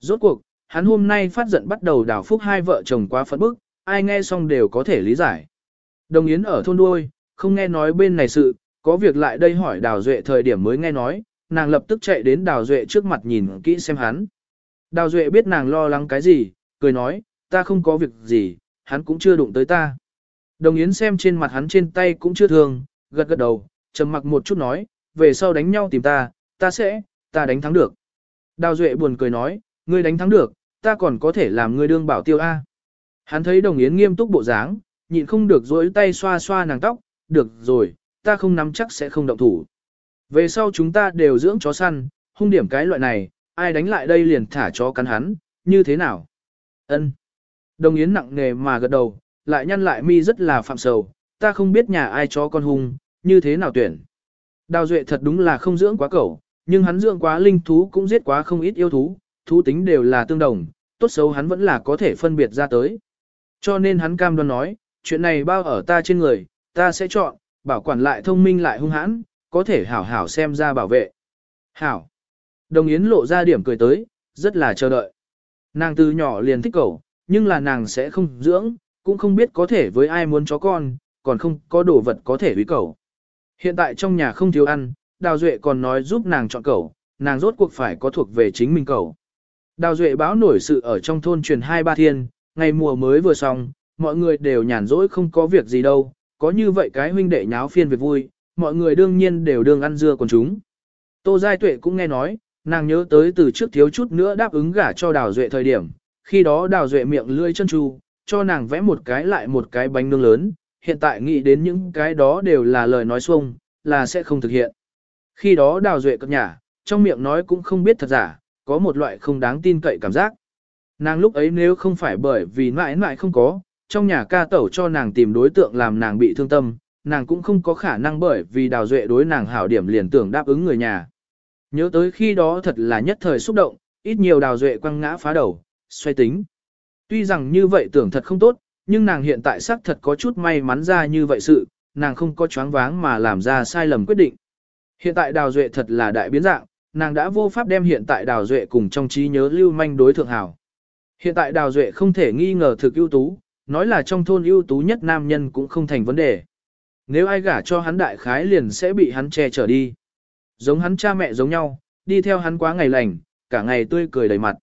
Rốt cuộc, hắn hôm nay phát giận bắt đầu đào phúc hai vợ chồng quá phẫn bức, ai nghe xong đều có thể lý giải. Đồng Yến ở thôn đuôi, không nghe nói bên này sự, có việc lại đây hỏi Đào Duệ thời điểm mới nghe nói, nàng lập tức chạy đến Đào Duệ trước mặt nhìn kỹ xem hắn. Đào Duệ biết nàng lo lắng cái gì, cười nói, ta không có việc gì, hắn cũng chưa đụng tới ta. Đồng Yến xem trên mặt hắn trên tay cũng chưa thương, gật gật đầu, trầm mặc một chút nói, về sau đánh nhau tìm ta, ta sẽ, ta đánh thắng được. Đào Duệ buồn cười nói, ngươi đánh thắng được, ta còn có thể làm ngươi đương bảo tiêu A. Hắn thấy Đồng Yến nghiêm túc bộ dáng, nhịn không được dỗi tay xoa xoa nàng tóc, được rồi, ta không nắm chắc sẽ không động thủ. Về sau chúng ta đều dưỡng chó săn, hung điểm cái loại này, ai đánh lại đây liền thả chó cắn hắn, như thế nào? Ân. Đồng Yến nặng nề mà gật đầu, lại nhăn lại mi rất là phạm sầu, ta không biết nhà ai chó con hung, như thế nào tuyển. Đào Duệ thật đúng là không dưỡng quá cẩu, nhưng hắn dưỡng quá linh thú cũng giết quá không ít yêu thú, thú tính đều là tương đồng, tốt xấu hắn vẫn là có thể phân biệt ra tới. Cho nên hắn cam đoan nói, chuyện này bao ở ta trên người, ta sẽ chọn, bảo quản lại thông minh lại hung hãn, có thể hảo hảo xem ra bảo vệ. Hảo. Đồng Yến lộ ra điểm cười tới, rất là chờ đợi. Nàng từ nhỏ liền thích cẩu, nhưng là nàng sẽ không dưỡng, cũng không biết có thể với ai muốn chó con, còn không có đồ vật có thể hủy cẩu. Hiện tại trong nhà không thiếu ăn, Đào Duệ còn nói giúp nàng chọn cẩu, nàng rốt cuộc phải có thuộc về chính mình cẩu. Đào Duệ báo nổi sự ở trong thôn truyền hai ba thiên, ngày mùa mới vừa xong, mọi người đều nhàn rỗi không có việc gì đâu, có như vậy cái huynh đệ nháo phiên việc vui, mọi người đương nhiên đều đương ăn dưa còn chúng. Tô Giai Tuệ cũng nghe nói, nàng nhớ tới từ trước thiếu chút nữa đáp ứng gả cho Đào Duệ thời điểm, khi đó Đào Duệ miệng lưỡi chân tru, cho nàng vẽ một cái lại một cái bánh nướng lớn, hiện tại nghĩ đến những cái đó đều là lời nói xuông, là sẽ không thực hiện. Khi đó Đào Duệ cập nhà, trong miệng nói cũng không biết thật giả, có một loại không đáng tin cậy cảm giác. Nàng lúc ấy nếu không phải bởi vì mãi mãi không có, trong nhà ca tẩu cho nàng tìm đối tượng làm nàng bị thương tâm, nàng cũng không có khả năng bởi vì đào duệ đối nàng hảo điểm liền tưởng đáp ứng người nhà. Nhớ tới khi đó thật là nhất thời xúc động, ít nhiều đào duệ quăng ngã phá đầu, xoay tính. Tuy rằng như vậy tưởng thật không tốt, nhưng nàng hiện tại xác thật có chút may mắn ra như vậy sự, nàng không có choáng váng mà làm ra sai lầm quyết định. Hiện tại đào duệ thật là đại biến dạng, nàng đã vô pháp đem hiện tại đào duệ cùng trong trí nhớ lưu manh đối thượng hảo. Hiện tại đào duệ không thể nghi ngờ thực ưu tú, nói là trong thôn ưu tú nhất nam nhân cũng không thành vấn đề. Nếu ai gả cho hắn đại khái liền sẽ bị hắn che chở đi. Giống hắn cha mẹ giống nhau, đi theo hắn quá ngày lành, cả ngày tươi cười đầy mặt.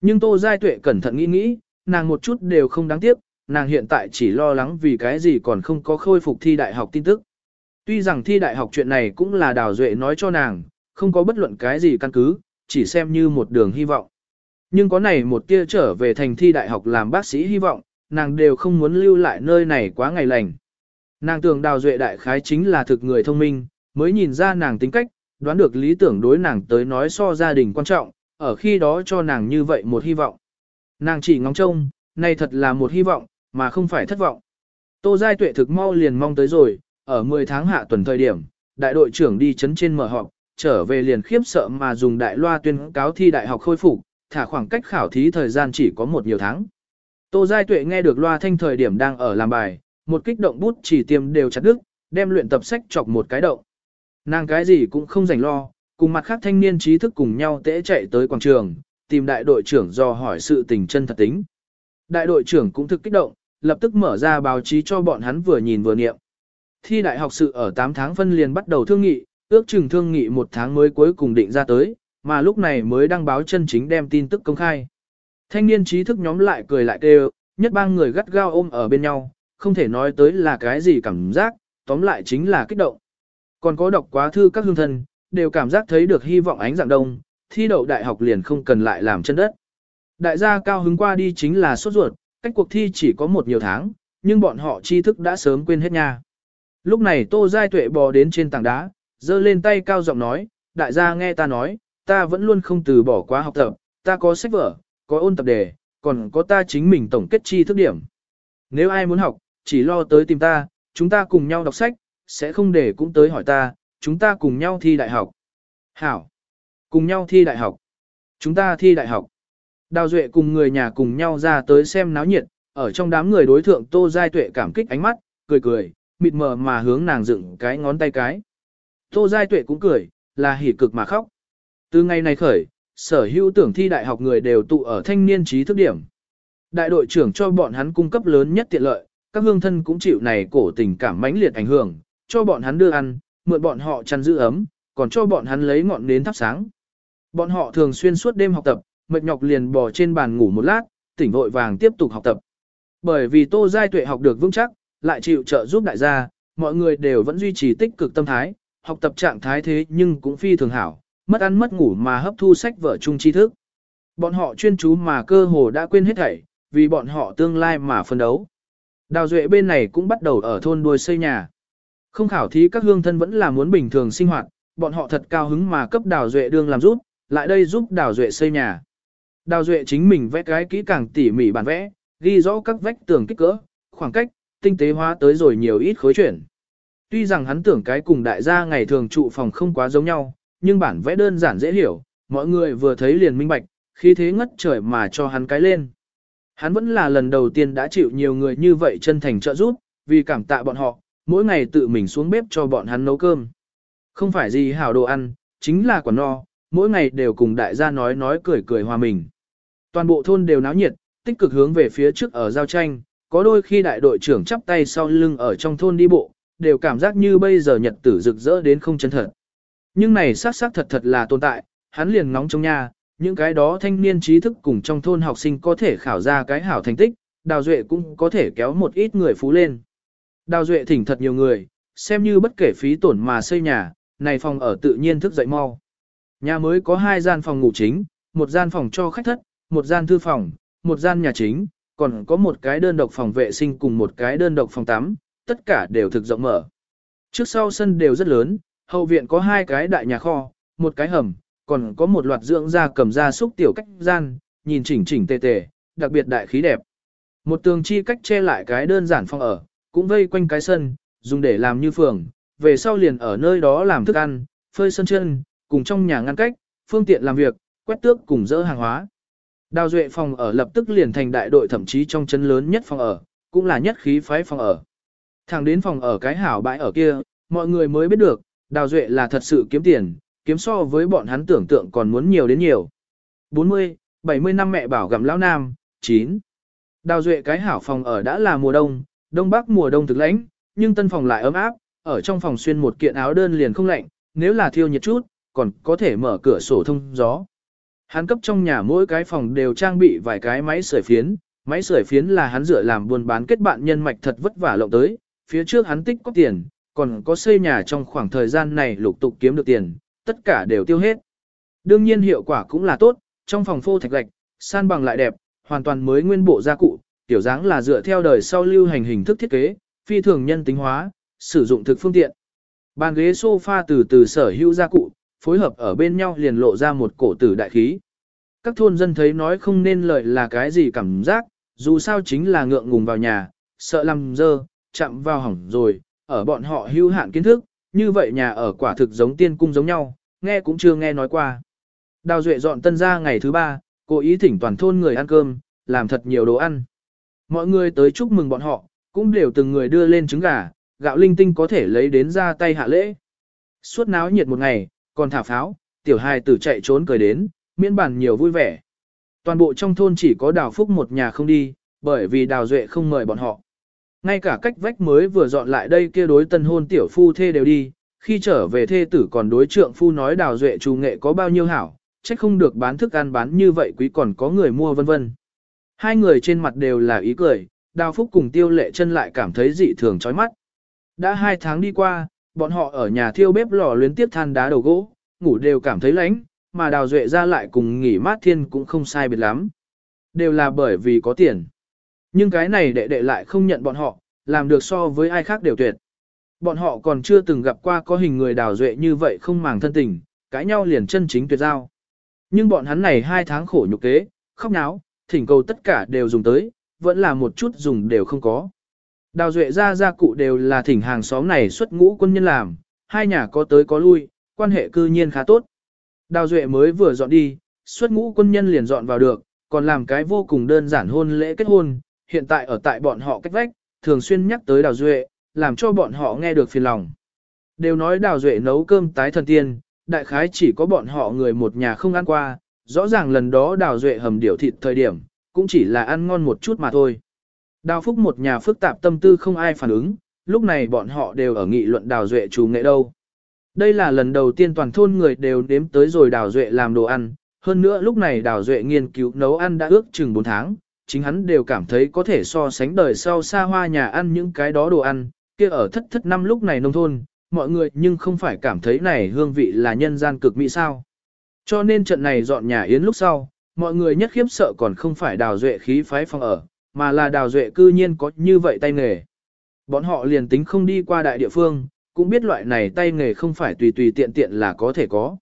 Nhưng Tô Giai Tuệ cẩn thận nghĩ nghĩ, nàng một chút đều không đáng tiếc, nàng hiện tại chỉ lo lắng vì cái gì còn không có khôi phục thi đại học tin tức. Tuy rằng thi đại học chuyện này cũng là Đào Duệ nói cho nàng, không có bất luận cái gì căn cứ, chỉ xem như một đường hy vọng. Nhưng có này một tia trở về thành thi đại học làm bác sĩ hy vọng, nàng đều không muốn lưu lại nơi này quá ngày lành. Nàng tưởng đào duệ đại khái chính là thực người thông minh, mới nhìn ra nàng tính cách, đoán được lý tưởng đối nàng tới nói so gia đình quan trọng, ở khi đó cho nàng như vậy một hy vọng. Nàng chỉ ngóng trông, này thật là một hy vọng, mà không phải thất vọng. Tô Giai Tuệ thực mau liền mong tới rồi, ở 10 tháng hạ tuần thời điểm, đại đội trưởng đi chấn trên mở họp, trở về liền khiếp sợ mà dùng đại loa tuyên cáo thi đại học khôi phục, thả khoảng cách khảo thí thời gian chỉ có một nhiều tháng. Tô Giai Tuệ nghe được loa thanh thời điểm đang ở làm bài, một kích động bút chỉ tiêm đều chặt đứt, đem luyện tập sách chọc một cái động. Nàng cái gì cũng không rảnh lo, cùng mặt khác thanh niên trí thức cùng nhau tễ chạy tới quảng trường, tìm đại đội trưởng do hỏi sự tình chân thật tính. Đại đội trưởng cũng thực kích động, lập tức mở ra báo chí cho bọn hắn vừa nhìn vừa niệm. Thi đại học sự ở 8 tháng phân liền bắt đầu thương nghị, ước chừng thương nghị một tháng mới cuối cùng định ra tới, mà lúc này mới đăng báo chân chính đem tin tức công khai. Thanh niên trí thức nhóm lại cười lại kêu, nhất bang người gắt gao ôm ở bên nhau, không thể nói tới là cái gì cảm giác, tóm lại chính là kích động. Còn có đọc quá thư các hương thân, đều cảm giác thấy được hy vọng ánh dạng đông, thi đậu đại học liền không cần lại làm chân đất. Đại gia cao hứng qua đi chính là sốt ruột, cách cuộc thi chỉ có một nhiều tháng, nhưng bọn họ tri thức đã sớm quên hết nha. Lúc này Tô Giai Tuệ bò đến trên tảng đá, giơ lên tay cao giọng nói, đại gia nghe ta nói, ta vẫn luôn không từ bỏ quá học tập, ta có sách vở, có ôn tập đề, còn có ta chính mình tổng kết chi thức điểm. Nếu ai muốn học, chỉ lo tới tìm ta, chúng ta cùng nhau đọc sách, sẽ không để cũng tới hỏi ta, chúng ta cùng nhau thi đại học. Hảo! Cùng nhau thi đại học. Chúng ta thi đại học. Đào Duệ cùng người nhà cùng nhau ra tới xem náo nhiệt, ở trong đám người đối thượng Tô Giai Tuệ cảm kích ánh mắt, cười cười, mịt mờ mà hướng nàng dựng cái ngón tay cái. Tô Giai Tuệ cũng cười, là hỉ cực mà khóc. Từ ngày này khởi, sở hữu tưởng thi đại học người đều tụ ở thanh niên trí thức điểm. Đại đội trưởng cho bọn hắn cung cấp lớn nhất tiện lợi, các hương thân cũng chịu này cổ tình cảm mãnh liệt ảnh hưởng, cho bọn hắn đưa ăn, mượn bọn họ chăn giữ ấm, còn cho bọn hắn lấy ngọn nến thắp sáng. Bọn họ thường xuyên suốt đêm học tập, mệt nhọc liền bò trên bàn ngủ một lát, tỉnh vội vàng tiếp tục học tập. Bởi vì Tô Giai Tuệ học được vững chắc, lại chịu trợ giúp đại gia, mọi người đều vẫn duy trì tích cực tâm thái, học tập trạng thái thế nhưng cũng phi thường hảo, mất ăn mất ngủ mà hấp thu sách vở chung tri thức. Bọn họ chuyên chú mà cơ hồ đã quên hết thảy, vì bọn họ tương lai mà phân đấu. Đào Duệ bên này cũng bắt đầu ở thôn đuôi xây nhà. Không khảo thí các hương thân vẫn là muốn bình thường sinh hoạt, bọn họ thật cao hứng mà cấp Đào Duệ đương làm giúp, lại đây giúp Đào Duệ xây nhà. Đào Duệ chính mình vẽ cái kỹ càng tỉ mỉ bản vẽ, ghi rõ các vách tường kích cỡ, khoảng cách, tinh tế hóa tới rồi nhiều ít khối chuyển. Tuy rằng hắn tưởng cái cùng đại gia ngày thường trụ phòng không quá giống nhau, nhưng bản vẽ đơn giản dễ hiểu, mọi người vừa thấy liền minh bạch, khi thế ngất trời mà cho hắn cái lên. Hắn vẫn là lần đầu tiên đã chịu nhiều người như vậy chân thành trợ giúp, vì cảm tạ bọn họ, mỗi ngày tự mình xuống bếp cho bọn hắn nấu cơm. Không phải gì hảo đồ ăn, chính là quả no, mỗi ngày đều cùng đại gia nói nói cười cười hòa mình. Toàn bộ thôn đều náo nhiệt, tích cực hướng về phía trước ở giao tranh, có đôi khi đại đội trưởng chắp tay sau lưng ở trong thôn đi bộ, đều cảm giác như bây giờ nhật tử rực rỡ đến không chân thật. Nhưng này xác xác thật thật là tồn tại, hắn liền ngóng trong nhà, những cái đó thanh niên trí thức cùng trong thôn học sinh có thể khảo ra cái hảo thành tích, Đào Duệ cũng có thể kéo một ít người phú lên. Đào Duệ thỉnh thật nhiều người, xem như bất kể phí tổn mà xây nhà, này phòng ở tự nhiên thức dậy mau. Nhà mới có hai gian phòng ngủ chính, một gian phòng cho khách thất, một gian thư phòng, một gian nhà chính, còn có một cái đơn độc phòng vệ sinh cùng một cái đơn độc phòng tắm, tất cả đều thực rộng mở. Trước sau sân đều rất lớn, hậu viện có hai cái đại nhà kho, một cái hầm, còn có một loạt dưỡng ra cầm ra xúc tiểu cách gian, nhìn chỉnh chỉnh tề tề, đặc biệt đại khí đẹp. Một tường chi cách che lại cái đơn giản phòng ở, cũng vây quanh cái sân, dùng để làm như phường, về sau liền ở nơi đó làm thức ăn, phơi sân chân, cùng trong nhà ngăn cách, phương tiện làm việc, quét tước cùng dỡ hàng hóa. Đào duệ phòng ở lập tức liền thành đại đội thậm chí trong chân lớn nhất phòng ở, cũng là nhất khí phái phòng ở. Thẳng đến phòng ở cái hảo bãi ở kia, mọi người mới biết được, đào duệ là thật sự kiếm tiền, kiếm so với bọn hắn tưởng tượng còn muốn nhiều đến nhiều. 40, 70 năm mẹ bảo gặm lão nam, 9. Đào duệ cái hảo phòng ở đã là mùa đông, đông bắc mùa đông thực lãnh, nhưng tân phòng lại ấm áp, ở trong phòng xuyên một kiện áo đơn liền không lạnh, nếu là thiêu nhiệt chút, còn có thể mở cửa sổ thông gió. Hắn cấp trong nhà mỗi cái phòng đều trang bị vài cái máy sưởi phiến, máy sưởi phiến là hắn dựa làm buôn bán kết bạn nhân mạch thật vất vả lộng tới, phía trước hắn tích có tiền, còn có xây nhà trong khoảng thời gian này lục tục kiếm được tiền, tất cả đều tiêu hết. Đương nhiên hiệu quả cũng là tốt, trong phòng phô thạch gạch, san bằng lại đẹp, hoàn toàn mới nguyên bộ gia cụ, tiểu dáng là dựa theo đời sau lưu hành hình thức thiết kế, phi thường nhân tính hóa, sử dụng thực phương tiện. Bàn ghế sofa từ từ sở hữu gia cụ, phối hợp ở bên nhau liền lộ ra một cổ tử đại khí. Các thôn dân thấy nói không nên lợi là cái gì cảm giác, dù sao chính là ngượng ngùng vào nhà, sợ làm dơ, chạm vào hỏng rồi, ở bọn họ hưu hạn kiến thức, như vậy nhà ở quả thực giống tiên cung giống nhau, nghe cũng chưa nghe nói qua. Đào Duệ dọn tân ra ngày thứ ba, cố ý thỉnh toàn thôn người ăn cơm, làm thật nhiều đồ ăn. Mọi người tới chúc mừng bọn họ, cũng đều từng người đưa lên trứng gà, gạo linh tinh có thể lấy đến ra tay hạ lễ. Suốt náo nhiệt một ngày, còn thả pháo, tiểu hài tử chạy trốn cười đến, miễn bản nhiều vui vẻ. Toàn bộ trong thôn chỉ có đào phúc một nhà không đi, bởi vì đào duệ không mời bọn họ. Ngay cả cách vách mới vừa dọn lại đây kia đối tân hôn tiểu phu thê đều đi, khi trở về thê tử còn đối trượng phu nói đào duệ trù nghệ có bao nhiêu hảo, trách không được bán thức ăn bán như vậy quý còn có người mua vân vân. Hai người trên mặt đều là ý cười, đào phúc cùng tiêu lệ chân lại cảm thấy dị thường chói mắt. Đã hai tháng đi qua, bọn họ ở nhà thiêu bếp lò luyến tiếp than đá đầu gỗ, ngủ đều cảm thấy lạnh, mà đào duệ ra lại cùng nghỉ mát thiên cũng không sai biệt lắm. Đều là bởi vì có tiền. Nhưng cái này đệ đệ lại không nhận bọn họ, làm được so với ai khác đều tuyệt. Bọn họ còn chưa từng gặp qua có hình người đào duệ như vậy không màng thân tình, cãi nhau liền chân chính tuyệt giao. Nhưng bọn hắn này hai tháng khổ nhục kế, khóc náo, thỉnh cầu tất cả đều dùng tới, vẫn là một chút dùng đều không có. Đào duệ ra gia cụ đều là thỉnh hàng xóm này xuất ngũ quân nhân làm, hai nhà có tới có lui, quan hệ cư nhiên khá tốt. Đào duệ mới vừa dọn đi, xuất ngũ quân nhân liền dọn vào được, còn làm cái vô cùng đơn giản hôn lễ kết hôn, hiện tại ở tại bọn họ cách vách, thường xuyên nhắc tới đào duệ, làm cho bọn họ nghe được phiền lòng. Đều nói đào duệ nấu cơm tái thần tiên, đại khái chỉ có bọn họ người một nhà không ăn qua, Rõ ràng lần đó đào duệ hầm điểu thịt thời điểm, cũng chỉ là ăn ngon một chút mà thôi. Đào phúc một nhà phức tạp tâm tư không ai phản ứng, lúc này bọn họ đều ở nghị luận đào duệ chủ nghệ đâu. Đây là lần đầu tiên toàn thôn người đều đếm tới rồi đào duệ làm đồ ăn, hơn nữa lúc này đào duệ nghiên cứu nấu ăn đã ước chừng 4 tháng, chính hắn đều cảm thấy có thể so sánh đời sau xa hoa nhà ăn những cái đó đồ ăn, kia ở thất thất năm lúc này nông thôn, mọi người nhưng không phải cảm thấy này hương vị là nhân gian cực mỹ sao. Cho nên trận này dọn nhà yến lúc sau, mọi người nhất khiếp sợ còn không phải đào duệ khí phái phòng ở, mà là đào duệ cư nhiên có như vậy tay nghề. Bọn họ liền tính không đi qua đại địa phương, cũng biết loại này tay nghề không phải tùy tùy tiện tiện là có thể có.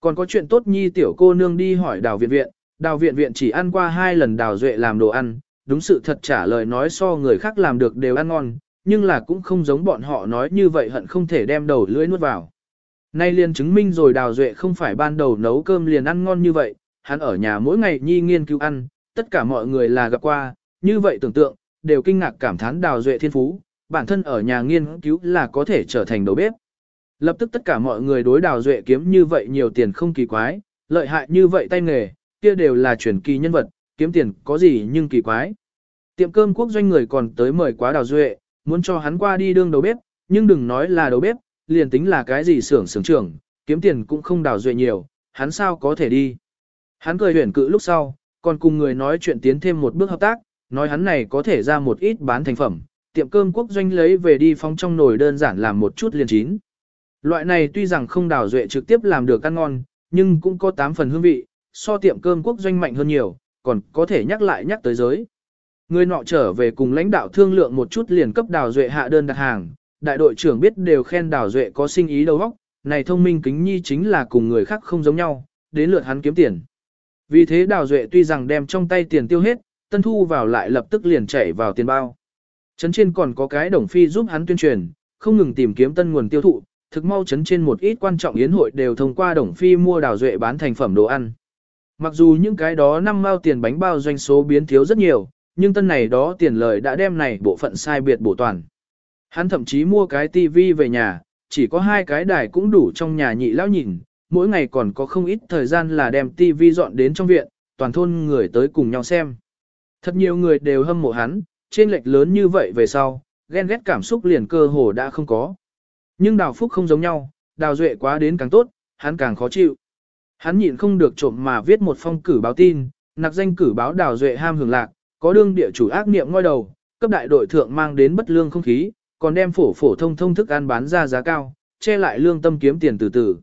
Còn có chuyện tốt nhi tiểu cô nương đi hỏi đào viện viện, đào viện viện chỉ ăn qua hai lần đào duệ làm đồ ăn, đúng sự thật trả lời nói so người khác làm được đều ăn ngon, nhưng là cũng không giống bọn họ nói như vậy hận không thể đem đầu lưỡi nuốt vào. Nay liền chứng minh rồi đào duệ không phải ban đầu nấu cơm liền ăn ngon như vậy, hắn ở nhà mỗi ngày nhi nghiên cứu ăn, tất cả mọi người là gặp qua, như vậy tưởng tượng, đều kinh ngạc cảm thán đào duệ thiên phú, bản thân ở nhà nghiên cứu là có thể trở thành đầu bếp. Lập tức tất cả mọi người đối đào duệ kiếm như vậy nhiều tiền không kỳ quái, lợi hại như vậy tay nghề, kia đều là truyền kỳ nhân vật, kiếm tiền có gì nhưng kỳ quái. Tiệm cơm quốc doanh người còn tới mời quá đào duệ, muốn cho hắn qua đi đương đầu bếp, nhưng đừng nói là đầu bếp, liền tính là cái gì xưởng xưởng trưởng, kiếm tiền cũng không đào duệ nhiều, hắn sao có thể đi. Hắn cười huyền cự lúc sau, còn cùng người nói chuyện tiến thêm một bước hợp tác, nói hắn này có thể ra một ít bán thành phẩm, tiệm cơm quốc doanh lấy về đi phong trong nồi đơn giản làm một chút liền chín. Loại này tuy rằng không đào duệ trực tiếp làm được ăn ngon, nhưng cũng có 8 phần hương vị, so tiệm cơm quốc doanh mạnh hơn nhiều, còn có thể nhắc lại nhắc tới giới. Người nọ trở về cùng lãnh đạo thương lượng một chút liền cấp đào duệ hạ đơn đặt hàng, đại đội trưởng biết đều khen đào duệ có sinh ý đầu óc, này thông minh kính nhi chính là cùng người khác không giống nhau, đến lượt hắn kiếm tiền. Vì thế đào duệ tuy rằng đem trong tay tiền tiêu hết, tân thu vào lại lập tức liền chảy vào tiền bao. Trấn trên còn có cái đồng phi giúp hắn tuyên truyền, không ngừng tìm kiếm tân nguồn tiêu thụ, thực mau trấn trên một ít quan trọng yến hội đều thông qua đồng phi mua đào duệ bán thành phẩm đồ ăn. Mặc dù những cái đó năm mao tiền bánh bao doanh số biến thiếu rất nhiều, nhưng tân này đó tiền lời đã đem này bộ phận sai biệt bổ toàn. Hắn thậm chí mua cái tivi về nhà, chỉ có hai cái đài cũng đủ trong nhà nhị lão nhìn, mỗi ngày còn có không ít thời gian là đem tivi dọn đến trong viện, toàn thôn người tới cùng nhau xem. Thật nhiều người đều hâm mộ hắn, trên lệch lớn như vậy về sau, ghen ghét cảm xúc liền cơ hồ đã không có. Nhưng đào phúc không giống nhau, đào duệ quá đến càng tốt, hắn càng khó chịu. Hắn nhịn không được trộm mà viết một phong cử báo tin, nặc danh cử báo đào duệ ham hưởng lạc, có đương địa chủ ác niệm ngoi đầu, cấp đại đội thượng mang đến bất lương không khí, còn đem phổ phổ thông thông thức ăn bán ra giá cao, che lại lương tâm kiếm tiền từ từ.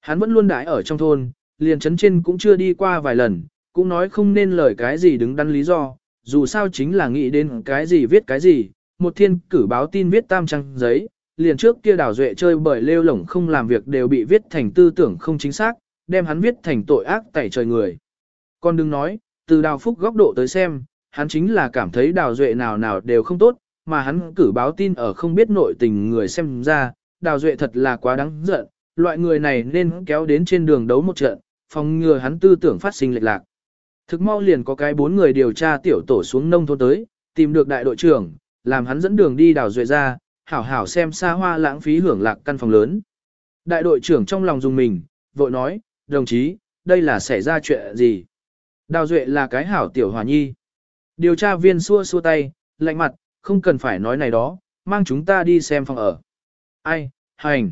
Hắn vẫn luôn đãi ở trong thôn, liền chấn trên cũng chưa đi qua vài lần, cũng nói không nên lời cái gì đứng đắn lý do, dù sao chính là nghĩ đến cái gì viết cái gì, một thiên cử báo tin viết tam trang giấy, liền trước kia đào duệ chơi bởi lêu lổng không làm việc đều bị viết thành tư tưởng không chính xác, đem hắn viết thành tội ác tẩy trời người. Còn đừng nói, từ đào phúc góc độ tới xem, hắn chính là cảm thấy đào duệ nào nào đều không tốt, mà hắn cử báo tin ở không biết nội tình người xem ra, đào duệ thật là quá đáng giận, loại người này nên kéo đến trên đường đấu một trận, phòng ngừa hắn tư tưởng phát sinh lệch lạc. Thực mau liền có cái bốn người điều tra tiểu tổ xuống nông thôn tới, tìm được đại đội trưởng, làm hắn dẫn đường đi đào duệ ra, hảo hảo xem xa hoa lãng phí hưởng lạc căn phòng lớn. Đại đội trưởng trong lòng dùng mình, vội nói, đồng chí, đây là xảy ra chuyện gì? Đào duệ là cái hảo tiểu hòa nhi. Điều tra viên xua xua tay, lạnh mặt, không cần phải nói này đó, mang chúng ta đi xem phòng ở. Ai, hành.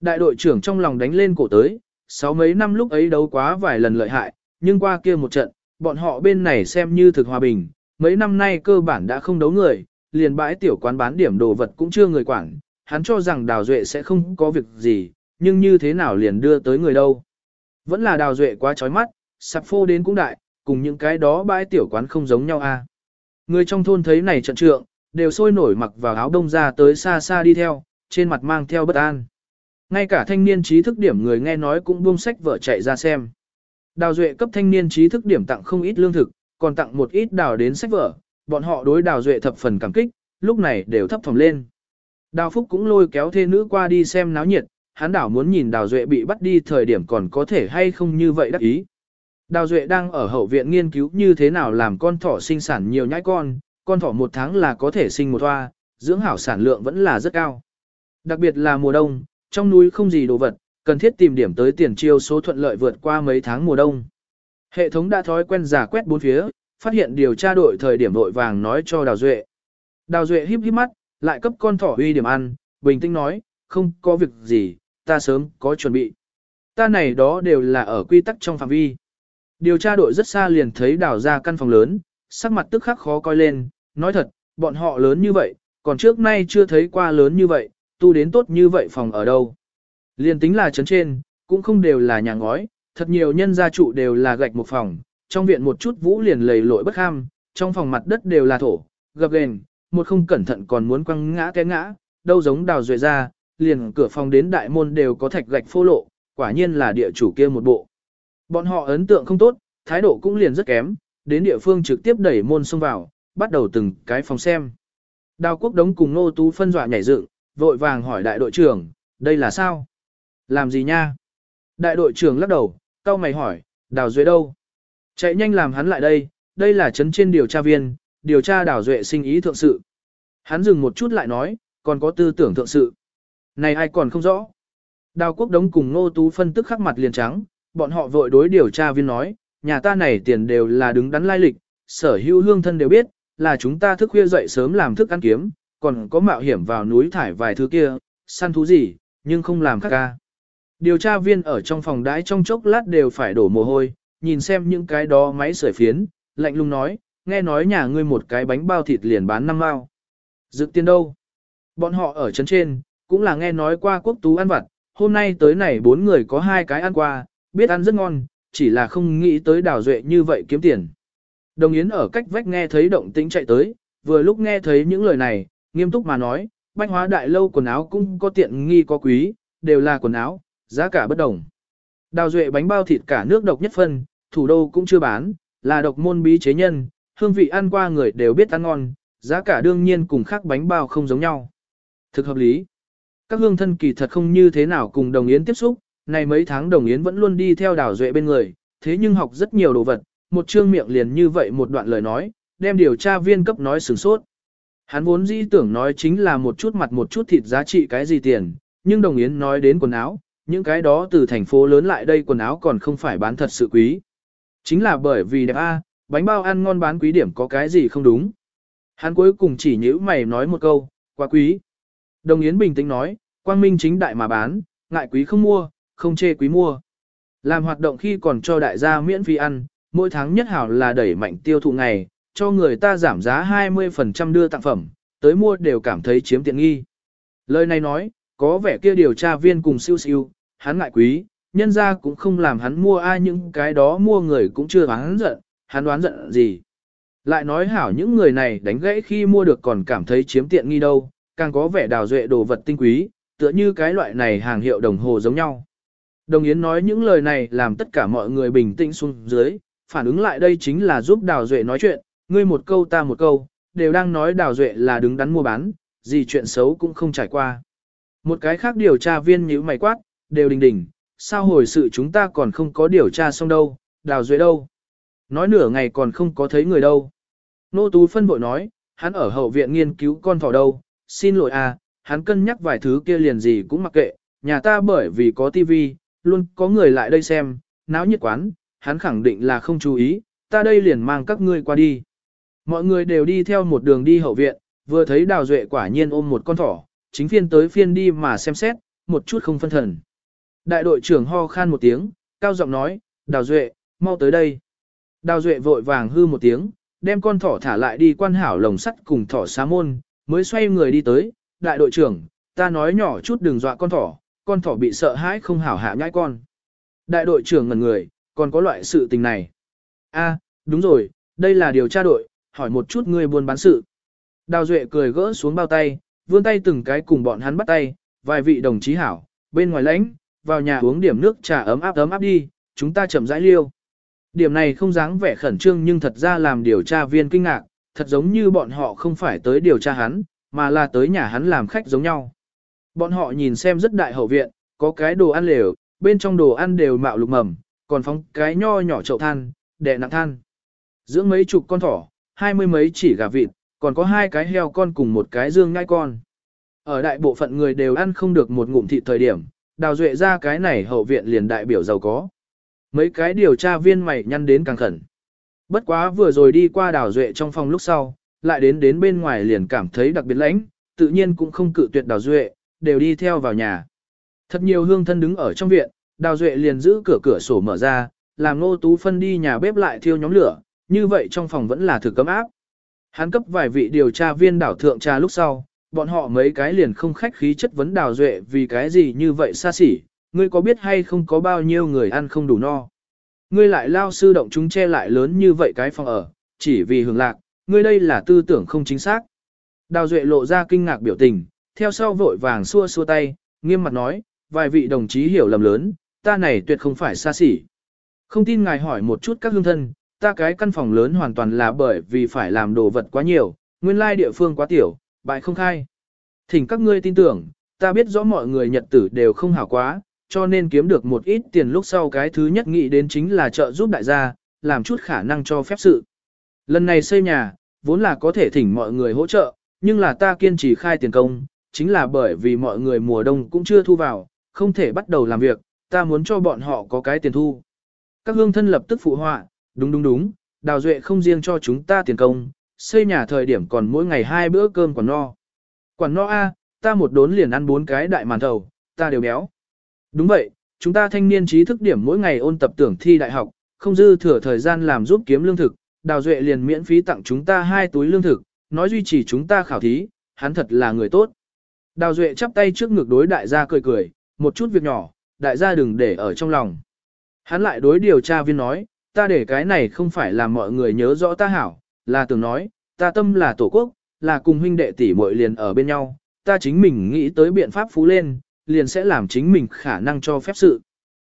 Đại đội trưởng trong lòng đánh lên cổ tới, sáu mấy năm lúc ấy đấu quá vài lần lợi hại, nhưng qua kia một trận, bọn họ bên này xem như thực hòa bình, mấy năm nay cơ bản đã không đấu người, liền bãi tiểu quán bán điểm đồ vật cũng chưa người quản, hắn cho rằng đào duệ sẽ không có việc gì, nhưng như thế nào liền đưa tới người đâu. Vẫn là đào duệ quá chói mắt, sạp phô đến cũng đại, cùng những cái đó bãi tiểu quán không giống nhau a. À. Người trong thôn thấy này trận trượng, đều sôi nổi mặc vào áo đông ra tới xa xa đi theo, trên mặt mang theo bất an. Ngay cả thanh niên trí thức điểm người nghe nói cũng buông sách vợ chạy ra xem. Đào Duệ cấp thanh niên trí thức điểm tặng không ít lương thực, còn tặng một ít đào đến sách vở, bọn họ đối Đào Duệ thập phần cảm kích, lúc này đều thấp thỏm lên. Đào Phúc cũng lôi kéo thê nữ qua đi xem náo nhiệt, hắn đảo muốn nhìn Đào Duệ bị bắt đi thời điểm còn có thể hay không như vậy đắc ý. Đào Duệ đang ở hậu viện nghiên cứu như thế nào làm con thỏ sinh sản nhiều nhãi con, con thỏ một tháng là có thể sinh một hoa, dưỡng hảo sản lượng vẫn là rất cao. Đặc biệt là mùa đông, trong núi không gì đồ vật, cần thiết tìm điểm tới tiền chiêu số thuận lợi vượt qua mấy tháng mùa đông. Hệ thống đã thói quen giả quét bốn phía, phát hiện điều tra đội thời điểm đội vàng nói cho Đào Duệ. Đào Duệ híp híp mắt, lại cấp con thỏ uy điểm ăn, bình tĩnh nói, không có việc gì, ta sớm có chuẩn bị. Ta này đó đều là ở quy tắc trong phạm vi. Điều tra đội rất xa liền thấy đào ra căn phòng lớn, sắc mặt tức khắc khó coi lên, nói thật, bọn họ lớn như vậy, còn trước nay chưa thấy qua lớn như vậy, tu đến tốt như vậy phòng ở đâu. Liền tính là chấn trên, cũng không đều là nhà ngói, thật nhiều nhân gia trụ đều là gạch một phòng, trong viện một chút vũ liền lầy lội bất ham, trong phòng mặt đất đều là thổ, gập ghềnh, một không cẩn thận còn muốn quăng ngã té ngã, đâu giống đào duệ ra, liền cửa phòng đến đại môn đều có thạch gạch phô lộ, quả nhiên là địa chủ kia một bộ. Bọn họ ấn tượng không tốt, thái độ cũng liền rất kém, đến địa phương trực tiếp đẩy môn xông vào, bắt đầu từng cái phòng xem. Đào quốc đống cùng nô tú phân dọa nhảy dựng, vội vàng hỏi đại đội trưởng, đây là sao? Làm gì nha? Đại đội trưởng lắc đầu, cau mày hỏi, đào duệ đâu? Chạy nhanh làm hắn lại đây, đây là chấn trên điều tra viên, điều tra đào duệ sinh ý thượng sự. Hắn dừng một chút lại nói, còn có tư tưởng thượng sự. Này ai còn không rõ? Đào quốc đống cùng nô tú phân tức khắc mặt liền trắng, bọn họ vội đối điều tra viên nói, nhà ta này tiền đều là đứng đắn lai lịch, sở hữu hương thân đều biết, là chúng ta thức khuya dậy sớm làm thức ăn kiếm, còn có mạo hiểm vào núi thải vài thứ kia, săn thú gì, nhưng không làm khác ca. Điều tra viên ở trong phòng đãi trong chốc lát đều phải đổ mồ hôi, nhìn xem những cái đó máy sưởi phiến, lạnh lùng nói, nghe nói nhà ngươi một cái bánh bao thịt liền bán năm mao. Dự tiền đâu? Bọn họ ở trấn trên, cũng là nghe nói qua quốc tú ăn vặt, hôm nay tới này bốn người có hai cái ăn qua, biết ăn rất ngon, chỉ là không nghĩ tới đào duệ như vậy kiếm tiền. Đồng Yến ở cách vách nghe thấy động tĩnh chạy tới, vừa lúc nghe thấy những lời này, nghiêm túc mà nói, bách hóa đại lâu quần áo cũng có tiện nghi có quý, đều là quần áo, giá cả bất đồng. Đào duệ bánh bao thịt cả nước độc nhất phân, thủ đô cũng chưa bán, là độc môn bí chế nhân, hương vị ăn qua người đều biết ăn ngon, giá cả đương nhiên cùng khác bánh bao không giống nhau. Thực hợp lý. Các hương thân kỳ thật không như thế nào cùng đồng yến tiếp xúc, này mấy tháng đồng yến vẫn luôn đi theo đào duệ bên người, thế nhưng học rất nhiều đồ vật, một chương miệng liền như vậy một đoạn lời nói, đem điều tra viên cấp nói sửng sốt. Hắn vốn dĩ tưởng nói chính là một chút mặt một chút thịt giá trị cái gì tiền, nhưng đồng yến nói đến quần áo, những cái đó từ thành phố lớn lại đây quần áo còn không phải bán thật sự quý. Chính là bởi vì đẹp A, bánh bao ăn ngon bán quý điểm có cái gì không đúng. Hắn cuối cùng chỉ nhữ mày nói một câu, quá quý. Đồng Yến bình tĩnh nói, quang minh chính đại mà bán, ngại quý không mua, không chê quý mua. Làm hoạt động khi còn cho đại gia miễn phí ăn, mỗi tháng nhất hảo là đẩy mạnh tiêu thụ ngày, cho người ta giảm giá 20% đưa tặng phẩm, tới mua đều cảm thấy chiếm tiện nghi. Lời này nói, có vẻ kia điều tra viên cùng siêu siêu, hắn ngại quý, nhân ra cũng không làm hắn mua ai những cái đó mua người cũng chưa hắn giận, hắn đoán giận gì. Lại nói hảo những người này đánh gãy khi mua được còn cảm thấy chiếm tiện nghi đâu, càng có vẻ đào duệ đồ vật tinh quý, tựa như cái loại này hàng hiệu đồng hồ giống nhau. Đồng Yến nói những lời này làm tất cả mọi người bình tĩnh xuống dưới, phản ứng lại đây chính là giúp Đào Duệ nói chuyện, ngươi một câu ta một câu, đều đang nói Đào Duệ là đứng đắn mua bán, gì chuyện xấu cũng không trải qua. Một cái khác điều tra viên nhíu mày quát, đều đình đình, sao hồi sự chúng ta còn không có điều tra xong đâu, Đào Duệ đâu? Nói nửa ngày còn không có thấy người đâu. Nô Tú phân bội nói, hắn ở hậu viện nghiên cứu con thỏ đâu, xin lỗi à, hắn cân nhắc vài thứ kia liền gì cũng mặc kệ, nhà ta bởi vì có tivi, luôn có người lại đây xem, náo nhiệt quán, hắn khẳng định là không chú ý, ta đây liền mang các ngươi qua đi. Mọi người đều đi theo một đường đi hậu viện, vừa thấy đào duệ quả nhiên ôm một con thỏ, chính phiên tới phiên đi mà xem xét, một chút không phân thần. Đại đội trưởng ho khan một tiếng, cao giọng nói, đào duệ, mau tới đây. Đào duệ vội vàng hư một tiếng, đem con thỏ thả lại đi quan hảo lồng sắt cùng thỏ xá môn, mới xoay người đi tới, đại đội trưởng, ta nói nhỏ chút đừng dọa con thỏ, con thỏ bị sợ hãi không hảo hạ nhãi con. Đại đội trưởng ngần người, còn có loại sự tình này. A, đúng rồi, đây là điều tra đội, hỏi một chút ngươi buôn bán sự. Đào Duệ cười gỡ xuống bao tay, vươn tay từng cái cùng bọn hắn bắt tay, vài vị đồng chí hảo, bên ngoài lãnh, vào nhà uống điểm nước trà ấm áp ấm áp đi, chúng ta chậm rãi liêu. Điểm này không dáng vẻ khẩn trương nhưng thật ra làm điều tra viên kinh ngạc, thật giống như bọn họ không phải tới điều tra hắn, mà là tới nhà hắn làm khách giống nhau. Bọn họ nhìn xem rất đại hậu viện, có cái đồ ăn lều, bên trong đồ ăn đều mạo lục mầm, còn phóng cái nho nhỏ chậu than, đè nặng than. Dưỡng mấy chục con thỏ, hai mươi mấy chỉ gà vịt, còn có hai cái heo con cùng một cái dương ngai con. Ở đại bộ phận người đều ăn không được một ngụm thịt thời điểm, đào duệ ra cái này hậu viện liền đại biểu giàu có. Mấy cái điều tra viên mày nhăn đến càng khẩn. Bất quá vừa rồi đi qua đào duệ trong phòng lúc sau, lại đến đến bên ngoài liền cảm thấy đặc biệt lãnh, tự nhiên cũng không cự tuyệt đào duệ, đều đi theo vào nhà. Thật nhiều hương thân đứng ở trong viện, đào duệ liền giữ cửa cửa sổ mở ra, làm nô tú phân đi nhà bếp lại thiêu nhóm lửa, như vậy trong phòng vẫn là thử cấm áp. Hắn cấp vài vị điều tra viên đảo thượng trà lúc sau, bọn họ mấy cái liền không khách khí chất vấn đào duệ vì cái gì như vậy xa xỉ, ngươi có biết hay không có bao nhiêu người ăn không đủ no. Ngươi lại lao sư động chúng che lại lớn như vậy cái phòng ở, chỉ vì hưởng lạc, ngươi đây là tư tưởng không chính xác. Đào duệ lộ ra kinh ngạc biểu tình, theo sau vội vàng xua xua tay, nghiêm mặt nói, vài vị đồng chí hiểu lầm lớn, ta này tuyệt không phải xa xỉ. Không tin ngài hỏi một chút các hương thân, ta cái căn phòng lớn hoàn toàn là bởi vì phải làm đồ vật quá nhiều, nguyên lai địa phương quá tiểu, bại không khai. Thỉnh các ngươi tin tưởng, ta biết rõ mọi người nhật tử đều không hảo quá, cho nên kiếm được một ít tiền lúc sau cái thứ nhất nghĩ đến chính là trợ giúp đại gia, làm chút khả năng cho phép sự. Lần này xây nhà, vốn là có thể thỉnh mọi người hỗ trợ, nhưng là ta kiên trì khai tiền công, chính là bởi vì mọi người mùa đông cũng chưa thu vào, không thể bắt đầu làm việc, ta muốn cho bọn họ có cái tiền thu. Các hương thân lập tức phụ họa, đúng đúng đúng, đào duệ không riêng cho chúng ta tiền công, xây nhà thời điểm còn mỗi ngày hai bữa cơm còn no. Quản no A, ta một đốn liền ăn bốn cái đại màn thầu, ta đều béo. Đúng vậy, chúng ta thanh niên trí thức điểm mỗi ngày ôn tập tưởng thi đại học, không dư thừa thời gian làm giúp kiếm lương thực, đào duệ liền miễn phí tặng chúng ta hai túi lương thực, nói duy trì chúng ta khảo thí, hắn thật là người tốt. Đào duệ chắp tay trước ngực đối đại gia cười cười, một chút việc nhỏ, đại gia đừng để ở trong lòng. Hắn lại đối điều tra viên nói, ta để cái này không phải là mọi người nhớ rõ ta hảo, là tưởng nói, ta tâm là tổ quốc, là cùng huynh đệ tỷ muội liền ở bên nhau, ta chính mình nghĩ tới biện pháp phú lên, liền sẽ làm chính mình khả năng cho phép sự.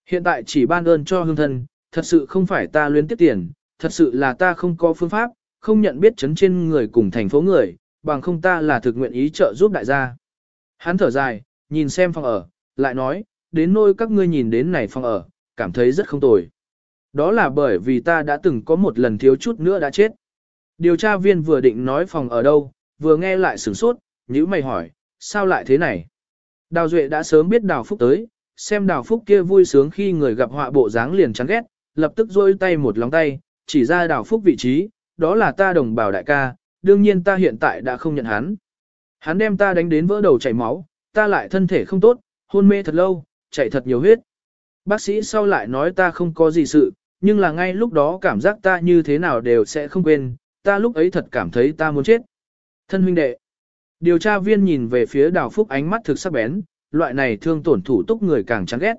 Hiện tại chỉ ban ơn cho hương thân, thật sự không phải ta luyến tiếp tiền, thật sự là ta không có phương pháp, không nhận biết chấn trên người cùng thành phố người, bằng không ta là thực nguyện ý trợ giúp đại gia. Hắn thở dài, nhìn xem phòng ở, lại nói, đến nôi các ngươi nhìn đến này phòng ở, cảm thấy rất không tồi. Đó là bởi vì ta đã từng có một lần thiếu chút nữa đã chết. Điều tra viên vừa định nói phòng ở đâu, vừa nghe lại sửng sốt, nhữ mày hỏi, sao lại thế này? Đào Duệ đã sớm biết Đào Phúc tới, xem Đào Phúc kia vui sướng khi người gặp họa bộ dáng liền chán ghét, lập tức rôi tay một lóng tay, chỉ ra Đào Phúc vị trí, đó là ta đồng bào đại ca, đương nhiên ta hiện tại đã không nhận hắn. Hắn đem ta đánh đến vỡ đầu chảy máu, ta lại thân thể không tốt, hôn mê thật lâu, chảy thật nhiều huyết. Bác sĩ sau lại nói ta không có gì sự, nhưng là ngay lúc đó cảm giác ta như thế nào đều sẽ không quên, ta lúc ấy thật cảm thấy ta muốn chết. Thân huynh đệ. Điều tra viên nhìn về phía đào phúc ánh mắt thực sắc bén, loại này thương tổn thủ túc người càng chán ghét.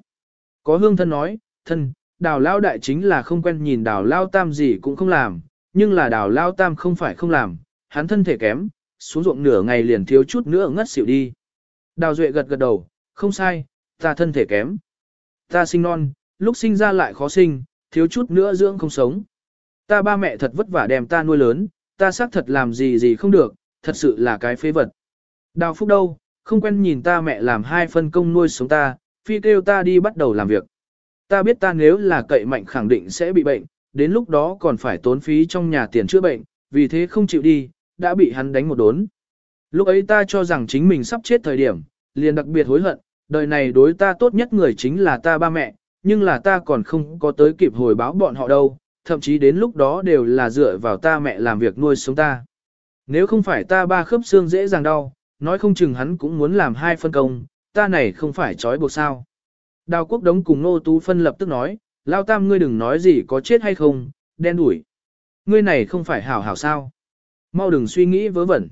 Có hương thân nói, thân, đào lao đại chính là không quen nhìn đào lao tam gì cũng không làm, nhưng là đào lao tam không phải không làm, hắn thân thể kém, xuống ruộng nửa ngày liền thiếu chút nữa ngất xỉu đi. Đào duệ gật gật đầu, không sai, ta thân thể kém. Ta sinh non, lúc sinh ra lại khó sinh, thiếu chút nữa dưỡng không sống. Ta ba mẹ thật vất vả đem ta nuôi lớn, ta xác thật làm gì gì không được, thật sự là cái phế vật. Đào phúc đâu, không quen nhìn ta mẹ làm hai phân công nuôi sống ta, phi kêu ta đi bắt đầu làm việc. Ta biết ta nếu là cậy mạnh khẳng định sẽ bị bệnh, đến lúc đó còn phải tốn phí trong nhà tiền chữa bệnh, vì thế không chịu đi, đã bị hắn đánh một đốn. Lúc ấy ta cho rằng chính mình sắp chết thời điểm, liền đặc biệt hối hận, đời này đối ta tốt nhất người chính là ta ba mẹ, nhưng là ta còn không có tới kịp hồi báo bọn họ đâu, thậm chí đến lúc đó đều là dựa vào ta mẹ làm việc nuôi sống ta. Nếu không phải ta ba khớp xương dễ dàng đau, nói không chừng hắn cũng muốn làm hai phân công, ta này không phải trói buộc sao. Đào quốc đống cùng nô tú phân lập tức nói, lao tam ngươi đừng nói gì có chết hay không, đen đuổi. Ngươi này không phải hảo hảo sao. Mau đừng suy nghĩ vớ vẩn.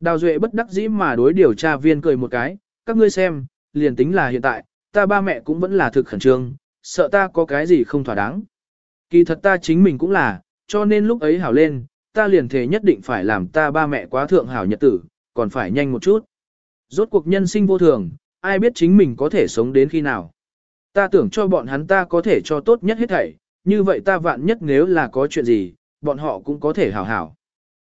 Đào duệ bất đắc dĩ mà đối điều tra viên cười một cái, các ngươi xem, liền tính là hiện tại, ta ba mẹ cũng vẫn là thực khẩn trương, sợ ta có cái gì không thỏa đáng. Kỳ thật ta chính mình cũng là, cho nên lúc ấy hảo lên, ta liền thề nhất định phải làm ta ba mẹ quá thượng hảo nhật tử, còn phải nhanh một chút. Rốt cuộc nhân sinh vô thường, ai biết chính mình có thể sống đến khi nào. Ta tưởng cho bọn hắn ta có thể cho tốt nhất hết thảy, như vậy ta vạn nhất nếu là có chuyện gì, bọn họ cũng có thể hảo hảo.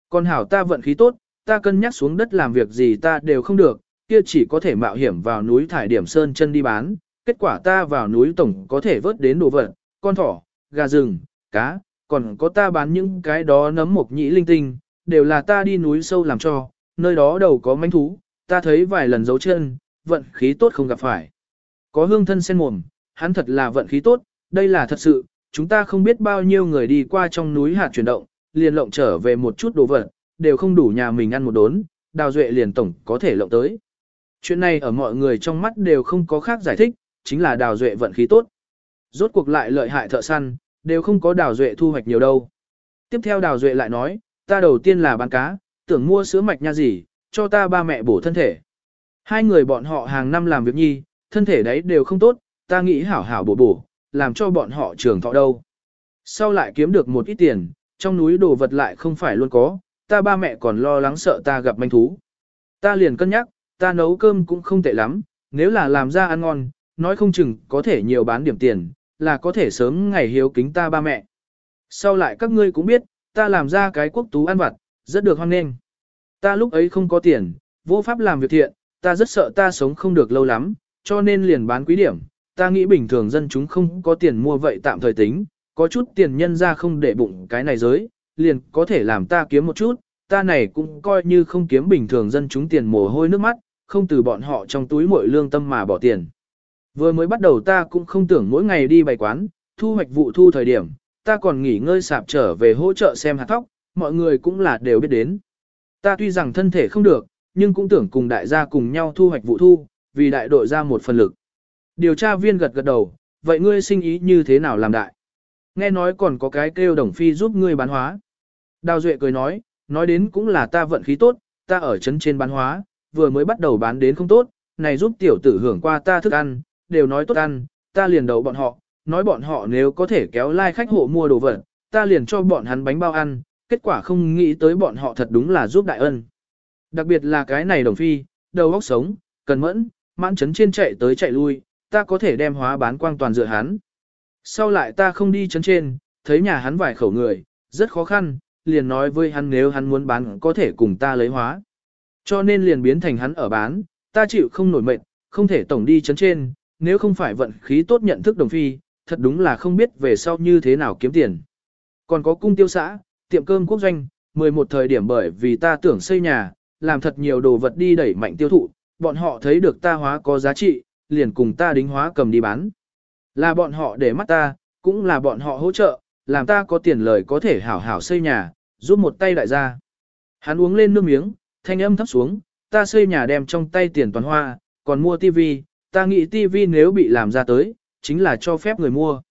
Còn hảo ta vận khí tốt, ta cân nhắc xuống đất làm việc gì ta đều không được, kia chỉ có thể mạo hiểm vào núi thải điểm sơn chân đi bán, kết quả ta vào núi tổng có thể vớt đến đồ vật, con thỏ, gà rừng, cá, còn có ta bán những cái đó nấm mộc nhĩ linh tinh, đều là ta đi núi sâu làm cho, nơi đó đầu có manh thú, ta thấy vài lần dấu chân, vận khí tốt không gặp phải. Có hương thân sen mồm, hắn thật là vận khí tốt, đây là thật sự, chúng ta không biết bao nhiêu người đi qua trong núi hạt chuyển động, liền lộng trở về một chút đồ vật, đều không đủ nhà mình ăn một đốn, đào duệ liền tổng có thể lộng tới. Chuyện này ở mọi người trong mắt đều không có khác giải thích, chính là đào duệ vận khí tốt. Rốt cuộc lại lợi hại thợ săn, đều không có đào duệ thu hoạch nhiều đâu. Tiếp theo đào duệ lại nói, ta đầu tiên là bán cá, tưởng mua sữa mạch nha gì, cho ta ba mẹ bổ thân thể. Hai người bọn họ hàng năm làm việc nhi, thân thể đấy đều không tốt, ta nghĩ hảo hảo bổ bổ, làm cho bọn họ trường thọ đâu. Sau lại kiếm được một ít tiền, trong núi đồ vật lại không phải luôn có, ta ba mẹ còn lo lắng sợ ta gặp manh thú. Ta liền cân nhắc, ta nấu cơm cũng không tệ lắm, nếu là làm ra ăn ngon, nói không chừng có thể nhiều bán điểm tiền, là có thể sớm ngày hiếu kính ta ba mẹ. Sau lại các ngươi cũng biết, ta làm ra cái quốc tú ăn vặt, rất được hoan nghênh. Ta lúc ấy không có tiền, vô pháp làm việc thiện, ta rất sợ ta sống không được lâu lắm, cho nên liền bán quý điểm. Ta nghĩ bình thường dân chúng không có tiền mua vậy tạm thời tính, có chút tiền nhân ra không để bụng cái này giới, liền có thể làm ta kiếm một chút, ta này cũng coi như không kiếm bình thường dân chúng tiền mồ hôi nước mắt, không từ bọn họ trong túi mỗi lương tâm mà bỏ tiền. Vừa mới bắt đầu ta cũng không tưởng mỗi ngày đi bày quán, thu hoạch vụ thu thời điểm, ta còn nghỉ ngơi sạp trở về hỗ trợ xem hạt thóc, mọi người cũng là đều biết đến. Ta tuy rằng thân thể không được, nhưng cũng tưởng cùng đại gia cùng nhau thu hoạch vụ thu, vì đại đội ra một phần lực. Điều tra viên gật gật đầu, vậy ngươi sinh ý như thế nào làm đại? Nghe nói còn có cái kêu đồng phi giúp ngươi bán hóa. Đào Duệ cười nói, nói đến cũng là ta vận khí tốt, ta ở trấn trên bán hóa, vừa mới bắt đầu bán đến không tốt, này giúp tiểu tử hưởng qua ta thức ăn, đều nói tốt ăn, ta liền đầu bọn họ, nói bọn họ nếu có thể kéo lai like khách hộ mua đồ vật, ta liền cho bọn hắn bánh bao ăn, kết quả không nghĩ tới bọn họ thật đúng là giúp đại ân. Đặc biệt là cái này đồng phi, đầu óc sống, cần mẫn, mãn chấn trên chạy tới chạy lui, ta có thể đem hóa bán quang toàn dựa hắn. Sau lại ta không đi chấn trên, thấy nhà hắn vài khẩu người, rất khó khăn, liền nói với hắn nếu hắn muốn bán có thể cùng ta lấy hóa. Cho nên liền biến thành hắn ở bán, ta chịu không nổi mệnh, không thể tổng đi chấn trên, nếu không phải vận khí tốt nhận thức đồng phi, thật đúng là không biết về sau như thế nào kiếm tiền. Còn có cung tiêu xã, tiệm cơm quốc doanh, 11 thời điểm bởi vì ta tưởng xây nhà, làm thật nhiều đồ vật đi đẩy mạnh tiêu thụ, bọn họ thấy được ta hóa có giá trị, liền cùng ta đính hóa cầm đi bán. Là bọn họ để mắt ta, cũng là bọn họ hỗ trợ, làm ta có tiền lời có thể hảo hảo xây nhà, giúp một tay đại gia. Hắn uống lên nước miếng, thanh âm thấp xuống, ta xây nhà đem trong tay tiền toàn hoa, còn mua tivi, ta nghĩ tivi nếu bị làm ra tới, chính là cho phép người mua.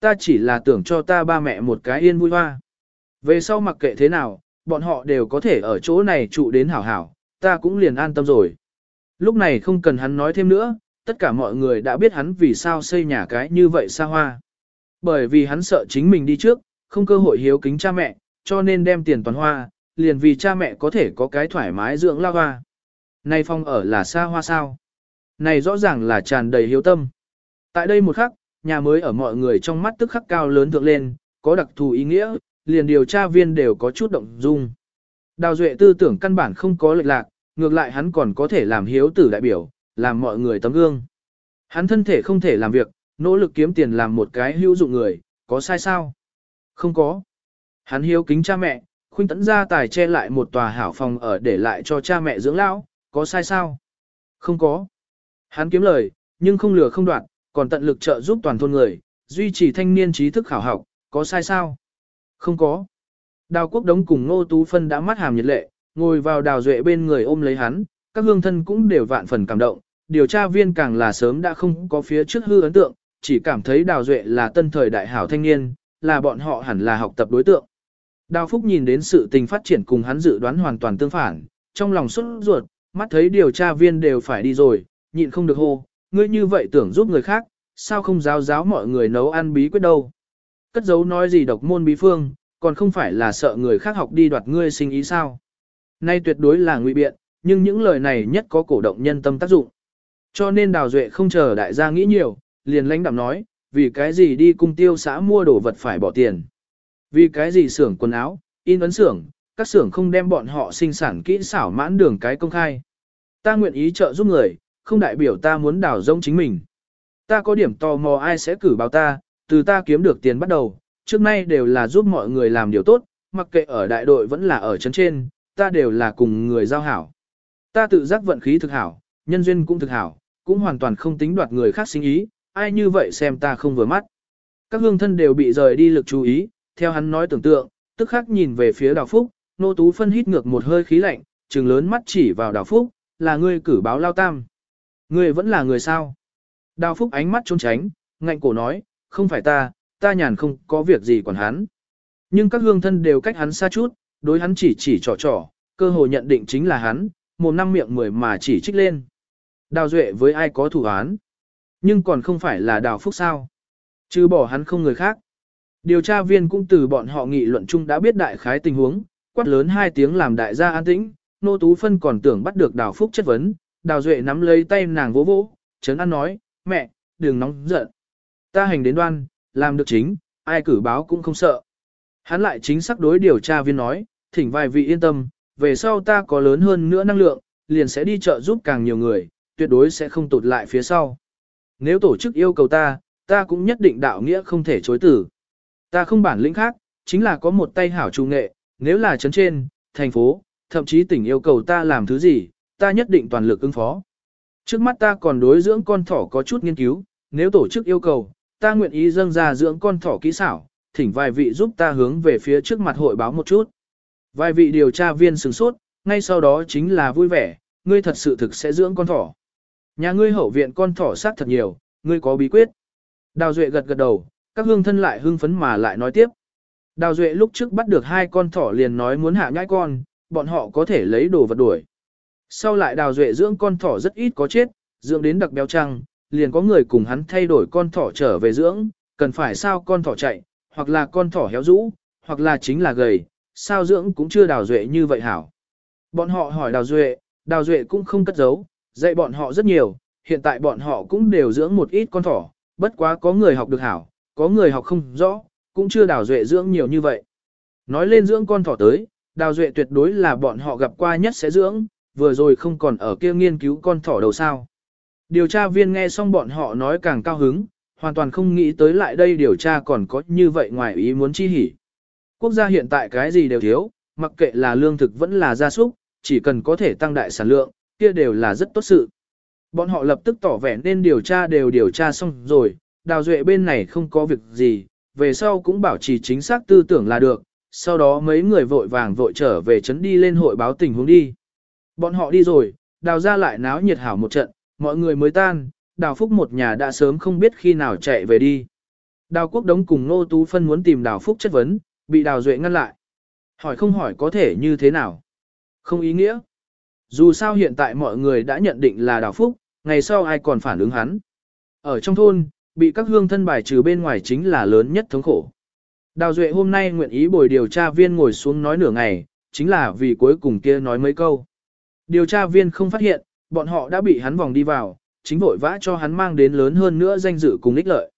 Ta chỉ là tưởng cho ta ba mẹ một cái yên vui hoa. Về sau mặc kệ thế nào, bọn họ đều có thể ở chỗ này trụ đến hảo hảo, ta cũng liền an tâm rồi. Lúc này không cần hắn nói thêm nữa, tất cả mọi người đã biết hắn vì sao xây nhà cái như vậy xa hoa. Bởi vì hắn sợ chính mình đi trước, không cơ hội hiếu kính cha mẹ, cho nên đem tiền toàn hoa, liền vì cha mẹ có thể có cái thoải mái dưỡng lao hoa. Này phong ở là xa hoa sao? Này rõ ràng là tràn đầy hiếu tâm. Tại đây một khắc, nhà mới ở mọi người trong mắt tức khắc cao lớn thượng lên, có đặc thù ý nghĩa, liền điều tra viên đều có chút động dung. Đào Duệ tư tưởng căn bản không có lệch lạc, ngược lại hắn còn có thể làm hiếu tử đại biểu, làm mọi người tấm gương. Hắn thân thể không thể làm việc, nỗ lực kiếm tiền làm một cái hữu dụng người, có sai sao? Không có. Hắn hiếu kính cha mẹ, khuynh tấn ra tài che lại một tòa hảo phòng ở để lại cho cha mẹ dưỡng lão, có sai sao? Không có. Hắn kiếm lời, nhưng không lừa không đoạn, còn tận lực trợ giúp toàn thôn người, duy trì thanh niên trí thức khảo học, có sai sao? Không có. Đào quốc đống cùng Ngô Tú Phân đã mắt hàm nhiệt lệ, ngồi vào đào duệ bên người ôm lấy hắn, các hương thân cũng đều vạn phần cảm động, điều tra viên càng là sớm đã không có phía trước hư ấn tượng, chỉ cảm thấy đào duệ là tân thời đại hảo thanh niên, là bọn họ hẳn là học tập đối tượng. Đào Phúc nhìn đến sự tình phát triển cùng hắn dự đoán hoàn toàn tương phản, trong lòng xuất ruột, mắt thấy điều tra viên đều phải đi rồi, nhịn không được hô, ngươi như vậy tưởng giúp người khác, sao không giáo giáo mọi người nấu ăn bí quyết đâu. Cất giấu nói gì độc môn bí phương, còn không phải là sợ người khác học đi đoạt ngươi sinh ý sao. Nay tuyệt đối là ngụy biện, nhưng những lời này nhất có cổ động nhân tâm tác dụng. Cho nên Đào Duệ không chờ đại gia nghĩ nhiều, liền lãnh đạm nói, vì cái gì đi cung tiêu xã mua đồ vật phải bỏ tiền. Vì cái gì xưởng quần áo, in ấn xưởng, các xưởng không đem bọn họ sinh sản kỹ xảo mãn đường cái công khai. Ta nguyện ý trợ giúp người, không đại biểu ta muốn đào rông chính mình. Ta có điểm tò mò ai sẽ cử báo ta, từ ta kiếm được tiền bắt đầu, trước nay đều là giúp mọi người làm điều tốt, mặc kệ ở đại đội vẫn là ở chấn trên, ta đều là cùng người giao hảo. Ta tự giác vận khí thực hảo, nhân duyên cũng thực hảo, cũng hoàn toàn không tính đoạt người khác sinh ý, ai như vậy xem ta không vừa mắt. các hương thân đều bị rời đi lực chú ý, theo hắn nói tưởng tượng, tức khắc nhìn về phía đào phúc, nô tú phân hít ngược một hơi khí lạnh, trừng lớn mắt chỉ vào đào phúc, là ngươi cử báo lao tam. Ngươi vẫn là người sao? Đào phúc ánh mắt trốn tránh, ngạnh cổ nói, không phải ta, ta nhàn không có việc gì quản hắn. Nhưng các hương thân đều cách hắn xa chút, đối hắn chỉ chỉ trò trò, cơ hội nhận định chính là hắn, một năm miệng mười mà chỉ trích lên. Đào duệ với ai có thủ án, nhưng còn không phải là đào phúc sao. Chứ bỏ hắn không người khác. Điều tra viên cũng từ bọn họ nghị luận chung đã biết đại khái tình huống, quát lớn hai tiếng làm đại gia an tĩnh, nô tú phân còn tưởng bắt được đào phúc chất vấn, đào duệ nắm lấy tay nàng vỗ vỗ, Trấn an nói, mẹ, đừng nóng giận. Ta hành đến đoan, làm được chính, ai cử báo cũng không sợ. Hắn lại chính xác đối điều tra viên nói, thỉnh vài vị yên tâm, về sau ta có lớn hơn nữa năng lượng, liền sẽ đi chợ giúp càng nhiều người, tuyệt đối sẽ không tụt lại phía sau. Nếu tổ chức yêu cầu ta, ta cũng nhất định đạo nghĩa không thể chối tử. Ta không bản lĩnh khác, chính là có một tay hảo trung nghệ, nếu là chấn trên, thành phố, thậm chí tỉnh yêu cầu ta làm thứ gì, ta nhất định toàn lực ứng phó. Trước mắt ta còn đối dưỡng con thỏ có chút nghiên cứu, nếu tổ chức yêu cầu, ta nguyện ý dâng ra dưỡng con thỏ kỹ xảo, thỉnh vài vị giúp ta hướng về phía trước mặt hội báo một chút. Vài vị điều tra viên sửng sốt, ngay sau đó chính là vui vẻ, ngươi thật sự thực sẽ dưỡng con thỏ. Nhà ngươi hậu viện con thỏ sát thật nhiều, ngươi có bí quyết. Đào Duệ gật gật đầu, các hương thân lại hưng phấn mà lại nói tiếp. Đào Duệ lúc trước bắt được hai con thỏ liền nói muốn hạ nhãi con, bọn họ có thể lấy đồ vật đuổi. Sau lại Đào Duệ dưỡng con thỏ rất ít có chết, dưỡng đến đặc béo trăng, liền có người cùng hắn thay đổi con thỏ trở về dưỡng, cần phải sao con thỏ chạy, hoặc là con thỏ héo rũ, hoặc là chính là gầy, sao dưỡng cũng chưa Đào Duệ như vậy hảo. Bọn họ hỏi Đào Duệ, Đào Duệ cũng không cất giấu, dạy bọn họ rất nhiều, hiện tại bọn họ cũng đều dưỡng một ít con thỏ, bất quá có người học được hảo, có người học không rõ, cũng chưa đào duệ dưỡng nhiều như vậy. Nói lên dưỡng con thỏ tới, đào duệ tuyệt đối là bọn họ gặp qua nhất sẽ dưỡng, vừa rồi không còn ở kia nghiên cứu con thỏ đầu sao. Điều tra viên nghe xong bọn họ nói càng cao hứng, hoàn toàn không nghĩ tới lại đây điều tra còn có như vậy ngoài ý muốn chi hỉ. Quốc gia hiện tại cái gì đều thiếu, mặc kệ là lương thực vẫn là gia súc, chỉ cần có thể tăng đại sản lượng, kia đều là rất tốt sự. Bọn họ lập tức tỏ vẻ nên điều tra đều điều tra xong rồi, đào duệ bên này không có việc gì, về sau cũng bảo trì chính xác tư tưởng là được, sau đó mấy người vội vàng vội trở về trấn đi lên hội báo tình huống đi. Bọn họ đi rồi, đào ra lại náo nhiệt hảo một trận, mọi người mới tan, đào phúc một nhà đã sớm không biết khi nào chạy về đi. Đào quốc đống cùng Nô Tú Phân muốn tìm đào phúc chất vấn, bị đào duệ ngăn lại. Hỏi không hỏi có thể như thế nào? Không ý nghĩa. Dù sao hiện tại mọi người đã nhận định là đào phúc, ngày sau ai còn phản ứng hắn. Ở trong thôn, bị các hương thân bài trừ bên ngoài chính là lớn nhất thống khổ. Đào Duệ hôm nay nguyện ý bồi điều tra viên ngồi xuống nói nửa ngày, chính là vì cuối cùng kia nói mấy câu. Điều tra viên không phát hiện, bọn họ đã bị hắn vòng đi vào, chính vội vã cho hắn mang đến lớn hơn nữa danh dự cùng ích lợi.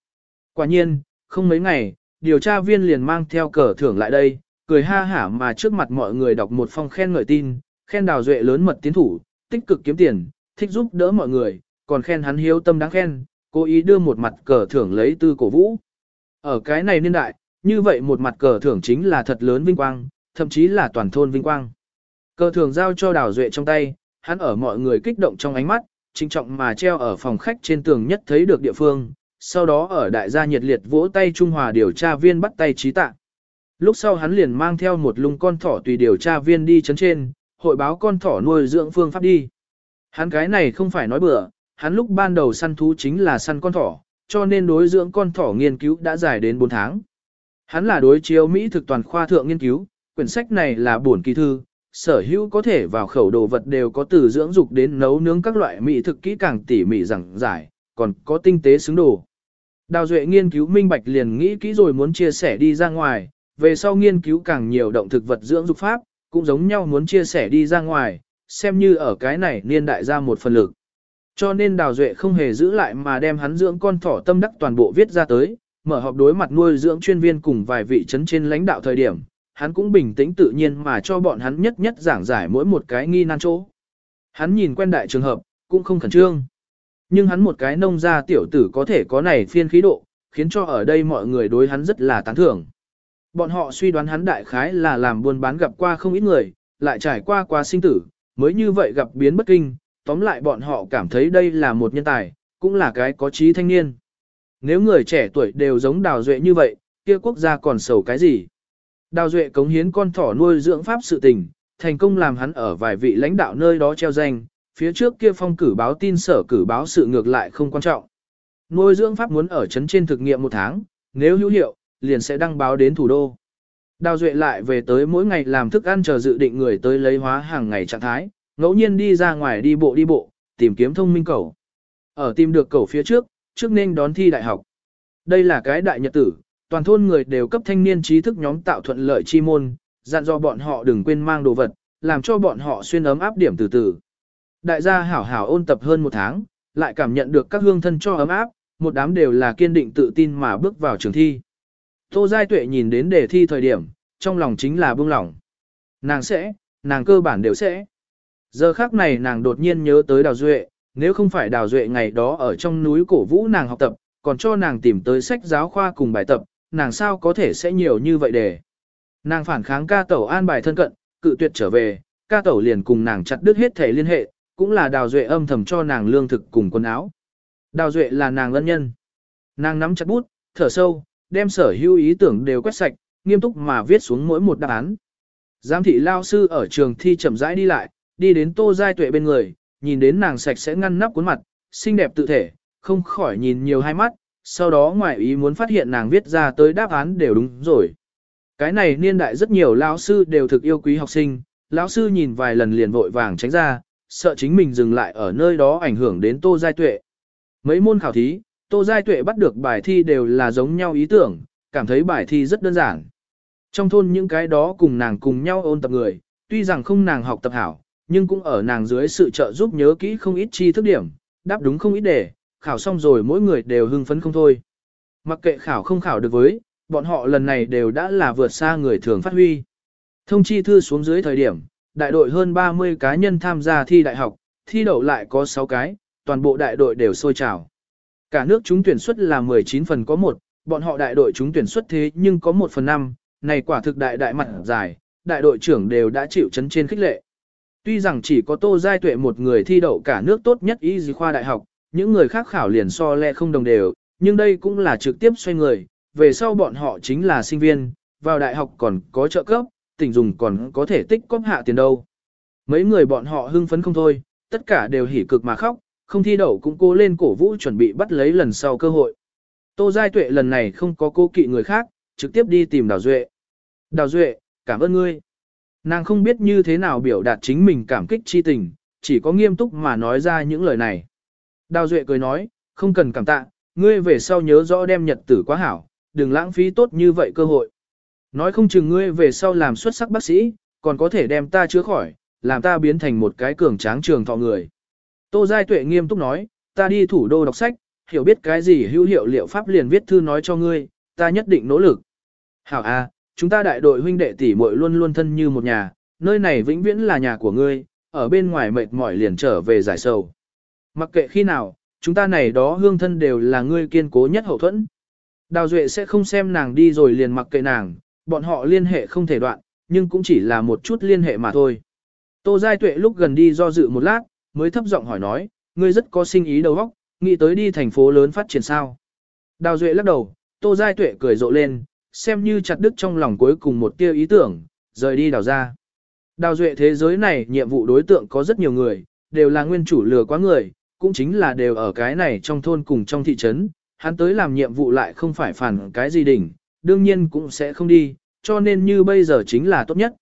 Quả nhiên, không mấy ngày, điều tra viên liền mang theo cờ thưởng lại đây, cười ha hả mà trước mặt mọi người đọc một phong khen ngợi tin, khen Đào Duệ lớn mật tiến thủ, tích cực kiếm tiền, thích giúp đỡ mọi người, còn khen hắn hiếu tâm đáng khen, cố ý đưa một mặt cờ thưởng lấy tư cổ vũ. Ở cái này niên đại, như vậy một mặt cờ thưởng chính là thật lớn vinh quang, thậm chí là toàn thôn vinh quang. Cờ thường giao cho Đào Duệ trong tay, hắn ở mọi người kích động trong ánh mắt, trinh trọng mà treo ở phòng khách trên tường nhất thấy được địa phương, sau đó ở đại gia nhiệt liệt vỗ tay Trung Hòa điều tra viên bắt tay trí tạ. Lúc sau hắn liền mang theo một lung con thỏ tùy điều tra viên đi chấn trên, hội báo con thỏ nuôi dưỡng phương pháp đi. Hắn cái này không phải nói bừa, hắn lúc ban đầu săn thú chính là săn con thỏ, cho nên đối dưỡng con thỏ nghiên cứu đã dài đến 4 tháng. Hắn là đối chiếu Mỹ thực toàn khoa thượng nghiên cứu, quyển sách này là bổn kỳ thư, sở hữu có thể vào khẩu đồ vật đều có từ dưỡng dục đến nấu nướng các loại mỹ thực kỹ càng tỉ mỉ giảng giải, còn có tinh tế xứng đồ. Đào Duệ nghiên cứu minh bạch liền nghĩ kỹ rồi muốn chia sẻ đi ra ngoài, về sau nghiên cứu càng nhiều động thực vật dưỡng dục pháp, cũng giống nhau muốn chia sẻ đi ra ngoài, xem như ở cái này niên đại ra một phần lực. Cho nên Đào Duệ không hề giữ lại mà đem hắn dưỡng con thỏ tâm đắc toàn bộ viết ra tới, mở họp đối mặt nuôi dưỡng chuyên viên cùng vài vị chấn trên lãnh đạo thời điểm, hắn cũng bình tĩnh tự nhiên mà cho bọn hắn nhất nhất giảng giải mỗi một cái nghi nan chỗ. Hắn nhìn quen đại trường hợp, cũng không khẩn trương. Nhưng hắn một cái nông gia tiểu tử có thể có này phiên khí độ, khiến cho ở đây mọi người đối hắn rất là tán thưởng. Bọn họ suy đoán hắn đại khái là làm buôn bán gặp qua không ít người, lại trải qua qua sinh tử, mới như vậy gặp biến bất kinh, tóm lại bọn họ cảm thấy đây là một nhân tài, cũng là cái có trí thanh niên. nếu người trẻ tuổi đều giống Đào Duệ như vậy, kia quốc gia còn sầu cái gì? Đào Duệ cống hiến con thỏ nuôi dưỡng pháp sự tình, thành công làm hắn ở vài vị lãnh đạo nơi đó treo danh, phía trước kia phong cử báo tin sở cử báo sự ngược lại không quan trọng. Nuôi dưỡng pháp muốn ở chấn trên thực nghiệm một tháng, nếu hữu hiệu, liền sẽ đăng báo đến thủ đô. Đào Duệ lại về tới mỗi ngày làm thức ăn chờ dự định người tới lấy hóa hàng ngày trạng thái, ngẫu nhiên đi ra ngoài đi bộ đi bộ, tìm kiếm thông minh cầu. Ở tìm được cầu phía trước, trước nên đón thi đại học. Đây là cái đại nhật tử, toàn thôn người đều cấp thanh niên trí thức nhóm tạo thuận lợi chi môn, dặn dò bọn họ đừng quên mang đồ vật, làm cho bọn họ xuyên ấm áp điểm từ từ. Đại gia hảo hảo ôn tập hơn một tháng, lại cảm nhận được các hương thân cho ấm áp, một đám đều là kiên định tự tin mà bước vào trường thi. Tô Giai Tuệ nhìn đến đề thi thời điểm, trong lòng chính là buông lỏng. Nàng sẽ, nàng cơ bản đều sẽ. Giờ khác này nàng đột nhiên nhớ tới Đào Duệ, nếu không phải Đào Duệ ngày đó ở trong núi cổ vũ nàng học tập, còn cho nàng tìm tới sách giáo khoa cùng bài tập, nàng sao có thể sẽ nhiều như vậy để. Nàng phản kháng ca tẩu an bài thân cận, cự tuyệt trở về, ca tẩu liền cùng nàng chặt đứt hết thể liên hệ, cũng là Đào Duệ âm thầm cho nàng lương thực cùng quần áo. Đào Duệ là nàng lân nhân. Nàng nắm chặt bút, thở sâu, đem sở hữu ý tưởng đều quét sạch, nghiêm túc mà viết xuống mỗi một đáp án. Giám thị lao sư ở trường thi chậm rãi đi lại, đi đến Tô Giai Tuệ bên người, nhìn đến nàng sạch sẽ ngăn nắp cuốn mặt, xinh đẹp tự thể, không khỏi nhìn nhiều hai mắt, sau đó ngoại ý muốn phát hiện nàng viết ra tới đáp án đều đúng rồi. Cái này niên đại rất nhiều lão sư đều thực yêu quý học sinh, lão sư nhìn vài lần liền vội vàng tránh ra, sợ chính mình dừng lại ở nơi đó ảnh hưởng đến Tô Giai Tuệ. Mấy môn khảo thí, Tô Giai Tuệ bắt được bài thi đều là giống nhau ý tưởng, cảm thấy bài thi rất đơn giản. Trong thôn những cái đó cùng nàng cùng nhau ôn tập người, tuy rằng không nàng học tập hảo, nhưng cũng ở nàng dưới sự trợ giúp nhớ kỹ không ít chi thức điểm, đáp đúng không ít đề, khảo xong rồi mỗi người đều hưng phấn không thôi. Mặc kệ khảo không khảo được với, bọn họ lần này đều đã là vượt xa người thường phát huy. Thông chi thư xuống dưới thời điểm, đại đội hơn 30 cá nhân tham gia thi đại học, thi đậu lại có 6 cái, toàn bộ đại đội đều sôi trào. Cả nước chúng tuyển suất là 19 phần có một, bọn họ đại đội chúng tuyển suất thế nhưng có 1 phần 5, này quả thực đại đại mặt dài, đại đội trưởng đều đã chịu chấn trên khích lệ. Tuy rằng chỉ có Tô Giai Tuệ một người thi đậu cả nước tốt nhất y dì khoa đại học, những người khác khảo liền so lẹ không đồng đều, nhưng đây cũng là trực tiếp xoay người, về sau bọn họ chính là sinh viên, vào đại học còn có trợ cấp, tỉnh dùng còn có thể tích cóp hạ tiền đâu. Mấy người bọn họ hưng phấn không thôi, tất cả đều hỉ cực mà khóc, không thi đậu cũng cố lên cổ vũ chuẩn bị bắt lấy lần sau cơ hội. Tô Giai Tuệ lần này không có cô kỵ người khác, trực tiếp đi tìm Đào Duệ. Đào Duệ, cảm ơn ngươi. Nàng không biết như thế nào biểu đạt chính mình cảm kích chi tình, chỉ có nghiêm túc mà nói ra những lời này. Đào Duệ cười nói, không cần cảm tạ, ngươi về sau nhớ rõ đem nhật tử quá hảo, đừng lãng phí tốt như vậy cơ hội. Nói không chừng ngươi về sau làm xuất sắc bác sĩ, còn có thể đem ta chữa khỏi, làm ta biến thành một cái cường tráng trường thọ người. Tô Giai Tuệ nghiêm túc nói, ta đi thủ đô đọc sách, hiểu biết cái gì hữu hiệu liệu pháp liền viết thư nói cho ngươi, ta nhất định nỗ lực. Hảo A, chúng ta đại đội huynh đệ tỷ muội luôn luôn thân như một nhà, nơi này vĩnh viễn là nhà của ngươi, ở bên ngoài mệt mỏi liền trở về giải sầu. Mặc kệ khi nào, chúng ta này đó hương thân đều là ngươi kiên cố nhất hậu thuẫn. Đào Duệ sẽ không xem nàng đi rồi liền mặc kệ nàng, bọn họ liên hệ không thể đoạn, nhưng cũng chỉ là một chút liên hệ mà thôi. Tô Giai Tuệ lúc gần đi do dự một lát, mới thấp giọng hỏi nói, ngươi rất có sinh ý đầu óc, nghĩ tới đi thành phố lớn phát triển sao. Đào Duệ lắc đầu, Tô Giai Tuệ cười rộ lên, xem như chặt đứt trong lòng cuối cùng một tia ý tưởng, rời đi đào ra. Đào Duệ thế giới này nhiệm vụ đối tượng có rất nhiều người, đều là nguyên chủ lừa quá người, cũng chính là đều ở cái này trong thôn cùng trong thị trấn, hắn tới làm nhiệm vụ lại không phải phản cái gì đỉnh, đương nhiên cũng sẽ không đi, cho nên như bây giờ chính là tốt nhất.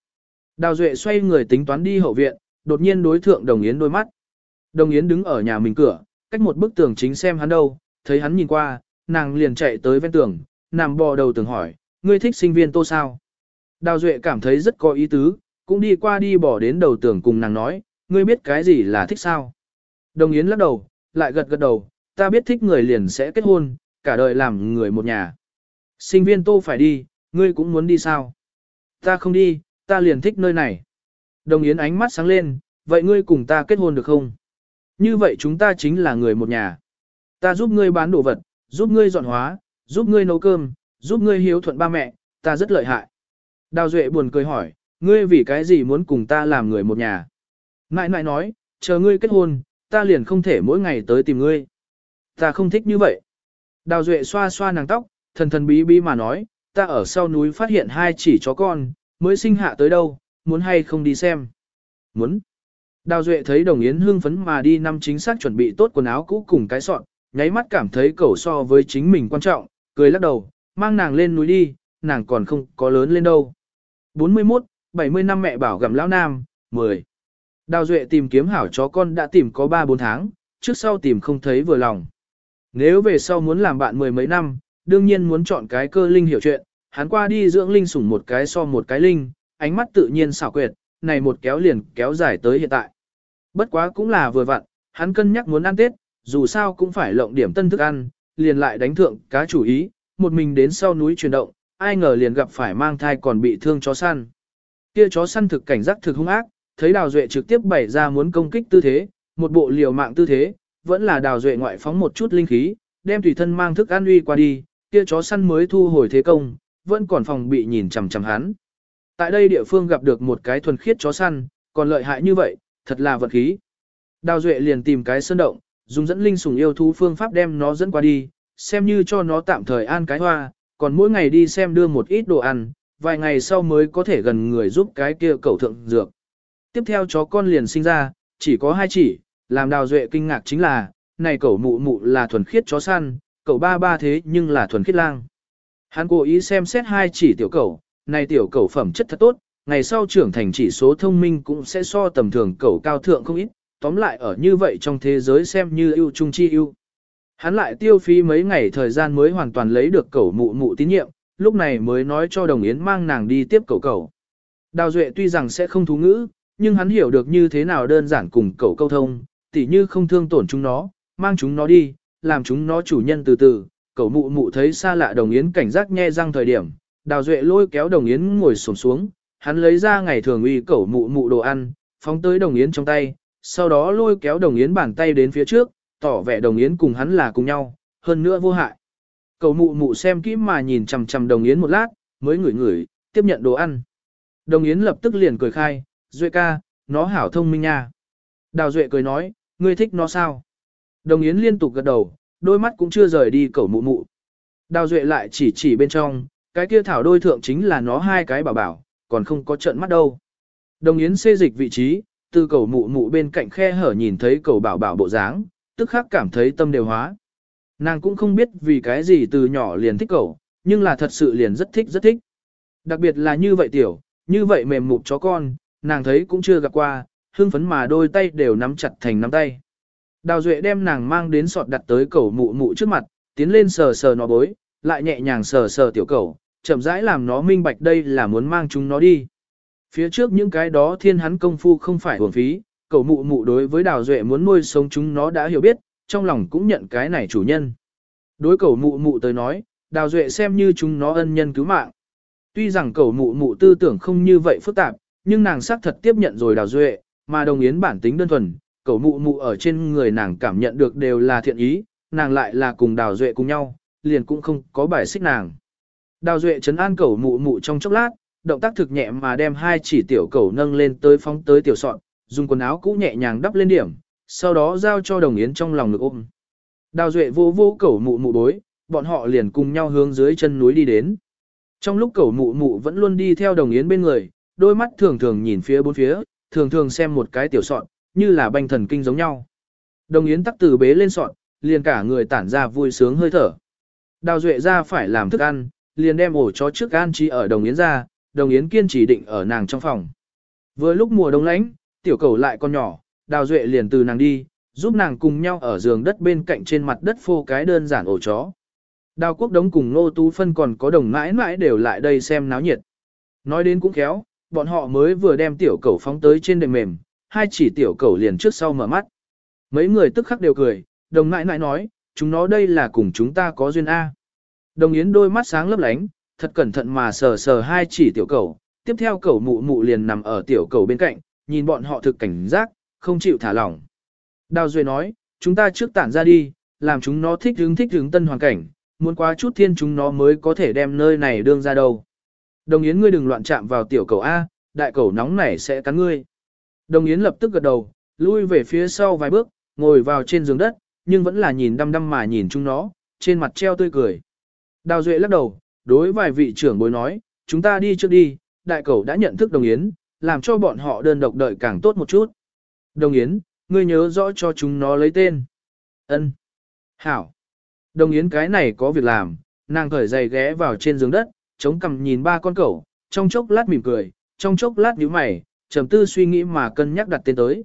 Đào Duệ xoay người tính toán đi hậu viện, đột nhiên đối thượng Đồng Yến đôi mắt. Đồng Yến đứng ở nhà mình cửa, cách một bức tường chính xem hắn đâu, thấy hắn nhìn qua, nàng liền chạy tới ven tường, nằm bò đầu tường hỏi, ngươi thích sinh viên tô sao? Đào Duệ cảm thấy rất có ý tứ, cũng đi qua đi bỏ đến đầu tường cùng nàng nói, ngươi biết cái gì là thích sao? Đồng Yến lắc đầu, lại gật gật đầu, ta biết thích người liền sẽ kết hôn, cả đời làm người một nhà. Sinh viên tô phải đi, ngươi cũng muốn đi sao? Ta không đi, ta liền thích nơi này. Đồng Yến ánh mắt sáng lên, vậy ngươi cùng ta kết hôn được không? Như vậy chúng ta chính là người một nhà. Ta giúp ngươi bán đồ vật, giúp ngươi dọn hóa, giúp ngươi nấu cơm, giúp ngươi hiếu thuận ba mẹ, ta rất lợi hại. Đào Duệ buồn cười hỏi, ngươi vì cái gì muốn cùng ta làm người một nhà? Nại nại nói, chờ ngươi kết hôn, ta liền không thể mỗi ngày tới tìm ngươi. Ta không thích như vậy. Đào Duệ xoa xoa nàng tóc, thần thần bí bí mà nói, ta ở sau núi phát hiện hai chỉ chó con, mới sinh hạ tới đâu, muốn hay không đi xem. Muốn. Đào Duệ thấy Đồng Yến hưng phấn mà đi năm chính xác chuẩn bị tốt quần áo cũ cùng cái sọn, nháy mắt cảm thấy cẩu so với chính mình quan trọng, cười lắc đầu, mang nàng lên núi đi, nàng còn không có lớn lên đâu. 41, 70 năm mẹ bảo gặm lão nam, 10. Đào Duệ tìm kiếm hảo chó con đã tìm có 3-4 tháng, trước sau tìm không thấy vừa lòng. Nếu về sau muốn làm bạn mười mấy năm, đương nhiên muốn chọn cái cơ linh hiểu chuyện, hắn qua đi dưỡng linh sủng một cái so một cái linh, ánh mắt tự nhiên xảo quyệt, này một kéo liền kéo dài tới hiện tại. Bất quá cũng là vừa vặn, hắn cân nhắc muốn ăn Tết, dù sao cũng phải lộng điểm tân thức ăn, liền lại đánh thượng cá chủ ý, một mình đến sau núi chuyển động, ai ngờ liền gặp phải mang thai còn bị thương chó săn. Kia chó săn thực cảnh giác thực hung ác, thấy Đào Duệ trực tiếp bày ra muốn công kích tư thế, một bộ liều mạng tư thế, vẫn là Đào Duệ ngoại phóng một chút linh khí, đem tùy thân mang thức ăn uy qua đi, kia chó săn mới thu hồi thế công, vẫn còn phòng bị nhìn chằm chằm hắn. Tại đây địa phương gặp được một cái thuần khiết chó săn, còn lợi hại như vậy, thật là vật khí. Đào Duệ liền tìm cái sơn động, dùng dẫn linh sủng yêu thú phương pháp đem nó dẫn qua đi, xem như cho nó tạm thời an cái hoa, còn mỗi ngày đi xem đưa một ít đồ ăn, vài ngày sau mới có thể gần người giúp cái kia cẩu thượng dược. Tiếp theo chó con liền sinh ra, chỉ có hai chỉ, làm đào duệ kinh ngạc chính là, này cẩu mụ mụ là thuần khiết chó săn, cậu ba ba thế nhưng là thuần khiết lang. Hắn cố ý xem xét hai chỉ tiểu cẩu, này tiểu cẩu phẩm chất thật tốt, ngày sau trưởng thành chỉ số thông minh cũng sẽ so tầm thường cẩu cao thượng không ít, tóm lại ở như vậy trong thế giới xem như ưu trung chi ưu. Hắn lại tiêu phí mấy ngày thời gian mới hoàn toàn lấy được cẩu mụ mụ tín nhiệm, lúc này mới nói cho Đồng Yến mang nàng đi tiếp cẩu cẩu. Đào Duệ tuy rằng sẽ không thú ngữ, nhưng hắn hiểu được như thế nào đơn giản cùng cậu câu thông, tỉ như không thương tổn chúng nó, mang chúng nó đi, làm chúng nó chủ nhân từ từ. Cậu mụ mụ thấy xa lạ Đồng Yến cảnh giác nhe răng thời điểm, Đào Duệ lôi kéo Đồng Yến ngồi xổm xuống, hắn lấy ra ngày thường uy cậu mụ mụ đồ ăn, phóng tới Đồng Yến trong tay, sau đó lôi kéo Đồng Yến bàn tay đến phía trước, tỏ vẻ Đồng Yến cùng hắn là cùng nhau, hơn nữa vô hại. Cậu mụ mụ xem kỹ mà nhìn chằm chằm Đồng Yến một lát, mới ngửi ngửi, tiếp nhận đồ ăn. Đồng Yến lập tức liền cười khai, Duệ ca, nó hảo thông minh nha. Đào Duệ cười nói, ngươi thích nó sao? Đồng Yến liên tục gật đầu, đôi mắt cũng chưa rời đi cẩu mụ mụ. Đào Duệ lại chỉ chỉ bên trong, cái kia thảo đôi thượng chính là nó hai cái bảo bảo, còn không có trận mắt đâu. Đồng Yến xê dịch vị trí, từ cẩu mụ mụ bên cạnh khe hở nhìn thấy cẩu bảo bảo bộ dáng, tức khắc cảm thấy tâm đều hóa. Nàng cũng không biết vì cái gì từ nhỏ liền thích cẩu, nhưng là thật sự liền rất thích rất thích. Đặc biệt là như vậy tiểu, như vậy mềm mụt chó con, nàng thấy cũng chưa gặp qua, hưng phấn mà đôi tay đều nắm chặt thành nắm tay. Đào Duệ đem nàng mang đến sọt đặt tới cầu mụ mụ trước mặt, tiến lên sờ sờ nó bối, lại nhẹ nhàng sờ sờ tiểu cầu, chậm rãi làm nó minh bạch đây là muốn mang chúng nó đi. Phía trước những cái đó thiên hắn công phu không phải uổng phí, cầu mụ mụ đối với đào duệ muốn nuôi sống chúng nó đã hiểu biết, trong lòng cũng nhận cái này chủ nhân. Đối cầu mụ mụ tới nói, đào duệ xem như chúng nó ân nhân cứu mạng. Tuy rằng cầu mụ mụ tư tưởng không như vậy phức tạp, nhưng nàng xác thật tiếp nhận rồi đào duệ, mà đồng yến bản tính đơn thuần, cẩu mụ mụ ở trên người nàng cảm nhận được đều là thiện ý, nàng lại là cùng đào duệ cùng nhau, liền cũng không có bài xích nàng. Đào duệ chấn an cẩu mụ mụ trong chốc lát, động tác thực nhẹ mà đem hai chỉ tiểu cầu nâng lên tới phóng tới tiểu sọn, dùng quần áo cũ nhẹ nhàng đắp lên điểm, sau đó giao cho đồng yến trong lòng ngực ôm. Đào duệ vô vô cẩu mụ mụ bối, bọn họ liền cùng nhau hướng dưới chân núi đi đến. Trong lúc cẩu mụ mụ vẫn luôn đi theo đồng yến bên người, đôi mắt thường thường nhìn phía bốn phía, thường thường xem một cái tiểu sọn, như là banh thần kinh giống nhau. Đồng yến tắc từ bế lên sọn, liền cả người tản ra vui sướng hơi thở. Đào duệ ra phải làm thức ăn, liền đem ổ chó trước an trí ở đồng yến ra, đồng yến kiên trì định ở nàng trong phòng. Vừa lúc mùa đông lạnh, tiểu cầu lại con nhỏ, đào duệ liền từ nàng đi, giúp nàng cùng nhau ở giường đất bên cạnh trên mặt đất phô cái đơn giản ổ chó. Đào quốc đống cùng nô tú phân còn có đồng mãi mãi đều lại đây xem náo nhiệt. Nói đến cũng khéo, bọn họ mới vừa đem tiểu cầu phóng tới trên đệm mềm, hai chỉ tiểu cầu liền trước sau mở mắt. Mấy người tức khắc đều cười, đồng nãi nãi nói, chúng nó đây là cùng chúng ta có duyên A. Đồng yến đôi mắt sáng lấp lánh, thật cẩn thận mà sờ sờ hai chỉ tiểu cầu, tiếp theo cầu mụ mụ liền nằm ở tiểu cầu bên cạnh, nhìn bọn họ thực cảnh giác, không chịu thả lỏng. Đào Duệ nói, chúng ta trước tản ra đi, làm chúng nó thích hứng thích hứng tân hoàn cảnh, muốn quá chút thiên chúng nó mới có thể đem nơi này đương ra đâu. Đồng Yến ngươi đừng loạn chạm vào tiểu cầu A, đại cầu nóng này sẽ cắn ngươi. Đồng Yến lập tức gật đầu, lui về phía sau vài bước, ngồi vào trên giường đất, nhưng vẫn là nhìn đăm đăm mà nhìn chúng nó, trên mặt treo tươi cười. Đào Duệ lắc đầu, đối vài vị trưởng bối nói, chúng ta đi trước đi, đại cầu đã nhận thức đồng yến, làm cho bọn họ đơn độc đợi càng tốt một chút. Đồng yến, ngươi nhớ rõ cho chúng nó lấy tên. Ân. Hảo. Đồng yến cái này có việc làm, nàng khởi giày ghé vào trên giường đất, chống cằm nhìn ba con cẩu, trong chốc lát mỉm cười, trong chốc lát nhíu mày, trầm tư suy nghĩ mà cân nhắc đặt tên tới.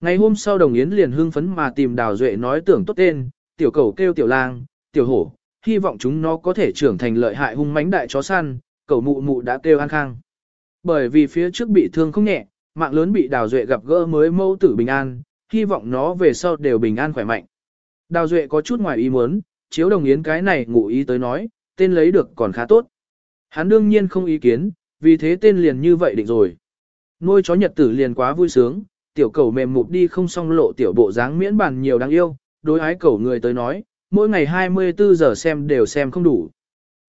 Ngày hôm sau đồng yến liền hưng phấn mà tìm đào duệ nói tưởng tốt tên, tiểu cẩu kêu tiểu lang, tiểu hổ, hy vọng chúng nó có thể trưởng thành lợi hại hung mãnh đại chó săn, cẩu mụ mụ đã kêu an khang. Bởi vì phía trước bị thương không nhẹ, mạng lớn bị đào duệ gặp gỡ mới mâu tử bình an, hy vọng nó về sau đều bình an khỏe mạnh. Đào duệ có chút ngoài ý muốn, chiếu đồng yến cái này ngụ ý tới nói, tên lấy được còn khá tốt. Hắn đương nhiên không ý kiến, vì thế tên liền như vậy định rồi. Nuôi chó nhật tử liền quá vui sướng, tiểu cầu mềm mụp đi không song lộ tiểu bộ dáng miễn bàn nhiều đáng yêu, đối ái cầu người tới nói, mỗi ngày 24 giờ xem đều xem không đủ.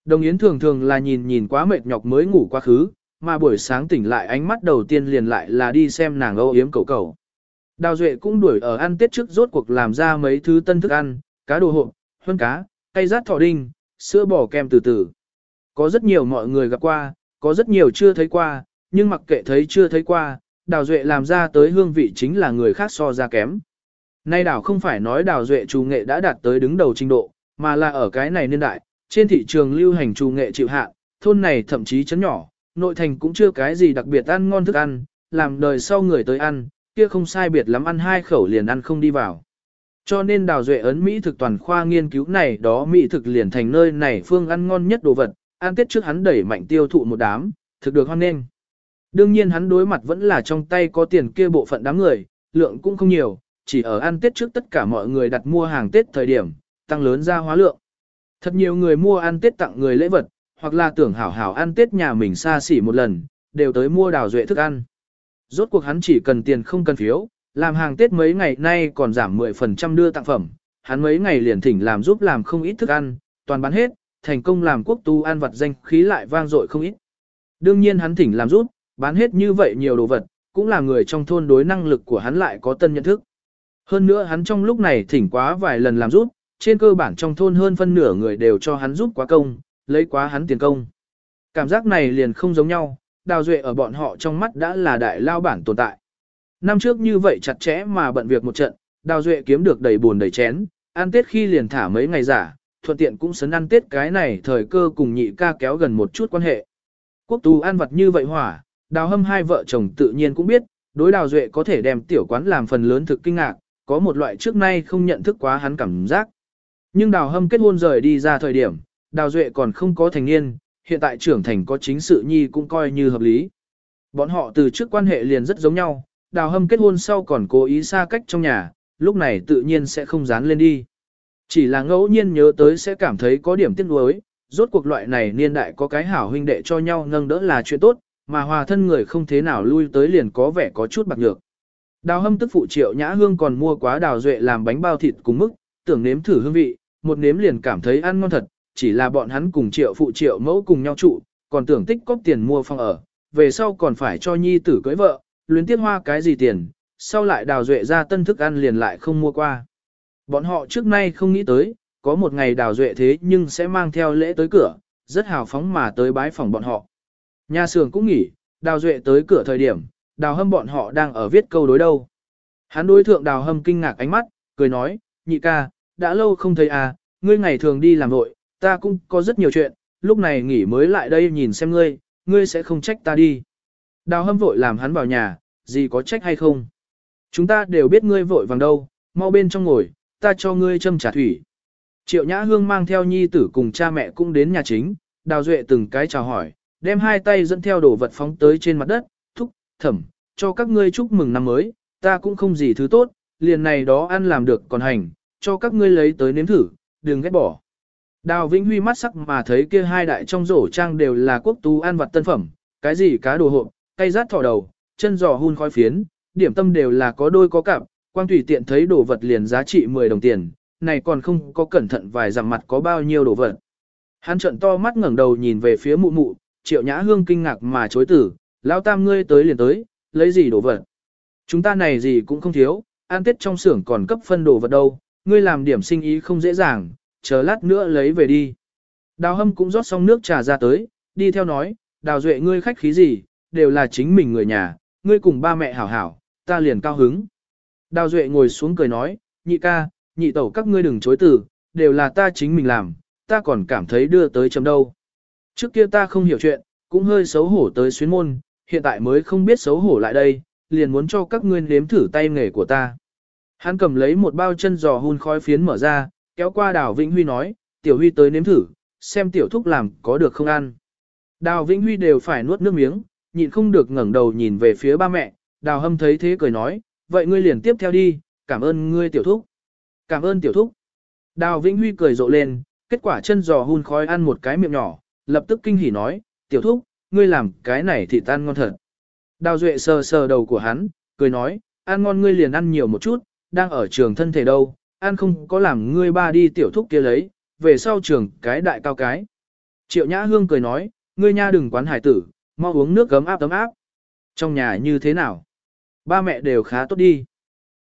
Đồng Yến thường thường là nhìn nhìn quá mệt nhọc mới ngủ quá khứ, mà buổi sáng tỉnh lại ánh mắt đầu tiên liền lại là đi xem nàng âu yếm cầu cầu. Đào Duệ cũng đuổi ở ăn tết trước rốt cuộc làm ra mấy thứ tân thức ăn, cá đồ hộp, hơn cá, cây rát thỏ đinh, sữa bò kem từ từ. Có rất nhiều mọi người gặp qua, có rất nhiều chưa thấy qua, nhưng mặc kệ thấy chưa thấy qua, Đào Duệ làm ra tới hương vị chính là người khác so ra kém. Nay đảo không phải nói Đào Duệ trù nghệ đã đạt tới đứng đầu trình độ, mà là ở cái này niên đại, trên thị trường lưu hành trù nghệ chịu hạn, thôn này thậm chí chấn nhỏ, nội thành cũng chưa cái gì đặc biệt ăn ngon thức ăn, làm đời sau người tới ăn, kia không sai biệt lắm ăn hai khẩu liền ăn không đi vào. Cho nên đào duệ ấn Mỹ thực toàn khoa nghiên cứu này đó Mỹ thực liền thành nơi này phương ăn ngon nhất đồ vật, ăn tết trước hắn đẩy mạnh tiêu thụ một đám, thực được hoan nghênh. Đương nhiên hắn đối mặt vẫn là trong tay có tiền kia bộ phận đám người, lượng cũng không nhiều, chỉ ở ăn tết trước tất cả mọi người đặt mua hàng tết thời điểm, tăng lớn ra hóa lượng. Thật nhiều người mua ăn tết tặng người lễ vật, hoặc là tưởng hảo hảo ăn tết nhà mình xa xỉ một lần, đều tới mua đào duệ thức ăn. Rốt cuộc hắn chỉ cần tiền không cần phiếu, làm hàng tết mấy ngày nay còn giảm 10% đưa tặng phẩm, hắn mấy ngày liền thỉnh làm giúp làm không ít thức ăn, toàn bán hết, thành công làm quốc tu an vật danh khí lại vang dội không ít. Đương nhiên hắn thỉnh làm giúp, bán hết như vậy nhiều đồ vật, cũng là người trong thôn đối năng lực của hắn lại có tân nhận thức. Hơn nữa hắn trong lúc này thỉnh quá vài lần làm giúp, trên cơ bản trong thôn hơn phân nửa người đều cho hắn giúp quá công, lấy quá hắn tiền công. Cảm giác này liền không giống nhau, đào duệ ở bọn họ trong mắt đã là đại lao bản tồn tại. Năm trước như vậy chặt chẽ mà bận việc một trận, đào duệ kiếm được đầy buồn đầy chén, ăn tết khi liền thả mấy ngày giả, thuận tiện cũng sấn ăn tết cái này thời cơ cùng nhị ca kéo gần một chút quan hệ. Quốc tu ăn vật như vậy hỏa, đào hâm hai vợ chồng tự nhiên cũng biết, đối đào duệ có thể đem tiểu quán làm phần lớn thực kinh ngạc, có một loại trước nay không nhận thức quá hắn cảm giác. Nhưng đào hâm kết hôn rời đi ra thời điểm, đào duệ còn không có thành niên, hiện tại trưởng thành có chính sự nhi cũng coi như hợp lý. Bọn họ từ trước quan hệ liền rất giống nhau, đào hâm kết hôn sau còn cố ý xa cách trong nhà, lúc này tự nhiên sẽ không dán lên đi. Chỉ là ngẫu nhiên nhớ tới sẽ cảm thấy có điểm tiếc nuối, rốt cuộc loại này niên đại có cái hảo huynh đệ cho nhau nâng đỡ là chuyện tốt, mà hòa thân người không thế nào lui tới liền có vẻ có chút bạc nhược. Đào hâm tức phụ triệu nhã hương còn mua quá đào duệ làm bánh bao thịt cùng mức, tưởng nếm thử hương vị, một nếm liền cảm thấy ăn ngon thật, chỉ là bọn hắn cùng triệu phụ triệu mẫu cùng nhau trụ, còn tưởng tích cóp tiền mua phòng ở, về sau còn phải cho nhi tử cưới vợ, luyến tiếc hoa cái gì tiền, sau lại đào duệ ra tân thức ăn liền lại không mua qua. Bọn họ trước nay không nghĩ tới, có một ngày đào duệ thế nhưng sẽ mang theo lễ tới cửa, rất hào phóng mà tới bái phòng bọn họ. Nhà xưởng cũng nghỉ, đào duệ tới cửa thời điểm, đào hâm bọn họ đang ở viết câu đối đâu. Hắn đối thượng đào hâm kinh ngạc ánh mắt, cười nói, nhị ca, đã lâu không thấy à, ngươi ngày thường đi làm vội, ta cũng có rất nhiều chuyện, lúc này nghỉ mới lại đây nhìn xem ngươi, ngươi sẽ không trách ta đi. Đào hâm vội làm hắn vào nhà, gì có trách hay không. Chúng ta đều biết ngươi vội vàng đâu, mau bên trong ngồi, ta cho ngươi châm trà thủy. Triệu Nhã Hương mang theo nhi tử cùng cha mẹ cũng đến nhà chính, đào duệ từng cái chào hỏi, đem hai tay dẫn theo đồ vật phóng tới trên mặt đất, thúc, thẩm, cho các ngươi chúc mừng năm mới, ta cũng không gì thứ tốt, liền này đó ăn làm được còn hành, cho các ngươi lấy tới nếm thử, đừng ghét bỏ. Đào Vĩnh Huy mắt sắc mà thấy kia hai đại trong rổ trang đều là quốc tú ăn vật tân phẩm, cái gì cá đồ hộp, cây rát thỏ đầu, chân giò hun khói phiến, điểm tâm đều là có đôi có cặp, quang tùy tiện thấy đồ vật liền giá trị 10 đồng tiền, này còn không có cẩn thận vài giảm mặt có bao nhiêu đồ vật. Hắn trận to mắt ngẩng đầu nhìn về phía mụ mụ, triệu nhã hương kinh ngạc mà chối tử, lao tam ngươi tới liền tới, lấy gì đồ vật. Chúng ta này gì cũng không thiếu, an tết trong xưởng còn cấp phân đồ vật đâu, ngươi làm điểm sinh ý không dễ dàng, chờ lát nữa lấy về đi. Đào hâm cũng rót xong nước trà ra tới, đi theo nói, đào duệ ngươi khách khí gì, đều là chính mình người nhà, ngươi cùng ba mẹ hảo hảo, ta liền cao hứng. Đào duệ ngồi xuống cười nói, nhị ca, nhị tẩu các ngươi đừng chối từ, đều là ta chính mình làm, ta còn cảm thấy đưa tới chấm đâu. Trước kia ta không hiểu chuyện, cũng hơi xấu hổ tới xuyến môn, hiện tại mới không biết xấu hổ lại đây, liền muốn cho các ngươi nếm thử tay nghề của ta. Hắn cầm lấy một bao chân giò hun khói phiến mở ra, kéo qua đào Vĩnh Huy nói, tiểu Huy tới nếm thử, xem tiểu thúc làm có được không ăn. Đào Vĩnh Huy đều phải nuốt nước miếng, nhịn không được ngẩng đầu nhìn về phía ba mẹ, đào hâm thấy thế cười nói, vậy ngươi liền tiếp theo đi, cảm ơn ngươi tiểu thúc. Cảm ơn tiểu thúc. Đào Vĩnh Huy cười rộ lên, kết quả chân giò hun khói ăn một cái miệng nhỏ, lập tức kinh hỉ nói, tiểu thúc, ngươi làm cái này thì tan ngon thật. Đào Duệ sờ sờ đầu của hắn, cười nói, ăn ngon ngươi liền ăn nhiều một chút, đang ở trường thân thể đâu, ăn không có làm ngươi ba đi tiểu thúc kia lấy, về sau trường cái đại cao cái. Triệu Nhã Hương cười nói, ngươi nha đừng quán hải tử, mau uống nước gấm áp tấm áp. Trong nhà như thế nào? Ba mẹ đều khá tốt đi.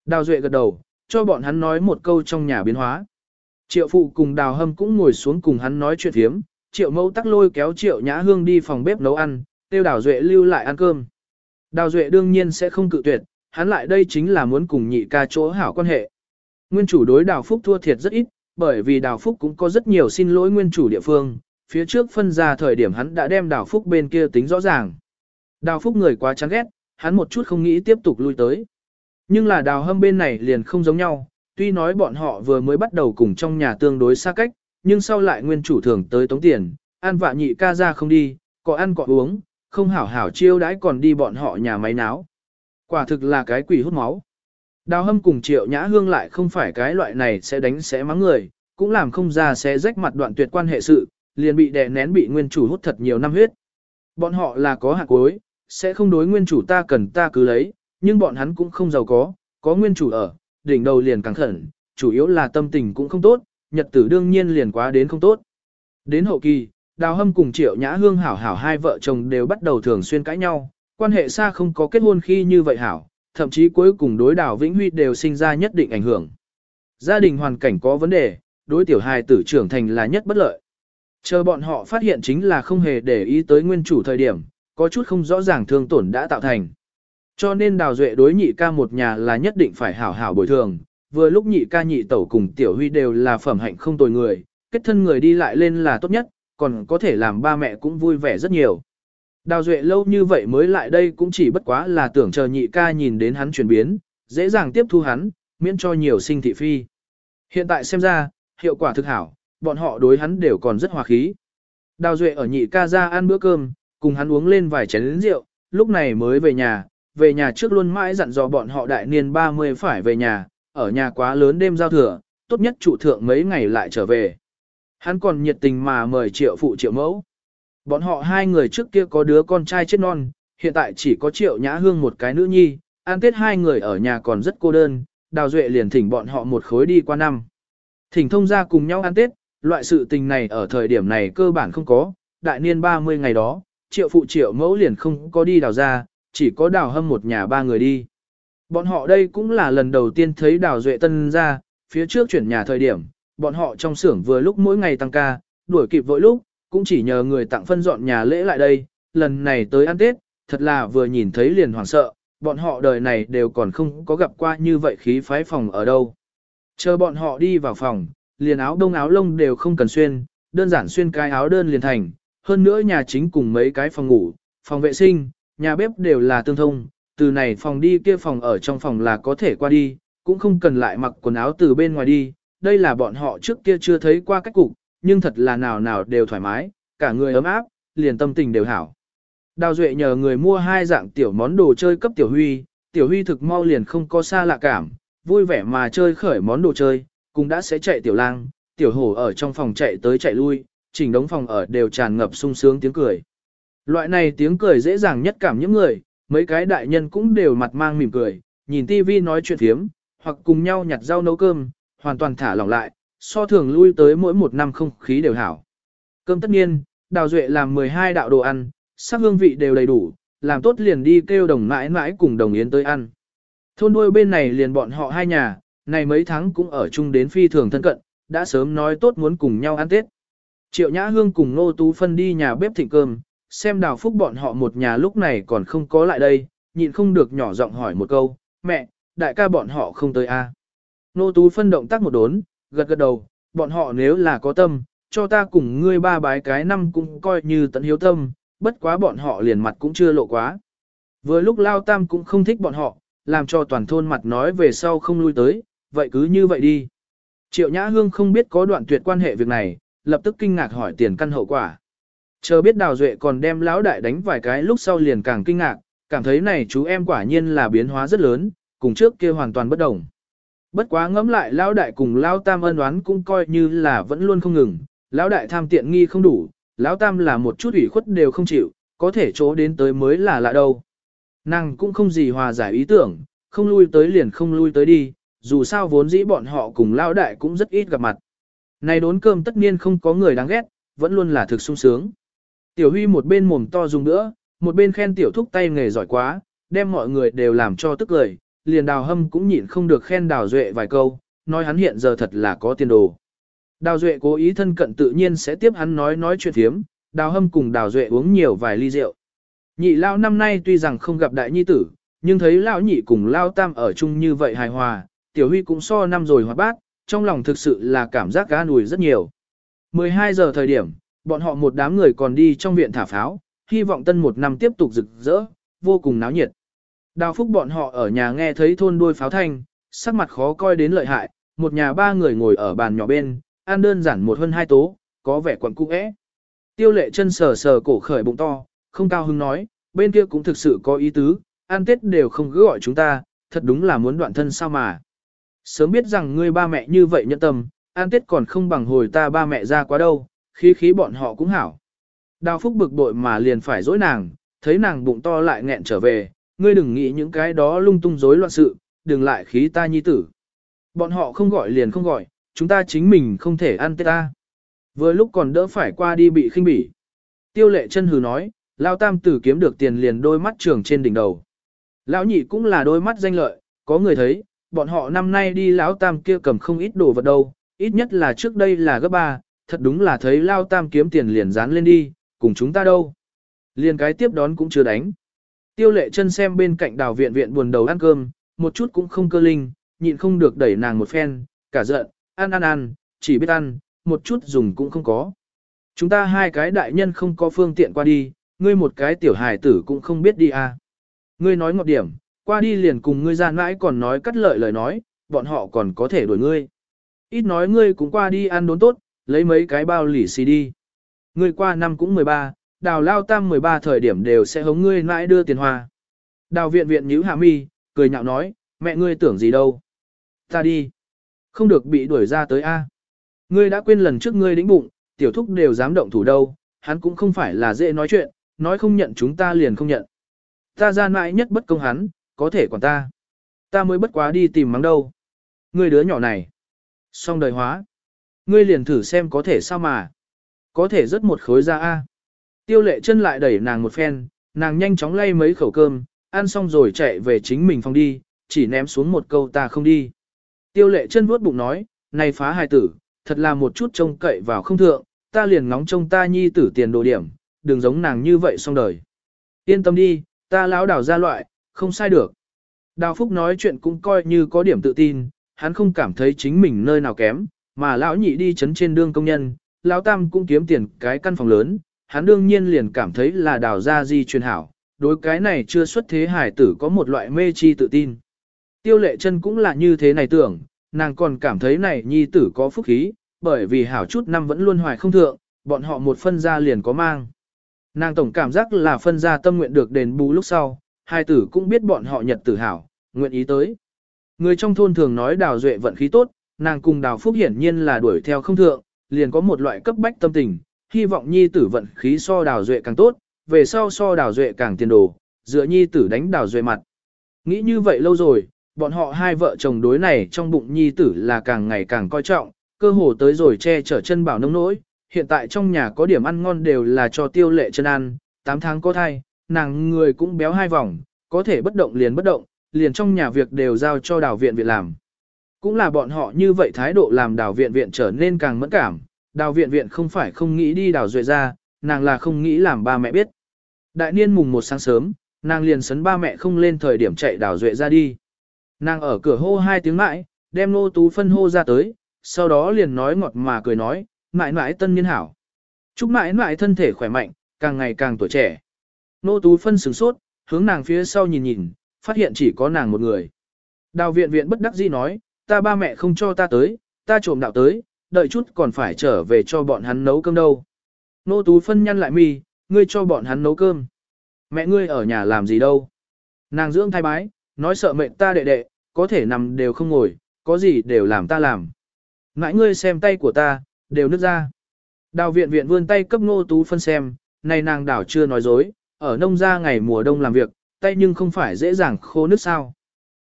Đào Duệ gật đầu, cho bọn hắn nói một câu trong nhà biến hóa. Triệu phụ cùng đào hâm cũng ngồi xuống cùng hắn nói chuyện thiếm, triệu mẫu tắc lôi kéo triệu nhã hương đi phòng bếp nấu ăn, tiêu đào duệ lưu lại ăn cơm. Đào duệ đương nhiên sẽ không cự tuyệt, hắn lại đây chính là muốn cùng nhị ca chỗ hảo quan hệ. Nguyên chủ đối đào phúc thua thiệt rất ít, bởi vì đào phúc cũng có rất nhiều xin lỗi nguyên chủ địa phương, phía trước phân ra thời điểm hắn đã đem đào phúc bên kia tính rõ ràng. Đào phúc người quá chán ghét, hắn một chút không nghĩ tiếp tục lui tới. Nhưng là đào hâm bên này liền không giống nhau, tuy nói bọn họ vừa mới bắt đầu cùng trong nhà tương đối xa cách, nhưng sau lại nguyên chủ thường tới tống tiền, ăn vạ nhị ca ra không đi, có ăn có uống, không hảo hảo chiêu đãi còn đi bọn họ nhà máy náo. Quả thực là cái quỷ hút máu. Đào hâm cùng triệu nhã hương lại không phải cái loại này sẽ đánh sẽ mắng người, cũng làm không ra sẽ rách mặt đoạn tuyệt quan hệ sự, liền bị đè nén bị nguyên chủ hút thật nhiều năm huyết. Bọn họ là có hạt cuối, sẽ không đối nguyên chủ ta cần ta cứ lấy, nhưng bọn hắn cũng không giàu có, có nguyên chủ ở, đỉnh đầu liền càng khẩn, chủ yếu là tâm tình cũng không tốt, nhật tử đương nhiên liền quá đến không tốt. Đến hậu kỳ, Đào Hâm cùng Triệu Nhã Hương hảo hảo hai vợ chồng đều bắt đầu thường xuyên cãi nhau, quan hệ xa không có kết hôn khi như vậy hảo, thậm chí cuối cùng đối Đào Vĩnh Huy đều sinh ra nhất định ảnh hưởng. Gia đình hoàn cảnh có vấn đề, đối tiểu hài tử trưởng thành là nhất bất lợi. Chờ bọn họ phát hiện chính là không hề để ý tới nguyên chủ thời điểm, có chút không rõ ràng thương tổn đã tạo thành. Cho nên Đào Duệ đối nhị ca một nhà là nhất định phải hảo hảo bồi thường, vừa lúc nhị ca nhị tẩu cùng tiểu huy đều là phẩm hạnh không tồi người, kết thân người đi lại lên là tốt nhất, còn có thể làm ba mẹ cũng vui vẻ rất nhiều. Đào Duệ lâu như vậy mới lại đây cũng chỉ bất quá là tưởng chờ nhị ca nhìn đến hắn chuyển biến, dễ dàng tiếp thu hắn, miễn cho nhiều sinh thị phi. Hiện tại xem ra, hiệu quả thực hảo, bọn họ đối hắn đều còn rất hòa khí. Đào Duệ ở nhị ca ra ăn bữa cơm, cùng hắn uống lên vài chén rượu, lúc này mới về nhà, về nhà trước luôn mãi dặn dò bọn họ đại niên 30 phải về nhà, ở nhà quá lớn đêm giao thừa, tốt nhất trụ thượng mấy ngày lại trở về. Hắn còn nhiệt tình mà mời triệu phụ triệu mẫu. Bọn họ hai người trước kia có đứa con trai chết non, hiện tại chỉ có triệu nhã hương một cái nữ nhi, ăn tết hai người ở nhà còn rất cô đơn, đào duệ liền thỉnh bọn họ một khối đi qua năm. Thỉnh thông ra cùng nhau ăn tết, loại sự tình này ở thời điểm này cơ bản không có, đại niên 30 ngày đó, triệu phụ triệu mẫu liền không có đi đào ra, chỉ có đào hâm một nhà ba người đi. Bọn họ đây cũng là lần đầu tiên thấy đào duệ tân ra, phía trước chuyển nhà thời điểm, bọn họ trong xưởng vừa lúc mỗi ngày tăng ca, đuổi kịp vội lúc, cũng chỉ nhờ người tặng phân dọn nhà lễ lại đây, lần này tới ăn Tết, thật là vừa nhìn thấy liền hoảng sợ, bọn họ đời này đều còn không có gặp qua như vậy khí phái phòng ở đâu. Chờ bọn họ đi vào phòng, liền áo đông áo lông đều không cần xuyên, đơn giản xuyên cái áo đơn liền thành, hơn nữa nhà chính cùng mấy cái phòng ngủ, phòng vệ sinh, nhà bếp đều là tương thông, từ này phòng đi kia phòng ở trong phòng là có thể qua đi, cũng không cần lại mặc quần áo từ bên ngoài đi, đây là bọn họ trước kia chưa thấy qua cách cục, nhưng thật là nào nào đều thoải mái, cả người ấm áp, liền tâm tình đều hảo. Đào Duệ nhờ người mua hai dạng tiểu món đồ chơi cấp Tiểu Huy, Tiểu Huy thực mau liền không có xa lạ cảm, vui vẻ mà chơi khởi món đồ chơi, cũng đã sẽ chạy Tiểu Lang, Tiểu Hổ ở trong phòng chạy tới chạy lui, chỉnh đống phòng ở đều tràn ngập sung sướng tiếng cười. Loại này tiếng cười dễ dàng nhất cảm những người, mấy cái đại nhân cũng đều mặt mang mỉm cười, nhìn tivi nói chuyện thiếm, hoặc cùng nhau nhặt rau nấu cơm, hoàn toàn thả lỏng lại, so thường lui tới mỗi một năm không khí đều hảo. Cơm tất nhiên, Đào Duệ làm 12 đạo đồ ăn, sắc hương vị đều đầy đủ, làm tốt liền đi kêu đồng mãi mãi cùng đồng yến tới ăn. Thôn đuôi bên này liền bọn họ hai nhà, này mấy tháng cũng ở chung đến phi thường thân cận, đã sớm nói tốt muốn cùng nhau ăn Tết. Triệu Nhã Hương cùng Nô Tú phân đi nhà bếp thịnh cơm, xem đào phúc bọn họ một nhà lúc này còn không có lại đây, nhịn không được nhỏ giọng hỏi một câu, mẹ, đại ca bọn họ không tới a à? Nô Tú phân động tác một đốn, gật gật đầu, bọn họ nếu là có tâm, cho ta cùng ngươi ba bái cái năm cũng coi như tận hiếu tâm, bất quá bọn họ liền mặt cũng chưa lộ quá. Vừa lúc Lao Tam cũng không thích bọn họ, làm cho toàn thôn mặt nói về sau không lui tới, vậy cứ như vậy đi. Triệu Nhã Hương không biết có đoạn tuyệt quan hệ việc này, lập tức kinh ngạc hỏi tiền căn hậu quả. Chờ biết Đào Duệ còn đem lão đại đánh vài cái lúc sau liền càng kinh ngạc, cảm thấy này chú em quả nhiên là biến hóa rất lớn, cùng trước kia hoàn toàn bất đồng. Bất quá ngẫm lại lão đại cùng lão tam ân oán cũng coi như là vẫn luôn không ngừng, lão đại tham tiện nghi không đủ, lão tam là một chút ủy khuất đều không chịu, có thể chỗ đến tới mới là lạ đâu. Nàng cũng không gì hòa giải ý tưởng, không lui tới liền không lui tới đi, dù sao vốn dĩ bọn họ cùng lão đại cũng rất ít gặp mặt. Này đốn cơm tất nhiên không có người đáng ghét, vẫn luôn là thực sung sướng. Tiểu Huy một bên mồm to dùng nữa, một bên khen tiểu thúc tay nghề giỏi quá, đem mọi người đều làm cho tức lời, liền đào hâm cũng nhịn không được khen đào duệ vài câu, nói hắn hiện giờ thật là có tiền đồ. Đào duệ cố ý thân cận tự nhiên sẽ tiếp hắn nói nói chuyện thiếm, đào hâm cùng đào duệ uống nhiều vài ly rượu. Nhị lao năm nay tuy rằng không gặp đại nhi tử, nhưng thấy lão nhị cùng lao tam ở chung như vậy hài hòa, tiểu huy cũng so năm rồi hoạt bát, trong lòng thực sự là cảm giác gã nùi rất nhiều. 12 giờ thời điểm, bọn họ một đám người còn đi trong viện thả pháo, hy vọng tân một năm tiếp tục rực rỡ, vô cùng náo nhiệt. Đào phúc bọn họ ở nhà nghe thấy thôn đuôi pháo thanh, sắc mặt khó coi đến lợi hại, một nhà ba người ngồi ở bàn nhỏ bên, ăn đơn giản một hơn hai tố, có vẻ quẩn cung ẽ. Tiêu lệ chân sờ sờ cổ khởi bụng to, không cao hứng nói, bên kia cũng thực sự có ý tứ, ăn tết đều không cứ gọi chúng ta, thật đúng là muốn đoạn thân sao mà. Sớm biết rằng ngươi ba mẹ như vậy nhẫn tâm, an tết còn không bằng hồi ta ba mẹ ra quá đâu, khí khí bọn họ cũng hảo. Đào phúc bực bội mà liền phải dối nàng, thấy nàng bụng to lại nghẹn trở về, ngươi đừng nghĩ những cái đó lung tung rối loạn sự, đừng lại khí ta nhi tử. Bọn họ không gọi liền không gọi, chúng ta chính mình không thể ăn tết ta. Vừa lúc còn đỡ phải qua đi bị khinh bỉ. Tiêu lệ chân hừ nói, lao tam tử kiếm được tiền liền đôi mắt trường trên đỉnh đầu. Lão nhị cũng là đôi mắt danh lợi, có người thấy, bọn họ năm nay đi lão tam kia cầm không ít đồ vật đâu, ít nhất là trước đây là gấp ba, thật đúng là thấy lao tam kiếm tiền liền dán lên đi, cùng chúng ta đâu. Liền cái tiếp đón cũng chưa đánh. Tiêu lệ chân xem bên cạnh đào viện viện buồn đầu ăn cơm, một chút cũng không cơ linh, nhịn không được đẩy nàng một phen, cả giận, ăn ăn ăn, chỉ biết ăn, một chút dùng cũng không có. Chúng ta hai cái đại nhân không có phương tiện qua đi, ngươi một cái tiểu hài tử cũng không biết đi à. Ngươi nói ngọt điểm, qua đi liền cùng ngươi gian mãi còn nói cắt lợi lời nói, bọn họ còn có thể đuổi ngươi. Ít nói ngươi cũng qua đi ăn đốn tốt, lấy mấy cái bao lì xì đi. Ngươi qua năm cũng 13, đào lao tam 13 thời điểm đều sẽ hống ngươi mãi đưa tiền hoa. Đào viện viện nhíu hạ mi, cười nhạo nói, mẹ ngươi tưởng gì đâu. Ta đi. Không được bị đuổi ra tới A. Ngươi đã quên lần trước ngươi đĩnh bụng, tiểu thúc đều dám động thủ đâu, hắn cũng không phải là dễ nói chuyện, nói không nhận chúng ta liền không nhận. Ta ra mãi nhất bất công hắn, có thể còn ta. Ta mới bất quá đi tìm mắng đâu. Ngươi đứa nhỏ này. Xong đời hóa. Ngươi liền thử xem có thể sao mà. Có thể rất một khối ra A. Tiêu lệ chân lại đẩy nàng một phen, nàng nhanh chóng lay mấy khẩu cơm, ăn xong rồi chạy về chính mình phòng đi, chỉ ném xuống một câu ta không đi. Tiêu lệ chân vuốt bụng nói, này phá hài tử, thật là một chút trông cậy vào không thượng, ta liền ngóng trông ta nhi tử tiền đồ điểm, đừng giống nàng như vậy xong đời. Yên tâm đi, ta lão đảo ra loại, không sai được. Đào Phúc nói chuyện cũng coi như có điểm tự tin, hắn không cảm thấy chính mình nơi nào kém, mà lão nhị đi chấn trên đương công nhân, lão tam cũng kiếm tiền cái căn phòng lớn, hắn đương nhiên liền cảm thấy là đào ra di truyền hảo, đối cái này chưa xuất thế hải tử có một loại mê chi tự tin. Tiêu lệ chân cũng là như thế này tưởng, nàng còn cảm thấy này nhi tử có phúc khí, bởi vì hảo chút năm vẫn luôn hoài không thượng, bọn họ một phân ra liền có mang. Nàng tổng cảm giác là phân ra tâm nguyện được đền bù lúc sau, hai tử cũng biết bọn họ nhật tử hảo, nguyện ý tới. Người trong thôn thường nói đào duệ vận khí tốt, nàng cùng đào phúc hiển nhiên là đuổi theo không thượng, liền có một loại cấp bách tâm tình, hy vọng nhi tử vận khí so đào duệ càng tốt, về sau so đào duệ càng tiền đồ, dựa nhi tử đánh đào duệ mặt. Nghĩ như vậy lâu rồi, bọn họ hai vợ chồng đối này trong bụng nhi tử là càng ngày càng coi trọng, cơ hồ tới rồi che chở chân bảo nông nỗi, hiện tại trong nhà có điểm ăn ngon đều là cho tiêu lệ chân ăn, 8 tháng có thai, nàng người cũng béo hai vòng, có thể bất động liền bất động, liền trong nhà việc đều giao cho đào viện viện làm. Cũng là bọn họ như vậy thái độ làm đào viện viện trở nên càng mẫn cảm, đào viện viện không phải không nghĩ đi đào duệ ra, nàng là không nghĩ làm ba mẹ biết. Đại niên mùng một sáng sớm, nàng liền sấn ba mẹ không lên thời điểm chạy đào duệ ra đi. Nàng ở cửa hô hai tiếng mãi, đem nô tú phân hô ra tới, sau đó liền nói ngọt mà cười nói, mãi mãi tân niên hảo. Chúc mãi mãi thân thể khỏe mạnh, càng ngày càng tuổi trẻ. Nô tú phân sửng sốt, hướng nàng phía sau nhìn nhìn, phát hiện chỉ có nàng một người. Đào viện viện bất đắc dĩ nói, ta ba mẹ không cho ta tới, ta trộm đạo tới, đợi chút còn phải trở về cho bọn hắn nấu cơm đâu. Nô tú phân nhăn lại mi, ngươi cho bọn hắn nấu cơm. Mẹ ngươi ở nhà làm gì đâu. Nàng dưỡng thai bái, nói sợ mệnh ta đệ đệ, có thể nằm đều không ngồi, có gì đều làm ta làm. Ngãi ngươi xem tay của ta, đều nứt ra. Đào viện viện vươn tay cấp nô tú phân xem, này nàng đảo chưa nói dối, ở nông gia ngày mùa đông làm việc, tay nhưng không phải dễ dàng khô nước sao.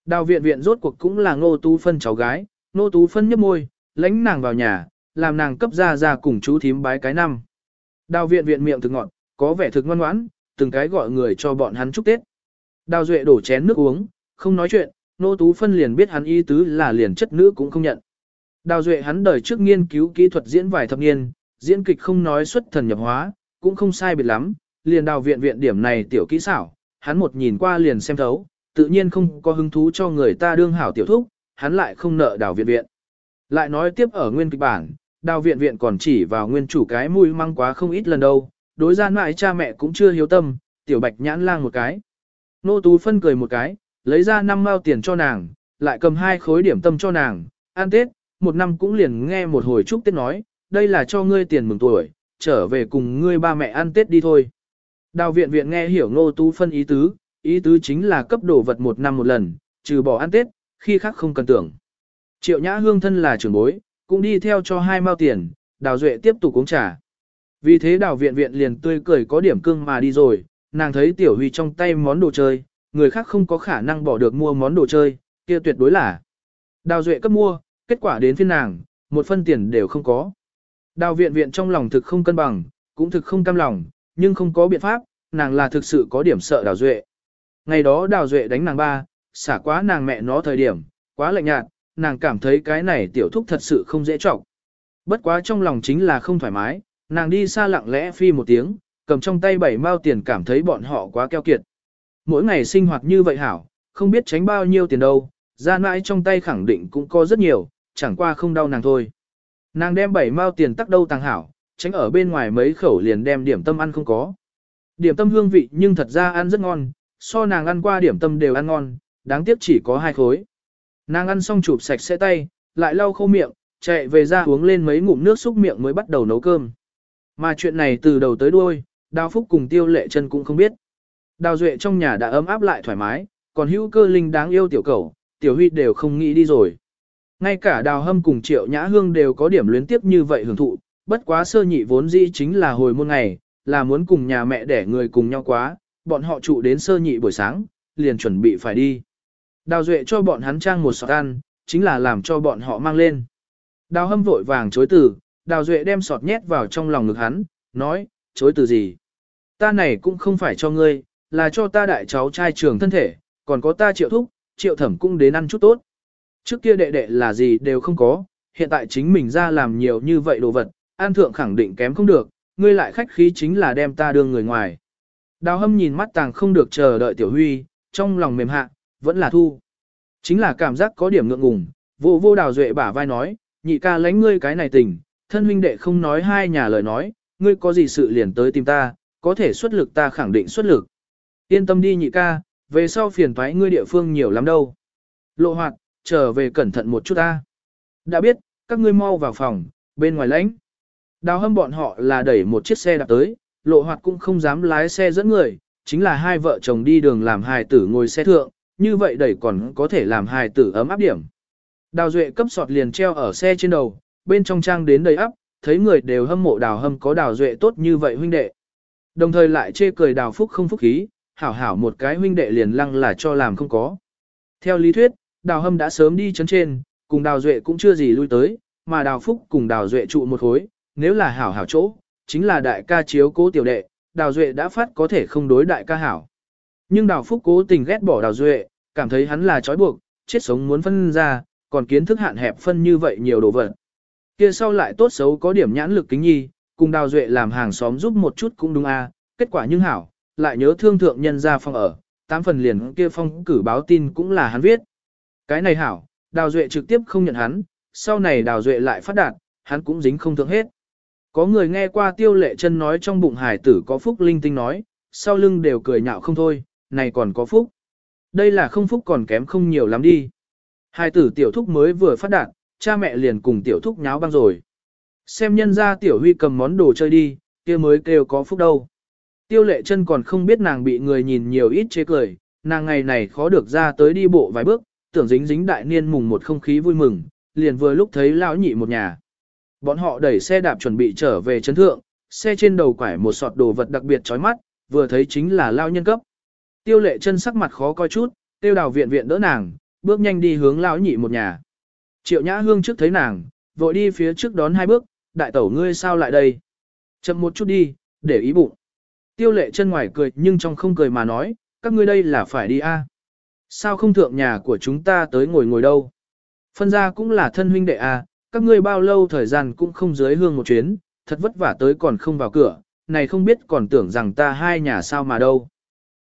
Đào viện viện rốt cuộc cũng là ngô tú phân cháu gái, ngô tú phân nhấp môi, lãnh nàng vào nhà, làm nàng cấp ra ra cùng chú thím bái cái năm. Đào viện viện miệng thực ngọn, có vẻ thực ngoan ngoãn, từng cái gọi người cho bọn hắn chúc Tết. Đào duệ đổ chén nước uống, không nói chuyện, nô tú phân liền biết hắn y tứ là liền chất nữ cũng không nhận. Đào duệ hắn đời trước nghiên cứu kỹ thuật diễn vài thập niên, diễn kịch không nói xuất thần nhập hóa, cũng không sai biệt lắm, liền đào viện viện điểm này tiểu kỹ xảo, hắn một nhìn qua liền xem thấu, tự nhiên không có hứng thú cho người ta đương hảo tiểu thúc, hắn lại không nợ đào viện viện. Lại nói tiếp ở nguyên kịch bản, đào viện viện còn chỉ vào nguyên chủ cái mùi măng quá không ít lần đâu, đối gian mại cha mẹ cũng chưa hiếu tâm, tiểu bạch nhãn lang một cái. Nô tú phân cười một cái, lấy ra năm mao tiền cho nàng, lại cầm hai khối điểm tâm cho nàng, ăn Tết, một năm cũng liền nghe một hồi chúc Tết nói, đây là cho ngươi tiền mừng tuổi, trở về cùng ngươi ba mẹ ăn Tết đi thôi. Đào viện viện nghe hiểu nô tú phân ý tứ, ý tứ chính là cấp đồ vật một năm một lần, trừ bỏ ăn Tết, khi khác không cần tưởng. Triệu Nhã Hương thân là trưởng bối, cũng đi theo cho hai mao tiền, Đào Duệ tiếp tục uống trà. Vì thế Đào Viện Viện liền tươi cười có điểm cương mà đi rồi, nàng thấy Tiểu Huy trong tay món đồ chơi, người khác không có khả năng bỏ được mua món đồ chơi, kia tuyệt đối là. Đào Duệ cấp mua, kết quả đến phiên nàng, một phân tiền đều không có. Đào Viện Viện trong lòng thực không cân bằng, cũng thực không cam lòng, nhưng không có biện pháp, nàng là thực sự có điểm sợ Đào Duệ. Ngày đó Đào Duệ đánh nàng ba, xả quá nàng mẹ nó thời điểm, quá lạnh nhạt, nàng cảm thấy cái này tiểu thúc thật sự không dễ trọng. Bất quá trong lòng chính là không thoải mái, nàng đi xa lặng lẽ phi một tiếng, cầm trong tay bảy mao tiền cảm thấy bọn họ quá keo kiệt. Mỗi ngày sinh hoạt như vậy hảo, không biết tránh bao nhiêu tiền đâu, ra mãi trong tay khẳng định cũng có rất nhiều, chẳng qua không đau nàng thôi. Nàng đem bảy mao tiền tắc đâu tàng hảo, tránh ở bên ngoài mấy khẩu liền đem điểm tâm ăn không có. Điểm tâm hương vị nhưng thật ra ăn rất ngon, so nàng ăn qua điểm tâm đều ăn ngon, đáng tiếc chỉ có hai khối. Nàng ăn xong chụp sạch sẽ tay, lại lau khô miệng, chạy về ra uống lên mấy ngụm nước xúc miệng mới bắt đầu nấu cơm. Mà chuyện này từ đầu tới đuôi, Đào Phúc cùng Tiêu Lệ chân cũng không biết. Đào Duệ trong nhà đã ấm áp lại thoải mái, còn hữu cơ linh đáng yêu tiểu cầu, tiểu huy đều không nghĩ đi rồi. Ngay cả Đào Hâm cùng Triệu Nhã Hương đều có điểm luyến tiếp như vậy hưởng thụ, bất quá sơ nhị vốn dĩ chính là hồi môn ngày, là muốn cùng nhà mẹ để người cùng nhau quá, bọn họ trụ đến sơ nhị buổi sáng, liền chuẩn bị phải đi. Đào Duệ cho bọn hắn trang một sọt ăn, chính là làm cho bọn họ mang lên. Đào hâm vội vàng chối từ, Đào Duệ đem sọt nhét vào trong lòng ngực hắn, nói, chối từ gì? Ta này cũng không phải cho ngươi, là cho ta đại cháu trai trường thân thể, còn có ta triệu thúc, triệu thẩm cũng đến ăn chút tốt. Trước kia đệ đệ là gì đều không có, hiện tại chính mình ra làm nhiều như vậy đồ vật, an thượng khẳng định kém không được, ngươi lại khách khí chính là đem ta đưa người ngoài. Đào hâm nhìn mắt tàng không được chờ đợi tiểu huy, trong lòng mềm hạ, vẫn là thu. Chính là cảm giác có điểm ngượng ngùng, vô vô đào duệ bả vai nói, nhị ca lánh ngươi cái này tình, thân huynh đệ không nói hai nhà lời nói, ngươi có gì sự liền tới tìm ta, có thể xuất lực ta khẳng định xuất lực. Yên tâm đi nhị ca, về sau phiền thoái ngươi địa phương nhiều lắm đâu. Lộ hoạt, trở về cẩn thận một chút ta. Đã biết, các ngươi mau vào phòng, bên ngoài lãnh. Đào hâm bọn họ là đẩy một chiếc xe đạp tới, lộ hoạt cũng không dám lái xe dẫn người, chính là hai vợ chồng đi đường làm hài tử ngồi xe thượng, như vậy đẩy còn có thể làm hài tử ấm áp điểm. Đào Duệ cấp sọt liền treo ở xe trên đầu, bên trong trang đến đầy ắp, thấy người đều hâm mộ đào hâm có đào Duệ tốt như vậy huynh đệ. Đồng thời lại chê cười đào phúc không phúc khí, hảo hảo một cái huynh đệ liền lăng là cho làm không có. Theo lý thuyết, đào hâm đã sớm đi chấn trên, cùng đào Duệ cũng chưa gì lui tới, mà đào phúc cùng đào Duệ trụ một khối, nếu là hảo hảo chỗ, chính là đại ca chiếu cố tiểu đệ, đào Duệ đã phát có thể không đối đại ca hảo. Nhưng đào phúc cố tình ghét bỏ đào Duệ, cảm thấy hắn là trói buộc, chết sống muốn phân ra, còn kiến thức hạn hẹp phân như vậy nhiều đồ vật. Kia sau lại tốt xấu có điểm nhãn lực kính nhi, cùng đào duệ làm hàng xóm giúp một chút cũng đúng a kết quả nhưng hảo, lại nhớ thương thượng nhân ra phong ở, tám phần liền kia phong cử báo tin cũng là hắn viết. Cái này hảo, đào duệ trực tiếp không nhận hắn, sau này đào duệ lại phát đạt, hắn cũng dính không thượng hết. Có người nghe qua tiêu lệ chân nói trong bụng hải tử có phúc linh tinh nói, sau lưng đều cười nhạo không thôi, này còn có phúc. Đây là không phúc còn kém không nhiều lắm đi. Hải tử tiểu thúc mới vừa phát đạt, cha mẹ liền cùng tiểu thúc nháo băng rồi. Xem nhân ra tiểu huy cầm món đồ chơi đi, kia mới kêu có phúc đâu. Tiêu lệ chân còn không biết nàng bị người nhìn nhiều ít chế cười, nàng ngày này khó được ra tới đi bộ vài bước, tưởng dính dính đại niên mùng một không khí vui mừng, liền vừa lúc thấy lão nhị một nhà. Bọn họ đẩy xe đạp chuẩn bị trở về chấn thượng, xe trên đầu quải một sọt đồ vật đặc biệt chói mắt, vừa thấy chính là lao nhân cấp. Tiêu lệ chân sắc mặt khó coi chút, tiêu đào viện viện đỡ nàng, bước nhanh đi hướng lão nhị một nhà. Triệu nhã hương trước thấy nàng, vội đi phía trước đón hai bước, đại tẩu ngươi sao lại đây? Chậm một chút đi, để ý bụng. Tiêu lệ chân ngoài cười nhưng trong không cười mà nói, các ngươi đây là phải đi a? Sao không thượng nhà của chúng ta tới ngồi ngồi đâu? Phân ra cũng là thân huynh đệ a, các ngươi bao lâu thời gian cũng không dưới hương một chuyến, thật vất vả tới còn không vào cửa, này không biết còn tưởng rằng ta hai nhà sao mà đâu.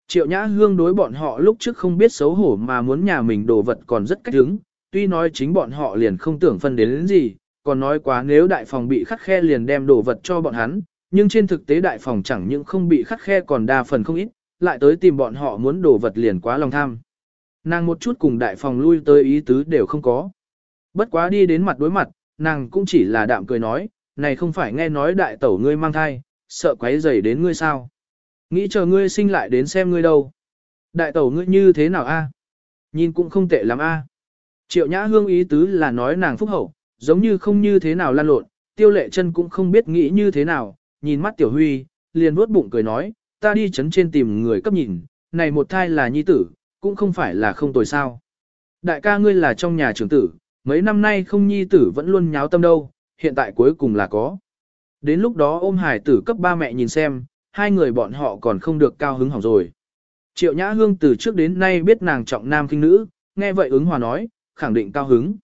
Triệu Nhã Hương đối bọn họ lúc trước không biết xấu hổ mà muốn nhà mình đồ vật còn rất cách hứng, tuy nói chính bọn họ liền không tưởng phân đến, đến gì, còn nói quá nếu đại phòng bị khắc khe liền đem đồ vật cho bọn hắn, nhưng trên thực tế đại phòng chẳng những không bị khắc khe còn đa phần không ít, lại tới tìm bọn họ muốn đồ vật liền quá lòng tham. Nàng một chút cùng đại phòng lui tới ý tứ đều không có. Bất quá đi đến mặt đối mặt, nàng cũng chỉ là đạm cười nói, này không phải nghe nói đại tẩu ngươi mang thai, sợ quấy rầy đến ngươi sao. Nghĩ chờ ngươi sinh lại đến xem ngươi đâu. Đại tẩu ngươi như thế nào a? Nhìn cũng không tệ lắm a. Triệu nhã hương ý tứ là nói nàng phúc hậu, giống như không như thế nào lan lộn, tiêu lệ chân cũng không biết nghĩ như thế nào, nhìn mắt tiểu huy, liền vuốt bụng cười nói, ta đi chấn trên tìm người cấp nhìn, này một thai là nhi tử, cũng không phải là không tồi sao. Đại ca ngươi là trong nhà trưởng tử, mấy năm nay không nhi tử vẫn luôn nháo tâm đâu, hiện tại cuối cùng là có. Đến lúc đó ôm hải tử cấp ba mẹ nhìn xem, hai người bọn họ còn không được cao hứng hỏng rồi. Triệu Nhã Hương từ trước đến nay biết nàng trọng nam kinh nữ, nghe vậy ứng hòa nói, khẳng định cao hứng.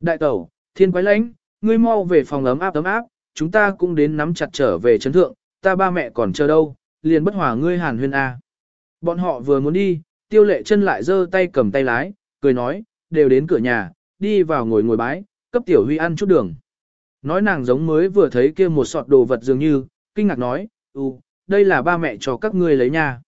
Đại tẩu, thiên quái lãnh, ngươi mau về phòng ấm áp ấm áp, chúng ta cũng đến nắm chặt trở về chấn thượng, ta ba mẹ còn chờ đâu, liền bất hòa ngươi hàn huyên A. Bọn họ vừa muốn đi, tiêu lệ chân lại giơ tay cầm tay lái, cười nói, đều đến cửa nhà, đi vào ngồi ngồi bái, cấp tiểu huy ăn chút đường. Nói nàng giống mới vừa thấy kia một sọt đồ vật dường như, kinh ngạc nói, ừ, đây là ba mẹ cho các ngươi lấy nha.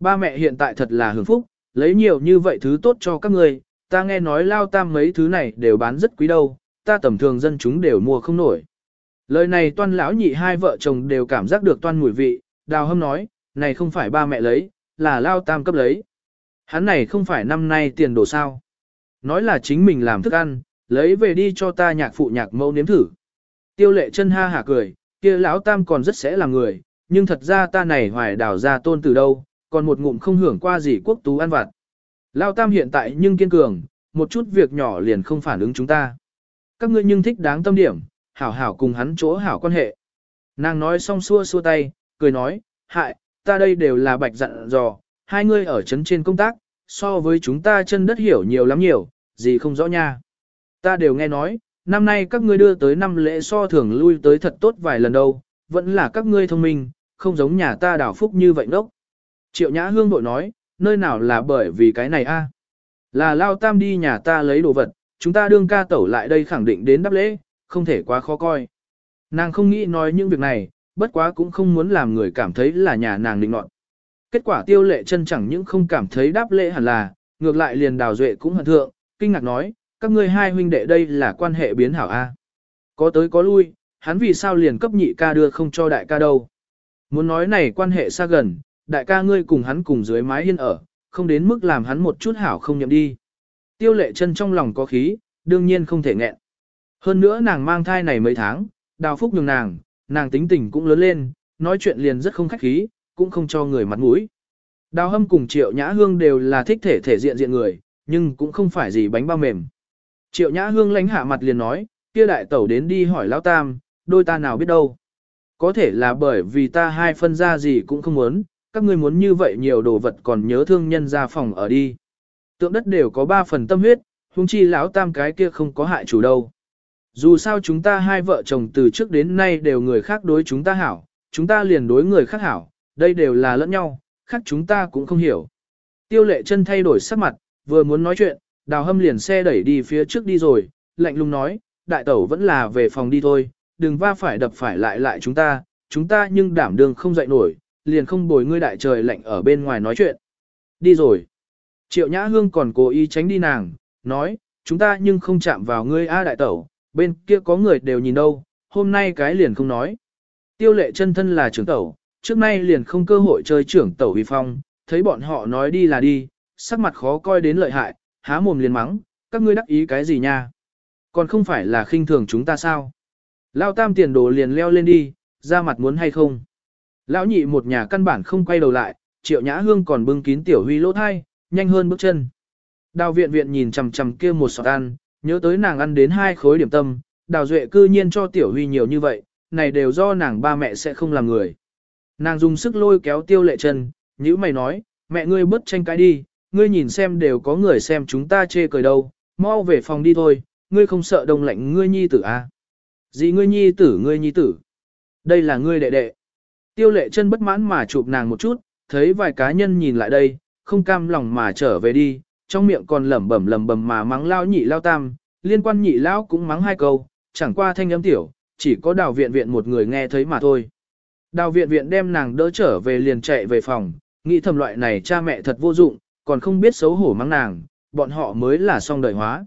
Ba mẹ hiện tại thật là hưởng phúc, lấy nhiều như vậy thứ tốt cho các ngươi, ta nghe nói lao tam mấy thứ này đều bán rất quý đâu, ta tầm thường dân chúng đều mua không nổi. Lời này toan lão nhị hai vợ chồng đều cảm giác được toan mùi vị, đào hâm nói, này không phải ba mẹ lấy, là lao tam cấp lấy. Hắn này không phải năm nay tiền đồ sao. Nói là chính mình làm thức ăn, lấy về đi cho ta nhạc phụ nhạc mẫu nếm thử. Tiêu lệ chân ha hả cười, kia lão tam còn rất sẽ là người, nhưng thật ra ta này hoài đào ra tôn từ đâu, còn một ngụm không hưởng qua gì quốc tú ăn vặt. Lão tam hiện tại nhưng kiên cường, một chút việc nhỏ liền không phản ứng chúng ta. Các ngươi nhưng thích đáng tâm điểm, hảo hảo cùng hắn chỗ hảo quan hệ. Nàng nói xong xua xua tay, cười nói, hại, ta đây đều là bạch dặn dò, hai ngươi ở trấn trên công tác, so với chúng ta chân đất hiểu nhiều lắm nhiều, gì không rõ nha. Ta đều nghe nói, năm nay các ngươi đưa tới năm lễ so thường lui tới thật tốt vài lần đâu, vẫn là các ngươi thông minh, không giống nhà ta đảo phúc như vậy đốc. Triệu Nhã Hương bội nói, nơi nào là bởi vì cái này a? Là Lao Tam đi nhà ta lấy đồ vật, chúng ta đương ca tẩu lại đây khẳng định đến đáp lễ, không thể quá khó coi. Nàng không nghĩ nói những việc này, bất quá cũng không muốn làm người cảm thấy là nhà nàng định nọt. Kết quả tiêu lệ chân chẳng những không cảm thấy đáp lễ hẳn là, ngược lại liền đào duệ cũng hận thượng, kinh ngạc nói, các ngươi hai huynh đệ đây là quan hệ biến hảo A. Có tới có lui, hắn vì sao liền cấp nhị ca đưa không cho đại ca đâu. Muốn nói này quan hệ xa gần, đại ca ngươi cùng hắn cùng dưới mái hiên ở, không đến mức làm hắn một chút hảo không nhậm đi. Tiêu lệ chân trong lòng có khí, đương nhiên không thể nghẹn. Hơn nữa nàng mang thai này mấy tháng, đào phúc nhường nàng, nàng tính tình cũng lớn lên, nói chuyện liền rất không khách khí, cũng không cho người mặt mũi. Đào hâm cùng triệu nhã hương đều là thích thể thể diện diện người, nhưng cũng không phải gì bánh bao mềm. Triệu Nhã Hương lánh hạ mặt liền nói, kia đại tẩu đến đi hỏi Lão Tam, đôi ta nào biết đâu. Có thể là bởi vì ta hai phân ra gì cũng không muốn, các ngươi muốn như vậy nhiều đồ vật còn nhớ thương nhân ra phòng ở đi. Tượng đất đều có ba phần tâm huyết, huống chi lão tam cái kia không có hại chủ đâu. Dù sao chúng ta hai vợ chồng từ trước đến nay đều người khác đối chúng ta hảo, chúng ta liền đối người khác hảo, đây đều là lẫn nhau, khác chúng ta cũng không hiểu. Tiêu lệ chân thay đổi sắc mặt, vừa muốn nói chuyện, đào hâm liền xe đẩy đi phía trước đi rồi, lạnh lùng nói, đại tẩu vẫn là về phòng đi thôi, đừng va phải đập phải lại lại chúng ta, chúng ta nhưng đảm đường không dậy nổi, liền không bồi ngươi đại trời lạnh ở bên ngoài nói chuyện. Đi rồi. Triệu Nhã Hương còn cố ý tránh đi nàng, nói, chúng ta nhưng không chạm vào ngươi A đại tẩu, bên kia có người đều nhìn đâu, hôm nay cái liền không nói. Tiêu lệ chân thân là trưởng tẩu, trước nay liền không cơ hội chơi trưởng tẩu vi phong, thấy bọn họ nói đi là đi, sắc mặt khó coi đến lợi hại, há mồm liền mắng, các ngươi đắc ý cái gì nha? Còn không phải là khinh thường chúng ta sao? Lao tam tiền đồ liền leo lên đi, ra mặt muốn hay không? Lão nhị một nhà căn bản không quay đầu lại, triệu nhã hương còn bưng kín tiểu huy lỗ thai, nhanh hơn bước chân. Đào viện viện nhìn chằm chằm kia một sọt ăn, nhớ tới nàng ăn đến hai khối điểm tâm, đào duệ cư nhiên cho tiểu huy nhiều như vậy, này đều do nàng ba mẹ sẽ không làm người. Nàng dùng sức lôi kéo tiêu lệ chân, nhữ mày nói, mẹ ngươi bớt tranh cãi đi, ngươi nhìn xem đều có người xem chúng ta chê cười đâu, mau về phòng đi thôi, ngươi không sợ đông lạnh ngươi nhi tử à? Gì ngươi nhi tử ngươi nhi tử? Đây là ngươi đệ đệ. Tiêu lệ chân bất mãn mà chụp nàng một chút, thấy vài cá nhân nhìn lại đây, không cam lòng mà trở về đi, trong miệng còn lẩm bẩm lẩm bẩm mà mắng lao nhị lao tam, liên quan nhị lao cũng mắng hai câu, chẳng qua thanh âm tiểu, chỉ có đào viện viện một người nghe thấy mà thôi. Đào viện viện đem nàng đỡ trở về liền chạy về phòng, nghĩ thầm loại này cha mẹ thật vô dụng, còn không biết xấu hổ mắng nàng, bọn họ mới là song đời hóa.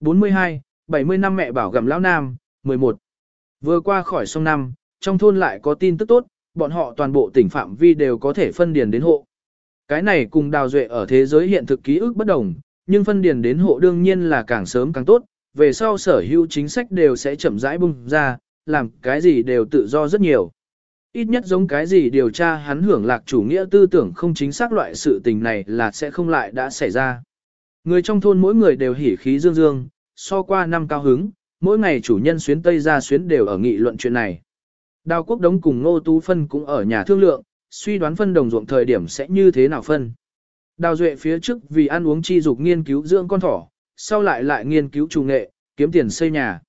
42, 70 năm mẹ bảo gặm lão nam, 11. Vừa qua khỏi sông năm, trong thôn lại có tin tức tốt, bọn họ toàn bộ tỉnh phạm vi đều có thể phân điền đến hộ. Cái này cùng đào duệ ở thế giới hiện thực ký ức bất đồng, nhưng phân điền đến hộ đương nhiên là càng sớm càng tốt, về sau sở hữu chính sách đều sẽ chậm rãi bung ra, làm cái gì đều tự do rất nhiều. Ít nhất giống cái gì điều tra hắn hưởng lạc chủ nghĩa tư tưởng không chính xác loại sự tình này là sẽ không lại đã xảy ra. Người trong thôn mỗi người đều hỉ khí dương dương, so qua năm cao hứng, mỗi ngày chủ nhân xuyến Tây ra xuyến đều ở nghị luận chuyện này. Đào quốc đống cùng Ngô Tú Phân cũng ở nhà thương lượng, suy đoán phân đồng ruộng thời điểm sẽ như thế nào phân. Đào Duệ phía trước vì ăn uống chi dục nghiên cứu dưỡng con thỏ, sau lại lại nghiên cứu trù nghệ, kiếm tiền xây nhà.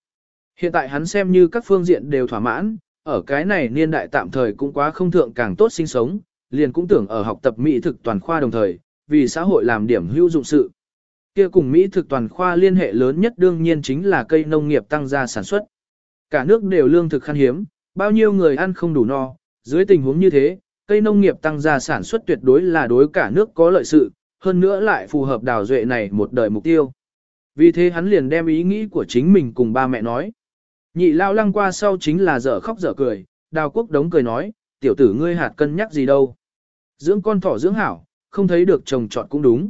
Hiện tại hắn xem như các phương diện đều thỏa mãn, ở cái này niên đại tạm thời cũng quá không thượng càng tốt sinh sống, liền cũng tưởng ở học tập mỹ thực toàn khoa đồng thời, vì xã hội làm điểm hữu dụng sự. Kia cùng mỹ thực toàn khoa liên hệ lớn nhất đương nhiên chính là cây nông nghiệp tăng gia sản xuất. Cả nước đều lương thực khan hiếm, bao nhiêu người ăn không đủ no, dưới tình huống như thế, cây nông nghiệp tăng gia sản xuất tuyệt đối là đối cả nước có lợi sự, hơn nữa lại phù hợp đào duệ này một đời mục tiêu. Vì thế hắn liền đem ý nghĩ của chính mình cùng ba mẹ nói. Nhị lao lăng qua sau chính là dở khóc dở cười, đào quốc đống cười nói, tiểu tử ngươi hạt cân nhắc gì đâu. Dưỡng con thỏ dưỡng hảo, không thấy được trồng trọt cũng đúng.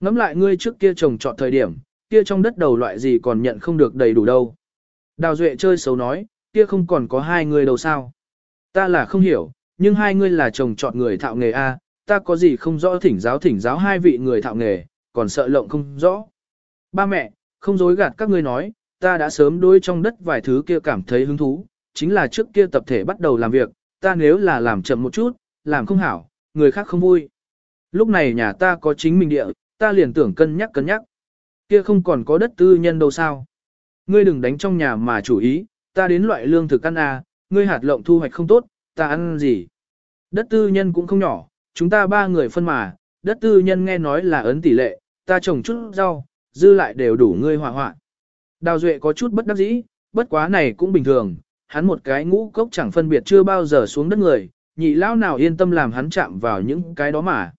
Ngắm lại ngươi trước kia trồng trọt thời điểm, kia trong đất đầu loại gì còn nhận không được đầy đủ đâu. Đào Duệ chơi xấu nói, kia không còn có hai người đâu sao. Ta là không hiểu, nhưng hai ngươi là chồng chọn người thạo nghề A, ta có gì không rõ thỉnh giáo thỉnh giáo hai vị người thạo nghề, còn sợ lộng không rõ. Ba mẹ, không dối gạt các ngươi nói, ta đã sớm đối trong đất vài thứ kia cảm thấy hứng thú, chính là trước kia tập thể bắt đầu làm việc, ta nếu là làm chậm một chút, làm không hảo, người khác không vui. Lúc này nhà ta có chính mình địa, ta liền tưởng cân nhắc cân nhắc. Kia không còn có đất tư nhân đâu sao. Ngươi đừng đánh trong nhà mà chủ ý, ta đến loại lương thực ăn à, ngươi hạt lộng thu hoạch không tốt, ta ăn gì. Đất tư nhân cũng không nhỏ, chúng ta ba người phân mà, đất tư nhân nghe nói là ấn tỷ lệ, ta trồng chút rau, dư lại đều đủ ngươi hòa hoạn. Đào Duệ có chút bất đắc dĩ, bất quá này cũng bình thường, hắn một cái ngũ cốc chẳng phân biệt chưa bao giờ xuống đất người, nhị lão nào yên tâm làm hắn chạm vào những cái đó mà.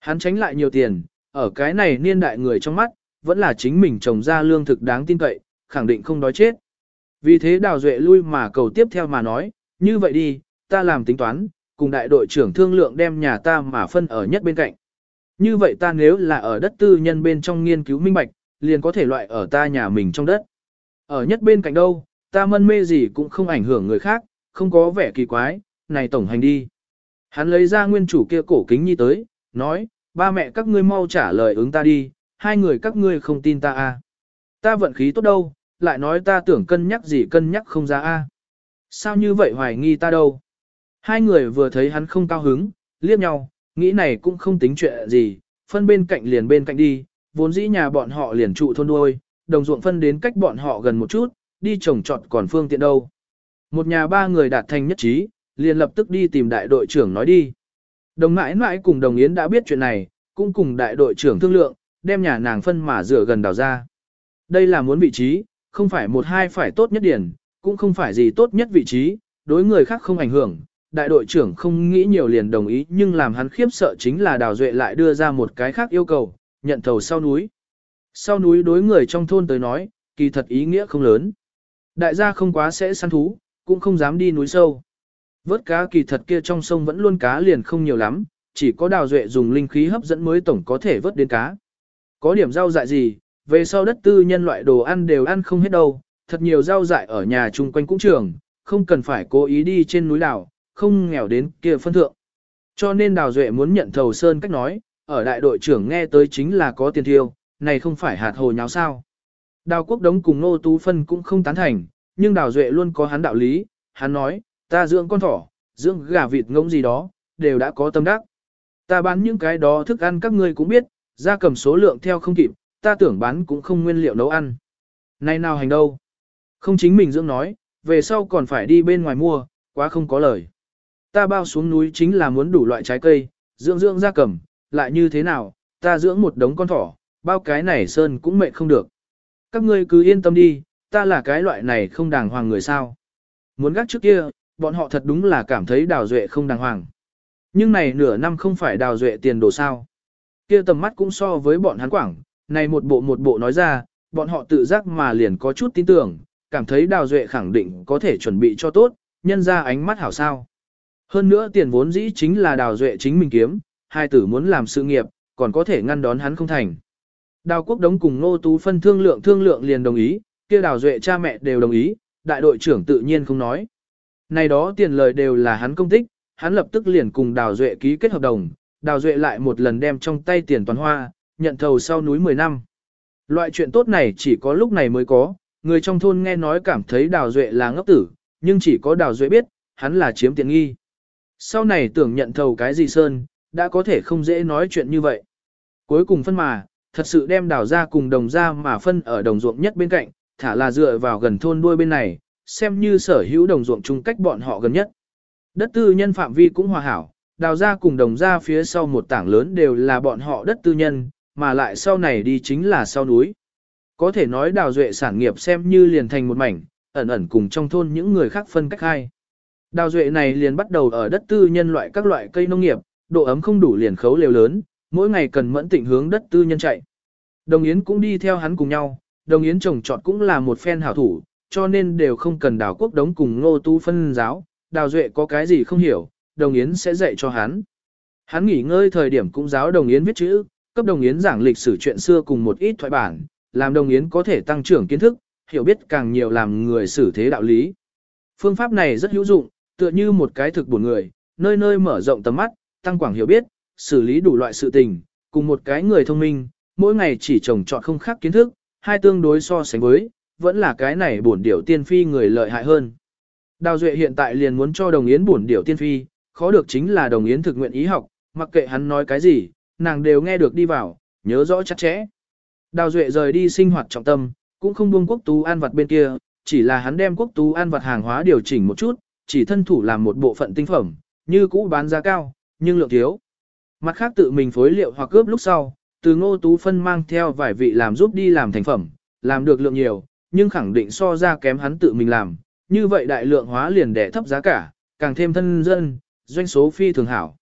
Hắn tránh lại nhiều tiền, ở cái này niên đại người trong mắt, vẫn là chính mình trồng ra lương thực đáng tin cậy, khẳng định không đói chết. Vì thế Đào Duệ lui mà cầu tiếp theo mà nói, như vậy đi, ta làm tính toán, cùng đại đội trưởng thương lượng đem nhà ta mà phân ở nhất bên cạnh. Như vậy ta nếu là ở đất tư nhân bên trong nghiên cứu minh bạch, liền có thể loại ở ta nhà mình trong đất. Ở nhất bên cạnh đâu, ta mân mê gì cũng không ảnh hưởng người khác, không có vẻ kỳ quái, này tổng hành đi. Hắn lấy ra nguyên chủ kia cổ kính nhi tới, nói, ba mẹ các ngươi mau trả lời ứng ta đi, hai người các ngươi không tin ta à. Ta vận khí tốt đâu, lại nói ta tưởng cân nhắc gì cân nhắc không ra a. Sao như vậy hoài nghi ta đâu? Hai người vừa thấy hắn không cao hứng, liếc nhau, nghĩ này cũng không tính chuyện gì, phân bên cạnh liền bên cạnh đi, vốn dĩ nhà bọn họ liền trụ thôn đuôi, đồng ruộng phân đến cách bọn họ gần một chút, đi trồng trọt còn phương tiện đâu. Một nhà ba người đạt thành nhất trí, liền lập tức đi tìm đại đội trưởng nói đi. Đồng mãi mãi cùng đồng yến đã biết chuyện này, cũng cùng đại đội trưởng thương lượng, đem nhà nàng phân mà rửa gần đào ra. Đây là muốn vị trí, không phải một hai phải tốt nhất điển, cũng không phải gì tốt nhất vị trí, đối người khác không ảnh hưởng. Đại đội trưởng không nghĩ nhiều liền đồng ý nhưng làm hắn khiếp sợ chính là Đào Duệ lại đưa ra một cái khác yêu cầu, nhận thầu sau núi. Sau núi đối người trong thôn tới nói, kỳ thật ý nghĩa không lớn. Đại gia không quá sẽ săn thú, cũng không dám đi núi sâu. Vớt cá kỳ thật kia trong sông vẫn luôn cá liền không nhiều lắm, chỉ có đào duệ dùng linh khí hấp dẫn mới tổng có thể vớt đến cá. Có điểm rau dại gì, về sau đất tư nhân loại đồ ăn đều ăn không hết đâu, thật nhiều rau dại ở nhà chung quanh cũng trường, không cần phải cố ý đi trên núi đảo, không nghèo đến kia phân thượng. Cho nên đào duệ muốn nhận thầu sơn cách nói, ở đại đội trưởng nghe tới chính là có tiền thiêu, này không phải hạt hồ nháo sao. Đào quốc đống cùng nô tú phân cũng không tán thành, nhưng đào duệ luôn có hắn đạo lý, hắn nói, ta dưỡng con thỏ, dưỡng gà vịt ngỗng gì đó, đều đã có tâm đắc. Ta bán những cái đó thức ăn các ngươi cũng biết, ra cầm số lượng theo không kịp, ta tưởng bán cũng không nguyên liệu nấu ăn. nay nào hành đâu? Không chính mình dưỡng nói, về sau còn phải đi bên ngoài mua, quá không có lời. Ta bao xuống núi chính là muốn đủ loại trái cây, dưỡng dưỡng ra cầm, lại như thế nào, ta dưỡng một đống con thỏ, bao cái này sơn cũng mệt không được. Các ngươi cứ yên tâm đi, ta là cái loại này không đàng hoàng người sao. Muốn gác trước kia, bọn họ thật đúng là cảm thấy đào duệ không đàng hoàng. Nhưng này nửa năm không phải đào duệ tiền đồ sao. Kia tầm mắt cũng so với bọn hắn quảng, này một bộ một bộ nói ra, bọn họ tự giác mà liền có chút tin tưởng, cảm thấy đào duệ khẳng định có thể chuẩn bị cho tốt, nhân ra ánh mắt hảo sao. Hơn nữa tiền vốn dĩ chính là đào duệ chính mình kiếm, hai tử muốn làm sự nghiệp, còn có thể ngăn đón hắn không thành. Đào quốc đống cùng Nô Tú phân thương lượng thương lượng liền đồng ý, kia đào duệ cha mẹ đều đồng ý, đại đội trưởng tự nhiên không nói. Này đó tiền lời đều là hắn công tích, hắn lập tức liền cùng đào duệ ký kết hợp đồng, đào duệ lại một lần đem trong tay tiền toàn hoa, nhận thầu sau núi 10 năm. Loại chuyện tốt này chỉ có lúc này mới có, người trong thôn nghe nói cảm thấy đào duệ là ngốc tử, nhưng chỉ có đào duệ biết, hắn là chiếm tiện nghi. Sau này tưởng nhận thầu cái gì sơn, đã có thể không dễ nói chuyện như vậy. Cuối cùng phân mà, thật sự đem đào ra cùng đồng ra mà phân ở đồng ruộng nhất bên cạnh, thả là dựa vào gần thôn đuôi bên này, xem như sở hữu đồng ruộng chung cách bọn họ gần nhất. Đất tư nhân phạm vi cũng hòa hảo, đào ra cùng đồng ra phía sau một tảng lớn đều là bọn họ đất tư nhân, mà lại sau này đi chính là sau núi. Có thể nói đào duệ sản nghiệp xem như liền thành một mảnh, ẩn ẩn cùng trong thôn những người khác phân cách hai. Đào duệ này liền bắt đầu ở đất tư nhân loại các loại cây nông nghiệp, độ ấm không đủ liền khấu lều lớn, mỗi ngày cần mẫn tịnh hướng đất tư nhân chạy. Đồng Yến cũng đi theo hắn cùng nhau, Đồng Yến trồng trọt cũng là một phen hảo thủ, cho nên đều không cần đào quốc đống cùng ngô tu phân giáo, đào duệ có cái gì không hiểu, Đồng Yến sẽ dạy cho hắn. Hắn nghỉ ngơi thời điểm cũng giáo Đồng Yến viết chữ, cấp Đồng Yến giảng lịch sử chuyện xưa cùng một ít thoại bản, làm Đồng Yến có thể tăng trưởng kiến thức, hiểu biết càng nhiều làm người xử thế đạo lý. Phương pháp này rất hữu dụng, tựa như một cái thực bổn người, nơi nơi mở rộng tầm mắt, tăng quảng hiểu biết, xử lý đủ loại sự tình, cùng một cái người thông minh, mỗi ngày chỉ trồng trọt không khác kiến thức, hai tương đối so sánh với, vẫn là cái này bổn điểu tiên phi người lợi hại hơn. Đào Duệ hiện tại liền muốn cho đồng yến bổn điểu tiên phi, khó được chính là đồng yến thực nguyện ý học, mặc kệ hắn nói cái gì, nàng đều nghe được đi vào, nhớ rõ chắc chẽ. Đào Duệ rời đi sinh hoạt trọng tâm, cũng không buông quốc tú an vật bên kia, chỉ là hắn đem quốc tú an vật hàng hóa điều chỉnh một chút, chỉ thân thủ làm một bộ phận tinh phẩm, như cũ bán giá cao, nhưng lượng thiếu. Mặt khác tự mình phối liệu hoặc cướp lúc sau, từ ngô tú phân mang theo vài vị làm giúp đi làm thành phẩm, làm được lượng nhiều, nhưng khẳng định so ra kém hắn tự mình làm, như vậy đại lượng hóa liền đẻ thấp giá cả, càng thêm thân dân, doanh số phi thường hảo.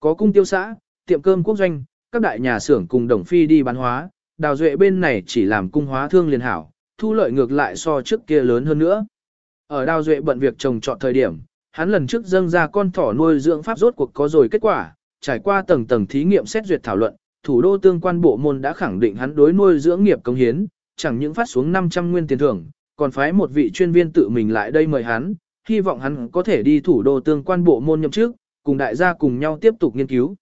Có cung tiêu xã, tiệm cơm quốc doanh, các đại nhà xưởng cùng đồng phi đi bán hóa, đào duệ bên này chỉ làm cung hóa thương liền hảo, thu lợi ngược lại so trước kia lớn hơn nữa. Ở đào duệ bận việc trồng trọt thời điểm, hắn lần trước dâng ra con thỏ nuôi dưỡng pháp rốt cuộc có rồi kết quả, trải qua tầng tầng thí nghiệm xét duyệt thảo luận, thủ đô tương quan bộ môn đã khẳng định hắn đối nuôi dưỡng nghiệp công hiến, chẳng những phát xuống 500 nguyên tiền thưởng, còn phái một vị chuyên viên tự mình lại đây mời hắn, hy vọng hắn có thể đi thủ đô tương quan bộ môn nhậm chức, cùng đại gia cùng nhau tiếp tục nghiên cứu.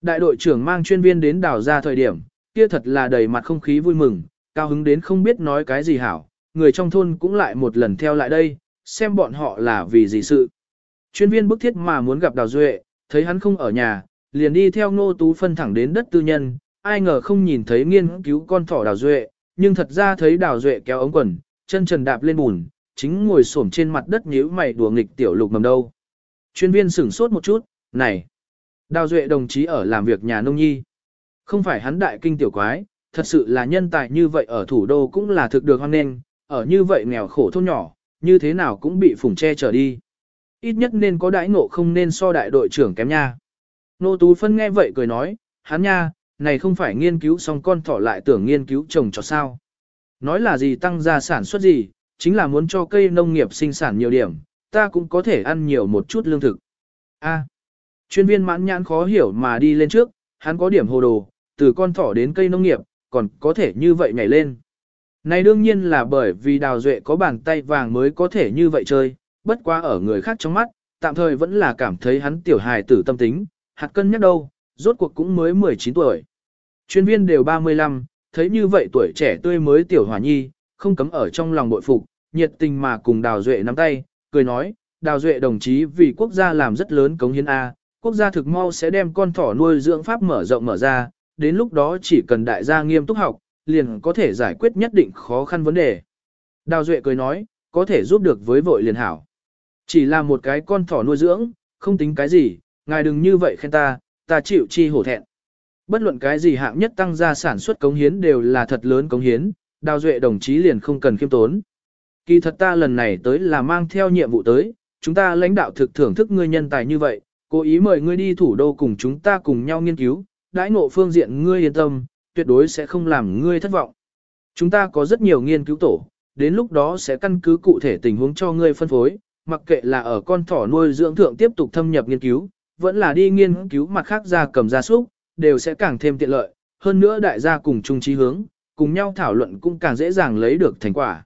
Đại đội trưởng mang chuyên viên đến đảo ra thời điểm, kia thật là đầy mặt không khí vui mừng, cao hứng đến không biết nói cái gì hảo, người trong thôn cũng lại một lần theo lại đây, xem bọn họ là vì gì sự. Chuyên viên bức thiết mà muốn gặp Đào Duệ, thấy hắn không ở nhà, liền đi theo Ngô Tú phân thẳng đến đất tư nhân, ai ngờ không nhìn thấy nghiên cứu con thỏ đào duệ, nhưng thật ra thấy đào duệ kéo ống quần, chân trần đạp lên bùn, chính ngồi xổm trên mặt đất nhíu mày đùa nghịch tiểu lục mầm đâu. Chuyên viên sửng sốt một chút, này, đào duệ đồng chí ở làm việc nhà nông nhi. Không phải hắn đại kinh tiểu quái, thật sự là nhân tài như vậy ở thủ đô cũng là thực được hoan nghênh, ở như vậy nghèo khổ thôn nhỏ, như thế nào cũng bị phủng che trở đi. Ít nhất nên có đãi ngộ không nên so đại đội trưởng kém nha. Nô Tú Phân nghe vậy cười nói, hắn nha, này không phải nghiên cứu xong con thỏ lại tưởng nghiên cứu trồng cho sao. Nói là gì tăng gia sản xuất gì, chính là muốn cho cây nông nghiệp sinh sản nhiều điểm, ta cũng có thể ăn nhiều một chút lương thực. A. chuyên viên mãn nhãn khó hiểu mà đi lên trước, hắn có điểm hồ đồ, từ con thỏ đến cây nông nghiệp, còn có thể như vậy nhảy lên. Này đương nhiên là bởi vì đào duệ có bàn tay vàng mới có thể như vậy chơi, bất quá ở người khác trong mắt, tạm thời vẫn là cảm thấy hắn tiểu hài tử tâm tính, hạt cân nhắc đâu, rốt cuộc cũng mới 19 tuổi. Chuyên viên đều 35, thấy như vậy tuổi trẻ tươi mới tiểu hòa nhi, không cấm ở trong lòng bội phục, nhiệt tình mà cùng đào duệ nắm tay, cười nói, đào duệ đồng chí vì quốc gia làm rất lớn cống hiến A, quốc gia thực mau sẽ đem con thỏ nuôi dưỡng pháp mở rộng mở ra, đến lúc đó chỉ cần đại gia nghiêm túc học, liền có thể giải quyết nhất định khó khăn vấn đề. Đào Duệ cười nói, có thể giúp được với vội liền hảo. Chỉ là một cái con thỏ nuôi dưỡng, không tính cái gì, ngài đừng như vậy khen ta, ta chịu chi hổ thẹn. Bất luận cái gì hạng nhất tăng gia sản xuất cống hiến đều là thật lớn cống hiến, Đào Duệ đồng chí liền không cần khiêm tốn. Kỳ thật ta lần này tới là mang theo nhiệm vụ tới, chúng ta lãnh đạo thực thưởng thức ngươi nhân tài như vậy, cố ý mời ngươi đi thủ đô cùng chúng ta cùng nhau nghiên cứu, đãi ngộ phương diện ngươi yên tâm, tuyệt đối sẽ không làm ngươi thất vọng. Chúng ta có rất nhiều nghiên cứu tổ, đến lúc đó sẽ căn cứ cụ thể tình huống cho ngươi phân phối, mặc kệ là ở con thỏ nuôi dưỡng thượng tiếp tục thâm nhập nghiên cứu, vẫn là đi nghiên cứu mặt khác ra cầm gia súc, đều sẽ càng thêm tiện lợi, hơn nữa đại gia cùng chung chí hướng, cùng nhau thảo luận cũng càng dễ dàng lấy được thành quả.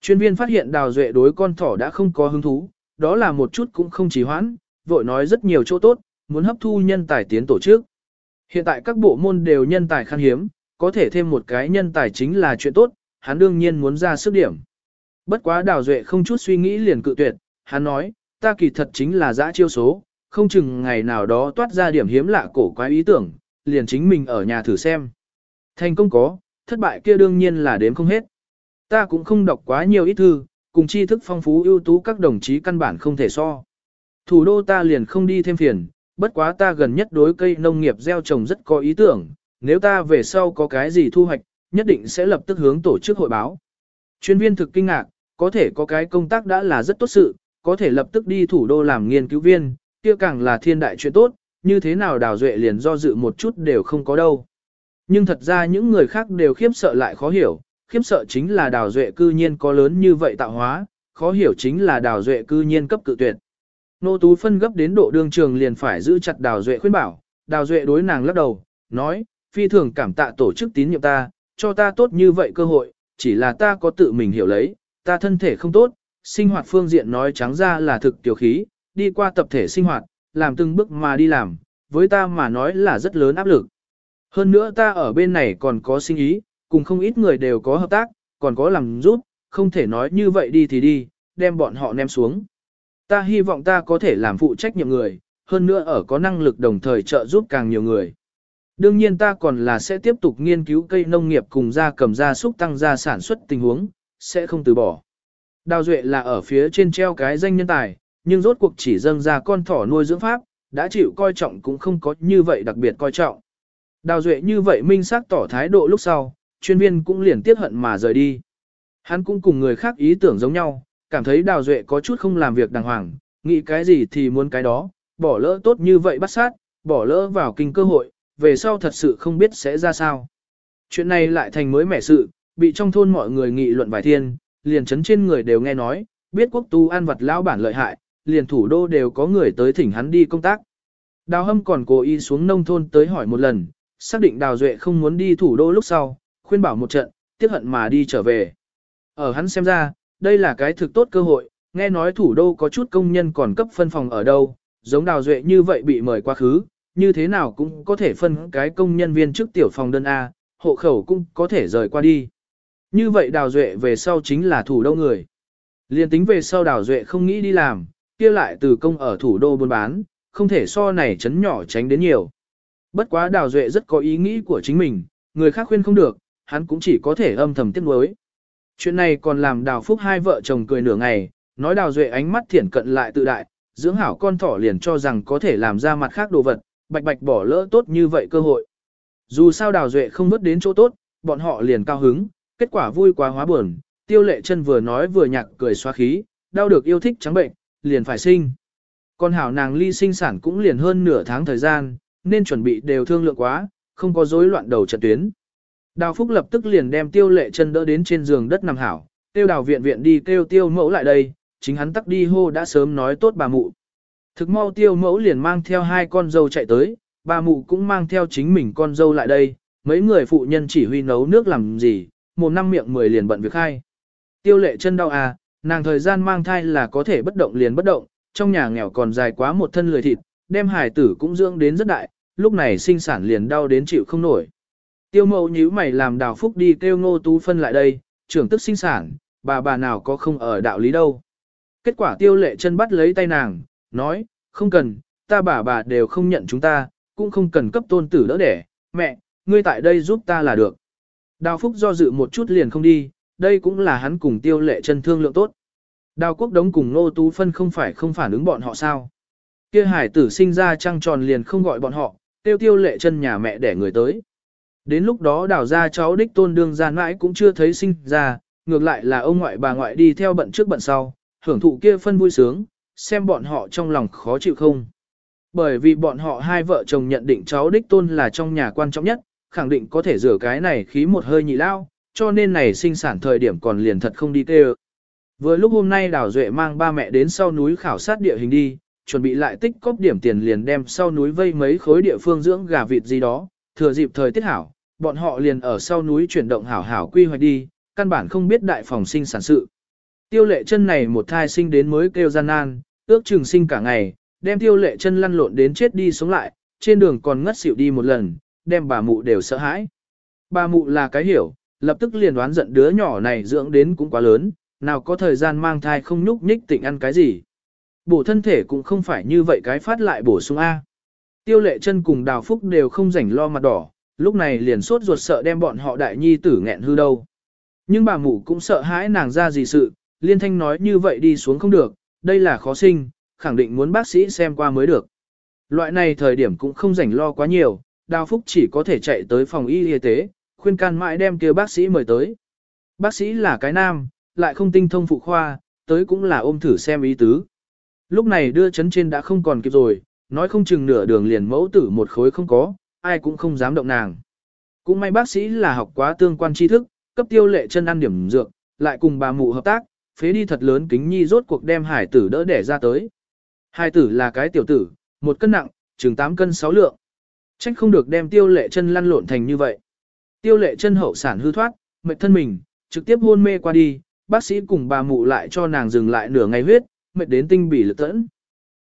Chuyên viên phát hiện đào duệ đối con thỏ đã không có hứng thú, đó là một chút cũng không trì hoãn, vội nói rất nhiều chỗ tốt, muốn hấp thu nhân tài tiến tổ chức. Hiện tại các bộ môn đều nhân tài khan hiếm, có thể thêm một cái nhân tài chính là chuyện tốt, hắn đương nhiên muốn ra sức điểm. Bất quá đào duệ không chút suy nghĩ liền cự tuyệt, hắn nói, ta kỳ thật chính là dã chiêu số, không chừng ngày nào đó toát ra điểm hiếm lạ cổ quái ý tưởng, liền chính mình ở nhà thử xem. Thành công có, thất bại kia đương nhiên là đếm không hết. Ta cũng không đọc quá nhiều ít thư, cùng tri thức phong phú ưu tú các đồng chí căn bản không thể so. Thủ đô ta liền không đi thêm phiền, bất quá ta gần nhất đối cây nông nghiệp gieo trồng rất có ý tưởng, nếu ta về sau có cái gì thu hoạch, nhất định sẽ lập tức hướng tổ chức hội báo. Chuyên viên thực kinh ngạc, có thể có cái công tác đã là rất tốt sự, có thể lập tức đi thủ đô làm nghiên cứu viên, kia càng là thiên đại chuyện tốt, như thế nào đào duệ liền do dự một chút đều không có đâu. Nhưng thật ra những người khác đều khiếp sợ lại khó hiểu, khiếp sợ chính là đào duệ cư nhiên có lớn như vậy tạo hóa, khó hiểu chính là đào duệ cư nhiên cấp cự tuyệt. Nô Tú phân gấp đến độ đương trường liền phải giữ chặt Đào Duệ khuyên bảo, Đào Duệ đối nàng lắc đầu, nói, phi thường cảm tạ tổ chức tín nhiệm ta, cho ta tốt như vậy cơ hội, chỉ là ta có tự mình hiểu lấy, ta thân thể không tốt, sinh hoạt phương diện nói trắng ra là thực tiểu khí, đi qua tập thể sinh hoạt, làm từng bước mà đi làm, với ta mà nói là rất lớn áp lực. Hơn nữa ta ở bên này còn có sinh ý, cùng không ít người đều có hợp tác, còn có làm giúp, không thể nói như vậy đi thì đi, đem bọn họ ném xuống. Ta hy vọng ta có thể làm phụ trách nhiệm người, hơn nữa ở có năng lực đồng thời trợ giúp càng nhiều người. Đương nhiên ta còn là sẽ tiếp tục nghiên cứu cây nông nghiệp cùng gia cầm gia súc tăng gia sản xuất tình huống, sẽ không từ bỏ. Đào Duệ là ở phía trên treo cái danh nhân tài, nhưng rốt cuộc chỉ dâng ra con thỏ nuôi dưỡng pháp, đã chịu coi trọng cũng không có như vậy đặc biệt coi trọng. Đào Duệ như vậy minh xác tỏ thái độ lúc sau, chuyên viên cũng liền tiếc hận mà rời đi. Hắn cũng cùng người khác ý tưởng giống nhau, cảm thấy Đào Duệ có chút không làm việc đàng hoàng, nghĩ cái gì thì muốn cái đó, bỏ lỡ tốt như vậy bắt sát, bỏ lỡ vào kinh cơ hội, về sau thật sự không biết sẽ ra sao. Chuyện này lại thành mới mẻ sự, bị trong thôn mọi người nghị luận vài thiên, liền chấn trên người đều nghe nói, biết quốc tu an vật lão bản lợi hại, liền thủ đô đều có người tới thỉnh hắn đi công tác. Đào hâm còn cố ý xuống nông thôn tới hỏi một lần, xác định đào duệ không muốn đi thủ đô lúc sau, khuyên bảo một trận, tiếc hận mà đi trở về. Ở hắn xem ra, đây là cái thực tốt cơ hội, nghe nói thủ đô có chút công nhân còn cấp phân phòng ở đâu, giống đào duệ như vậy bị mời quá khứ, như thế nào cũng có thể phân cái công nhân viên trước tiểu phòng đơn A, hộ khẩu cũng có thể rời qua đi. Như vậy đào duệ về sau chính là thủ đô người. Liên tính về sau đào duệ không nghĩ đi làm, kia lại từ công ở thủ đô buôn bán, không thể so này chấn nhỏ tránh đến nhiều. Bất quá Đào Duệ rất có ý nghĩ của chính mình, người khác khuyên không được, hắn cũng chỉ có thể âm thầm tiếc nuối. Chuyện này còn làm Đào Phúc hai vợ chồng cười nửa ngày, nói Đào Duệ ánh mắt thiển cận lại tự đại, dưỡng hảo con thỏ liền cho rằng có thể làm ra mặt khác đồ vật, bạch bạch bỏ lỡ tốt như vậy cơ hội. Dù sao Đào Duệ không mất đến chỗ tốt, bọn họ liền cao hứng, kết quả vui quá hóa buồn, tiêu lệ chân vừa nói vừa nhạc cười xoa khí, đau được yêu thích trắng bệnh, liền phải sinh. Con hảo nàng ly sinh sản cũng liền hơn nửa tháng thời gian, nên chuẩn bị đều thương lượng quá, không có rối loạn đầu trận tuyến. Đào Phúc lập tức liền đem tiêu lệ chân đỡ đến trên giường đất nằm hảo, tiêu đào viện viện đi kêu tiêu mẫu lại đây, chính hắn tắc đi hô đã sớm nói tốt bà mụ. Thực mau tiêu mẫu liền mang theo hai con dâu chạy tới, bà mụ cũng mang theo chính mình con dâu lại đây, mấy người phụ nhân chỉ huy nấu nước làm gì, một năm miệng mười liền bận việc hai. Tiêu lệ chân đau à, nàng thời gian mang thai là có thể bất động liền bất động, trong nhà nghèo còn dài quá một thân lười thịt, đem hải tử cũng dưỡng đến rất đại, lúc này sinh sản liền đau đến chịu không nổi. Tiêu mẫu nhíu mày làm đào phúc đi kêu ngô tú phân lại đây, trưởng tức sinh sản, bà bà nào có không ở đạo lý đâu. Kết quả tiêu lệ chân bắt lấy tay nàng, nói, không cần, ta bà bà đều không nhận chúng ta, cũng không cần cấp tôn tử đỡ đẻ, mẹ, ngươi tại đây giúp ta là được. Đào Phúc do dự một chút liền không đi, đây cũng là hắn cùng tiêu lệ chân thương lượng tốt. Đào Quốc Đống cùng Nô Tú Phân không phải không phản ứng bọn họ sao. Kia hải tử sinh ra trăng tròn liền không gọi bọn họ, tiêu tiêu lệ chân nhà mẹ để người tới. Đến lúc đó đào ra cháu đích tôn đương ra mãi cũng chưa thấy sinh ra, ngược lại là ông ngoại bà ngoại đi theo bận trước bận sau, hưởng thụ kia phân vui sướng, xem bọn họ trong lòng khó chịu không. Bởi vì bọn họ hai vợ chồng nhận định cháu đích tôn là trong nhà quan trọng nhất, khẳng định có thể rửa cái này khí một hơi nhị lao, cho nên này sinh sản thời điểm còn liền thật không đi tê Vừa lúc hôm nay Đào Duệ mang ba mẹ đến sau núi khảo sát địa hình đi, chuẩn bị lại tích cóp điểm tiền liền đem sau núi vây mấy khối địa phương dưỡng gà vịt gì đó, thừa dịp thời tiết hảo, bọn họ liền ở sau núi chuyển động hảo hảo quy hoạch đi, căn bản không biết đại phòng sinh sản sự. Tiêu lệ chân này một thai sinh đến mới kêu gian nan, ước chừng sinh cả ngày, đem tiêu lệ chân lăn lộn đến chết đi sống lại, trên đường còn ngất xỉu đi một lần, đem bà mụ đều sợ hãi. Bà mụ là cái hiểu, lập tức liền đoán giận đứa nhỏ này dưỡng đến cũng quá lớn, nào có thời gian mang thai không nhúc nhích tỉnh ăn cái gì. Bổ thân thể cũng không phải như vậy cái phát lại bổ sung A. Tiêu lệ chân cùng đào phúc đều không rảnh lo mặt đỏ, lúc này liền sốt ruột sợ đem bọn họ đại nhi tử nghẹn hư đâu. Nhưng bà mụ cũng sợ hãi nàng ra gì sự, liên thanh nói như vậy đi xuống không được, đây là khó sinh, khẳng định muốn bác sĩ xem qua mới được. Loại này thời điểm cũng không rảnh lo quá nhiều, Đào Phúc chỉ có thể chạy tới phòng y y tế, khuyên can mãi đem kia bác sĩ mời tới. Bác sĩ là cái nam, lại không tinh thông phụ khoa, tới cũng là ôm thử xem ý tứ. Lúc này đưa chấn trên đã không còn kịp rồi, nói không chừng nửa đường liền mẫu tử một khối không có, ai cũng không dám động nàng. Cũng may bác sĩ là học quá tương quan tri thức, cấp tiêu lệ chân ăn điểm dược, lại cùng bà mụ hợp tác, phế đi thật lớn kính nhi rốt cuộc đem hải tử đỡ đẻ ra tới. Hải tử là cái tiểu tử, một cân nặng, chừng 8 cân 6 lượng. Trách không được đem tiêu lệ chân lăn lộn thành như vậy. Tiêu lệ chân hậu sản hư thoát, mệt thân mình, trực tiếp hôn mê qua đi, bác sĩ cùng bà mụ lại cho nàng dừng lại nửa ngày huyết, mệt đến tinh bỉ lực tẫn.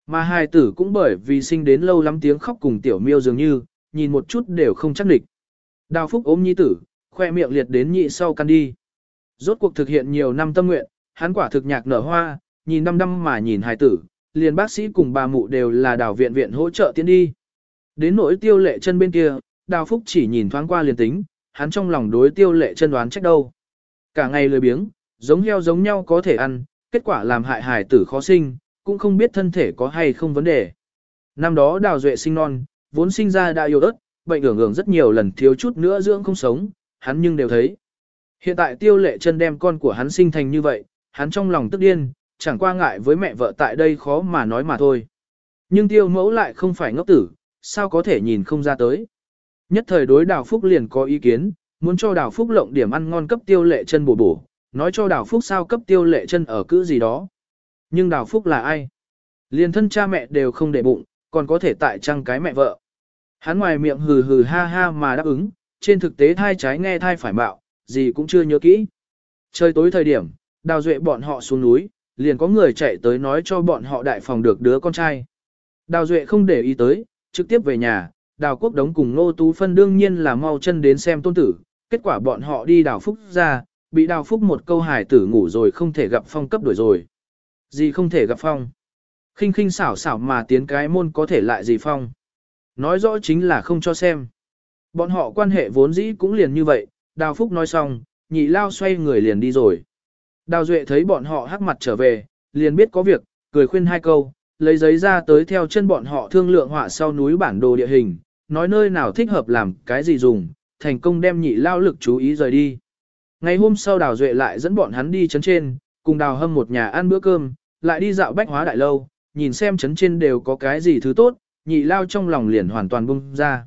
Mà hai tử cũng bởi vì sinh đến lâu lắm tiếng khóc cùng tiểu miêu dường như, nhìn một chút đều không chắc địch. Đào phúc ôm nhi tử, khoe miệng liệt đến nhị sau căn đi. Rốt cuộc thực hiện nhiều năm tâm nguyện, hắn quả thực nhạc nở hoa, nhìn năm năm mà nhìn hài tử, liền bác sĩ cùng bà mụ đều là đào viện viện hỗ trợ tiến đi. Đến nỗi tiêu lệ chân bên kia, đào phúc chỉ nhìn thoáng qua liền tính, hắn trong lòng đối tiêu lệ chân đoán trách đâu. Cả ngày lười biếng, giống heo giống nhau có thể ăn, kết quả làm hại hải tử khó sinh, cũng không biết thân thể có hay không vấn đề. Năm đó đào duệ sinh non, vốn sinh ra đã yêu ớt, bệnh ưởng ưởng rất nhiều lần thiếu chút nữa dưỡng không sống, hắn nhưng đều thấy. Hiện tại tiêu lệ chân đem con của hắn sinh thành như vậy, hắn trong lòng tức điên, chẳng qua ngại với mẹ vợ tại đây khó mà nói mà thôi. Nhưng tiêu mẫu lại không phải ngốc tử, sao có thể nhìn không ra tới. Nhất thời đối đào phúc liền có ý kiến, muốn cho đào phúc lộng điểm ăn ngon cấp tiêu lệ chân bổ bổ, nói cho đào phúc sao cấp tiêu lệ chân ở cữ gì đó. Nhưng đào phúc là ai? Liền thân cha mẹ đều không để bụng, còn có thể tại trăng cái mẹ vợ. Hắn ngoài miệng hừ hừ ha ha mà đáp ứng, trên thực tế thai trái nghe thai phải mạo, gì cũng chưa nhớ kỹ. Trời tối thời điểm, đào duệ bọn họ xuống núi, liền có người chạy tới nói cho bọn họ đại phòng được đứa con trai. Đào duệ không để ý tới, trực tiếp về nhà, đào quốc đống cùng nô tú phân đương nhiên là mau chân đến xem tôn tử, kết quả bọn họ đi đào phúc ra, bị đào phúc một câu hài tử ngủ rồi không thể gặp phong cấp đuổi rồi. Gì không thể gặp phong? khinh khinh xảo xảo mà tiến cái môn có thể lại gì phong? Nói rõ chính là không cho xem. Bọn họ quan hệ vốn dĩ cũng liền như vậy, Đào Phúc nói xong, nhị lao xoay người liền đi rồi. Đào Duệ thấy bọn họ hắc mặt trở về, liền biết có việc, cười khuyên hai câu, lấy giấy ra tới theo chân bọn họ thương lượng họa sau núi bản đồ địa hình, nói nơi nào thích hợp làm cái gì dùng, thành công đem nhị lao lực chú ý rời đi. Ngày hôm sau Đào Duệ lại dẫn bọn hắn đi chấn trên, cùng Đào Hâm một nhà ăn bữa cơm, lại đi dạo bách hóa đại lâu, nhìn xem chấn trên đều có cái gì thứ tốt, nhị lao trong lòng liền hoàn toàn bung ra.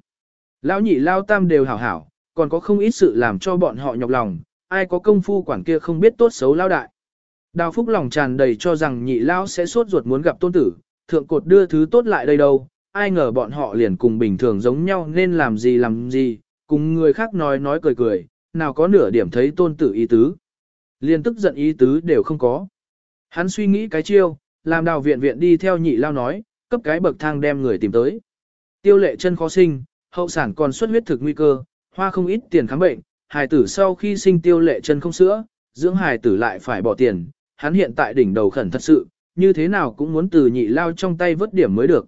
Lão nhị lao tam đều hảo hảo, còn có không ít sự làm cho bọn họ nhọc lòng, ai có công phu quản kia không biết tốt xấu lao đại. Đào Phúc lòng tràn đầy cho rằng nhị lao sẽ sốt ruột muốn gặp tôn tử, thượng cột đưa thứ tốt lại đây đâu, ai ngờ bọn họ liền cùng bình thường giống nhau nên làm gì làm gì, cùng người khác nói nói cười cười, nào có nửa điểm thấy tôn tử ý tứ. Liên tức giận ý tứ đều không có. Hắn suy nghĩ cái chiêu, làm đào viện viện đi theo nhị lao nói, cấp cái bậc thang đem người tìm tới. Tiêu lệ chân khó sinh, hậu sản còn xuất huyết thực nguy cơ, hoa không ít tiền khám bệnh, hài tử sau khi sinh tiêu lệ chân không sữa, dưỡng hài tử lại phải bỏ tiền, hắn hiện tại đỉnh đầu khẩn thật sự, như thế nào cũng muốn từ nhị lao trong tay vớt điểm mới được.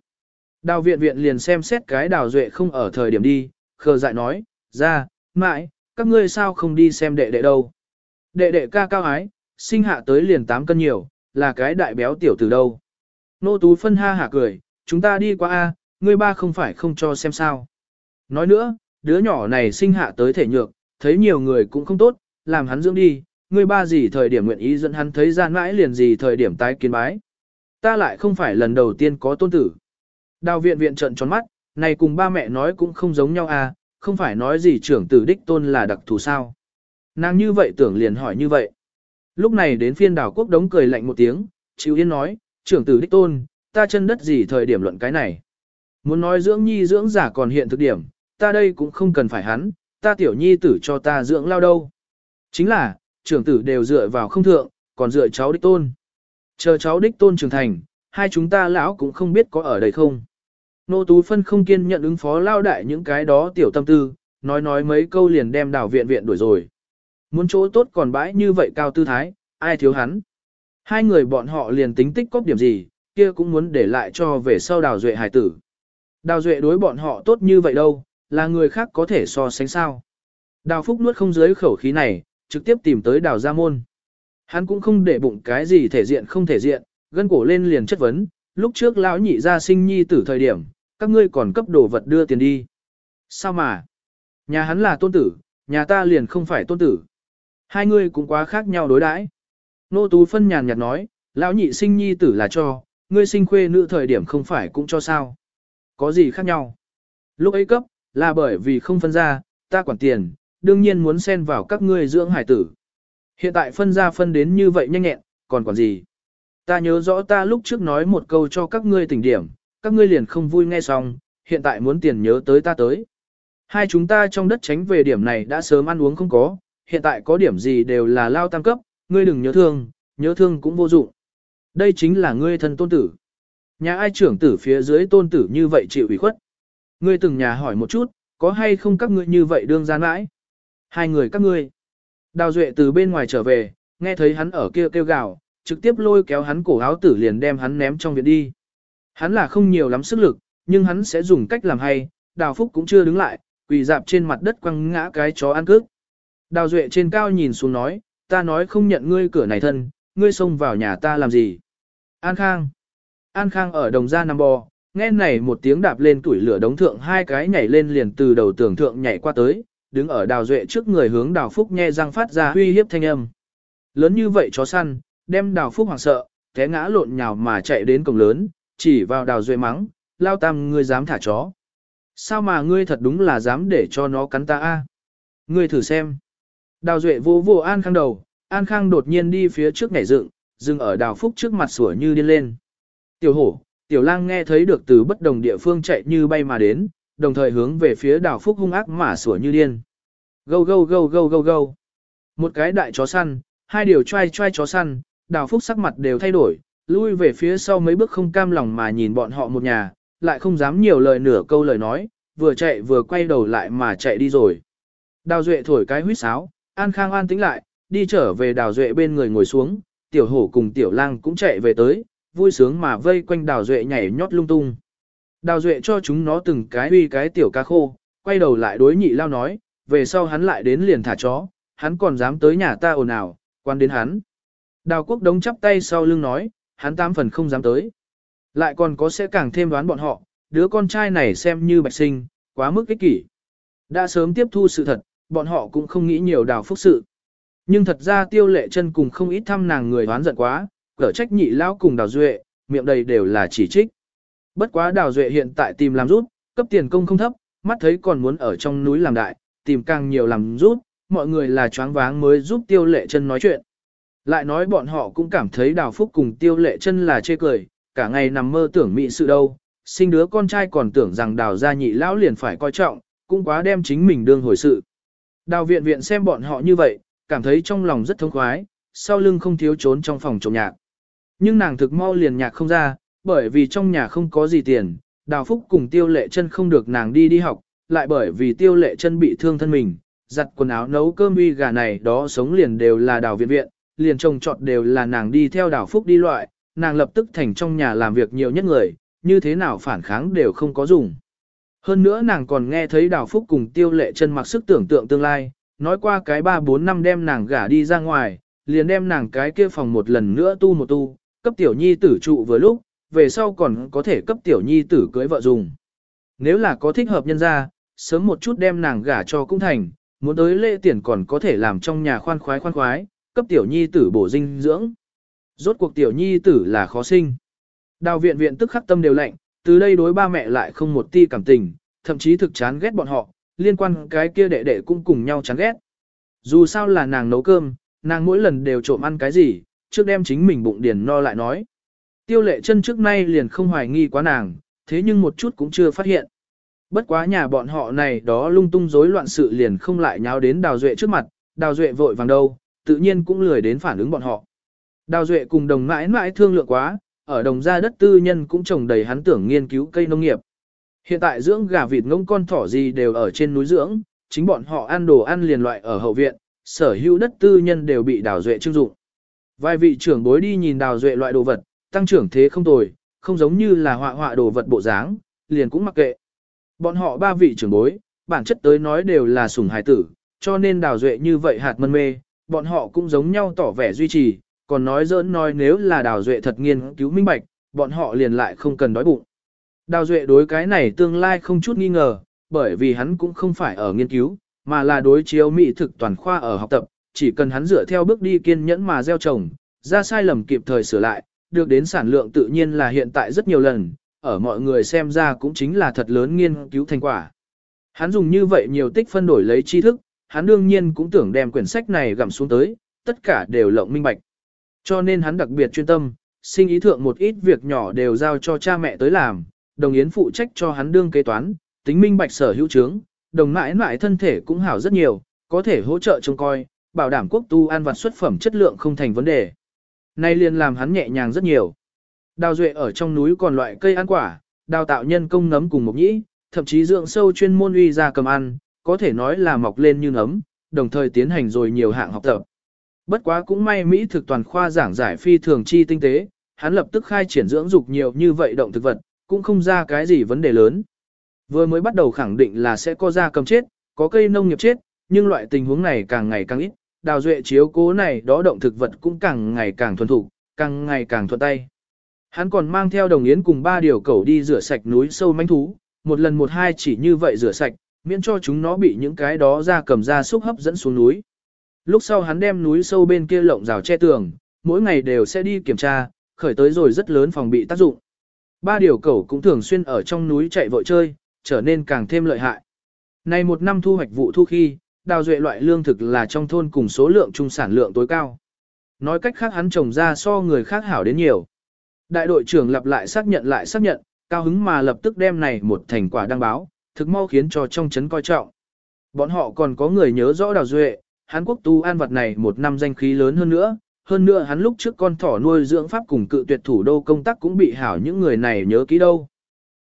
Đào viện viện liền xem xét cái đào duệ không ở thời điểm đi, khờ dại nói, ra, mãi, các ngươi sao không đi xem đệ đệ đâu. Đệ đệ ca cao ái, sinh hạ tới liền 8 cân nhiều, là cái đại béo tiểu từ đâu. Nô tú phân ha hả cười, chúng ta đi qua A, ngươi ba không phải không cho xem sao. Nói nữa, đứa nhỏ này sinh hạ tới thể nhược, thấy nhiều người cũng không tốt, làm hắn dưỡng đi, ngươi ba gì thời điểm nguyện ý dẫn hắn thấy gian mãi liền gì thời điểm tái kiến bái. Ta lại không phải lần đầu tiên có tôn tử. Đào viện viện trận tròn mắt, này cùng ba mẹ nói cũng không giống nhau à, không phải nói gì trưởng tử đích tôn là đặc thù sao. Nàng như vậy tưởng liền hỏi như vậy. Lúc này đến phiên đào quốc đống cười lạnh một tiếng, chịu yên nói, trưởng tử đích tôn, ta chân đất gì thời điểm luận cái này. Muốn nói dưỡng nhi dưỡng giả còn hiện thực điểm, ta đây cũng không cần phải hắn, ta tiểu nhi tử cho ta dưỡng lao đâu. Chính là, trưởng tử đều dựa vào không thượng, còn dựa cháu đích tôn. Chờ cháu đích tôn trưởng thành, hai chúng ta lão cũng không biết có ở đây không. Nô Tú Phân không kiên nhận ứng phó lao đại những cái đó tiểu tâm tư, nói nói mấy câu liền đem đảo viện viện đuổi rồi. Muốn chỗ tốt còn bãi như vậy cao tư thái, ai thiếu hắn. Hai người bọn họ liền tính tích cóp điểm gì, kia cũng muốn để lại cho về sau đào duệ hải tử. Đào duệ đối bọn họ tốt như vậy đâu, là người khác có thể so sánh sao. Đào phúc nuốt không dưới khẩu khí này, trực tiếp tìm tới đào gia môn. Hắn cũng không để bụng cái gì thể diện không thể diện, gân cổ lên liền chất vấn, lúc trước lão nhị gia sinh nhi tử thời điểm, các ngươi còn cấp đồ vật đưa tiền đi. Sao mà? Nhà hắn là tôn tử, nhà ta liền không phải tôn tử. Hai ngươi cũng quá khác nhau đối đãi. Nô Tú phân nhàn nhạt nói, lão nhị sinh nhi tử là cho, ngươi sinh khuê nữ thời điểm không phải cũng cho sao. Có gì khác nhau? Lúc ấy cấp, là bởi vì không phân ra, ta quản tiền, đương nhiên muốn xen vào các ngươi dưỡng hải tử. Hiện tại phân ra phân đến như vậy nhanh nhẹn, còn còn gì? Ta nhớ rõ ta lúc trước nói một câu cho các ngươi tỉnh điểm, các ngươi liền không vui nghe xong, hiện tại muốn tiền nhớ tới ta tới. Hai chúng ta trong đất tránh về điểm này đã sớm ăn uống không có, hiện tại có điểm gì đều là lao tam cấp, ngươi đừng nhớ thương, nhớ thương cũng vô dụng. Đây chính là ngươi thân tôn tử. Nhà ai trưởng tử phía dưới tôn tử như vậy chịu ủy khuất. Ngươi từng nhà hỏi một chút, có hay không các ngươi như vậy đương gian mãi? Hai người các ngươi. Đào Duệ từ bên ngoài trở về, nghe thấy hắn ở kia kêu, kêu gào, trực tiếp lôi kéo hắn cổ áo tử liền đem hắn ném trong viện đi. Hắn là không nhiều lắm sức lực, nhưng hắn sẽ dùng cách làm hay, Đào Phúc cũng chưa đứng lại, quỳ dạp trên mặt đất quăng ngã cái chó ăn cước. Đào Duệ trên cao nhìn xuống nói, ta nói không nhận ngươi cửa này thân, ngươi xông vào nhà ta làm gì? An Khang. An Khang ở đồng gia nằm bò, nghe này một tiếng đạp lên tuổi lửa đống thượng hai cái nhảy lên liền từ đầu tường thượng nhảy qua tới, đứng ở đào duệ trước người hướng đào phúc nghe răng phát ra uy hiếp thanh âm. Lớn như vậy chó săn, đem đào phúc hoảng sợ, té ngã lộn nhào mà chạy đến cổng lớn, chỉ vào đào duệ mắng, lao tam ngươi dám thả chó. Sao mà ngươi thật đúng là dám để cho nó cắn ta a? Ngươi thử xem. Đào duệ vô vô an khang đầu, an khang đột nhiên đi phía trước nhảy dựng, dừng ở đào phúc trước mặt sủa như điên lên. Tiểu hổ, tiểu lang nghe thấy được từ bất đồng địa phương chạy như bay mà đến, đồng thời hướng về phía đào phúc hung ác mà sủa như điên. Gâu gâu gâu gâu gâu gâu. Một cái đại chó săn, hai điều trai trai chó săn, đào phúc sắc mặt đều thay đổi, lui về phía sau mấy bước không cam lòng mà nhìn bọn họ một nhà, lại không dám nhiều lời nửa câu lời nói, vừa chạy vừa quay đầu lại mà chạy đi rồi. Đào duệ thổi cái huýt sáo, an khang an tĩnh lại, đi trở về đào duệ bên người ngồi xuống, tiểu hổ cùng tiểu lang cũng chạy về tới, vui sướng mà vây quanh đào duệ nhảy nhót lung tung. Đào Duệ cho chúng nó từng cái uy cái tiểu ca khô, quay đầu lại đối nhị lao nói, về sau hắn lại đến liền thả chó, hắn còn dám tới nhà ta ồn ào, quan đến hắn. Đào quốc đống chắp tay sau lưng nói, hắn tám phần không dám tới. Lại còn có sẽ càng thêm đoán bọn họ, đứa con trai này xem như bạch sinh, quá mức ích kỷ. Đã sớm tiếp thu sự thật, bọn họ cũng không nghĩ nhiều đào phúc sự. Nhưng thật ra tiêu lệ chân cùng không ít thăm nàng người đoán giận quá, cở trách nhị lao cùng đào duệ, miệng đầy đều là chỉ trích. Bất quá đào duệ hiện tại tìm làm rút, cấp tiền công không thấp, mắt thấy còn muốn ở trong núi làm đại, tìm càng nhiều làm rút, mọi người là choáng váng mới giúp tiêu lệ chân nói chuyện. Lại nói bọn họ cũng cảm thấy đào phúc cùng tiêu lệ chân là chê cười, cả ngày nằm mơ tưởng mị sự đâu, sinh đứa con trai còn tưởng rằng đào gia nhị lão liền phải coi trọng, cũng quá đem chính mình đương hồi sự. Đào viện viện xem bọn họ như vậy, cảm thấy trong lòng rất thống khoái, sau lưng không thiếu trốn trong phòng trộm nhạc. Nhưng nàng thực mau liền nhạc không ra, bởi vì trong nhà không có gì tiền, đào phúc cùng tiêu lệ chân không được nàng đi đi học, lại bởi vì tiêu lệ chân bị thương thân mình, giặt quần áo nấu cơm uy gà này đó sống liền đều là đào viện viện, liền trồng trọt đều là nàng đi theo đào phúc đi loại, nàng lập tức thành trong nhà làm việc nhiều nhất người, như thế nào phản kháng đều không có dùng. Hơn nữa nàng còn nghe thấy đào phúc cùng tiêu lệ chân mặc sức tưởng tượng tương lai, nói qua cái 3-4 năm đem nàng gả đi ra ngoài, liền đem nàng cái kia phòng một lần nữa tu một tu, cấp tiểu nhi tử trụ vừa lúc, về sau còn có thể cấp tiểu nhi tử cưới vợ dùng. Nếu là có thích hợp nhân ra, sớm một chút đem nàng gả cho cũng thành, muốn tới lễ tiền còn có thể làm trong nhà khoan khoái khoan khoái, cấp tiểu nhi tử bổ dinh dưỡng. Rốt cuộc tiểu nhi tử là khó sinh. Đào viện viện tức khắc tâm đều lạnh, từ đây đối ba mẹ lại không một ti cảm tình, thậm chí thực chán ghét bọn họ, liên quan cái kia đệ đệ cũng cùng nhau chán ghét. Dù sao là nàng nấu cơm, nàng mỗi lần đều trộm ăn cái gì, trước đem chính mình bụng điền no lại nói. Tiêu lệ chân trước nay liền không hoài nghi quá nàng, thế nhưng một chút cũng chưa phát hiện. Bất quá nhà bọn họ này đó lung tung rối loạn sự liền không lại nháo đến đào duệ trước mặt, đào duệ vội vàng đâu, tự nhiên cũng lười đến phản ứng bọn họ. Đào duệ cùng đồng mãi mãi thương lượng quá, ở đồng gia đất tư nhân cũng trồng đầy hắn tưởng nghiên cứu cây nông nghiệp. Hiện tại dưỡng gà vịt ngỗng con thỏ gì đều ở trên núi dưỡng, chính bọn họ ăn đồ ăn liền loại ở hậu viện, sở hữu đất tư nhân đều bị đào duệ trưng dụng. Vài vị trưởng bối đi nhìn đào duệ loại đồ vật, tăng trưởng thế không tồi, không giống như là họa họa đồ vật bộ dáng, liền cũng mặc kệ. Bọn họ ba vị trưởng bối, bản chất tới nói đều là sủng hài tử, cho nên đào duệ như vậy hạt mân mê, bọn họ cũng giống nhau tỏ vẻ duy trì, còn nói dỡn nói nếu là đào duệ thật nghiên cứu minh bạch, bọn họ liền lại không cần đói bụng. Đào duệ đối cái này tương lai không chút nghi ngờ, bởi vì hắn cũng không phải ở nghiên cứu, mà là đối chiếu mỹ thực toàn khoa ở học tập, chỉ cần hắn dựa theo bước đi kiên nhẫn mà gieo trồng, ra sai lầm kịp thời sửa lại, được đến sản lượng tự nhiên là hiện tại rất nhiều lần, ở mọi người xem ra cũng chính là thật lớn nghiên cứu thành quả. Hắn dùng như vậy nhiều tích phân đổi lấy tri thức, hắn đương nhiên cũng tưởng đem quyển sách này gặm xuống tới, tất cả đều lộng minh bạch. Cho nên hắn đặc biệt chuyên tâm, sinh ý thượng một ít việc nhỏ đều giao cho cha mẹ tới làm, đồng yến phụ trách cho hắn đương kế toán, tính minh bạch sở hữu trướng, đồng mãi mãi thân thể cũng hảo rất nhiều, có thể hỗ trợ trông coi, bảo đảm quốc tu an vặt xuất phẩm chất lượng không thành vấn đề. Nay liền làm hắn nhẹ nhàng rất nhiều. Đào duệ ở trong núi còn loại cây ăn quả, đào tạo nhân công nấm cùng mộc nhĩ, thậm chí dưỡng sâu chuyên môn uy ra cầm ăn, có thể nói là mọc lên như nấm, đồng thời tiến hành rồi nhiều hạng học tập. Bất quá cũng may Mỹ thực toàn khoa giảng giải phi thường chi tinh tế, hắn lập tức khai triển dưỡng dục nhiều như vậy động thực vật, cũng không ra cái gì vấn đề lớn. Vừa mới bắt đầu khẳng định là sẽ có da cầm chết, có cây nông nghiệp chết, nhưng loại tình huống này càng ngày càng ít, đào duệ chiếu cố này đó động thực vật cũng càng ngày càng thuần thủ, càng ngày càng thuận tay. Hắn còn mang theo đồng yến cùng ba điều cẩu đi rửa sạch núi sâu manh thú, một lần một hai chỉ như vậy rửa sạch, miễn cho chúng nó bị những cái đó ra cầm ra xúc hấp dẫn xuống núi. Lúc sau hắn đem núi sâu bên kia lộng rào che tường, mỗi ngày đều sẽ đi kiểm tra, khởi tới rồi rất lớn phòng bị tác dụng. Ba điều cẩu cũng thường xuyên ở trong núi chạy vội chơi, trở nên càng thêm lợi hại. Nay một năm thu hoạch vụ thu khi, đào duệ loại lương thực là trong thôn cùng số lượng trung sản lượng tối cao. Nói cách khác hắn trồng ra so người khác hảo đến nhiều. Đại đội trưởng lặp lại xác nhận lại xác nhận, cao hứng mà lập tức đem này một thành quả đăng báo, thực mau khiến cho trong chấn coi trọng. Bọn họ còn có người nhớ rõ đào duệ, hắn quốc tu an vật này một năm danh khí lớn hơn nữa, hơn nữa hắn lúc trước con thỏ nuôi dưỡng pháp cùng cự tuyệt thủ đô công tác cũng bị hảo những người này nhớ kỹ đâu.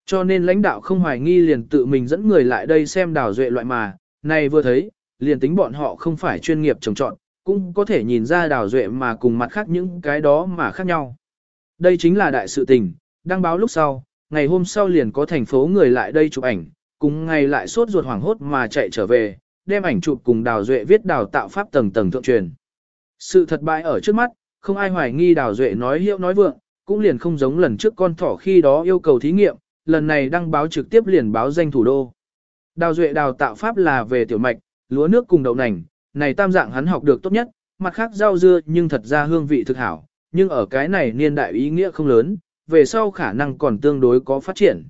Cho nên lãnh đạo không hoài nghi liền tự mình dẫn người lại đây xem đào duệ loại mà, này vừa thấy, liền tính bọn họ không phải chuyên nghiệp trồng trọt, cũng có thể nhìn ra đào duệ mà cùng mặt khác những cái đó mà khác nhau. Đây chính là đại sự tình, đăng báo lúc sau, ngày hôm sau liền có thành phố người lại đây chụp ảnh, cùng ngày lại sốt ruột hoảng hốt mà chạy trở về, đem ảnh chụp cùng Đào Duệ viết đào tạo pháp tầng tầng thượng truyền. Sự thật bại ở trước mắt, không ai hoài nghi Đào Duệ nói hiệu nói vượng, cũng liền không giống lần trước con thỏ khi đó yêu cầu thí nghiệm, lần này đăng báo trực tiếp liền báo danh thủ đô. Đào Duệ đào tạo pháp là về tiểu mạch, lúa nước cùng đậu nành, này tam dạng hắn học được tốt nhất, mặt khác rau dưa nhưng thật ra hương vị thực hảo, nhưng ở cái này niên đại ý nghĩa không lớn, về sau khả năng còn tương đối có phát triển.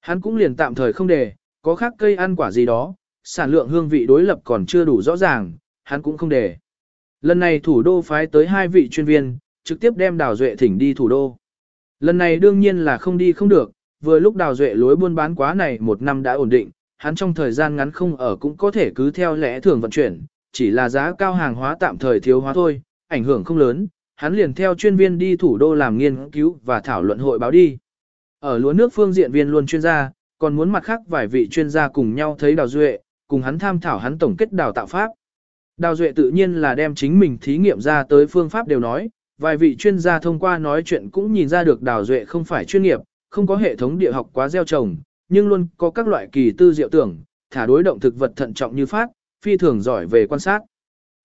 Hắn cũng liền tạm thời không để, có khác cây ăn quả gì đó, sản lượng hương vị đối lập còn chưa đủ rõ ràng, hắn cũng không để. Lần này thủ đô phái tới hai vị chuyên viên, trực tiếp đem Đào Duệ thỉnh đi thủ đô. Lần này đương nhiên là không đi không được, vừa lúc Đào Duệ lối buôn bán quá này một năm đã ổn định, hắn trong thời gian ngắn không ở cũng có thể cứ theo lẽ thường vận chuyển, chỉ là giá cao hàng hóa tạm thời thiếu hóa thôi, ảnh hưởng không lớn, hắn liền theo chuyên viên đi thủ đô làm nghiên cứu và thảo luận hội báo đi. Ở lúa nước phương diện viên luôn chuyên gia, còn muốn mặt khác vài vị chuyên gia cùng nhau thấy Đào Duệ, cùng hắn tham thảo hắn tổng kết đào tạo pháp. Đào Duệ tự nhiên là đem chính mình thí nghiệm ra tới phương pháp đều nói, vài vị chuyên gia thông qua nói chuyện cũng nhìn ra được Đào Duệ không phải chuyên nghiệp, không có hệ thống địa học quá gieo trồng, nhưng luôn có các loại kỳ tư diệu tưởng, thả đối động thực vật thận trọng như phát, phi thường giỏi về quan sát.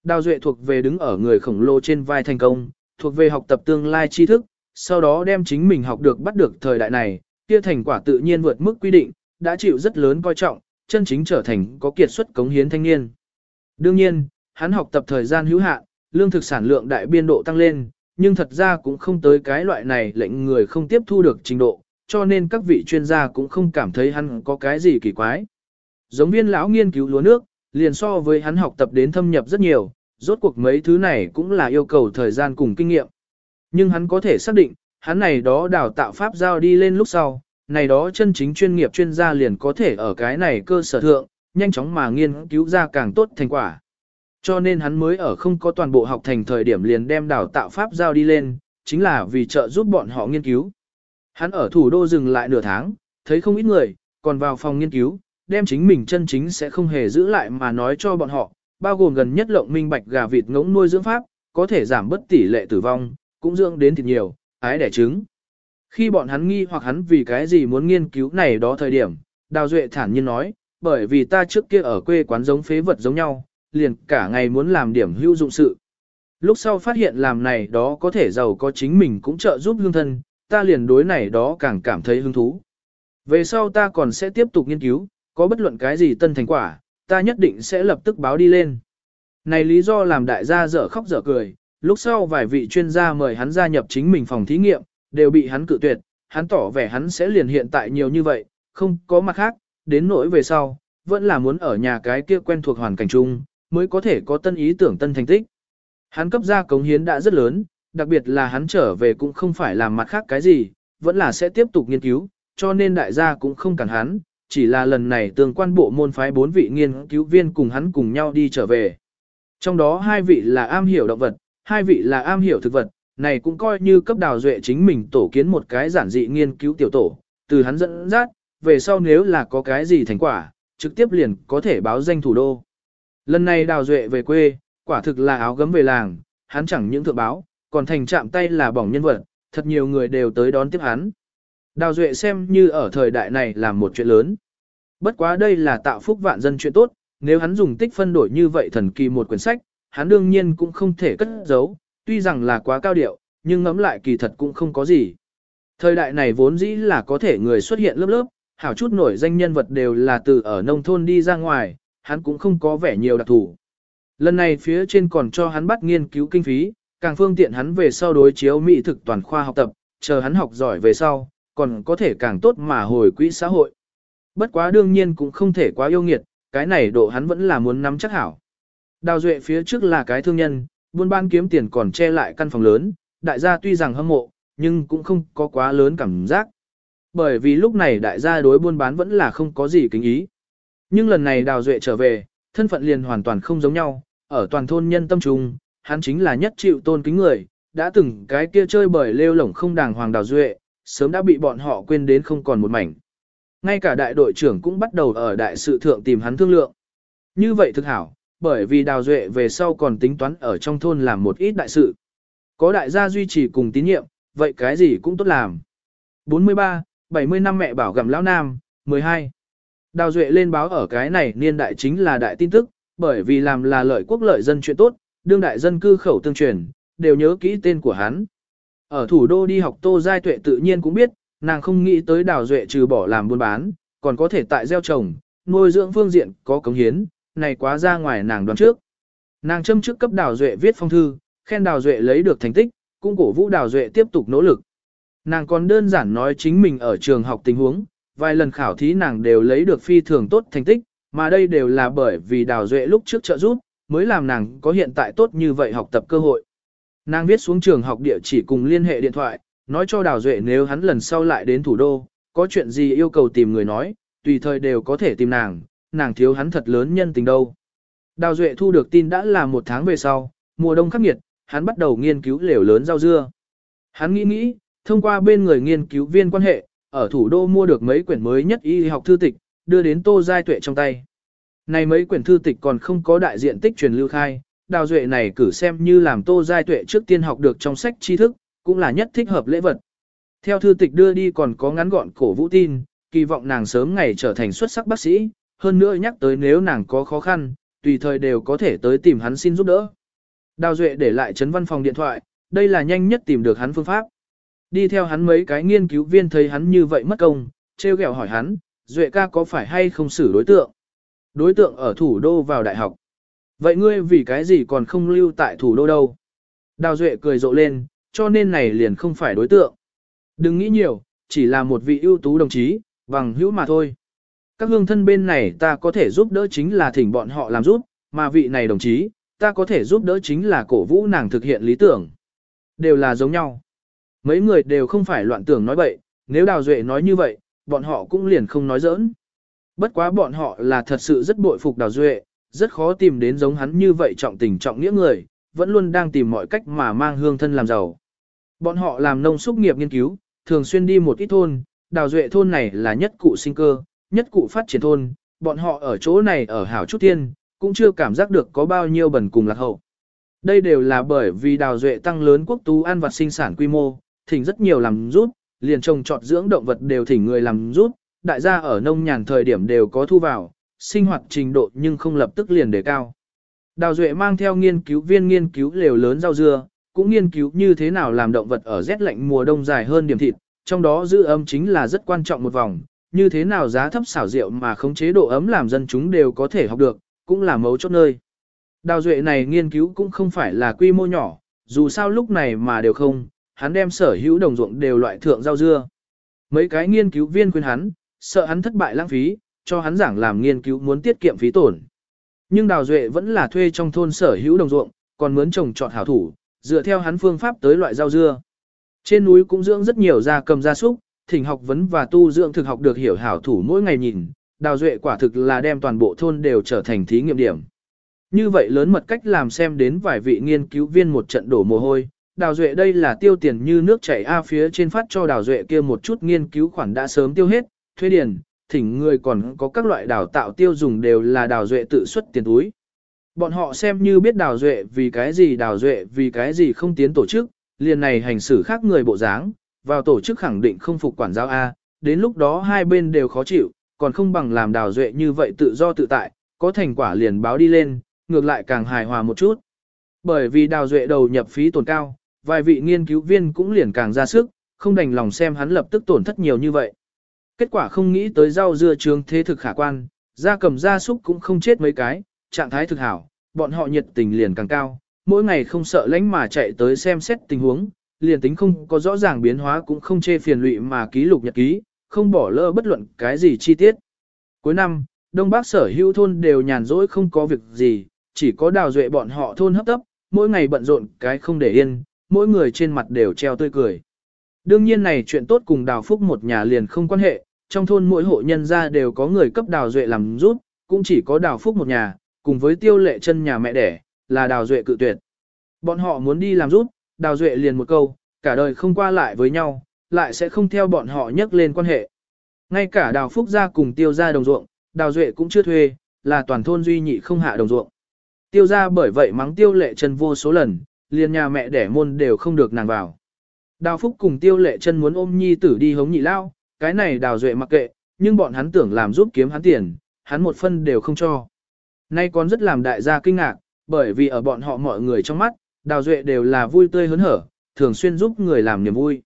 Đào Duệ thuộc về đứng ở người khổng lồ trên vai thành công, thuộc về học tập tương lai tri thức, sau đó đem chính mình học được bắt được thời đại này, kia thành quả tự nhiên vượt mức quy định, đã chịu rất lớn coi trọng, chân chính trở thành có kiệt xuất cống hiến thanh niên. Đương nhiên, hắn học tập thời gian hữu hạn, lương thực sản lượng đại biên độ tăng lên, nhưng thật ra cũng không tới cái loại này lệnh người không tiếp thu được trình độ, cho nên các vị chuyên gia cũng không cảm thấy hắn có cái gì kỳ quái. Giống viên lão nghiên cứu lúa nước, liền so với hắn học tập đến thâm nhập rất nhiều, rốt cuộc mấy thứ này cũng là yêu cầu thời gian cùng kinh nghiệm. Nhưng hắn có thể xác định, hắn này đó đào tạo pháp giao đi lên lúc sau, này đó chân chính chuyên nghiệp chuyên gia liền có thể ở cái này cơ sở thượng, nhanh chóng mà nghiên cứu ra càng tốt thành quả. Cho nên hắn mới ở không có toàn bộ học thành thời điểm liền đem đào tạo pháp giao đi lên, chính là vì trợ giúp bọn họ nghiên cứu. Hắn ở thủ đô dừng lại nửa tháng, thấy không ít người, còn vào phòng nghiên cứu, đem chính mình chân chính sẽ không hề giữ lại mà nói cho bọn họ, bao gồm gần nhất lộng minh bạch gà vịt ngỗng nuôi dưỡng pháp, có thể giảm bất tỷ lệ tử vong, cũng dưỡng đến thịt nhiều, ái đẻ trứng. Khi bọn hắn nghi hoặc hắn vì cái gì muốn nghiên cứu này đó thời điểm, Đào Duệ thản nhiên nói, bởi vì ta trước kia ở quê quán giống phế vật giống nhau, liền cả ngày muốn làm điểm hữu dụng sự. Lúc sau phát hiện làm này đó có thể giàu có chính mình cũng trợ giúp lương thân, ta liền đối này đó càng cảm thấy hứng thú. Về sau ta còn sẽ tiếp tục nghiên cứu, có bất luận cái gì tân thành quả, ta nhất định sẽ lập tức báo đi lên. Này lý do làm đại gia dở khóc dở cười, lúc sau vài vị chuyên gia mời hắn gia nhập chính mình phòng thí nghiệm, đều bị hắn cự tuyệt, hắn tỏ vẻ hắn sẽ liền hiện tại nhiều như vậy, không có mặt khác, đến nỗi về sau, vẫn là muốn ở nhà cái kia quen thuộc hoàn cảnh chung, mới có thể có tân ý tưởng tân thành tích. Hắn cấp ra cống hiến đã rất lớn, đặc biệt là hắn trở về cũng không phải làm mặt khác cái gì, vẫn là sẽ tiếp tục nghiên cứu, cho nên đại gia cũng không cản hắn, chỉ là lần này tương quan bộ môn phái bốn vị nghiên cứu viên cùng hắn cùng nhau đi trở về. Trong đó hai vị là am hiểu động vật, hai vị là am hiểu thực vật, này cũng coi như cấp đào duệ chính mình tổ kiến một cái giản dị nghiên cứu tiểu tổ, từ hắn dẫn dắt, về sau nếu là có cái gì thành quả, trực tiếp liền có thể báo danh thủ đô. Lần này đào duệ về quê, quả thực là áo gấm về làng, hắn chẳng những thượng báo, còn thành chạm tay là bỏng nhân vật, thật nhiều người đều tới đón tiếp hắn. Đào duệ xem như ở thời đại này là một chuyện lớn. Bất quá đây là tạo phúc vạn dân chuyện tốt, nếu hắn dùng tích phân đổi như vậy thần kỳ một quyển sách, hắn đương nhiên cũng không thể cất giấu, tuy rằng là quá cao điệu, nhưng ngẫm lại kỳ thật cũng không có gì. Thời đại này vốn dĩ là có thể người xuất hiện lớp lớp, hảo chút nổi danh nhân vật đều là từ ở nông thôn đi ra ngoài, hắn cũng không có vẻ nhiều đặc thù. Lần này phía trên còn cho hắn bắt nghiên cứu kinh phí, càng phương tiện hắn về sau đối chiếu mỹ thực toàn khoa học tập, chờ hắn học giỏi về sau, còn có thể càng tốt mà hồi quỹ xã hội. Bất quá đương nhiên cũng không thể quá yêu nghiệt, cái này độ hắn vẫn là muốn nắm chắc hảo. Đào Duệ phía trước là cái thương nhân, buôn bán kiếm tiền còn che lại căn phòng lớn, đại gia tuy rằng hâm mộ, nhưng cũng không có quá lớn cảm giác. Bởi vì lúc này đại gia đối buôn bán vẫn là không có gì kính ý. Nhưng lần này Đào Duệ trở về, thân phận liền hoàn toàn không giống nhau, ở toàn thôn nhân tâm trung, hắn chính là nhất chịu tôn kính người, đã từng cái kia chơi bời lêu lổng không đàng hoàng Đào Duệ, sớm đã bị bọn họ quên đến không còn một mảnh. Ngay cả đại đội trưởng cũng bắt đầu ở đại sự thượng tìm hắn thương lượng. Như vậy thực hảo, bởi vì Đào Duệ về sau còn tính toán ở trong thôn làm một ít đại sự. Có đại gia duy trì cùng tín nhiệm, vậy cái gì cũng tốt làm. 43. 70 năm mẹ bảo gặm lão nam, 12. Đào Duệ lên báo ở cái này niên đại chính là đại tin tức, bởi vì làm là lợi quốc lợi dân chuyện tốt, đương đại dân cư khẩu tương truyền, đều nhớ kỹ tên của hắn. Ở thủ đô đi học Tô Giai Tuệ tự nhiên cũng biết, nàng không nghĩ tới Đào Duệ trừ bỏ làm buôn bán, còn có thể tại gieo trồng, nuôi dưỡng phương diện có cống hiến, này quá ra ngoài nàng đoán trước. Nàng châm trước cấp Đào Duệ viết phong thư, khen Đào Duệ lấy được thành tích, cũng cổ vũ Đào Duệ tiếp tục nỗ lực. Nàng còn đơn giản nói chính mình ở trường học tình huống, vài lần khảo thí nàng đều lấy được phi thường tốt thành tích, mà đây đều là bởi vì Đào Duệ lúc trước trợ giúp, mới làm nàng có hiện tại tốt như vậy học tập cơ hội. Nàng viết xuống trường học địa chỉ cùng liên hệ điện thoại, nói cho Đào Duệ nếu hắn lần sau lại đến thủ đô, có chuyện gì yêu cầu tìm người nói, tùy thời đều có thể tìm nàng, nàng thiếu hắn thật lớn nhân tình đâu. Đào Duệ thu được tin đã là một tháng về sau, mùa đông khắc nghiệt, hắn bắt đầu nghiên cứu lều lớn rau dưa. Hắn nghĩ nghĩ, thông qua bên người nghiên cứu viên quan hệ, ở thủ đô mua được mấy quyển mới nhất y học thư tịch, đưa đến Tô Giai Tuệ trong tay. Này mấy quyển thư tịch còn không có đại diện tích truyền lưu khai, đào duệ này cử xem như làm Tô Giai Tuệ trước tiên học được trong sách tri thức, cũng là nhất thích hợp lễ vật. Theo thư tịch đưa đi còn có ngắn gọn cổ vũ tin, kỳ vọng nàng sớm ngày trở thành xuất sắc bác sĩ, hơn nữa nhắc tới nếu nàng có khó khăn, tùy thời đều có thể tới tìm hắn xin giúp đỡ. Đào Duệ để lại chấn văn phòng điện thoại, đây là nhanh nhất tìm được hắn phương pháp. Đi theo hắn mấy cái nghiên cứu viên thấy hắn như vậy mất công, treo ghẹo hỏi hắn, Duệ ca có phải hay không xử đối tượng? Đối tượng ở thủ đô vào đại học. Vậy ngươi vì cái gì còn không lưu tại thủ đô đâu? Đào Duệ cười rộ lên, cho nên này liền không phải đối tượng. Đừng nghĩ nhiều, chỉ là một vị ưu tú đồng chí, bằng hữu mà thôi. Các hương thân bên này ta có thể giúp đỡ chính là thỉnh bọn họ làm giúp, mà vị này đồng chí, ta có thể giúp đỡ chính là cổ vũ nàng thực hiện lý tưởng. Đều là giống nhau. Mấy người đều không phải loạn tưởng nói bậy, nếu Đào Duệ nói như vậy, bọn họ cũng liền không nói giỡn. Bất quá bọn họ là thật sự rất bội phục Đào Duệ, rất khó tìm đến giống hắn như vậy trọng tình trọng nghĩa người, vẫn luôn đang tìm mọi cách mà mang hương thân làm giàu. Bọn họ làm nông xúc nghiệp nghiên cứu, thường xuyên đi một ít thôn, Đào Duệ thôn này là nhất cụ sinh cơ, nhất cụ phát triển thôn, bọn họ ở chỗ này ở hảo chút thiên, cũng chưa cảm giác được có bao nhiêu bẩn cùng lạc hậu. Đây đều là bởi vì Đào Duệ tăng lớn quốc tú ăn vặt sinh sản quy mô, thỉnh rất nhiều làm rút, liền trồng trọt dưỡng động vật đều thỉnh người làm rút, đại gia ở nông nhàn thời điểm đều có thu vào, sinh hoạt trình độ nhưng không lập tức liền đề cao. Đào Duệ mang theo nghiên cứu viên nghiên cứu lều lớn rau dưa, cũng nghiên cứu như thế nào làm động vật ở rét lạnh mùa đông dài hơn điểm thịt, trong đó giữ ấm chính là rất quan trọng một vòng, như thế nào giá thấp xảo rượu mà không chế độ ấm làm dân chúng đều có thể học được, cũng là mấu chốt nơi. Đào Duệ này nghiên cứu cũng không phải là quy mô nhỏ, dù sao lúc này mà đều không, hắn đem sở hữu đồng ruộng đều loại thượng rau dưa. Mấy cái nghiên cứu viên khuyên hắn, sợ hắn thất bại lãng phí, cho hắn giảng làm nghiên cứu muốn tiết kiệm phí tổn. Nhưng Đào Duệ vẫn là thuê trong thôn sở hữu đồng ruộng, còn muốn trồng trọt hảo thủ, dựa theo hắn phương pháp tới loại rau dưa. Trên núi cũng dưỡng rất nhiều gia cầm gia súc, thỉnh học vấn và tu dưỡng thực học được hiểu hảo thủ mỗi ngày nhìn, Đào Duệ quả thực là đem toàn bộ thôn đều trở thành thí nghiệm điểm. Như vậy lớn mật cách làm xem đến vài vị nghiên cứu viên một trận đổ mồ hôi, Đào Duệ đây là tiêu tiền như nước chảy A phía trên phát cho Đào Duệ kia một chút nghiên cứu khoản đã sớm tiêu hết, thuê điền, thỉnh người còn có các loại đào tạo tiêu dùng đều là Đào Duệ tự xuất tiền túi. Bọn họ xem như biết Đào Duệ vì cái gì Đào Duệ vì cái gì không tiến tổ chức, liền này hành xử khác người bộ dáng, vào tổ chức khẳng định không phục quản giáo A, đến lúc đó hai bên đều khó chịu, còn không bằng làm Đào Duệ như vậy tự do tự tại, có thành quả liền báo đi lên, ngược lại càng hài hòa một chút. Bởi vì Đào Duệ đầu nhập phí tồn cao, vài vị nghiên cứu viên cũng liền càng ra sức, không đành lòng xem hắn lập tức tổn thất nhiều như vậy. Kết quả không nghĩ tới rau dưa trường thế thực khả quan, da cầm da súc cũng không chết mấy cái, trạng thái thực hảo, bọn họ nhiệt tình liền càng cao, mỗi ngày không sợ lánh mà chạy tới xem xét tình huống, liền tính không có rõ ràng biến hóa cũng không chê phiền lụy mà ký lục nhật ký, không bỏ lỡ bất luận cái gì chi tiết. Cuối năm, Đông Bắc sở hữu thôn đều nhàn rỗi không có việc gì, chỉ có đào duệ bọn họ thôn hấp tấp, mỗi ngày bận rộn cái không để yên, mỗi người trên mặt đều treo tươi cười. Đương nhiên này chuyện tốt cùng đào phúc một nhà liền không quan hệ, trong thôn mỗi hộ nhân gia đều có người cấp đào duệ làm rút, cũng chỉ có đào phúc một nhà, cùng với tiêu lệ chân nhà mẹ đẻ, là đào duệ cự tuyệt. Bọn họ muốn đi làm rút, đào duệ liền một câu, cả đời không qua lại với nhau, lại sẽ không theo bọn họ nhắc lên quan hệ. Ngay cả đào phúc gia cùng tiêu gia đồng ruộng, đào duệ cũng chưa thuê, là toàn thôn duy nhị không hạ đồng ruộng. Tiêu gia bởi vậy mắng tiêu lệ chân vô số lần, liền nhà mẹ đẻ môn đều không được nàng vào. Đào Phúc cùng tiêu lệ chân muốn ôm nhi tử đi hống nhị lao, cái này đào duệ mặc kệ, nhưng bọn hắn tưởng làm giúp kiếm hắn tiền, hắn một phân đều không cho. Nay còn rất làm đại gia kinh ngạc, bởi vì ở bọn họ mọi người trong mắt, đào duệ đều là vui tươi hớn hở, thường xuyên giúp người làm niềm vui.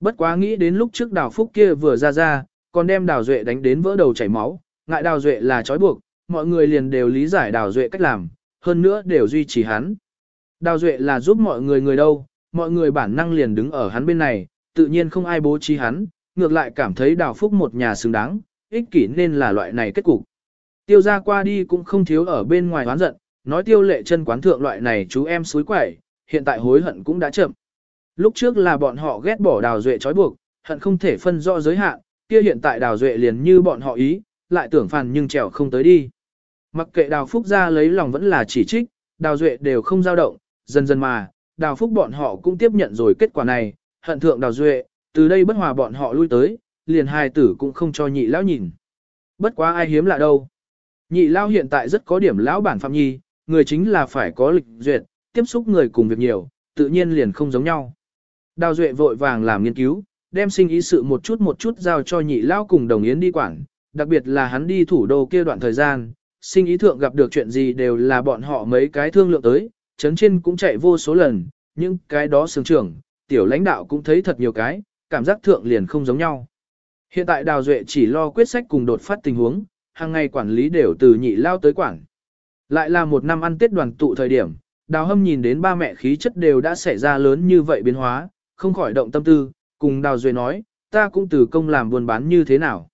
Bất quá nghĩ đến lúc trước đào phúc kia vừa ra ra, còn đem đào duệ đánh đến vỡ đầu chảy máu, ngại đào duệ là trói buộc, mọi người liền đều lý giải đào duệ cách làm, hơn nữa đều duy trì hắn. Đào duệ là giúp mọi người người đâu, mọi người bản năng liền đứng ở hắn bên này, tự nhiên không ai bố trí hắn, ngược lại cảm thấy đào phúc một nhà xứng đáng, ích kỷ nên là loại này kết cục. Tiêu ra qua đi cũng không thiếu ở bên ngoài hoán giận, nói tiêu lệ chân quán thượng loại này chú em suối quẩy, hiện tại hối hận cũng đã chậm. Lúc trước là bọn họ ghét bỏ đào duệ trói buộc, hận không thể phân rõ giới hạn, kia hiện tại đào duệ liền như bọn họ ý, lại tưởng phàn nhưng trèo không tới đi. Mặc kệ đào phúc ra lấy lòng vẫn là chỉ trích, đào duệ đều không dao động, dần dần mà, đào phúc bọn họ cũng tiếp nhận rồi kết quả này, hận thượng đào duệ, từ đây bất hòa bọn họ lui tới, liền hai tử cũng không cho nhị lão nhìn. Bất quá ai hiếm lạ đâu. Nhị lão hiện tại rất có điểm lão bản phạm nhi, người chính là phải có lịch duyệt, tiếp xúc người cùng việc nhiều, tự nhiên liền không giống nhau. Đào duệ vội vàng làm nghiên cứu, đem sinh ý sự một chút một chút giao cho nhị lão cùng đồng yến đi quản, đặc biệt là hắn đi thủ đô kia đoạn thời gian, sinh ý thượng gặp được chuyện gì đều là bọn họ mấy cái thương lượng tới, chấn trên cũng chạy vô số lần, nhưng cái đó sướng trưởng, tiểu lãnh đạo cũng thấy thật nhiều cái, cảm giác thượng liền không giống nhau. Hiện tại Đào Duệ chỉ lo quyết sách cùng đột phát tình huống, hàng ngày quản lý đều từ nhị lao tới quản. Lại là một năm ăn tết đoàn tụ thời điểm, Đào Hâm nhìn đến ba mẹ khí chất đều đã xảy ra lớn như vậy biến hóa, không khỏi động tâm tư, cùng Đào Duệ nói, ta cũng từ công làm buôn bán như thế nào.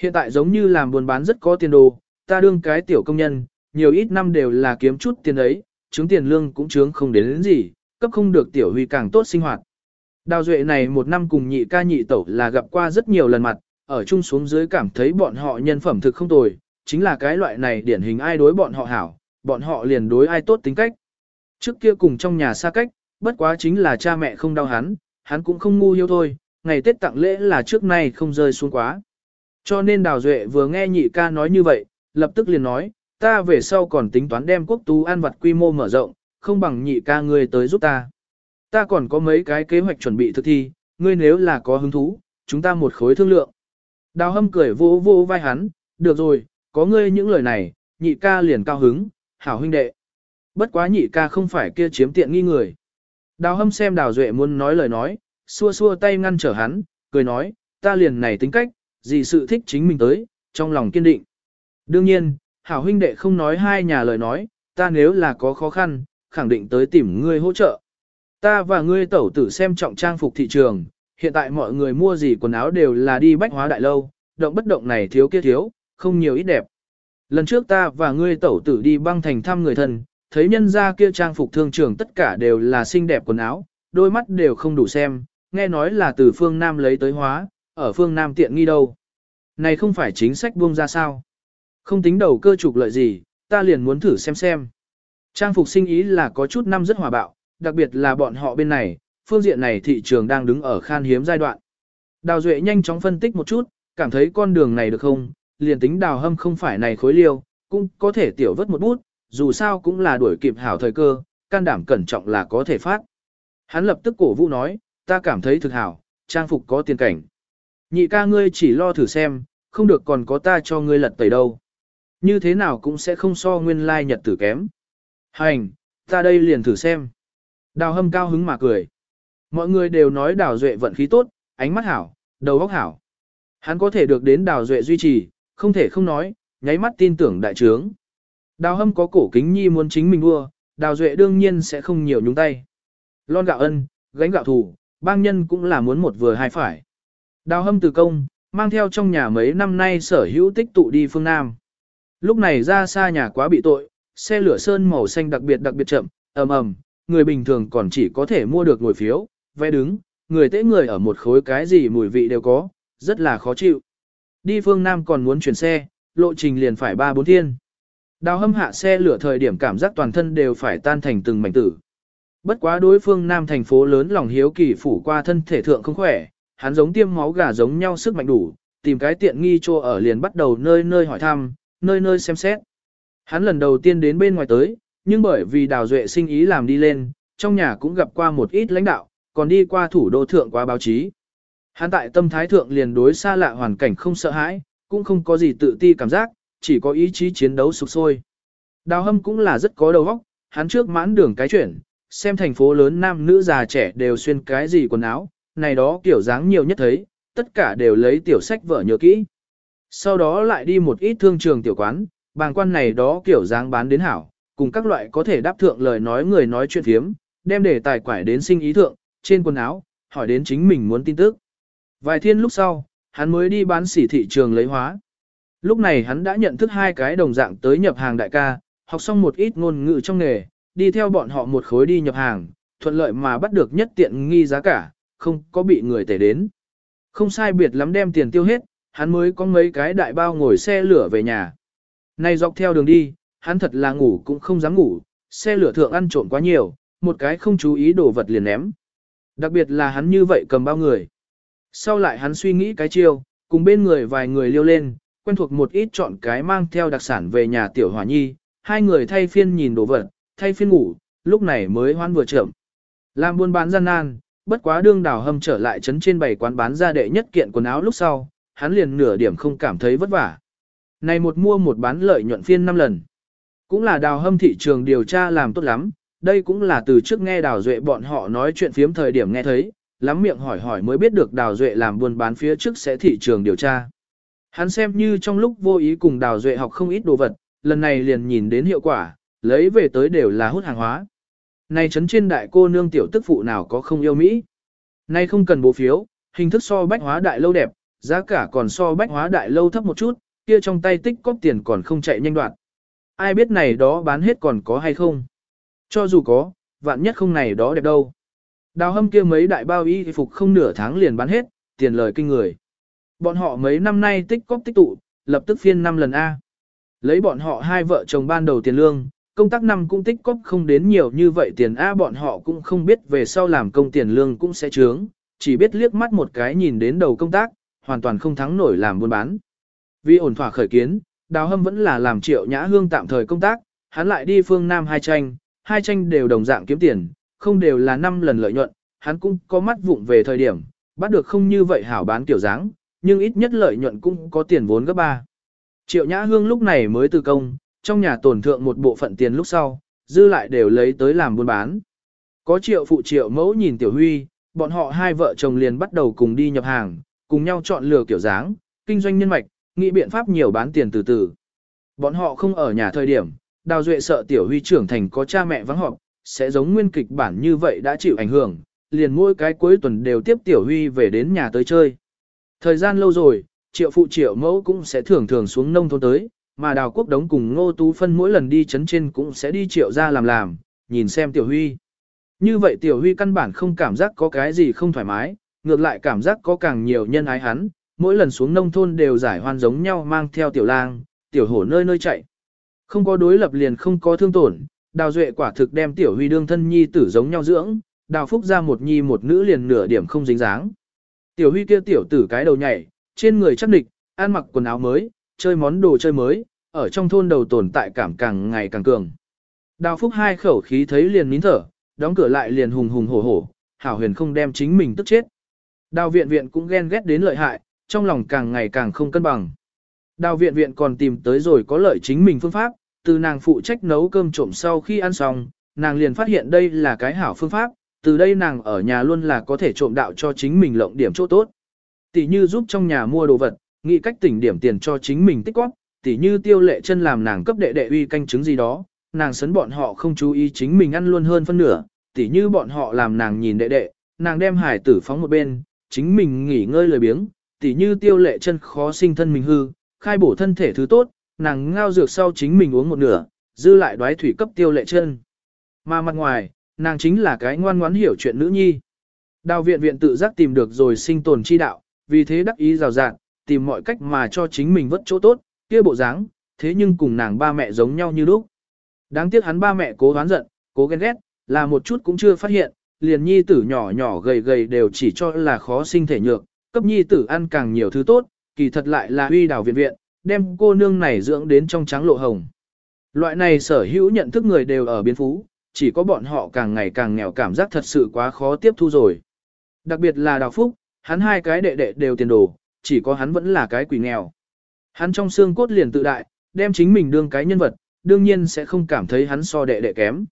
Hiện tại giống như làm buôn bán rất có tiền đồ, ta đương cái tiểu công nhân, nhiều ít năm đều là kiếm chút tiền ấy, chứng tiền lương cũng chứng không đến, đến gì, cấp không được tiểu huy càng tốt sinh hoạt. Đào Duệ này một năm cùng nhị ca nhị tẩu là gặp qua rất nhiều lần mặt, ở chung xuống dưới cảm thấy bọn họ nhân phẩm thực không tồi, chính là cái loại này điển hình ai đối bọn họ hảo, bọn họ liền đối ai tốt tính cách. Trước kia cùng trong nhà xa cách, bất quá chính là cha mẹ không đau hắn, hắn cũng không ngu hiếu thôi, ngày Tết tặng lễ là trước nay không rơi xuống quá. Cho nên Đào Duệ vừa nghe nhị ca nói như vậy, lập tức liền nói, ta về sau còn tính toán đem quốc tú an vật quy mô mở rộng, không bằng nhị ca ngươi tới giúp ta. Ta còn có mấy cái kế hoạch chuẩn bị thực thi, ngươi nếu là có hứng thú, chúng ta một khối thương lượng. Đào hâm cười vô vô vai hắn, được rồi, có ngươi những lời này, nhị ca liền cao hứng, hảo huynh đệ. Bất quá nhị ca không phải kia chiếm tiện nghi người. Đào hâm xem đào duệ muốn nói lời nói, xua xua tay ngăn trở hắn, cười nói, ta liền này tính cách, gì sự thích chính mình tới, trong lòng kiên định. Đương nhiên, hảo huynh đệ không nói hai nhà lời nói, ta nếu là có khó khăn, khẳng định tới tìm ngươi hỗ trợ. Ta và ngươi tẩu tử xem trọng trang phục thị trường, hiện tại mọi người mua gì quần áo đều là đi bách hóa đại lâu, động bất động này thiếu kia thiếu, không nhiều ít đẹp. Lần trước ta và ngươi tẩu tử đi băng thành thăm người thân, thấy nhân ra kia trang phục thương trường tất cả đều là xinh đẹp quần áo, đôi mắt đều không đủ xem, nghe nói là từ phương Nam lấy tới hóa, ở phương Nam tiện nghi đâu. Này không phải chính sách buông ra sao? Không tính đầu cơ trục lợi gì, ta liền muốn thử xem xem. Trang phục sinh ý là có chút năm rất hòa bạo, đặc biệt là bọn họ bên này, phương diện này thị trường đang đứng ở khan hiếm giai đoạn. Đào Duệ nhanh chóng phân tích một chút, cảm thấy con đường này được không, liền tính đào hâm không phải này khối liêu, cũng có thể tiểu vất một bút, dù sao cũng là đuổi kịp hảo thời cơ, can đảm cẩn trọng là có thể phát. Hắn lập tức cổ vũ nói, ta cảm thấy thực hảo, trang phục có tiền cảnh. Nhị ca ngươi chỉ lo thử xem, không được còn có ta cho ngươi lật tẩy đâu. Như thế nào cũng sẽ không so nguyên lai nhật tử kém. Hành, ta đây liền thử xem. Đào hâm cao hứng mà cười. Mọi người đều nói đào duệ vận khí tốt, ánh mắt hảo, đầu óc hảo. Hắn có thể được đến đào duệ duy trì, không thể không nói, nháy mắt tin tưởng đại trướng. Đào hâm có cổ kính nhi muốn chính mình vua, đào duệ đương nhiên sẽ không nhiều nhúng tay. Lon gạo ân, gánh gạo thủ, bang nhân cũng là muốn một vừa hai phải. Đào hâm từ công, mang theo trong nhà mấy năm nay sở hữu tích tụ đi phương Nam. Lúc này ra xa nhà quá bị tội, xe lửa sơn màu xanh đặc biệt đặc biệt chậm, ầm ầm, người bình thường còn chỉ có thể mua được ngồi phiếu, vé đứng, người tễ người ở một khối cái gì mùi vị đều có, rất là khó chịu. Đi phương Nam còn muốn chuyển xe, lộ trình liền phải ba bốn thiên. Đào hâm hạ xe lửa thời điểm cảm giác toàn thân đều phải tan thành từng mảnh tử. Bất quá đối phương Nam thành phố lớn lòng hiếu kỳ phủ qua thân thể thượng không khỏe, hắn giống tiêm máu gà giống nhau sức mạnh đủ, tìm cái tiện nghi cho ở liền bắt đầu nơi nơi hỏi thăm, nơi nơi xem xét. Hắn lần đầu tiên đến bên ngoài tới, nhưng bởi vì đào duệ sinh ý làm đi lên, trong nhà cũng gặp qua một ít lãnh đạo, còn đi qua thủ đô thượng qua báo chí. Hắn tại tâm thái thượng liền đối xa lạ hoàn cảnh không sợ hãi, cũng không có gì tự ti cảm giác, chỉ có ý chí chiến đấu sục sôi. Đào hâm cũng là rất có đầu óc, hắn trước mãn đường cái chuyển, xem thành phố lớn nam nữ già trẻ đều xuyên cái gì quần áo, này đó kiểu dáng nhiều nhất thấy, tất cả đều lấy tiểu sách vở nhớ kỹ. Sau đó lại đi một ít thương trường tiểu quán, bàng quan này đó kiểu dáng bán đến hảo, cùng các loại có thể đáp thượng lời nói người nói chuyện phiếm, đem đề tài quải đến sinh ý thượng, trên quần áo, hỏi đến chính mình muốn tin tức. Vài thiên lúc sau, hắn mới đi bán sỉ thị trường lấy hóa. Lúc này hắn đã nhận thức hai cái đồng dạng tới nhập hàng đại ca, học xong một ít ngôn ngữ trong nghề, đi theo bọn họ một khối đi nhập hàng, thuận lợi mà bắt được nhất tiện nghi giá cả, không có bị người tể đến. Không sai biệt lắm đem tiền tiêu hết, hắn mới có mấy cái đại bao ngồi xe lửa về nhà. Này dọc theo đường đi, hắn thật là ngủ cũng không dám ngủ, xe lửa thượng ăn trộn quá nhiều, một cái không chú ý đổ vật liền ném. Đặc biệt là hắn như vậy cầm bao người. Sau lại hắn suy nghĩ cái chiêu, cùng bên người vài người liêu lên, quen thuộc một ít chọn cái mang theo đặc sản về nhà tiểu hỏa nhi, hai người thay phiên nhìn đồ vật, thay phiên ngủ, lúc này mới hoan vừa chậm. Làm buôn bán gian nan, bất quá đương đào hâm trở lại trấn trên bảy quán bán ra đệ nhất kiện quần áo lúc sau, hắn liền nửa điểm không cảm thấy vất vả. Này một mua một bán lợi nhuận phiên 5 lần. Cũng là đào hâm thị trường điều tra làm tốt lắm, đây cũng là từ trước nghe đào duệ bọn họ nói chuyện phiếm thời điểm nghe thấy, lắm miệng hỏi hỏi mới biết được đào duệ làm buôn bán phía trước sẽ thị trường điều tra. Hắn xem như trong lúc vô ý cùng đào duệ học không ít đồ vật, lần này liền nhìn đến hiệu quả, lấy về tới đều là hút hàng hóa. Này trấn trên đại cô nương tiểu tức phụ nào có không yêu Mỹ. Nay không cần bố phiếu, hình thức so bách hóa đại lâu đẹp, giá cả còn so bách hóa đại lâu thấp một chút, kia trong tay tích cóp tiền còn không chạy nhanh đoạn. Ai biết này đó bán hết còn có hay không? Cho dù có, vạn nhất không này đó đẹp đâu. Đào hâm kia mấy đại bao y phục không nửa tháng liền bán hết, tiền lời kinh người. Bọn họ mấy năm nay tích cóp tích tụ, lập tức phiên 5 lần A. Lấy bọn họ hai vợ chồng ban đầu tiền lương, công tác năm cũng tích cóp không đến nhiều như vậy tiền A bọn họ cũng không biết về sau làm công tiền lương cũng sẽ trướng, chỉ biết liếc mắt một cái nhìn đến đầu công tác, hoàn toàn không thắng nổi làm buôn bán. Vì ổn thỏa khởi kiến, đào hâm vẫn là làm triệu nhã hương tạm thời công tác, hắn lại đi phương Nam hai tranh, hai tranh đều đồng dạng kiếm tiền, không đều là 5 lần lợi nhuận, hắn cũng có mắt vụng về thời điểm, bắt được không như vậy hảo bán kiểu dáng, nhưng ít nhất lợi nhuận cũng có tiền vốn gấp ba. Triệu Nhã Hương lúc này mới từ công, trong nhà tổn thượng một bộ phận tiền lúc sau, dư lại đều lấy tới làm buôn bán. Có triệu phụ triệu mẫu nhìn Tiểu Huy, bọn họ hai vợ chồng liền bắt đầu cùng đi nhập hàng, cùng nhau chọn lựa kiểu dáng, kinh doanh nhân mạch, nghĩ biện pháp nhiều bán tiền từ từ. Bọn họ không ở nhà thời điểm, Đào Duệ sợ Tiểu Huy trưởng thành có cha mẹ vắng họp, sẽ giống nguyên kịch bản như vậy đã chịu ảnh hưởng, liền mỗi cái cuối tuần đều tiếp Tiểu Huy về đến nhà tới chơi. Thời gian lâu rồi, triệu phụ triệu mẫu cũng sẽ thường thường xuống nông thôn tới, mà Đào Quốc Đống cùng Ngô Tú Phân mỗi lần đi chấn trên cũng sẽ đi triệu ra làm làm, nhìn xem Tiểu Huy. Như vậy Tiểu Huy căn bản không cảm giác có cái gì không thoải mái, ngược lại cảm giác có càng nhiều nhân ái hắn, mỗi lần xuống nông thôn đều giải hoan giống nhau mang theo Tiểu Lang, Tiểu Hổ nơi nơi chạy. Không có đối lập liền không có thương tổn, Đào Duệ quả thực đem Tiểu Huy đương thân nhi tử giống nhau dưỡng, Đào Phúc ra một nhi một nữ liền nửa điểm không dính dáng. Tiểu Huy kia tiểu tử cái đầu nhảy, trên người chắc địch, ăn mặc quần áo mới, chơi món đồ chơi mới, ở trong thôn đầu tồn tại cảm càng ngày càng cường. Đào Phúc hai khẩu khí thấy liền nín thở, đóng cửa lại liền hùng hùng hổ hổ, hảo huyền không đem chính mình tức chết. Đào viện viện cũng ghen ghét đến lợi hại, trong lòng càng ngày càng không cân bằng. Đào viện viện còn tìm tới rồi có lợi chính mình phương pháp, từ nàng phụ trách nấu cơm trộm sau khi ăn xong, nàng liền phát hiện đây là cái hảo phương pháp, từ đây nàng ở nhà luôn là có thể trộm đạo cho chính mình lộng điểm chỗ tốt. Tỷ như giúp trong nhà mua đồ vật, nghĩ cách tỉnh điểm tiền cho chính mình tích góp, tỷ như tiêu lệ chân làm nàng cấp đệ đệ uy canh chứng gì đó, nàng sấn bọn họ không chú ý chính mình ăn luôn hơn phân nửa, tỷ như bọn họ làm nàng nhìn đệ đệ, nàng đem hải tử phóng một bên, chính mình nghỉ ngơi lười biếng, tỷ như tiêu lệ chân khó sinh thân mình hư, khai bổ thân thể thứ tốt, nàng ngao dược sau chính mình uống một nửa, dư lại đoái thủy cấp tiêu lệ chân. Mà mặt ngoài, nàng chính là cái ngoan ngoãn hiểu chuyện nữ nhi. Đào viện viện tự giác tìm được rồi sinh tồn chi đạo, vì thế đắc ý rào rạng, tìm mọi cách mà cho chính mình vất chỗ tốt, kia bộ dáng, thế nhưng cùng nàng ba mẹ giống nhau như lúc. Đáng tiếc hắn ba mẹ cố đoán giận, cố ghen ghét, là một chút cũng chưa phát hiện, liền nhi tử nhỏ nhỏ gầy gầy đều chỉ cho là khó sinh thể nhược, cấp nhi tử ăn càng nhiều thứ tốt, kỳ thật lại là huy đào viện viện, đem cô nương này dưỡng đến trong trắng lộ hồng. Loại này sở hữu nhận thức người đều ở biến phú, chỉ có bọn họ càng ngày càng nghèo cảm giác thật sự quá khó tiếp thu rồi. Đặc biệt là đào phúc, Hắn hai cái đệ đệ đều tiền đồ, chỉ có hắn vẫn là cái quỷ nghèo. Hắn trong xương cốt liền tự đại, đem chính mình đương cái nhân vật, đương nhiên sẽ không cảm thấy hắn so đệ đệ kém.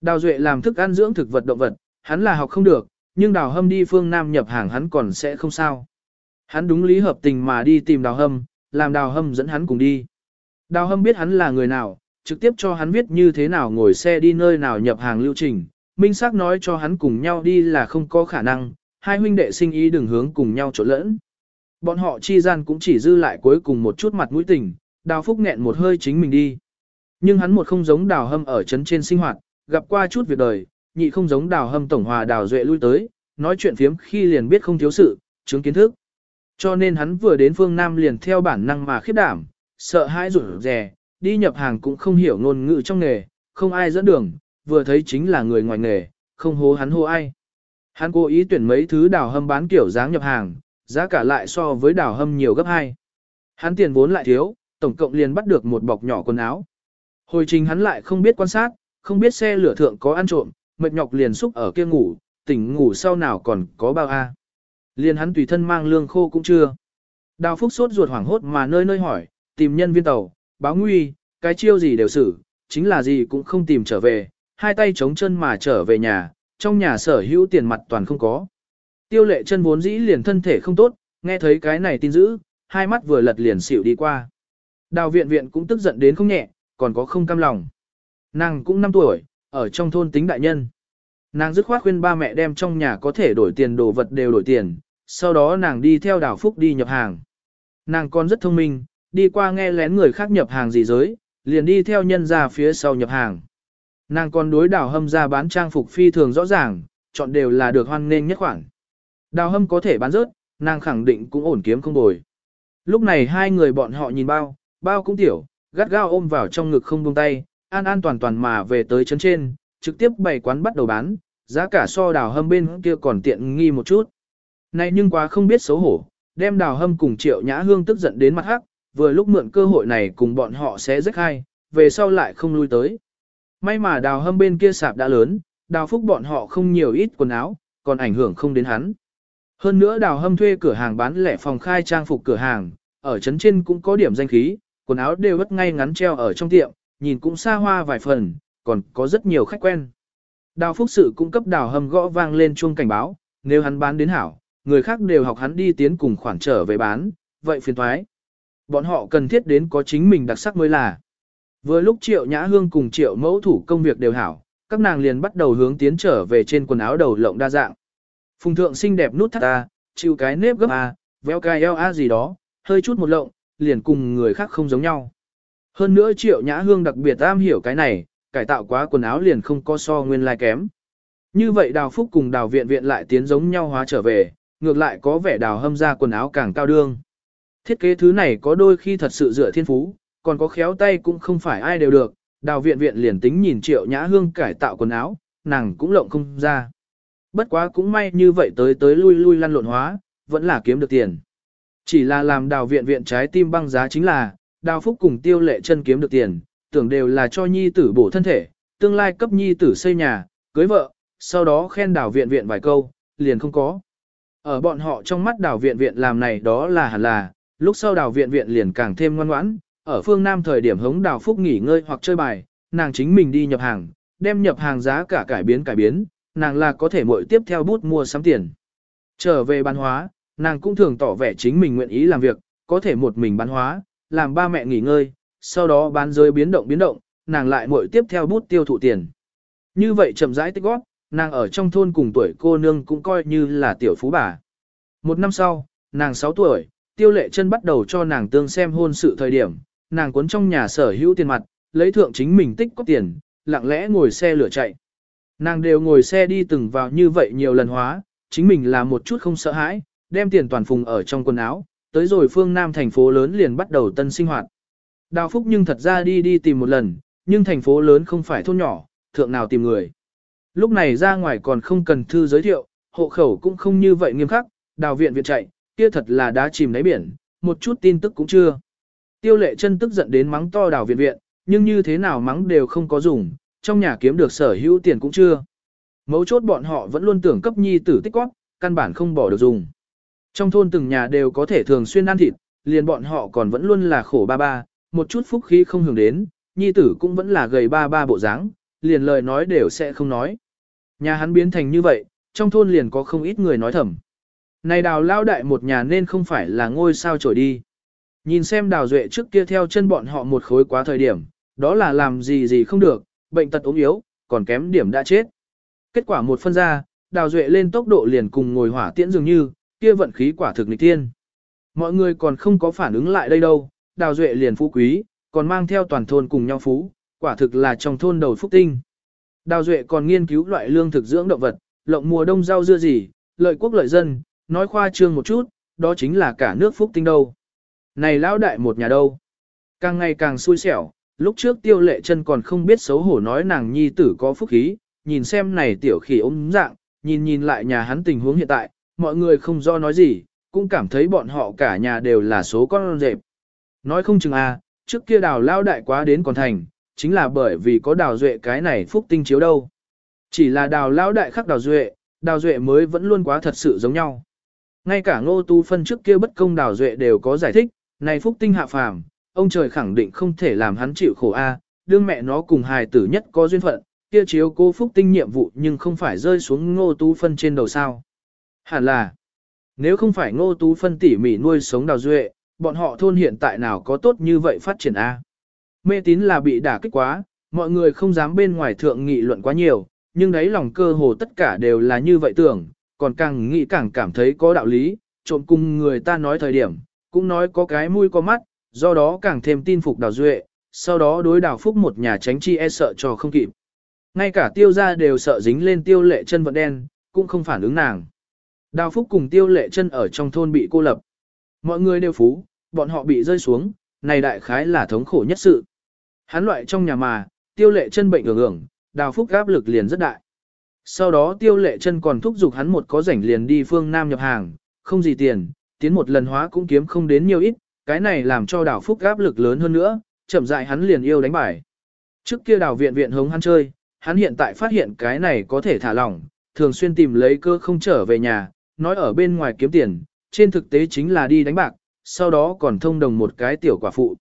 Đào Duệ làm thức ăn dưỡng thực vật động vật, hắn là học không được, nhưng đào hâm đi phương Nam nhập hàng hắn còn sẽ không sao. Hắn đúng lý hợp tình mà đi tìm đào hâm, làm đào hâm dẫn hắn cùng đi. Đào hâm biết hắn là người nào, trực tiếp cho hắn viết như thế nào ngồi xe đi nơi nào nhập hàng lưu trình. Minh xác nói cho hắn cùng nhau đi là không có khả năng, hai huynh đệ sinh ý đừng hướng cùng nhau trộn lẫn. Bọn họ chi gian cũng chỉ dư lại cuối cùng một chút mặt mũi tình, đào phúc nghẹn một hơi chính mình đi. Nhưng hắn một không giống đào hâm ở trấn trên sinh hoạt, gặp qua chút việc đời, nhị không giống đào hâm tổng hòa đào duệ lui tới, nói chuyện phiếm khi liền biết không thiếu sự, chứng kiến thức. Cho nên hắn vừa đến phương Nam liền theo bản năng mà khiếp đảm, sợ hãi rủi rè, đi nhập hàng cũng không hiểu ngôn ngữ trong nghề, không ai dẫn đường, vừa thấy chính là người ngoài nghề, không hố hắn hô ai. Hắn cố ý tuyển mấy thứ đào hâm bán kiểu dáng nhập hàng, giá cả lại so với đào hâm nhiều gấp hai. Hắn tiền vốn lại thiếu, tổng cộng liền bắt được một bọc nhỏ quần áo. Hồi trình hắn lại không biết quan sát, không biết xe lửa thượng có ăn trộm, mệt nhọc liền xúc ở kia ngủ, tỉnh ngủ sau nào còn có bao a. Liền hắn tùy thân mang lương khô cũng chưa. Đào Phúc sốt ruột hoảng hốt mà nơi nơi hỏi, tìm nhân viên tàu, báo nguy, cái chiêu gì đều xử, chính là gì cũng không tìm trở về, hai tay chống chân mà trở về nhà, trong nhà sở hữu tiền mặt toàn không có. Tiêu lệ chân vốn dĩ liền thân thể không tốt, nghe thấy cái này tin dữ, hai mắt vừa lật liền xỉu đi qua. Đào viện viện cũng tức giận đến không nhẹ, còn có không cam lòng. Nàng cũng 5 tuổi, ở trong thôn tính đại nhân. Nàng dứt khoát khuyên ba mẹ đem trong nhà có thể đổi tiền đồ vật đều đổi tiền, sau đó nàng đi theo đào phúc đi nhập hàng. Nàng còn rất thông minh, đi qua nghe lén người khác nhập hàng gì giới, liền đi theo nhân ra phía sau nhập hàng. Nàng còn đối đào hâm ra bán trang phục phi thường rõ ràng, chọn đều là được hoan nghênh nhất khoản. Đào hâm có thể bán rớt, nàng khẳng định cũng ổn kiếm không bồi. Lúc này hai người bọn họ nhìn bao, bao cũng tiểu, gắt gao ôm vào trong ngực không buông tay, an an toàn toàn mà về tới trấn trên, trực tiếp bày quán bắt đầu bán, giá cả so đào hâm bên kia còn tiện nghi một chút. Này nhưng quá không biết xấu hổ, đem đào hâm cùng triệu nhã hương tức giận đến mặt hắc, vừa lúc mượn cơ hội này cùng bọn họ sẽ rách hai, về sau lại không lui tới. May mà đào hâm bên kia sạp đã lớn, đào phúc bọn họ không nhiều ít quần áo, còn ảnh hưởng không đến hắn. Hơn nữa đào hâm thuê cửa hàng bán lẻ phòng khai trang phục cửa hàng, ở trấn trên cũng có điểm danh khí, quần áo đều vất ngay ngắn treo ở trong tiệm, nhìn cũng xa hoa vài phần, còn có rất nhiều khách quen. Đào phúc sự cung cấp đào hầm gõ vang lên chuông cảnh báo, nếu hắn bán đến hảo, người khác đều học hắn đi tiến cùng khoản trở về bán, vậy phiền thoái. Bọn họ cần thiết đến có chính mình đặc sắc mới là. Vừa lúc triệu nhã hương cùng triệu mẫu thủ công việc đều hảo, các nàng liền bắt đầu hướng tiến trở về trên quần áo đầu lộng đa dạng. Phùng thượng xinh đẹp nút thắt A, chịu cái nếp gấp A, véo cái eo A gì đó, hơi chút một lộng, liền cùng người khác không giống nhau. Hơn nữa triệu nhã hương đặc biệt am hiểu cái này, cải tạo quá quần áo liền không có so nguyên lai kém. Như vậy đào phúc cùng đào viện viện lại tiến giống nhau hóa trở về, ngược lại có vẻ đào hâm ra quần áo càng cao đương. Thiết kế thứ này có đôi khi thật sự dựa thiên phú, còn có khéo tay cũng không phải ai đều được, đào viện viện liền tính nhìn triệu nhã hương cải tạo quần áo, nàng cũng lộng không ra. Bất quá cũng may như vậy tới tới lui lui lăn lộn hóa, vẫn là kiếm được tiền. Chỉ là làm đào viện viện trái tim băng giá chính là, đào phúc cùng tiêu lệ chân kiếm được tiền, tưởng đều là cho nhi tử bổ thân thể, tương lai cấp nhi tử xây nhà, cưới vợ, sau đó khen đào viện viện vài câu, liền không có. Ở bọn họ trong mắt đào viện viện làm này đó là hẳn là, lúc sau đào viện viện liền càng thêm ngoan ngoãn, ở phương Nam thời điểm hống đào phúc nghỉ ngơi hoặc chơi bài, nàng chính mình đi nhập hàng, đem nhập hàng giá cả cải biến cải biến, nàng là có thể mỗi tiếp theo bút mua sắm tiền. Trở về bán hóa, nàng cũng thường tỏ vẻ chính mình nguyện ý làm việc, có thể một mình bán hóa, làm ba mẹ nghỉ ngơi, sau đó bán rơi biến động biến động, nàng lại mỗi tiếp theo bút tiêu thụ tiền. Như vậy chậm rãi tích góp, nàng ở trong thôn cùng tuổi cô nương cũng coi như là tiểu phú bà. Một năm sau, nàng 6 tuổi, tiêu lệ chân bắt đầu cho nàng tương xem hôn sự thời điểm, nàng cuốn trong nhà sở hữu tiền mặt, lấy thượng chính mình tích có tiền, lặng lẽ ngồi xe lửa chạy. Nàng đều ngồi xe đi từng vào như vậy nhiều lần hóa, chính mình là một chút không sợ hãi, đem tiền toàn phùng ở trong quần áo, tới rồi phương Nam thành phố lớn liền bắt đầu tân sinh hoạt. Đào Phúc nhưng thật ra đi đi tìm một lần, nhưng thành phố lớn không phải thôn nhỏ, thượng nào tìm người. Lúc này ra ngoài còn không cần thư giới thiệu, hộ khẩu cũng không như vậy nghiêm khắc, đào viện viện chạy, kia thật là đá chìm đáy biển, một chút tin tức cũng chưa. Tiêu lệ chân tức giận đến mắng to đào viện viện, nhưng như thế nào mắng đều không có dùng, trong nhà kiếm được sở hữu tiền cũng chưa. Mấu chốt bọn họ vẫn luôn tưởng cấp nhi tử tích góp, căn bản không bỏ được dùng. Trong thôn từng nhà đều có thể thường xuyên ăn thịt, liền bọn họ còn vẫn luôn là khổ ba ba, một chút phúc khí không hưởng đến, nhi tử cũng vẫn là gầy ba ba bộ dáng, liền lời nói đều sẽ không nói. Nhà hắn biến thành như vậy, trong thôn liền có không ít người nói thầm. Này đào lao đại một nhà nên không phải là ngôi sao trổi đi. Nhìn xem đào duệ trước kia theo chân bọn họ một khối quá thời điểm, đó là làm gì gì không được, bệnh tật ốm yếu, còn kém điểm đã chết. Kết quả một phân ra, đào duệ lên tốc độ liền cùng ngồi hỏa tiễn dường như, kia vận khí quả thực nghịch tiên. Mọi người còn không có phản ứng lại đây đâu, đào duệ liền phú quý, còn mang theo toàn thôn cùng nhau phú, quả thực là trong thôn đầu phúc tinh. Đào duệ còn nghiên cứu loại lương thực dưỡng động vật, lộng mùa đông rau dưa gì, lợi quốc lợi dân, nói khoa trương một chút, đó chính là cả nước phúc tinh đâu. Này lão đại một nhà đâu. Càng ngày càng xui xẻo, lúc trước tiêu lệ chân còn không biết xấu hổ nói nàng nhi tử có phúc khí, nhìn xem này tiểu khỉ ốm dạng, nhìn nhìn lại nhà hắn tình huống hiện tại, mọi người không do nói gì, cũng cảm thấy bọn họ cả nhà đều là số con rệp. Nói không chừng à, trước kia đào lao đại quá đến còn thành, chính là bởi vì có đào duệ cái này phúc tinh chiếu đâu. Chỉ là đào lao đại khắc đào duệ, đào duệ mới vẫn luôn quá thật sự giống nhau. Ngay cả ngô tu phân trước kia bất công đào duệ đều có giải thích, này phúc tinh hạ phàm, ông trời khẳng định không thể làm hắn chịu khổ a, đương mẹ nó cùng hài tử nhất có duyên phận, kia chiếu cô phúc tinh nhiệm vụ nhưng không phải rơi xuống ngô Tu phân trên đầu sao. Hẳn là, nếu không phải ngô tú phân tỉ mỉ nuôi sống đào duệ, bọn họ thôn hiện tại nào có tốt như vậy phát triển a? Mê tín là bị đả kích quá, mọi người không dám bên ngoài thượng nghị luận quá nhiều, nhưng đấy lòng cơ hồ tất cả đều là như vậy tưởng, còn càng nghĩ càng cảm thấy có đạo lý, trộm cùng người ta nói thời điểm, cũng nói có cái mũi có mắt, do đó càng thêm tin phục đào duệ, sau đó đối đào phúc một nhà tránh chi e sợ cho không kịp. Ngay cả tiêu gia đều sợ dính lên tiêu lệ chân vận đen, cũng không phản ứng nàng. Đào phúc cùng tiêu lệ chân ở trong thôn bị cô lập. Mọi người đều phú, bọn họ bị rơi xuống, này đại khái là thống khổ nhất sự. Hắn loại trong nhà mà, tiêu lệ chân bệnh ngưỡng ngưỡng, đào phúc áp lực liền rất đại. Sau đó tiêu lệ chân còn thúc giục hắn một có rảnh liền đi phương Nam nhập hàng, không gì tiền, tiến một lần hóa cũng kiếm không đến nhiều ít, cái này làm cho đào phúc áp lực lớn hơn nữa, chậm dại hắn liền yêu đánh bài. Trước kia đào viện viện hống hắn chơi, hắn hiện tại phát hiện cái này có thể thả lỏng, thường xuyên tìm lấy cơ không trở về nhà, nói ở bên ngoài kiếm tiền, trên thực tế chính là đi đánh bạc, sau đó còn thông đồng một cái tiểu quả phụ.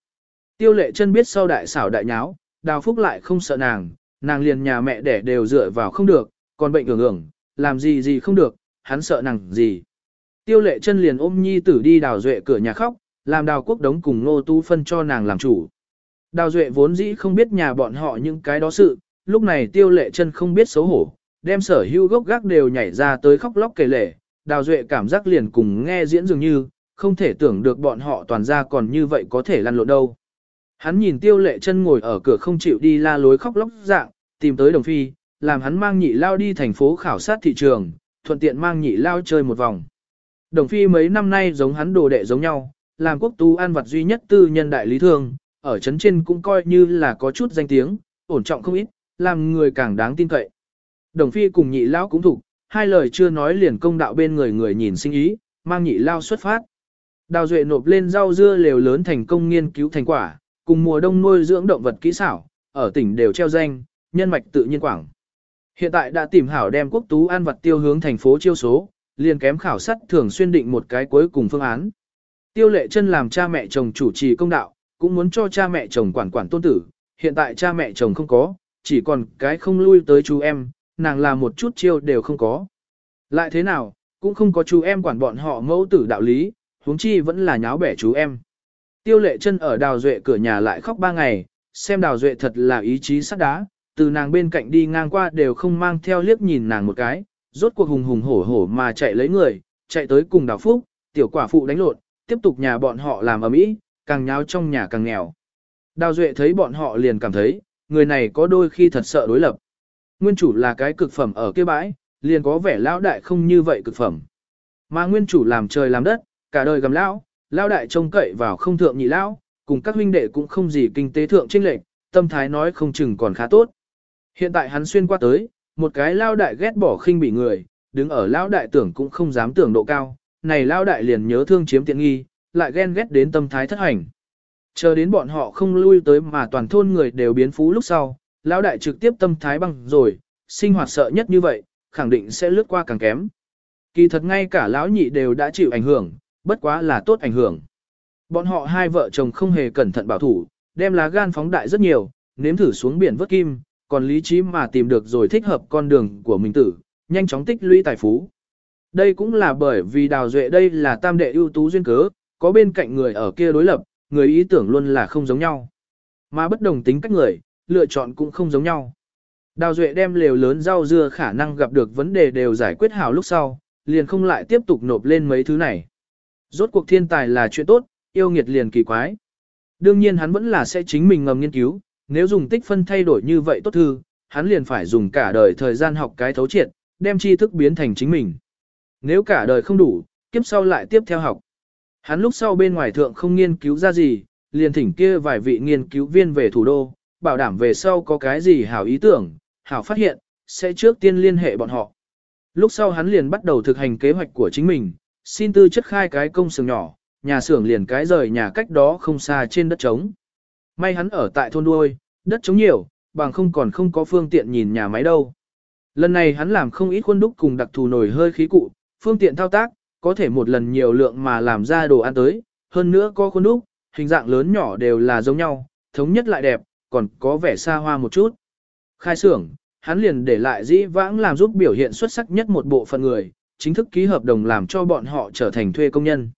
Tiêu lệ chân biết sau đại xảo đại nháo, đào phúc lại không sợ nàng, nàng liền nhà mẹ đẻ đều dựa vào không được, còn bệnh ưởng ưởng, làm gì gì không được, hắn sợ nàng gì. Tiêu lệ chân liền ôm nhi tử đi đào duệ cửa nhà khóc, làm đào quốc đống cùng nô tu phân cho nàng làm chủ. Đào duệ vốn dĩ không biết nhà bọn họ những cái đó sự, lúc này tiêu lệ chân không biết xấu hổ, đem sở hưu gốc gác đều nhảy ra tới khóc lóc kể lể, đào duệ cảm giác liền cùng nghe diễn dường như, không thể tưởng được bọn họ toàn ra còn như vậy có thể lăn lộn đâu. Hắn nhìn tiêu lệ chân ngồi ở cửa không chịu đi la lối khóc lóc dạng, tìm tới đồng phi, làm hắn mang nhị lao đi thành phố khảo sát thị trường, thuận tiện mang nhị lao chơi một vòng. Đồng phi mấy năm nay giống hắn đồ đệ giống nhau, làm quốc tú an vật duy nhất tư nhân đại lý thương, ở trấn trên cũng coi như là có chút danh tiếng, ổn trọng không ít, làm người càng đáng tin cậy. Đồng phi cùng nhị lao cũng thủ, hai lời chưa nói liền công đạo bên người người nhìn sinh ý, mang nhị lao xuất phát. Đào Duệ nộp lên rau dưa lều lớn thành công nghiên cứu thành quả, cùng mùa đông nuôi dưỡng động vật kỹ xảo, ở tỉnh đều treo danh, nhân mạch tự nhiên quảng. Hiện tại đã tìm hảo đem quốc tú an vật tiêu hướng thành phố chiêu số, liền kém khảo sát thường xuyên định một cái cuối cùng phương án. Tiêu lệ chân làm cha mẹ chồng chủ trì công đạo, cũng muốn cho cha mẹ chồng quản quản tôn tử, hiện tại cha mẹ chồng không có, chỉ còn cái không lui tới chú em, nàng là một chút chiêu đều không có. Lại thế nào, cũng không có chú em quản bọn họ mẫu tử đạo lý, huống chi vẫn là nháo bẻ chú em. Tiêu lệ chân ở đào duệ cửa nhà lại khóc ba ngày, xem đào duệ thật là ý chí sắt đá, từ nàng bên cạnh đi ngang qua đều không mang theo liếc nhìn nàng một cái, rốt cuộc hùng hùng hổ hổ mà chạy lấy người, chạy tới cùng đào phúc, tiểu quả phụ đánh lộn, tiếp tục nhà bọn họ làm ở mỹ, càng nháo trong nhà càng nghèo. Đào duệ thấy bọn họ liền cảm thấy, người này có đôi khi thật sợ đối lập. Nguyên chủ là cái cực phẩm ở kia bãi, liền có vẻ lão đại không như vậy cực phẩm. Mà nguyên chủ làm trời làm đất, cả đời gầm lão, lão đại trông cậy vào không thượng nhị lão, cùng các huynh đệ cũng không gì kinh tế thượng chênh lệch, tâm thái nói không chừng còn khá tốt. Hiện tại hắn xuyên qua tới, một cái lão đại ghét bỏ khinh bị người, đứng ở lão đại tưởng cũng không dám tưởng độ cao, này lão đại liền nhớ thương chiếm tiện nghi, lại ghen ghét đến tâm thái thất hành. Chờ đến bọn họ không lui tới mà toàn thôn người đều biến phú lúc sau, lão đại trực tiếp tâm thái băng rồi, sinh hoạt sợ nhất như vậy, khẳng định sẽ lướt qua càng kém. Kỳ thật ngay cả lão nhị đều đã chịu ảnh hưởng, bất quá là tốt ảnh hưởng. Bọn họ hai vợ chồng không hề cẩn thận bảo thủ, đem lá gan phóng đại rất nhiều, nếm thử xuống biển vớt kim, còn lý trí mà tìm được rồi thích hợp con đường của mình tử, nhanh chóng tích lũy tài phú. Đây cũng là bởi vì đào duệ đây là tam đệ ưu tú duyên cớ, có bên cạnh người ở kia đối lập, người ý tưởng luôn là không giống nhau. Mà bất đồng tính cách người, lựa chọn cũng không giống nhau. Đào duệ đem lều lớn rau dưa khả năng gặp được vấn đề đều giải quyết hảo lúc sau, liền không lại tiếp tục nộp lên mấy thứ này. Rốt cuộc thiên tài là chuyện tốt, yêu nghiệt liền kỳ quái. Đương nhiên hắn vẫn là sẽ chính mình ngầm nghiên cứu, nếu dùng tích phân thay đổi như vậy tốt thư, hắn liền phải dùng cả đời thời gian học cái thấu triệt, đem tri thức biến thành chính mình. Nếu cả đời không đủ, kiếp sau lại tiếp theo học. Hắn lúc sau bên ngoài thượng không nghiên cứu ra gì, liền thỉnh kia vài vị nghiên cứu viên về thủ đô, bảo đảm về sau có cái gì hảo ý tưởng, hảo phát hiện, sẽ trước tiên liên hệ bọn họ. Lúc sau hắn liền bắt đầu thực hành kế hoạch của chính mình, xin tư chất khai cái công xưởng nhỏ, nhà xưởng liền cái rời nhà cách đó không xa trên đất trống. May hắn ở tại thôn đuôi, đất trống nhiều, bằng không còn không có phương tiện nhìn nhà máy đâu. Lần này hắn làm không ít khuôn đúc cùng đặc thù nổi hơi khí cụ, phương tiện thao tác, có thể một lần nhiều lượng mà làm ra đồ ăn tới, hơn nữa có khuôn đúc, hình dạng lớn nhỏ đều là giống nhau, thống nhất lại đẹp, còn có vẻ xa hoa một chút. Khai xưởng, hắn liền để lại dĩ vãng làm giúp biểu hiện xuất sắc nhất một bộ phận người, chính thức ký hợp đồng làm cho bọn họ trở thành thuê công nhân.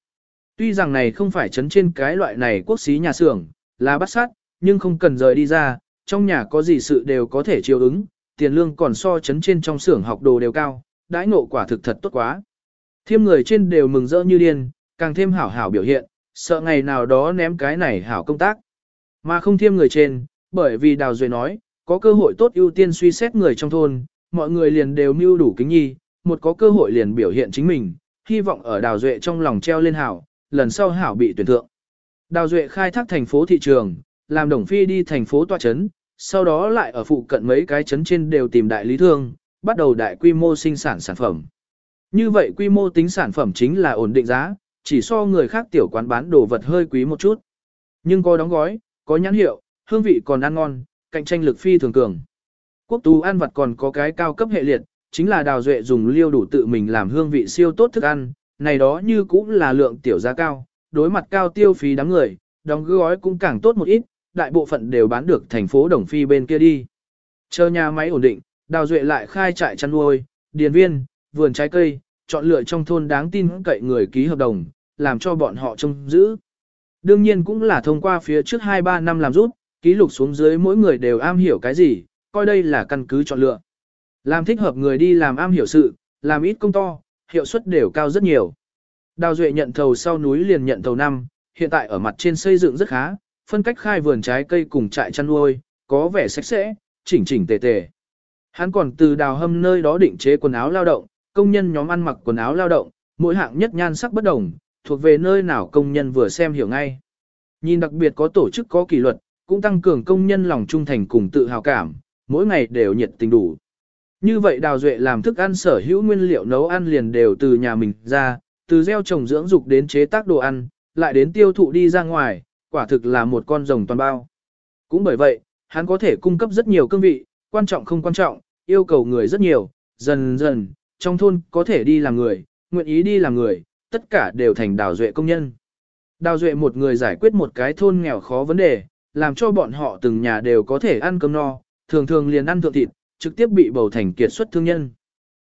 Tuy rằng này không phải chấn trên cái loại này quốc xí nhà xưởng, là bắt sát, nhưng không cần rời đi ra, trong nhà có gì sự đều có thể chiều ứng, tiền lương còn so chấn trên trong xưởng học đồ đều cao, đãi ngộ quả thực thật tốt quá. Thiêm người trên đều mừng rỡ như điên, càng thêm hảo hảo biểu hiện, sợ ngày nào đó ném cái này hảo công tác. Mà không thiêm người trên, bởi vì Đào Duệ nói, có cơ hội tốt ưu tiên suy xét người trong thôn, mọi người liền đều mưu đủ kính nhi, một có cơ hội liền biểu hiện chính mình, hy vọng ở Đào Duệ trong lòng treo lên hảo, lần sau hảo bị tuyển thượng. Đào Duệ khai thác thành phố thị trường, làm đồng phi đi thành phố tòa chấn sau đó lại ở phụ cận mấy cái chấn trên đều tìm đại lý thương, bắt đầu đại quy mô sinh sản sản phẩm. Như vậy quy mô tính sản phẩm chính là ổn định giá, chỉ so người khác tiểu quán bán đồ vật hơi quý một chút. Nhưng có đóng gói, có nhãn hiệu, hương vị còn ăn ngon, cạnh tranh lực phi thường cường. Quốc tú ăn vật còn có cái cao cấp hệ liệt, chính là đào duệ dùng liêu đủ tự mình làm hương vị siêu tốt thức ăn, này đó như cũng là lượng tiểu giá cao, đối mặt cao tiêu phí đám người, đóng gói cũng càng tốt một ít, đại bộ phận đều bán được thành phố Đồng Phi bên kia đi. Chờ nhà máy ổn định, đào duệ lại khai trại chăn nuôi, điền viên, vườn trái cây, chọn lựa trong thôn đáng tin cậy người ký hợp đồng, làm cho bọn họ trông giữ. Đương nhiên cũng là thông qua phía trước 2-3 năm làm rút, ký lục xuống dưới mỗi người đều am hiểu cái gì, coi đây là căn cứ chọn lựa. Làm thích hợp người đi làm am hiểu sự, làm ít công to, hiệu suất đều cao rất nhiều. Đào Duệ nhận thầu sau núi liền nhận thầu năm, hiện tại ở mặt trên xây dựng rất khá, phân cách khai vườn trái cây cùng trại chăn nuôi, có vẻ sạch sẽ, chỉnh chỉnh tề tề. Hắn còn từ đào hâm nơi đó định chế quần áo lao động, công nhân nhóm ăn mặc quần áo lao động, mỗi hạng nhất nhan sắc bất đồng, thuộc về nơi nào công nhân vừa xem hiểu ngay. Nhìn đặc biệt có tổ chức có kỷ luật, cũng tăng cường công nhân lòng trung thành cùng tự hào cảm, mỗi ngày đều nhiệt tình đủ. Như vậy Đào Duệ làm thức ăn sở hữu nguyên liệu nấu ăn liền đều từ nhà mình ra, từ gieo trồng dưỡng dục đến chế tác đồ ăn, lại đến tiêu thụ đi ra ngoài, quả thực là một con rồng toàn bao. Cũng bởi vậy, hắn có thể cung cấp rất nhiều cương vị, quan trọng không quan trọng, yêu cầu người rất nhiều, dần dần, trong thôn có thể đi làm người, nguyện ý đi làm người, tất cả đều thành đào duệ công nhân. Đào duệ một người giải quyết một cái thôn nghèo khó vấn đề, làm cho bọn họ từng nhà đều có thể ăn cơm no, thường thường liền ăn thượng thịt, trực tiếp bị bầu thành kiệt xuất thương nhân.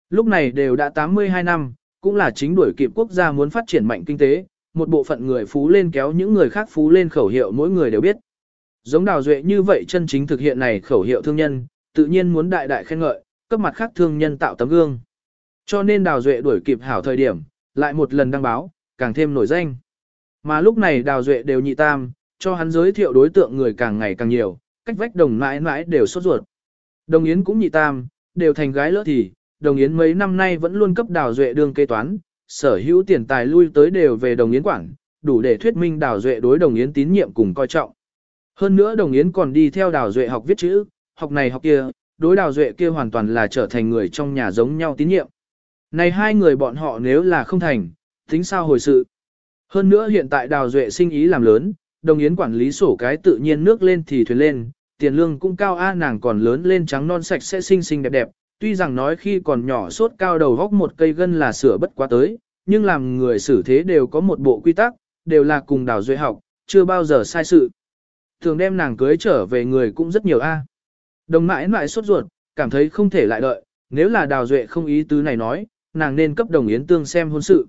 Lúc này đều đã 82 năm, cũng là chính đuổi kịp quốc gia muốn phát triển mạnh kinh tế, một bộ phận người phú lên kéo những người khác phú lên khẩu hiệu mỗi người đều biết. Giống đào duệ như vậy chân chính thực hiện này khẩu hiệu thương nhân, tự nhiên muốn đại đại khen ngợi, cấp mặt khác thương nhân tạo tấm gương. Cho nên đào duệ đuổi kịp hảo thời điểm, lại một lần đăng báo, càng thêm nổi danh. Mà lúc này đào duệ đều nhị tam, cho hắn giới thiệu đối tượng người càng ngày càng nhiều, cách vách đồng mãi mãi đều sốt ruột. Đồng Yến cũng nhị tam, đều thành gái lỡ thì, Đồng Yến mấy năm nay vẫn luôn cấp đào duệ đương kế toán, sở hữu tiền tài lui tới đều về Đồng Yến quản, đủ để thuyết minh đào duệ đối Đồng Yến tín nhiệm cùng coi trọng. Hơn nữa Đồng Yến còn đi theo đào duệ học viết chữ, học này học kia, đối đào duệ kia hoàn toàn là trở thành người trong nhà giống nhau tín nhiệm. Này hai người bọn họ nếu là không thành, tính sao hồi sự. Hơn nữa hiện tại đào duệ sinh ý làm lớn, đồng yến quản lý sổ cái tự nhiên nước lên thì thuyền lên, tiền lương cũng cao a nàng còn lớn lên trắng non sạch sẽ xinh xinh đẹp đẹp, tuy rằng nói khi còn nhỏ sốt cao đầu góc một cây gân là sửa bất quá tới, nhưng làm người xử thế đều có một bộ quy tắc, đều là cùng đào duệ học, chưa bao giờ sai sự. Thường đem nàng cưới trở về người cũng rất nhiều a. Đồng mãi mãi sốt ruột, cảm thấy không thể lại đợi, nếu là đào duệ không ý tứ này nói, nàng nên cấp đồng yến tương xem hôn sự.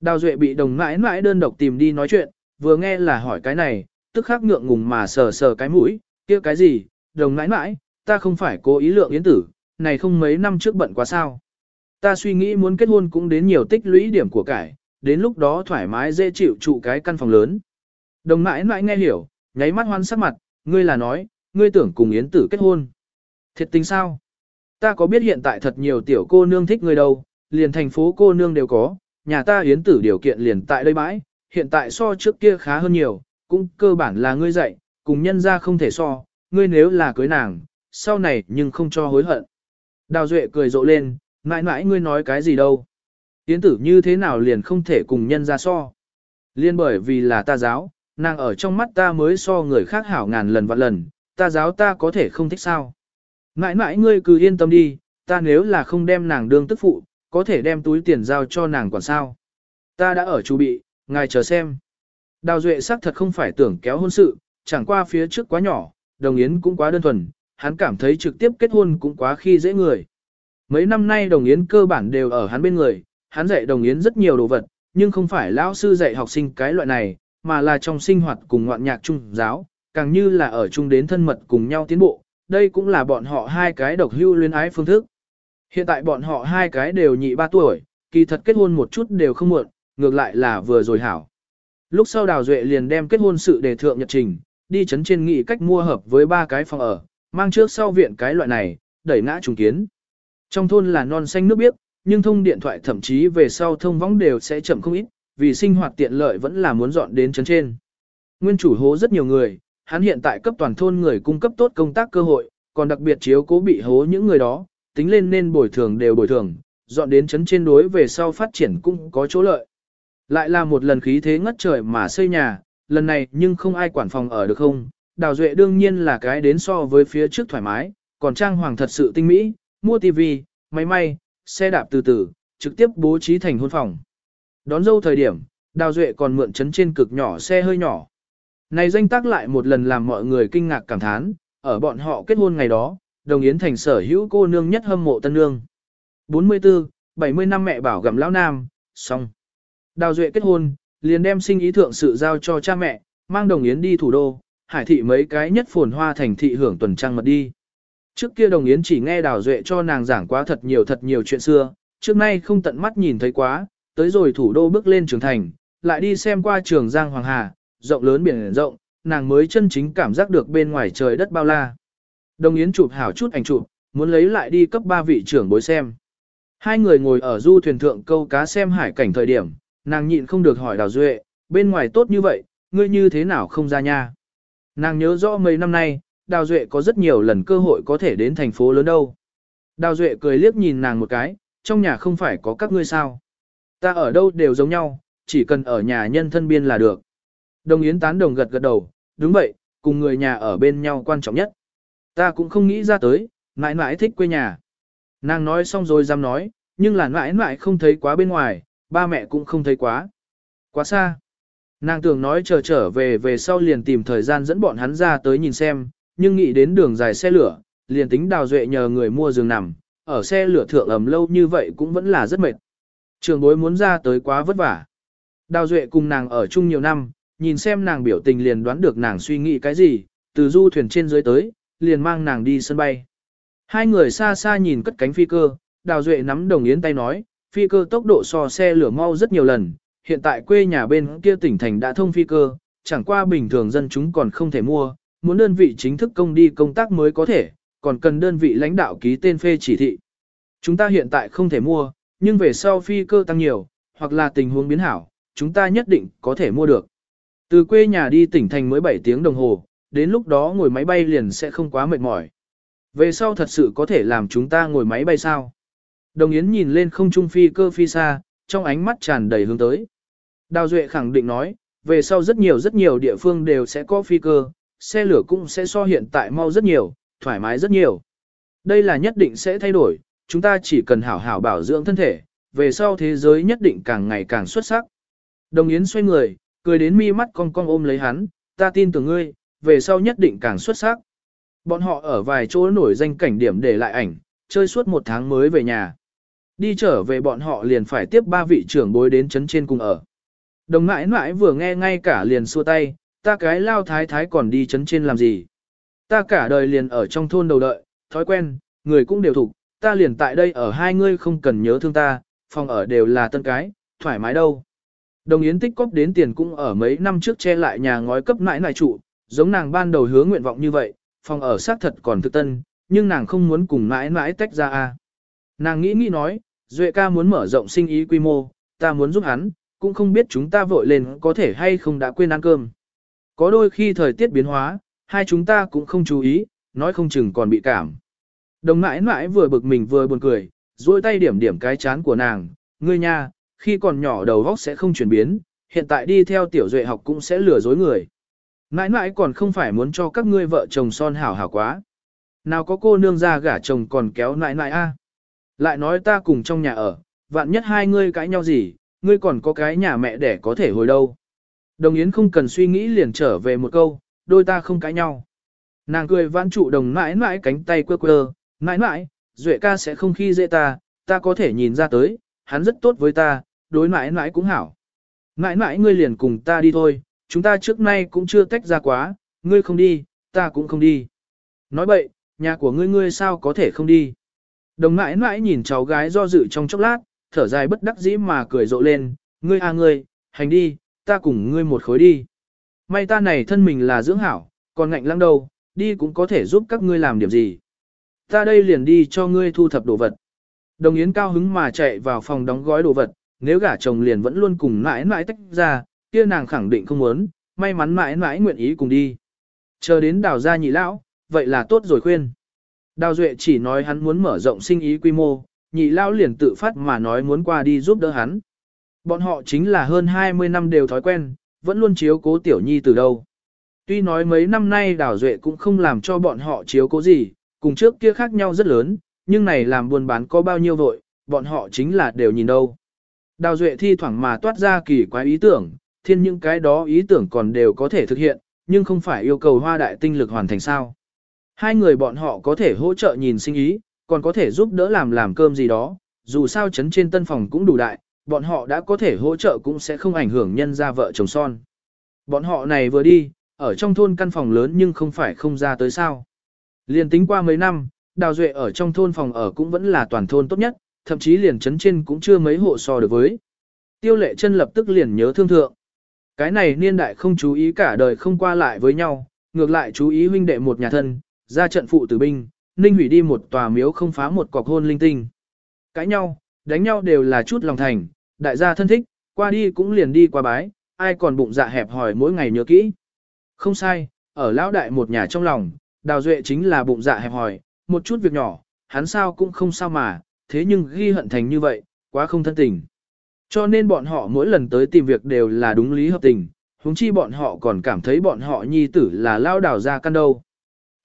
Đào duệ bị đồng mãi mãi đơn độc tìm đi nói chuyện, vừa nghe là hỏi cái này, tức khắc ngượng ngùng mà sờ sờ cái mũi, kia cái gì, đồng mãi mãi, ta không phải cố ý lượng yến tử, này không mấy năm trước bận quá sao. Ta suy nghĩ muốn kết hôn cũng đến nhiều tích lũy điểm của cải, đến lúc đó thoải mái dễ chịu trụ cái căn phòng lớn. Đồng mãi mãi nghe hiểu, nháy mắt hoan sắc mặt, ngươi là nói, ngươi tưởng cùng yến tử kết hôn. Thiệt tình sao? Ta có biết hiện tại thật nhiều tiểu cô nương thích ngươi đâu, liền thành phố cô nương đều có, nhà ta yến tử điều kiện liền tại đây bãi, hiện tại so trước kia khá hơn nhiều, cũng cơ bản là ngươi dạy, cùng nhân ra không thể so, ngươi nếu là cưới nàng, sau này nhưng không cho hối hận. Đào Duệ cười rộ lên, mãi mãi ngươi nói cái gì đâu. Yến tử như thế nào liền không thể cùng nhân ra so. Liên bởi vì là ta giáo, nàng ở trong mắt ta mới so người khác hảo ngàn lần vạn lần, ta giáo ta có thể không thích sao. Mãi mãi ngươi cứ yên tâm đi, ta nếu là không đem nàng đương tức phụ, có thể đem túi tiền giao cho nàng quản sao. Ta đã ở chu bị, ngài chờ xem. Đào Duệ xác thật không phải tưởng kéo hôn sự, chẳng qua phía trước quá nhỏ, đồng yến cũng quá đơn thuần, hắn cảm thấy trực tiếp kết hôn cũng quá khi dễ người. Mấy năm nay đồng yến cơ bản đều ở hắn bên người, hắn dạy đồng yến rất nhiều đồ vật, nhưng không phải lão sư dạy học sinh cái loại này, mà là trong sinh hoạt cùng ngoạn nhạc trung giáo, càng như là ở chung đến thân mật cùng nhau tiến bộ, đây cũng là bọn họ hai cái độc hưu luyến ái phương thức. Hiện tại bọn họ hai cái đều nhị ba tuổi, kỳ thật kết hôn một chút đều không muộn, ngược lại là vừa rồi hảo. Lúc sau Đào Duệ liền đem kết hôn sự đề thượng nhật trình, đi chấn trên nghị cách mua hợp với ba cái phòng ở, mang trước sau viện cái loại này, đẩy ngã trùng kiến. Trong thôn là non xanh nước biếc, nhưng thông điện thoại thậm chí về sau thông võng đều sẽ chậm không ít, vì sinh hoạt tiện lợi vẫn là muốn dọn đến chấn trên. Nguyên chủ hố rất nhiều người, hắn hiện tại cấp toàn thôn người cung cấp tốt công tác cơ hội, còn đặc biệt chiếu cố bị hố những người đó, tính lên nên bồi thường đều bồi thường, dọn đến chấn trên đối về sau phát triển cũng có chỗ lợi. Lại là một lần khí thế ngất trời mà xây nhà, lần này nhưng không ai quản phòng ở được không, Đào Duệ đương nhiên là cái đến so với phía trước thoải mái, còn Trang Hoàng thật sự tinh mỹ, mua tivi, máy may, xe đạp từ từ, trực tiếp bố trí thành hôn phòng. Đón dâu thời điểm, Đào Duệ còn mượn chấn trên cực nhỏ xe hơi nhỏ. Này danh tác lại một lần làm mọi người kinh ngạc cảm thán, ở bọn họ kết hôn ngày đó, đồng yến thành sở hữu cô nương nhất hâm mộ tân nương. 44, 70 năm mẹ bảo gặm lão nam, xong. Đào Duệ kết hôn, liền đem sinh ý thượng sự giao cho cha mẹ, mang đồng yến đi thủ đô, hải thị mấy cái nhất phồn hoa thành thị hưởng tuần trăng mật đi. Trước kia đồng yến chỉ nghe Đào Duệ cho nàng giảng quá thật nhiều thật nhiều chuyện xưa, trước nay không tận mắt nhìn thấy quá, tới rồi thủ đô bước lên trường thành, lại đi xem qua trường Giang Hoàng Hà, rộng lớn biển rộng, nàng mới chân chính cảm giác được bên ngoài trời đất bao la. Đồng Yến chụp hảo chút ảnh chụp, muốn lấy lại đi cấp ba vị trưởng bối xem. Hai người ngồi ở du thuyền thượng câu cá xem hải cảnh thời điểm, nàng nhịn không được hỏi Đào Duệ, bên ngoài tốt như vậy, ngươi như thế nào không ra nha. Nàng nhớ rõ mấy năm nay, Đào Duệ có rất nhiều lần cơ hội có thể đến thành phố lớn đâu. Đào Duệ cười liếc nhìn nàng một cái, trong nhà không phải có các ngươi sao. Ta ở đâu đều giống nhau, chỉ cần ở nhà nhân thân biên là được. Đồng Yến tán đồng gật gật đầu, đúng vậy, cùng người nhà ở bên nhau quan trọng nhất. Ta cũng không nghĩ ra tới, mãi mãi thích quê nhà. Nàng nói xong rồi dám nói, nhưng là mãi mãi không thấy quá bên ngoài, ba mẹ cũng không thấy quá. Quá xa. Nàng tưởng nói chờ trở về về sau liền tìm thời gian dẫn bọn hắn ra tới nhìn xem, nhưng nghĩ đến đường dài xe lửa, liền tính đào duệ nhờ người mua giường nằm, ở xe lửa thượng ẩm lâu như vậy cũng vẫn là rất mệt. Trường bối muốn ra tới quá vất vả. Đào duệ cùng nàng ở chung nhiều năm, nhìn xem nàng biểu tình liền đoán được nàng suy nghĩ cái gì, từ du thuyền trên dưới tới, liền mang nàng đi sân bay. Hai người xa xa nhìn cất cánh phi cơ, đào duệ nắm đồng yến tay nói, phi cơ tốc độ so xe lửa mau rất nhiều lần, hiện tại quê nhà bên kia tỉnh thành đã thông phi cơ, chẳng qua bình thường dân chúng còn không thể mua, muốn đơn vị chính thức công đi công tác mới có thể, còn cần đơn vị lãnh đạo ký tên phê chỉ thị. Chúng ta hiện tại không thể mua, nhưng về sau phi cơ tăng nhiều, hoặc là tình huống biến hảo, chúng ta nhất định có thể mua được. Từ quê nhà đi tỉnh thành mới 7 tiếng đồng hồ, đến lúc đó ngồi máy bay liền sẽ không quá mệt mỏi. Về sau thật sự có thể làm chúng ta ngồi máy bay sao? Đồng Yến nhìn lên không trung phi cơ phi xa, trong ánh mắt tràn đầy hướng tới. Đào Duệ khẳng định nói, về sau rất nhiều rất nhiều địa phương đều sẽ có phi cơ, xe lửa cũng sẽ so hiện tại mau rất nhiều, thoải mái rất nhiều. Đây là nhất định sẽ thay đổi, chúng ta chỉ cần hảo hảo bảo dưỡng thân thể, về sau thế giới nhất định càng ngày càng xuất sắc. Đồng Yến xoay người, cười đến mi mắt cong cong ôm lấy hắn, ta tin tưởng ngươi, về sau nhất định càng xuất sắc. Bọn họ ở vài chỗ nổi danh cảnh điểm để lại ảnh, chơi suốt một tháng mới về nhà. Đi trở về bọn họ liền phải tiếp ba vị trưởng bối đến chấn trên cùng ở. Đồng mãi mãi vừa nghe ngay cả liền xua tay, ta cái lao thái thái còn đi chấn trên làm gì. Ta cả đời liền ở trong thôn đầu đợi, thói quen, người cũng đều thuộc, ta liền tại đây ở hai ngươi không cần nhớ thương ta, phòng ở đều là tân cái, thoải mái đâu. Đồng Yến tích cóp đến tiền cũng ở mấy năm trước che lại nhà ngói cấp nãi nãi trụ, giống nàng ban đầu hứa nguyện vọng như vậy, phòng ở xác thật còn thực tân, nhưng nàng không muốn cùng nãi nãi tách ra a. Nàng nghĩ nghĩ nói, Duệ ca muốn mở rộng sinh ý quy mô, ta muốn giúp hắn, cũng không biết chúng ta vội lên có thể hay không đã quên ăn cơm. Có đôi khi thời tiết biến hóa, hai chúng ta cũng không chú ý, nói không chừng còn bị cảm. Đồng mãi mãi vừa bực mình vừa buồn cười, duỗi tay điểm điểm cái chán của nàng, ngươi nha, khi còn nhỏ đầu óc sẽ không chuyển biến, hiện tại đi theo tiểu duệ học cũng sẽ lừa dối người. Mãi mãi còn không phải muốn cho các ngươi vợ chồng son hảo hảo quá. Nào có cô nương ra gả chồng còn kéo nãi nãi a. Lại nói ta cùng trong nhà ở, vạn nhất hai ngươi cãi nhau gì, ngươi còn có cái nhà mẹ để có thể hồi đâu. Đồng Yến không cần suy nghĩ liền trở về một câu, đôi ta không cãi nhau. Nàng cười vãn trụ đồng mãi mãi cánh tay quơ quơ, mãi mãi, Duệ ca sẽ không khi dễ ta, ta có thể nhìn ra tới, hắn rất tốt với ta, đối mãi mãi cũng hảo. Mãi mãi ngươi liền cùng ta đi thôi, chúng ta trước nay cũng chưa tách ra quá, ngươi không đi, ta cũng không đi. Nói bậy, nhà của ngươi ngươi sao có thể không đi. Đồng mãi mãi nhìn cháu gái do dự trong chốc lát, thở dài bất đắc dĩ mà cười rộ lên, ngươi à ngươi, hành đi, ta cùng ngươi một khối đi. May ta này thân mình là dưỡng hảo, còn ngạnh lăng đâu, đi cũng có thể giúp các ngươi làm điểm gì. Ta đây liền đi cho ngươi thu thập đồ vật. Đồng Yến cao hứng mà chạy vào phòng đóng gói đồ vật, nếu gả chồng liền vẫn luôn cùng mãi mãi tách ra, kia nàng khẳng định không muốn, may mắn mãi mãi nguyện ý cùng đi. Chờ đến đào gia nhị lão, vậy là tốt rồi khuyên. Đào Duệ chỉ nói hắn muốn mở rộng sinh ý quy mô, nhị lão liền tự phát mà nói muốn qua đi giúp đỡ hắn. Bọn họ chính là hơn 20 năm đều thói quen, vẫn luôn chiếu cố tiểu nhi từ đâu. Tuy nói mấy năm nay Đào Duệ cũng không làm cho bọn họ chiếu cố gì, cùng trước kia khác nhau rất lớn, nhưng này làm buôn bán có bao nhiêu vội, bọn họ chính là đều nhìn đâu. Đào Duệ thi thoảng mà toát ra kỳ quái ý tưởng, thiên những cái đó ý tưởng còn đều có thể thực hiện, nhưng không phải yêu cầu hoa đại tinh lực hoàn thành sao. Hai người bọn họ có thể hỗ trợ nhìn sinh ý, còn có thể giúp đỡ làm làm cơm gì đó, dù sao chấn trên tân phòng cũng đủ đại, bọn họ đã có thể hỗ trợ cũng sẽ không ảnh hưởng nhân ra vợ chồng son. Bọn họ này vừa đi, ở trong thôn căn phòng lớn nhưng không phải không ra tới sao. Liền tính qua mấy năm, Đào Duệ ở trong thôn phòng ở cũng vẫn là toàn thôn tốt nhất, thậm chí liền chấn trên cũng chưa mấy hộ so được với. Tiêu lệ chân lập tức liền nhớ thương thượng. Cái này niên đại không chú ý cả đời không qua lại với nhau, ngược lại chú ý huynh đệ một nhà thân, ra trận phụ tử binh, ninh hủy đi một tòa miếu không phá một cọc hôn linh tinh. Cãi nhau, đánh nhau đều là chút lòng thành, đại gia thân thích, qua đi cũng liền đi qua bái, ai còn bụng dạ hẹp hỏi mỗi ngày nhớ kỹ. Không sai, ở lão đại một nhà trong lòng, đào duệ chính là bụng dạ hẹp hỏi, một chút việc nhỏ, hắn sao cũng không sao mà, thế nhưng ghi hận thành như vậy, quá không thân tình. Cho nên bọn họ mỗi lần tới tìm việc đều là đúng lý hợp tình, huống chi bọn họ còn cảm thấy bọn họ nhi tử là lao đảo ra căn đâu.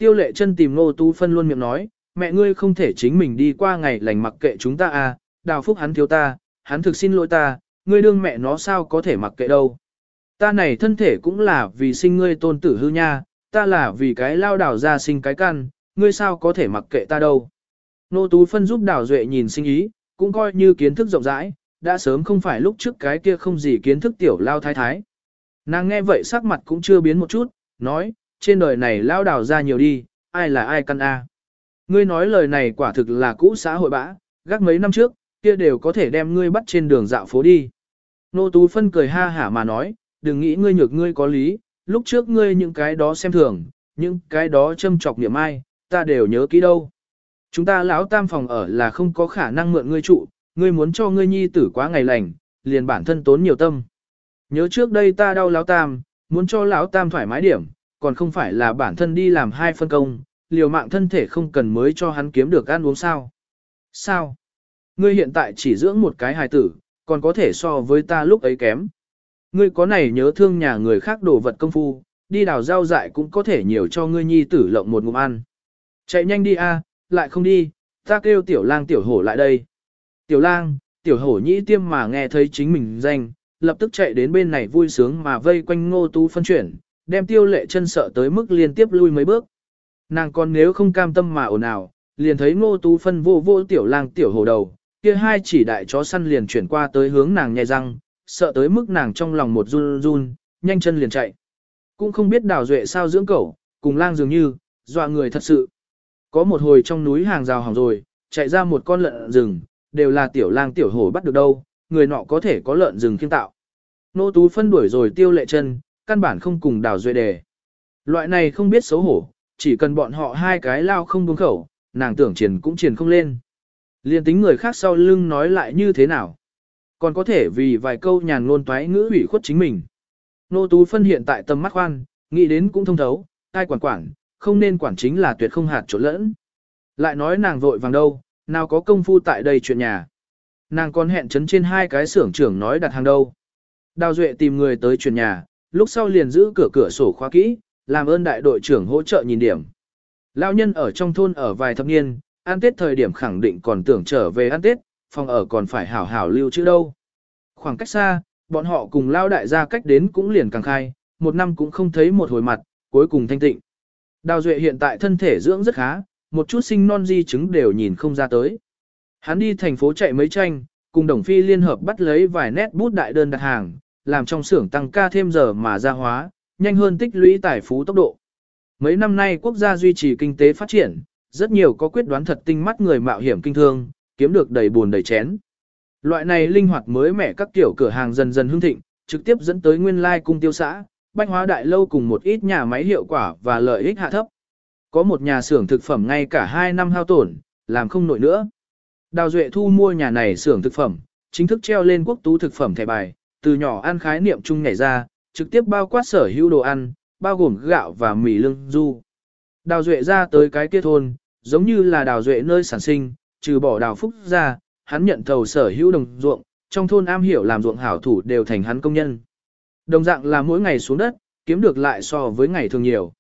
Tiêu lệ chân tìm Ngô Tú Phân luôn miệng nói, mẹ ngươi không thể chính mình đi qua ngày lành mặc kệ chúng ta à, đào phúc hắn thiếu ta, hắn thực xin lỗi ta, ngươi đương mẹ nó sao có thể mặc kệ đâu. Ta này thân thể cũng là vì sinh ngươi tôn tử hư nha, ta là vì cái lao đảo ra sinh cái căn, ngươi sao có thể mặc kệ ta đâu. Nô Tú Phân giúp đảo duệ nhìn sinh ý, cũng coi như kiến thức rộng rãi, đã sớm không phải lúc trước cái kia không gì kiến thức tiểu lao thái thái. Nàng nghe vậy sắc mặt cũng chưa biến một chút, nói, trên đời này lao đào ra nhiều đi, ai là ai căn a. Ngươi nói lời này quả thực là cũ xã hội bã, gác mấy năm trước, kia đều có thể đem ngươi bắt trên đường dạo phố đi. Nô Tú Phân cười ha hả mà nói, đừng nghĩ ngươi nhược ngươi có lý, lúc trước ngươi những cái đó xem thường, những cái đó châm chọc niệm ai, ta đều nhớ kỹ đâu. Chúng ta lão tam phòng ở là không có khả năng mượn ngươi trụ, ngươi muốn cho ngươi nhi tử quá ngày lành, liền bản thân tốn nhiều tâm. Nhớ trước đây ta đau lão tam, muốn cho lão tam thoải mái điểm, còn không phải là bản thân đi làm hai phân công, liều mạng thân thể không cần mới cho hắn kiếm được ăn uống sao. Sao? Ngươi hiện tại chỉ dưỡng một cái hài tử, còn có thể so với ta lúc ấy kém. Ngươi có này nhớ thương nhà người khác đổ vật công phu, đi đào rau dại cũng có thể nhiều cho ngươi nhi tử lộng một ngụm ăn. Chạy nhanh đi a, lại không đi, Ta kêu tiểu lang tiểu hổ lại đây. Tiểu lang, tiểu hổ nhĩ tiêm mà nghe thấy chính mình danh, lập tức chạy đến bên này vui sướng mà vây quanh ngô tú phân chuyển, đem tiêu lệ chân sợ tới mức liên tiếp lui mấy bước. Nàng còn nếu không cam tâm mà ồn ào, liền thấy ngô tú phân vô vô tiểu lang tiểu hồ đầu, kia hai chỉ đại chó săn liền chuyển qua tới hướng nàng nhai răng, sợ tới mức nàng trong lòng một run run, nhanh chân liền chạy. Cũng không biết đào duệ sao dưỡng cẩu, cùng lang dường như, dọa người thật sự. Có một hồi trong núi hàng rào hỏng rồi, chạy ra một con lợn rừng, đều là tiểu lang tiểu hổ bắt được đâu, người nọ có thể có lợn rừng khiêm tạo. Nô tú phân đuổi rồi tiêu lệ chân, căn bản không cùng đào duệ đề. Loại này không biết xấu hổ, chỉ cần bọn họ hai cái lao không buông khẩu, nàng tưởng triển cũng triển không lên. Liên tính người khác sau lưng nói lại như thế nào. Còn có thể vì vài câu nhàn ngôn toái ngữ ủy khuất chính mình. Nô tú phân hiện tại tầm mắt khoan, nghĩ đến cũng thông thấu, ai quản quản, không nên quản chính là tuyệt không hạt chỗ lẫn. Lại nói nàng vội vàng đâu, nào có công phu tại đây chuyện nhà. Nàng còn hẹn chấn trên hai cái xưởng trưởng nói đặt hàng đâu. Đào Duệ tìm người tới chuyện nhà, lúc sau liền giữ cửa cửa sổ khóa kỹ, làm ơn đại đội trưởng hỗ trợ nhìn điểm. Lão nhân ở trong thôn ở vài thập niên, ăn Tết thời điểm khẳng định còn tưởng trở về ăn Tết, phòng ở còn phải hảo hảo lưu trữ đâu. Khoảng cách xa, bọn họ cùng lao đại gia cách đến cũng liền càng khai, một năm cũng không thấy một hồi mặt, cuối cùng thanh tịnh. Đào Duệ hiện tại thân thể dưỡng rất khá, một chút sinh non di chứng đều nhìn không ra tới. Hắn đi thành phố chạy mấy tranh, cùng đồng phi liên hợp bắt lấy vài nét bút đại đơn đặt hàng, làm trong xưởng tăng ca thêm giờ mà ra hóa, nhanh hơn tích lũy tài phú tốc độ. Mấy năm nay quốc gia duy trì kinh tế phát triển, rất nhiều có quyết đoán thật tinh mắt người mạo hiểm kinh thương, kiếm được đầy buồn đầy chén. Loại này linh hoạt mới mẻ các kiểu cửa hàng dần dần hưng thịnh, trực tiếp dẫn tới nguyên lai cung tiêu xã, bách hóa đại lâu cùng một ít nhà máy hiệu quả và lợi ích hạ thấp. Có một nhà xưởng thực phẩm ngay cả 2 năm hao tổn, làm không nổi nữa. Đào Duệ thu mua nhà này xưởng thực phẩm, chính thức treo lên quốc tú thực phẩm thẻ bài, từ nhỏ ăn khái niệm chung nhảy ra, trực tiếp bao quát sở hữu đồ ăn, bao gồm gạo và mì lương du. Đào Duệ ra tới cái kia thôn, giống như là đào Duệ nơi sản sinh, trừ bỏ đào phúc ra, hắn nhận thầu sở hữu đồng ruộng, trong thôn am hiểu làm ruộng hảo thủ đều thành hắn công nhân. Đồng dạng là mỗi ngày xuống đất, kiếm được lại so với ngày thường nhiều.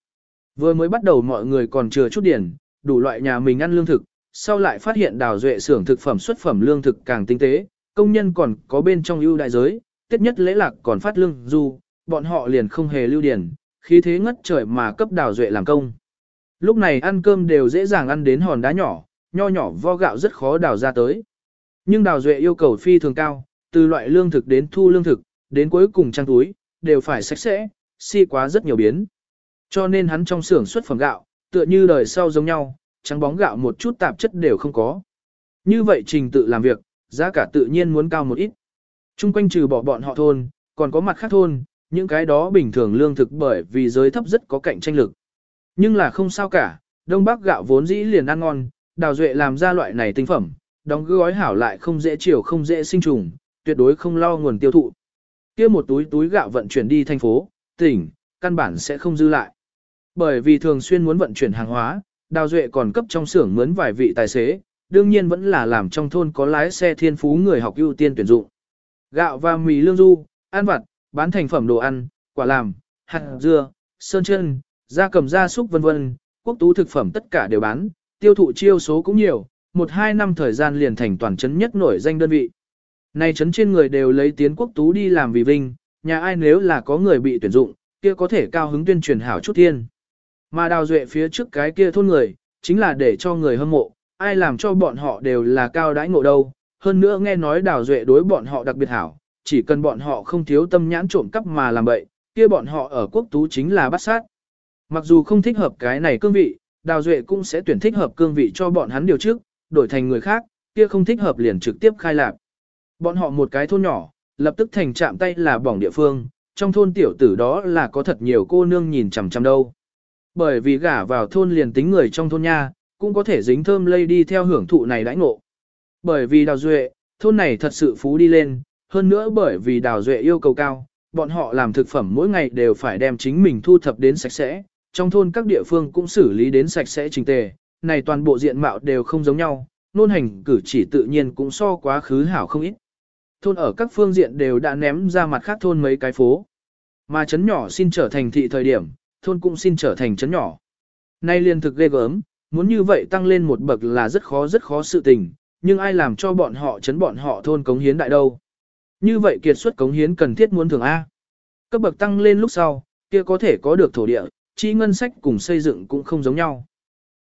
Vừa mới bắt đầu mọi người còn chưa chút điển, đủ loại nhà mình ăn lương thực, sau lại phát hiện đào duệ xưởng thực phẩm xuất phẩm lương thực càng tinh tế, công nhân còn có bên trong ưu đại giới, tiết nhất lễ lạc còn phát lương du, bọn họ liền không hề lưu điển, khí thế ngất trời mà cấp đào duệ làm công. Lúc này ăn cơm đều dễ dàng ăn đến hòn đá nhỏ, nho nhỏ vo gạo rất khó đào ra tới. Nhưng đào duệ yêu cầu phi thường cao, từ loại lương thực đến thu lương thực, đến cuối cùng trang túi, đều phải sạch sẽ, si quá rất nhiều biến. Cho nên hắn trong xưởng xuất phẩm gạo, tựa như đời sau giống nhau, trắng bóng gạo một chút tạp chất đều không có. Như vậy trình tự làm việc, giá cả tự nhiên muốn cao một ít. Trung quanh trừ bỏ bọn họ thôn, còn có mặt khác thôn, những cái đó bình thường lương thực bởi vì giới thấp rất có cạnh tranh lực. Nhưng là không sao cả, Đông Bắc gạo vốn dĩ liền ăn ngon, đào duệ làm ra loại này tinh phẩm, đóng gói hảo lại không dễ chiều không dễ sinh trùng, tuyệt đối không lo nguồn tiêu thụ. kia một túi túi gạo vận chuyển đi thành phố, tỉnh, căn bản sẽ không dư lại. Bởi vì thường xuyên muốn vận chuyển hàng hóa, Đào Duệ còn cấp trong xưởng mướn vài vị tài xế, đương nhiên vẫn là làm trong thôn có lái xe thiên phú người học ưu tiên tuyển dụng. Gạo và mì lương du, ăn vặt, bán thành phẩm đồ ăn, quả làm, hạt dưa, sơn chân, da cầm da súc vân vân, quốc tú thực phẩm tất cả đều bán, tiêu thụ chiêu số cũng nhiều, một hai năm thời gian liền thành toàn trấn nhất nổi danh đơn vị. Này trấn trên người đều lấy tiến quốc tú đi làm vì vinh, nhà ai nếu là có người bị tuyển dụng, kia có thể cao hứng tuyên truyền hảo chút thiên. Mà đào duệ phía trước cái kia thôn người, chính là để cho người hâm mộ, ai làm cho bọn họ đều là cao đãi ngộ đâu. Hơn nữa nghe nói đào duệ đối bọn họ đặc biệt hảo, chỉ cần bọn họ không thiếu tâm nhãn trộm cắp mà làm bậy, kia bọn họ ở quốc tú chính là bắt sát. Mặc dù không thích hợp cái này cương vị, đào duệ cũng sẽ tuyển thích hợp cương vị cho bọn hắn điều trước, đổi thành người khác, kia không thích hợp liền trực tiếp khai lạc. Bọn họ một cái thôn nhỏ, lập tức thành chạm tay là bỏng địa phương, trong thôn tiểu tử đó là có thật nhiều cô nương nhìn chằm chằm đâu. Bởi vì gả vào thôn liền tính người trong thôn nha, cũng có thể dính thơm lây đi theo hưởng thụ này đãi ngộ. Bởi vì đào duệ, thôn này thật sự phú đi lên, hơn nữa bởi vì đào duệ yêu cầu cao, bọn họ làm thực phẩm mỗi ngày đều phải đem chính mình thu thập đến sạch sẽ, trong thôn các địa phương cũng xử lý đến sạch sẽ trình tề, này toàn bộ diện mạo đều không giống nhau, nôn hành cử chỉ tự nhiên cũng so quá khứ hảo không ít. Thôn ở các phương diện đều đã ném ra mặt khác thôn mấy cái phố. Mà chấn nhỏ xin trở thành thị thời điểm, thôn cũng xin trở thành chấn nhỏ. Nay liên thực ghê gớm, muốn như vậy tăng lên một bậc là rất khó rất khó sự tình, nhưng ai làm cho bọn họ chấn bọn họ thôn cống hiến đại đâu. Như vậy kiệt xuất cống hiến cần thiết muốn thường A. Cấp bậc tăng lên lúc sau, kia có thể có được thổ địa, chi ngân sách cùng xây dựng cũng không giống nhau.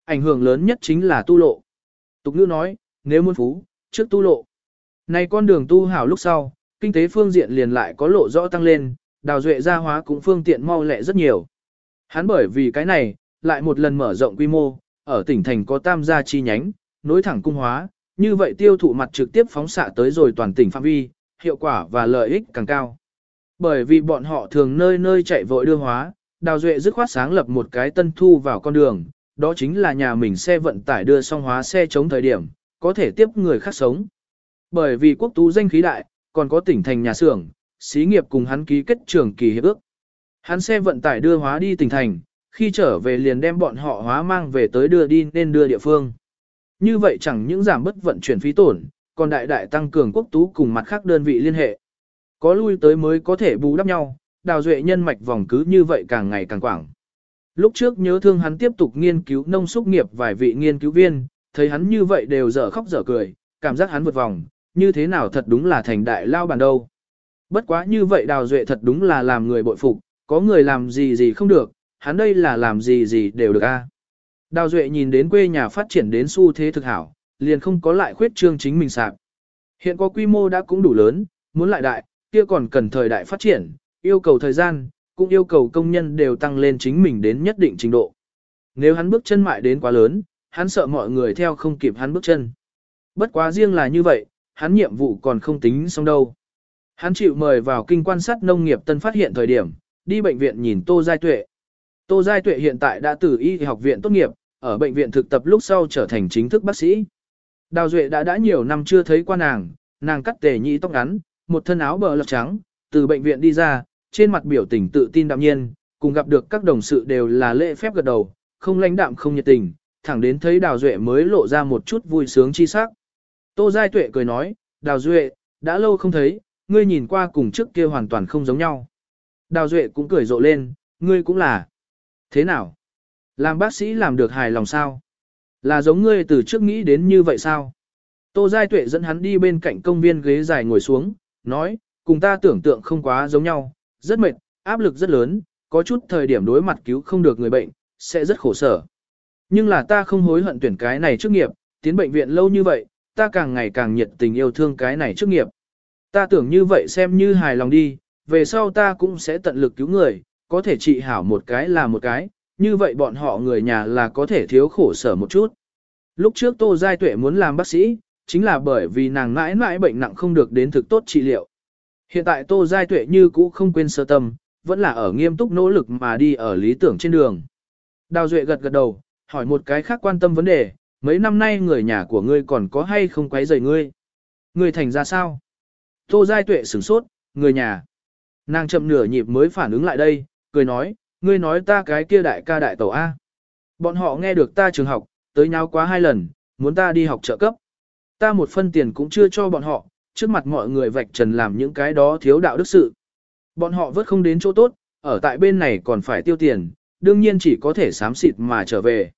Ảnh hưởng lớn nhất chính là tu lộ. Tục ngữ nói, nếu muốn phú, trước tu lộ. Này con đường tu hảo lúc sau, kinh tế phương diện liền lại có lộ rõ tăng lên, đào duệ gia hóa cũng phương tiện mau lẹ rất nhiều. Hắn bởi vì cái này, lại một lần mở rộng quy mô, ở tỉnh thành có tam gia chi nhánh, nối thẳng cung hóa, như vậy tiêu thụ mặt trực tiếp phóng xạ tới rồi toàn tỉnh phạm vi, hiệu quả và lợi ích càng cao. Bởi vì bọn họ thường nơi nơi chạy vội đưa hóa, Đào Duệ dứt khoát sáng lập một cái tân thu vào con đường, đó chính là nhà mình xe vận tải đưa xong hóa xe chống thời điểm, có thể tiếp người khác sống. Bởi vì quốc tú danh khí đại, còn có tỉnh thành nhà xưởng, xí nghiệp cùng hắn ký kết trường kỳ hiệp ước. Hắn xe vận tải đưa hóa đi tỉnh thành, khi trở về liền đem bọn họ hóa mang về tới đưa đi nên đưa địa phương. Như vậy chẳng những giảm bất vận chuyển phí tổn, còn đại đại tăng cường quốc tú cùng mặt khác đơn vị liên hệ. Có lui tới mới có thể bù đắp nhau, đào duệ nhân mạch vòng cứ như vậy càng ngày càng quảng. Lúc trước nhớ thương hắn tiếp tục nghiên cứu nông xúc nghiệp vài vị nghiên cứu viên, thấy hắn như vậy đều dở khóc dở cười, cảm giác hắn vượt vòng, như thế nào thật đúng là thành đại lao bàn đâu. Bất quá như vậy đào duệ thật đúng là làm người bội phục, có người làm gì gì không được, hắn đây là làm gì gì đều được a. Đào duệ nhìn đến quê nhà phát triển đến xu thế thực hảo, liền không có lại khuyết trương chính mình sạp. Hiện có quy mô đã cũng đủ lớn, muốn lại đại, kia còn cần thời đại phát triển, yêu cầu thời gian, cũng yêu cầu công nhân đều tăng lên chính mình đến nhất định trình độ. Nếu hắn bước chân mại đến quá lớn, hắn sợ mọi người theo không kịp hắn bước chân. Bất quá riêng là như vậy, hắn nhiệm vụ còn không tính xong đâu. Hắn chịu mời vào kinh quan sát nông nghiệp tân phát hiện thời điểm, đi bệnh viện nhìn Tô Giai Tuệ. Tô Giai Tuệ hiện tại đã từ y học viện tốt nghiệp, ở bệnh viện thực tập lúc sau trở thành chính thức bác sĩ. Đào Duệ đã đã nhiều năm chưa thấy qua nàng, nàng cắt tề nhị tóc ngắn, một thân áo bờ lọc trắng, từ bệnh viện đi ra, trên mặt biểu tình tự tin đạm nhiên, cùng gặp được các đồng sự đều là lễ phép gật đầu, không lãnh đạm không nhiệt tình, thẳng đến thấy Đào Duệ mới lộ ra một chút vui sướng chi sắc. Tô Giai Tuệ cười nói, Đào Duệ, đã lâu không thấy, ngươi nhìn qua cùng trước kia hoàn toàn không giống nhau. Đào Duệ cũng cười rộ lên, ngươi cũng là. Thế nào? Làm bác sĩ làm được hài lòng sao? Là giống ngươi từ trước nghĩ đến như vậy sao? Tô Giai Tuệ dẫn hắn đi bên cạnh công viên ghế dài ngồi xuống, nói, cùng ta tưởng tượng không quá giống nhau, rất mệt, áp lực rất lớn, có chút thời điểm đối mặt cứu không được người bệnh, sẽ rất khổ sở. Nhưng là ta không hối hận tuyển cái này trước nghiệp, tiến bệnh viện lâu như vậy, ta càng ngày càng nhiệt tình yêu thương cái này trước nghiệp. Ta tưởng như vậy xem như hài lòng đi, về sau ta cũng sẽ tận lực cứu người, có thể trị hảo một cái là một cái, như vậy bọn họ người nhà là có thể thiếu khổ sở một chút. Lúc trước Tô Giai Tuệ muốn làm bác sĩ, chính là bởi vì nàng mãi mãi bệnh nặng không được đến thực tốt trị liệu. Hiện tại Tô Giai Tuệ như cũ không quên sơ tâm, vẫn là ở nghiêm túc nỗ lực mà đi ở lý tưởng trên đường. Đào Duệ gật gật đầu, hỏi một cái khác quan tâm vấn đề, mấy năm nay người nhà của ngươi còn có hay không quấy rầy ngươi? Ngươi thành ra sao? Tô Giai Tuệ sửng sốt, người nhà. Nàng chậm nửa nhịp mới phản ứng lại đây, cười nói, ngươi nói ta cái kia đại ca đại tẩu A. Bọn họ nghe được ta trường học, tới nhau quá hai lần, muốn ta đi học trợ cấp. Ta một phân tiền cũng chưa cho bọn họ, trước mặt mọi người vạch trần làm những cái đó thiếu đạo đức sự. Bọn họ vớt không đến chỗ tốt, ở tại bên này còn phải tiêu tiền, đương nhiên chỉ có thể sám xịt mà trở về.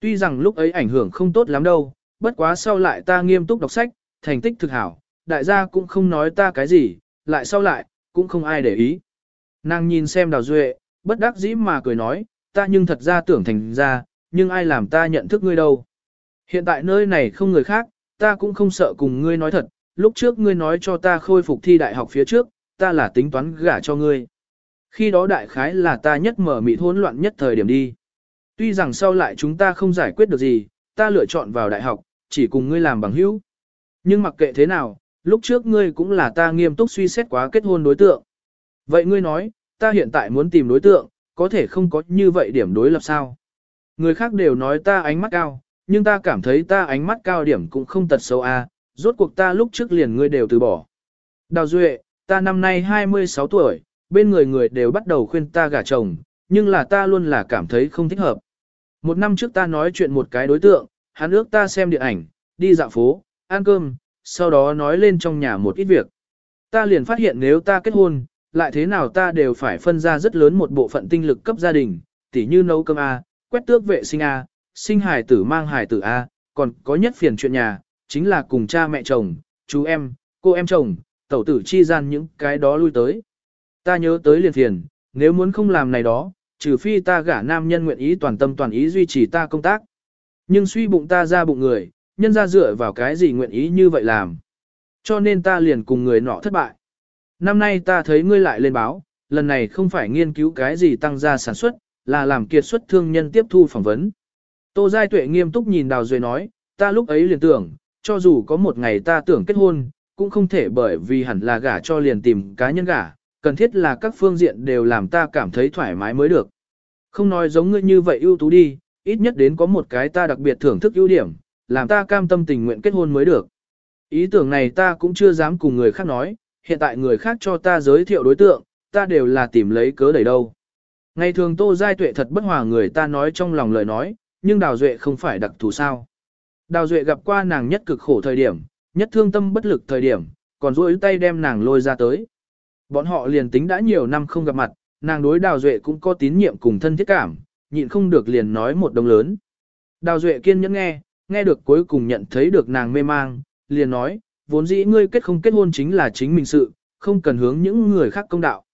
Tuy rằng lúc ấy ảnh hưởng không tốt lắm đâu, bất quá sau lại ta nghiêm túc đọc sách, thành tích thực hảo, đại gia cũng không nói ta cái gì, lại sau lại, cũng không ai để ý. Nàng nhìn xem đào duệ, bất đắc dĩ mà cười nói, ta nhưng thật ra tưởng thành ra, nhưng ai làm ta nhận thức ngươi đâu. Hiện tại nơi này không người khác, ta cũng không sợ cùng ngươi nói thật, lúc trước ngươi nói cho ta khôi phục thi đại học phía trước, ta là tính toán gả cho ngươi. Khi đó đại khái là ta nhất mở mị hỗn loạn nhất thời điểm đi. Tuy rằng sau lại chúng ta không giải quyết được gì, ta lựa chọn vào đại học, chỉ cùng ngươi làm bằng hữu. Nhưng mặc kệ thế nào, lúc trước ngươi cũng là ta nghiêm túc suy xét quá kết hôn đối tượng. Vậy ngươi nói, ta hiện tại muốn tìm đối tượng, có thể không có như vậy điểm đối lập sao? Người khác đều nói ta ánh mắt cao, nhưng ta cảm thấy ta ánh mắt cao điểm cũng không tật xấu a, à, rốt cuộc ta lúc trước liền ngươi đều từ bỏ. Đào Duệ, ta năm nay 26 tuổi, bên người người đều bắt đầu khuyên ta gả chồng, nhưng là ta luôn là cảm thấy không thích hợp. Một năm trước ta nói chuyện một cái đối tượng, hắn ước ta xem điện ảnh, đi dạo phố, ăn cơm, sau đó nói lên trong nhà một ít việc. Ta liền phát hiện nếu ta kết hôn, lại thế nào ta đều phải phân ra rất lớn một bộ phận tinh lực cấp gia đình, tỉ như nấu cơm A, quét tước vệ sinh A, sinh hài tử mang hài tử A, còn có nhất phiền chuyện nhà, chính là cùng cha mẹ chồng, chú em, cô em chồng, tẩu tử chi gian những cái đó lui tới. Ta nhớ tới liền phiền, nếu muốn không làm này đó, trừ phi ta gả nam nhân nguyện ý toàn tâm toàn ý duy trì ta công tác. Nhưng suy bụng ta ra bụng người, nhân ra dựa vào cái gì nguyện ý như vậy làm. Cho nên ta liền cùng người nọ thất bại. Năm nay ta thấy ngươi lại lên báo, lần này không phải nghiên cứu cái gì tăng gia sản xuất, là làm kiệt xuất thương nhân tiếp thu phỏng vấn. Tô Giai Tuệ nghiêm túc nhìn Đào Duệ nói, ta lúc ấy liền tưởng, cho dù có một ngày ta tưởng kết hôn, cũng không thể bởi vì hẳn là gả cho liền tìm cá nhân gả, cần thiết là các phương diện đều làm ta cảm thấy thoải mái mới được. Không nói giống ngươi như vậy ưu tú đi, ít nhất đến có một cái ta đặc biệt thưởng thức ưu điểm, làm ta cam tâm tình nguyện kết hôn mới được. Ý tưởng này ta cũng chưa dám cùng người khác nói, hiện tại người khác cho ta giới thiệu đối tượng, ta đều là tìm lấy cớ đẩy đâu. Ngày thường Tô Giai Tuệ thật bất hòa người ta nói trong lòng lời nói, nhưng Đào Duệ không phải đặc thù sao. Đào Duệ gặp qua nàng nhất cực khổ thời điểm, nhất thương tâm bất lực thời điểm, còn duỗi tay đem nàng lôi ra tới. Bọn họ liền tính đã nhiều năm không gặp mặt, nàng đối Đào Duệ cũng có tín nhiệm cùng thân thiết cảm, nhịn không được liền nói một đồng lớn. Đào Duệ kiên nhẫn nghe, nghe được cuối cùng nhận thấy được nàng mê mang, liền nói, vốn dĩ ngươi kết không kết hôn chính là chính mình sự, không cần hướng những người khác công đạo.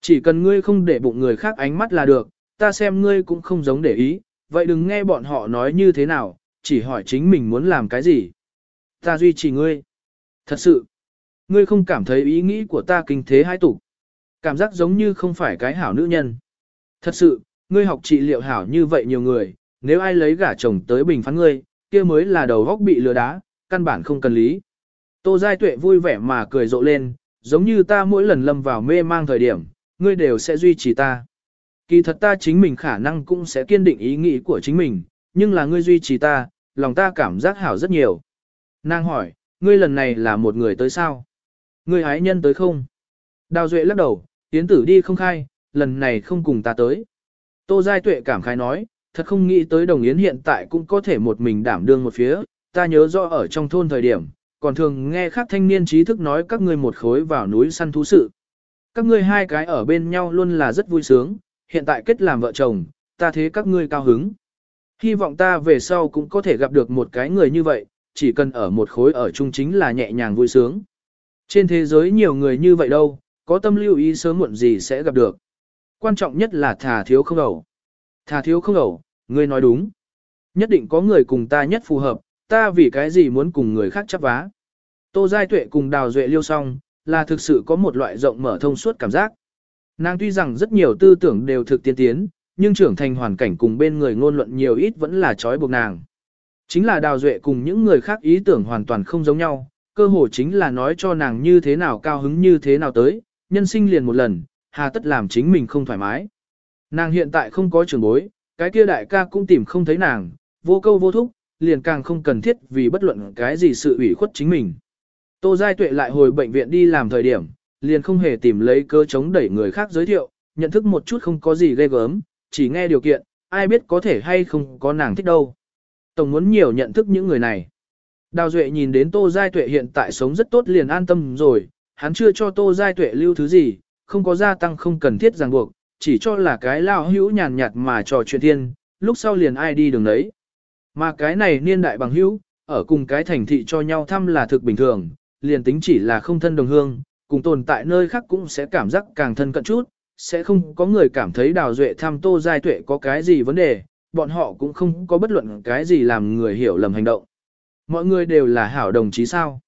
Chỉ cần ngươi không để bụng người khác ánh mắt là được, ta xem ngươi cũng không giống để ý, vậy đừng nghe bọn họ nói như thế nào, chỉ hỏi chính mình muốn làm cái gì. Ta duy trì ngươi. Thật sự, ngươi không cảm thấy ý nghĩ của ta kinh thế hai tục. Cảm giác giống như không phải cái hảo nữ nhân. Thật sự, ngươi học trị liệu hảo như vậy nhiều người, nếu ai lấy gả chồng tới bình phán ngươi, kia mới là đầu góc bị lừa đá, căn bản không cần lý. Tô Giai Tuệ vui vẻ mà cười rộ lên, giống như ta mỗi lần lâm vào mê mang thời điểm, ngươi đều sẽ duy trì ta. Kỳ thật ta chính mình khả năng cũng sẽ kiên định ý nghĩ của chính mình, nhưng là ngươi duy trì ta, lòng ta cảm giác hảo rất nhiều. Nàng hỏi, ngươi lần này là một người tới sao? Ngươi hái nhân tới không? Đào Duệ lắc đầu, tiến tử đi không khai, lần này không cùng ta tới. Tô Giai Tuệ cảm khai nói, thật không nghĩ tới đồng yến hiện tại cũng có thể một mình đảm đương một phía, ta nhớ rõ ở trong thôn thời điểm, còn thường nghe khác thanh niên trí thức nói các ngươi một khối vào núi săn thú sự. Các ngươi hai cái ở bên nhau luôn là rất vui sướng, hiện tại kết làm vợ chồng, ta thế các ngươi cao hứng. Hy vọng ta về sau cũng có thể gặp được một cái người như vậy, chỉ cần ở một khối ở chung chính là nhẹ nhàng vui sướng. Trên thế giới nhiều người như vậy đâu, có tâm lưu ý sớm muộn gì sẽ gặp được. Quan trọng nhất là thà thiếu không ẩu. Thà thiếu không ẩu, ngươi nói đúng. Nhất định có người cùng ta nhất phù hợp, ta vì cái gì muốn cùng người khác chấp vá. Tô Giai Tuệ cùng Đào Duệ liêu xong, là thực sự có một loại rộng mở thông suốt cảm giác. Nàng tuy rằng rất nhiều tư tưởng đều thực tiên tiến, nhưng trưởng thành hoàn cảnh cùng bên người ngôn luận nhiều ít vẫn là trói buộc nàng. Chính là Đào Duệ cùng những người khác ý tưởng hoàn toàn không giống nhau, cơ hồ chính là nói cho nàng như thế nào cao hứng như thế nào tới, nhân sinh liền một lần, hà tất làm chính mình không thoải mái. Nàng hiện tại không có trường bối, cái kia đại ca cũng tìm không thấy nàng, vô câu vô thúc, liền càng không cần thiết vì bất luận cái gì sự ủy khuất chính mình. Tô Giai Tuệ lại hồi bệnh viện đi làm thời điểm, liền không hề tìm lấy cơ chống đẩy người khác giới thiệu, nhận thức một chút không có gì ghê gớm, chỉ nghe điều kiện, ai biết có thể hay không có nàng thích đâu. Tổng muốn nhiều nhận thức những người này. Đào Duệ nhìn đến Tô Giai Tuệ hiện tại sống rất tốt liền an tâm rồi, hắn chưa cho Tô Giai Tuệ lưu thứ gì, không có gia tăng không cần thiết ràng buộc, chỉ cho là cái lao hữu nhàn nhạt mà trò chuyện thiên, lúc sau liền ai đi đường đấy. Mà cái này niên đại bằng hữu, ở cùng cái thành thị cho nhau thăm là thực bình thường, liền tính chỉ là không thân đồng hương, cùng tồn tại nơi khác cũng sẽ cảm giác càng thân cận chút, sẽ không có người cảm thấy đào duệ tham tô giai tuệ có cái gì vấn đề, bọn họ cũng không có bất luận cái gì làm người hiểu lầm hành động. Mọi người đều là hảo đồng chí sao.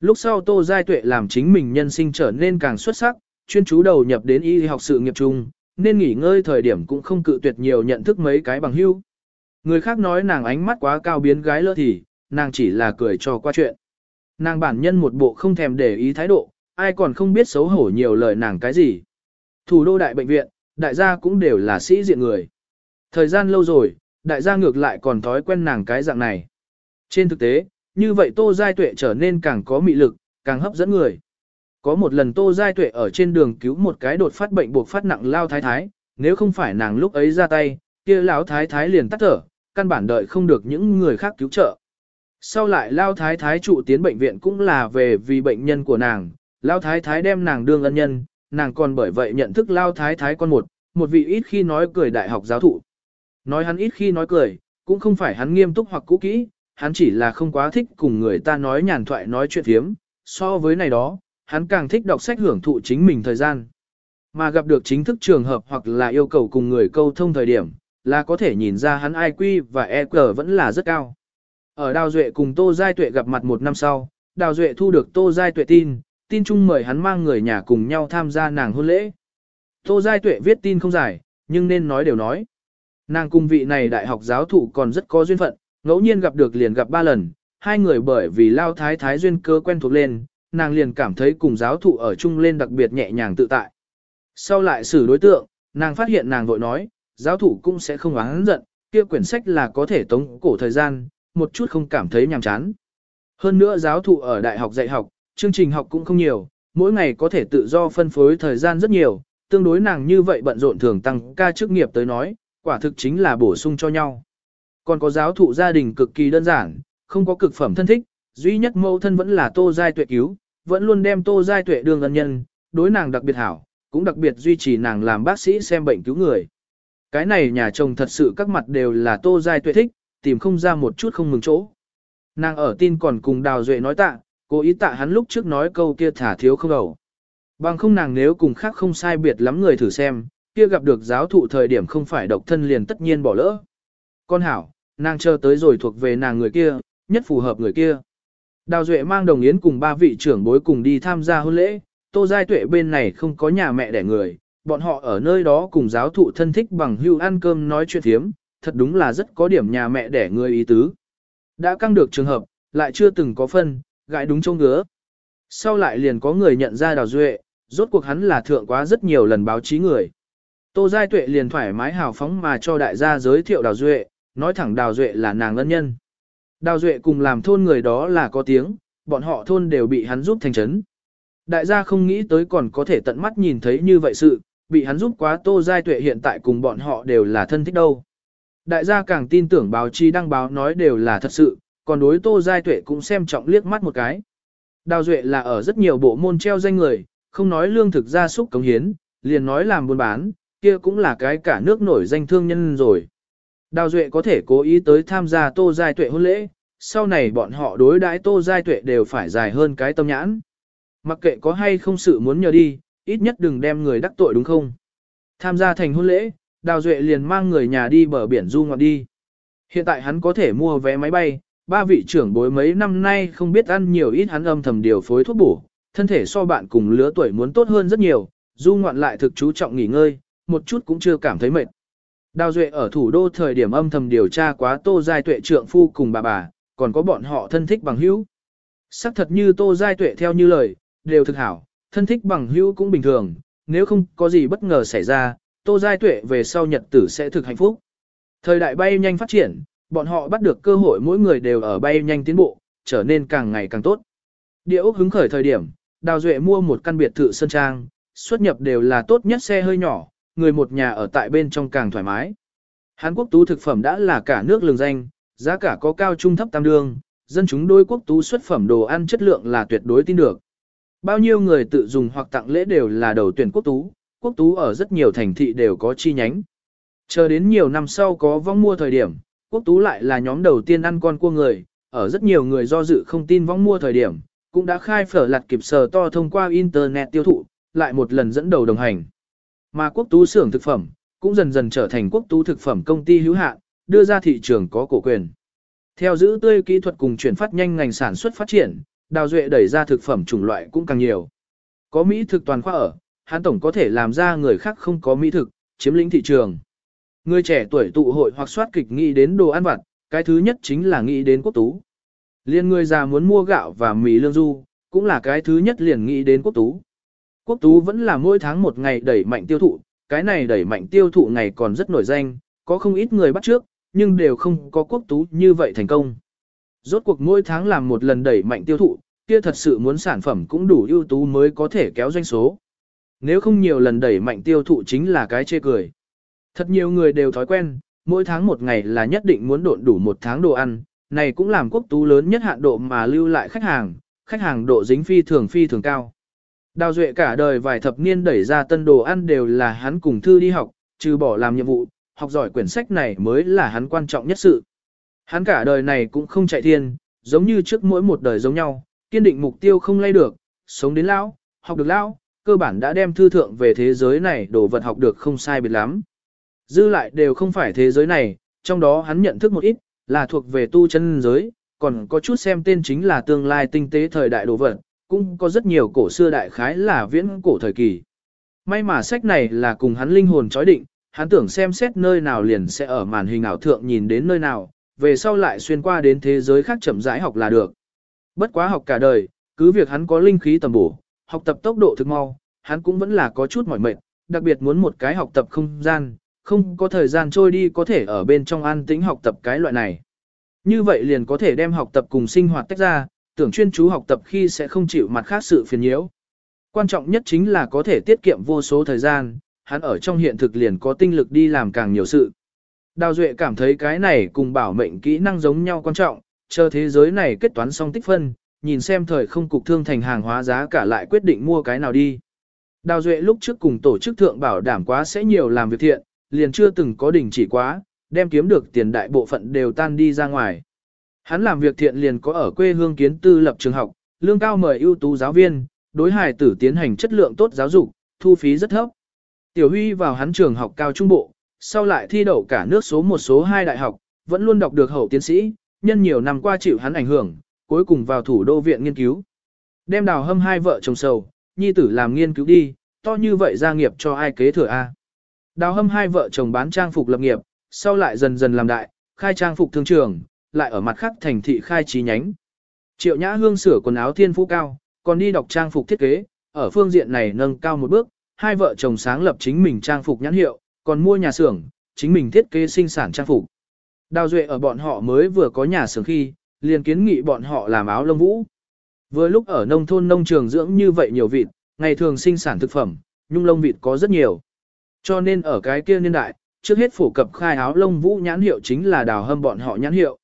Lúc sau tô giai tuệ làm chính mình nhân sinh trở nên càng xuất sắc, chuyên chú đầu nhập đến y học sự nghiệp chung, nên nghỉ ngơi thời điểm cũng không cự tuyệt nhiều nhận thức mấy cái bằng hưu. Người khác nói nàng ánh mắt quá cao biến gái lỡ thì, nàng chỉ là cười cho qua chuyện. Nàng bản nhân một bộ không thèm để ý thái độ, ai còn không biết xấu hổ nhiều lời nàng cái gì. Thủ đô đại bệnh viện, đại gia cũng đều là sĩ diện người. Thời gian lâu rồi, đại gia ngược lại còn thói quen nàng cái dạng này. Trên thực tế, như vậy Tô Giai Tuệ trở nên càng có mị lực, càng hấp dẫn người. Có một lần Tô Giai Tuệ ở trên đường cứu một cái đột phát bệnh buộc phát nặng lao thái thái, nếu không phải nàng lúc ấy ra tay, kia lão thái thái liền tắt thở, căn bản đợi không được những người khác cứu trợ. Sau lại lao thái thái trụ tiến bệnh viện cũng là về vì bệnh nhân của nàng, lao thái thái đem nàng đương ân nhân, nàng còn bởi vậy nhận thức lao thái thái con một, một vị ít khi nói cười đại học giáo thụ. Nói hắn ít khi nói cười, cũng không phải hắn nghiêm túc hoặc cũ kỹ, hắn chỉ là không quá thích cùng người ta nói nhàn thoại nói chuyện thiếm, so với này đó, hắn càng thích đọc sách hưởng thụ chính mình thời gian. Mà gặp được chính thức trường hợp hoặc là yêu cầu cùng người câu thông thời điểm, là có thể nhìn ra hắn IQ và EQ vẫn là rất cao. Ở Đào Duệ cùng Tô Giai Tuệ gặp mặt một năm sau, Đào Duệ thu được Tô Giai Tuệ tin, tin chung mời hắn mang người nhà cùng nhau tham gia nàng hôn lễ. Tô Giai Tuệ viết tin không dài, nhưng nên nói đều nói. Nàng cùng vị này đại học giáo thụ còn rất có duyên phận, ngẫu nhiên gặp được liền gặp ba lần, hai người bởi vì lao thái thái duyên cơ quen thuộc lên, nàng liền cảm thấy cùng giáo thụ ở chung lên đặc biệt nhẹ nhàng tự tại. Sau lại xử đối tượng, nàng phát hiện nàng vội nói, giáo thụ cũng sẽ không oán giận, kia quyển sách là có thể tống cổ thời gian, một chút không cảm thấy nhàm chán. Hơn nữa giáo thụ ở đại học dạy học, chương trình học cũng không nhiều, mỗi ngày có thể tự do phân phối thời gian rất nhiều, tương đối nàng như vậy bận rộn thường tăng ca chức nghiệp tới nói, quả thực chính là bổ sung cho nhau. Còn có giáo thụ gia đình cực kỳ đơn giản, không có cực phẩm thân thích, duy nhất mẫu thân vẫn là Tô Giai Tuệ cứu, vẫn luôn đem Tô Giai Tuệ đường ân nhân, đối nàng đặc biệt hảo, cũng đặc biệt duy trì nàng làm bác sĩ xem bệnh cứu người. Cái này nhà chồng thật sự các mặt đều là Tô Giai Tuệ thích, tìm không ra một chút không mừng chỗ. Nàng ở tin còn cùng Đào Duệ nói tạ, cố ý tạ hắn lúc trước nói câu kia thả thiếu không đầu. Bằng không nàng nếu cùng khác không sai biệt lắm người thử xem, kia gặp được giáo thụ thời điểm không phải độc thân liền tất nhiên bỏ lỡ. Con hảo, nàng chờ tới rồi thuộc về nàng người kia, nhất phù hợp người kia. Đào Duệ mang đồng yến cùng ba vị trưởng bối cùng đi tham gia hôn lễ, Tô Giai Tuệ bên này không có nhà mẹ đẻ người, bọn họ ở nơi đó cùng giáo thụ thân thích bằng hưu ăn cơm nói chuyện thiếm, thật đúng là rất có điểm nhà mẹ đẻ người ý tứ. Đã căng được trường hợp, lại chưa từng có phân, gãi đúng trông ngứa. Sau lại liền có người nhận ra Đào Duệ, rốt cuộc hắn là thượng quá rất nhiều lần báo chí người. Tô Giai Tuệ liền thoải mái hào phóng mà cho đại gia giới thiệu Đào Duệ, nói thẳng Đào Duệ là nàng ân nhân. Đào Duệ cùng làm thôn người đó là có tiếng, bọn họ thôn đều bị hắn giúp thành trấn. Đại gia không nghĩ tới còn có thể tận mắt nhìn thấy như vậy sự, bị hắn giúp quá Tô Giai Tuệ hiện tại cùng bọn họ đều là thân thích đâu. Đại gia càng tin tưởng báo chí đăng báo nói đều là thật sự, còn đối Tô Giai Tuệ cũng xem trọng liếc mắt một cái. Đào Duệ là ở rất nhiều bộ môn treo danh người, không nói lương thực gia súc cống hiến, liền nói làm buôn bán, kia cũng là cái cả nước nổi danh thương nhân rồi. Đào Duệ có thể cố ý tới tham gia Tô Giai Tuệ hôn lễ, sau này bọn họ đối đãi Tô Giai Tuệ đều phải dài hơn cái tâm nhãn. Mặc kệ có hay không sự muốn nhờ đi, ít nhất đừng đem người đắc tội đúng không? Tham gia thành hôn lễ, Đào Duệ liền mang người nhà đi bờ biển du ngoạn đi. Hiện tại hắn có thể mua vé máy bay, ba vị trưởng bối mấy năm nay không biết ăn nhiều ít hắn âm thầm điều phối thuốc bổ, thân thể so bạn cùng lứa tuổi muốn tốt hơn rất nhiều, du ngoạn lại thực chú trọng nghỉ ngơi, một chút cũng chưa cảm thấy mệt. Đào Duệ ở thủ đô thời điểm âm thầm điều tra quá Tô Giai Tuệ trượng phu cùng bà bà, còn có bọn họ thân thích bằng hữu. Sắc thật như Tô Giai Tuệ theo như lời, đều thực hảo, thân thích bằng hữu cũng bình thường, nếu không có gì bất ngờ xảy ra, Tô Giai Tuệ về sau nhật tử sẽ thực hạnh phúc. Thời đại bay nhanh phát triển, bọn họ bắt được cơ hội mỗi người đều ở bay nhanh tiến bộ, trở nên càng ngày càng tốt. Địa Úc hứng khởi thời điểm, Đào Duệ mua một căn biệt thự sân trang, xuất nhập đều là tốt nhất xe hơi nhỏ, người một nhà ở tại bên trong càng thoải mái. Hàn Quốc tú thực phẩm đã là cả nước lường danh, giá cả có cao trung thấp tam đương, dân chúng đôi quốc tú xuất phẩm đồ ăn chất lượng là tuyệt đối tin được. Bao nhiêu người tự dùng hoặc tặng lễ đều là đầu tuyển quốc tú, quốc tú ở rất nhiều thành thị đều có chi nhánh. Chờ đến nhiều năm sau có vong mua thời điểm, quốc tú lại là nhóm đầu tiên ăn con cua người, ở rất nhiều người do dự không tin vong mua thời điểm, cũng đã khai phở lặt kịp sờ to thông qua Internet tiêu thụ, lại một lần dẫn đầu đồng hành. Mà quốc tú xưởng thực phẩm, cũng dần dần trở thành quốc tú thực phẩm công ty hữu hạn, đưa ra thị trường có cổ quyền. Theo giữ tươi kỹ thuật cùng chuyển phát nhanh ngành sản xuất phát triển, đào duệ đẩy ra thực phẩm chủng loại cũng càng nhiều. Có Mỹ thực toàn khoa ở, hắn tổng có thể làm ra người khác không có Mỹ thực, chiếm lĩnh thị trường. Người trẻ tuổi tụ hội hoặc soát kịch nghĩ đến đồ ăn vặt, cái thứ nhất chính là nghĩ đến quốc tú. Liên người già muốn mua gạo và mì lương du, cũng là cái thứ nhất liền nghĩ đến quốc tú. Quốc tú vẫn là mỗi tháng một ngày đẩy mạnh tiêu thụ, cái này đẩy mạnh tiêu thụ ngày còn rất nổi danh, có không ít người bắt trước, nhưng đều không có quốc tú như vậy thành công. Rốt cuộc mỗi tháng làm một lần đẩy mạnh tiêu thụ, kia thật sự muốn sản phẩm cũng đủ ưu tú mới có thể kéo doanh số. Nếu không nhiều lần đẩy mạnh tiêu thụ chính là cái chê cười. Thật nhiều người đều thói quen, mỗi tháng một ngày là nhất định muốn độn đủ một tháng đồ ăn, này cũng làm quốc tú lớn nhất hạn độ mà lưu lại khách hàng, khách hàng độ dính phi thường phi thường cao. Đào Duệ cả đời vài thập niên đẩy ra tân đồ ăn đều là hắn cùng thư đi học, trừ bỏ làm nhiệm vụ, học giỏi quyển sách này mới là hắn quan trọng nhất sự. Hắn cả đời này cũng không chạy thiên, giống như trước mỗi một đời giống nhau, kiên định mục tiêu không lay được, sống đến lão, học được lão, cơ bản đã đem thư thượng về thế giới này đồ vật học được không sai biệt lắm. Dư lại đều không phải thế giới này, trong đó hắn nhận thức một ít, là thuộc về tu chân giới, còn có chút xem tên chính là tương lai tinh tế thời đại đồ vật, cũng có rất nhiều cổ xưa đại khái là viễn cổ thời kỳ. May mà sách này là cùng hắn linh hồn chói định, hắn tưởng xem xét nơi nào liền sẽ ở màn hình ảo thượng nhìn đến nơi nào, về sau lại xuyên qua đến thế giới khác chậm rãi học là được. Bất quá học cả đời, cứ việc hắn có linh khí tầm bổ, học tập tốc độ thực mau, hắn cũng vẫn là có chút mỏi mệt, đặc biệt muốn một cái học tập không gian, không có thời gian trôi đi có thể ở bên trong an tĩnh học tập cái loại này. Như vậy liền có thể đem học tập cùng sinh hoạt tách ra, tưởng chuyên chú học tập khi sẽ không chịu mặt khác sự phiền nhiễu. Quan trọng nhất chính là có thể tiết kiệm vô số thời gian, hắn ở trong hiện thực liền có tinh lực đi làm càng nhiều sự. Đào Duệ cảm thấy cái này cùng bảo mệnh kỹ năng giống nhau quan trọng, chờ thế giới này kết toán xong tích phân, nhìn xem thời không cục thương thành hàng hóa giá cả lại quyết định mua cái nào đi. Đào Duệ lúc trước cùng tổ chức thượng bảo đảm quá sẽ nhiều làm việc thiện, liền chưa từng có đỉnh chỉ quá, đem kiếm được tiền đại bộ phận đều tan đi ra ngoài. Hắn làm việc thiện liền có ở quê hương kiến tư lập trường học, lương cao mời ưu tú giáo viên, đối hài tử tiến hành chất lượng tốt giáo dục, thu phí rất thấp. Tiểu Huy vào hắn trường học cao trung bộ, sau lại thi đậu cả nước số một số hai đại học, vẫn luôn đọc được hậu tiến sĩ, nhân nhiều năm qua chịu hắn ảnh hưởng, cuối cùng vào thủ đô viện nghiên cứu. Đem đào hâm hai vợ chồng sầu, nhi tử làm nghiên cứu đi, to như vậy gia nghiệp cho ai kế thừa a? Đào hâm hai vợ chồng bán trang phục lập nghiệp, sau lại dần dần làm đại, khai trang phục thương trường, lại ở mặt khác thành thị khai trí nhánh. Triệu Nhã Hương sửa quần áo thiên phú cao, còn đi đọc trang phục thiết kế, ở phương diện này nâng cao một bước, hai vợ chồng sáng lập chính mình trang phục nhãn hiệu, còn mua nhà xưởng, chính mình thiết kế sinh sản trang phục. Đào Duệ ở bọn họ mới vừa có nhà xưởng khi, liền kiến nghị bọn họ làm áo lông vũ. Vừa lúc ở nông thôn nông trường dưỡng như vậy nhiều vịt, ngày thường sinh sản thực phẩm, nhung lông vịt có rất nhiều. Cho nên ở cái kia niên đại, trước hết phổ cập khai áo lông vũ nhãn hiệu chính là đào hâm bọn họ nhãn hiệu.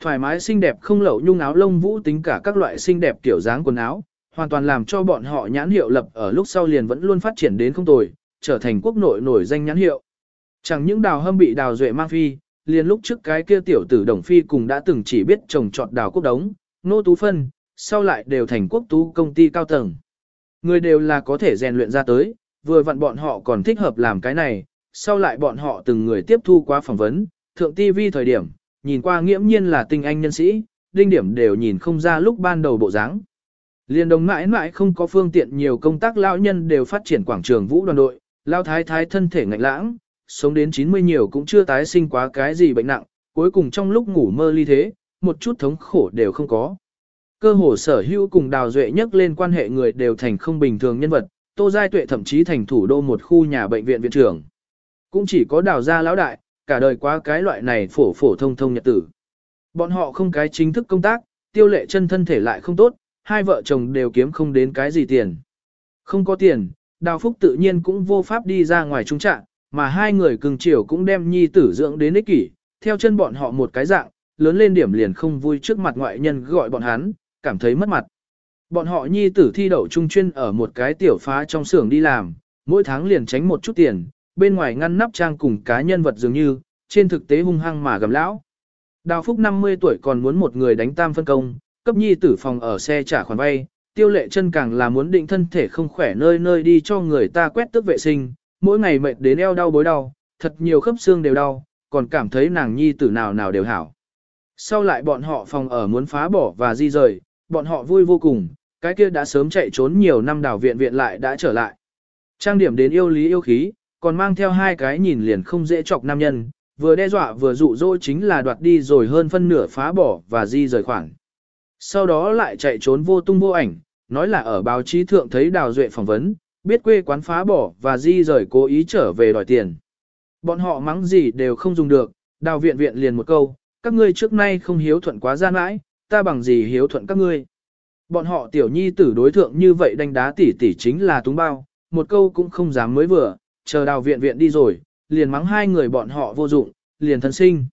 Thoải mái xinh đẹp không lẩu nhung áo lông vũ tính cả các loại xinh đẹp kiểu dáng quần áo, hoàn toàn làm cho bọn họ nhãn hiệu lập ở lúc sau liền vẫn luôn phát triển đến không tồi, trở thành quốc nội nổi danh nhãn hiệu. Chẳng những đào hâm bị đào duệ mang phi, liền lúc trước cái kia tiểu tử đồng phi cùng đã từng chỉ biết trồng trọt đào quốc đống, nô tú phân, sau lại đều thành quốc tú công ty cao tầng. Người đều là có thể rèn luyện ra tới, vừa vặn bọn họ còn thích hợp làm cái này, sau lại bọn họ từng người tiếp thu qua phỏng vấn, thượng TV thời điểm, nhìn qua nghiễm nhiên là tinh anh nhân sĩ, đinh điểm đều nhìn không ra lúc ban đầu bộ dáng. Liên đồng mãi mãi không có phương tiện nhiều công tác lão nhân đều phát triển quảng trường vũ đoàn đội, lao thái thái thân thể ngạnh lãng, sống đến 90 nhiều cũng chưa tái sinh quá cái gì bệnh nặng, cuối cùng trong lúc ngủ mơ ly thế, một chút thống khổ đều không có. Cơ hồ sở hữu cùng đào duệ nhất lên quan hệ người đều thành không bình thường nhân vật, Tô Giai Tuệ thậm chí thành thủ đô một khu nhà bệnh viện viện trưởng. Cũng chỉ có đào gia lão đại, cả đời quá cái loại này phổ phổ thông thông nhật tử. Bọn họ không cái chính thức công tác, tiêu lệ chân thân thể lại không tốt, hai vợ chồng đều kiếm không đến cái gì tiền. Không có tiền, đào phúc tự nhiên cũng vô pháp đi ra ngoài trung trạng, mà hai người cưng chiều cũng đem nhi tử dưỡng đến ích kỷ, theo chân bọn họ một cái dạng, lớn lên điểm liền không vui trước mặt ngoại nhân gọi bọn hắn, cảm thấy mất mặt. Bọn họ nhi tử thi đậu trung chuyên ở một cái tiểu phá trong xưởng đi làm, mỗi tháng liền tránh một chút tiền, bên ngoài ngăn nắp trang cùng cá nhân vật dường như, trên thực tế hung hăng mà gầm lão. Đào Phúc 50 tuổi còn muốn một người đánh tam phân công, cấp nhi tử phòng ở xe trả khoản vay, tiêu lệ chân càng là muốn định thân thể không khỏe nơi nơi đi cho người ta quét tước vệ sinh, mỗi ngày mệt đến eo đau bối đau, thật nhiều khớp xương đều đau, còn cảm thấy nàng nhi tử nào nào đều hảo. Sau lại bọn họ phòng ở muốn phá bỏ và di rời, bọn họ vui vô cùng, cái kia đã sớm chạy trốn nhiều năm đảo viện viện lại đã trở lại. Trang điểm đến yêu lý yêu khí, còn mang theo hai cái nhìn liền không dễ chọc nam nhân, vừa đe dọa vừa dụ dỗ chính là đoạt đi rồi hơn phân nửa phá bỏ và di rời khoảng. Sau đó lại chạy trốn vô tung vô ảnh, nói là ở báo chí thượng thấy đào duệ phỏng vấn, biết quê quán phá bỏ và di rời cố ý trở về đòi tiền. Bọn họ mắng gì đều không dùng được, đào viện viện liền một câu, các ngươi trước nay không hiếu thuận quá gian mãi, ta bằng gì hiếu thuận các ngươi. Bọn họ tiểu nhi tử đối thượng như vậy đánh đá tỉ tỉ chính là túng bao, một câu cũng không dám mới vừa, chờ đào viện viện đi rồi, liền mắng hai người bọn họ vô dụng, liền thân sinh.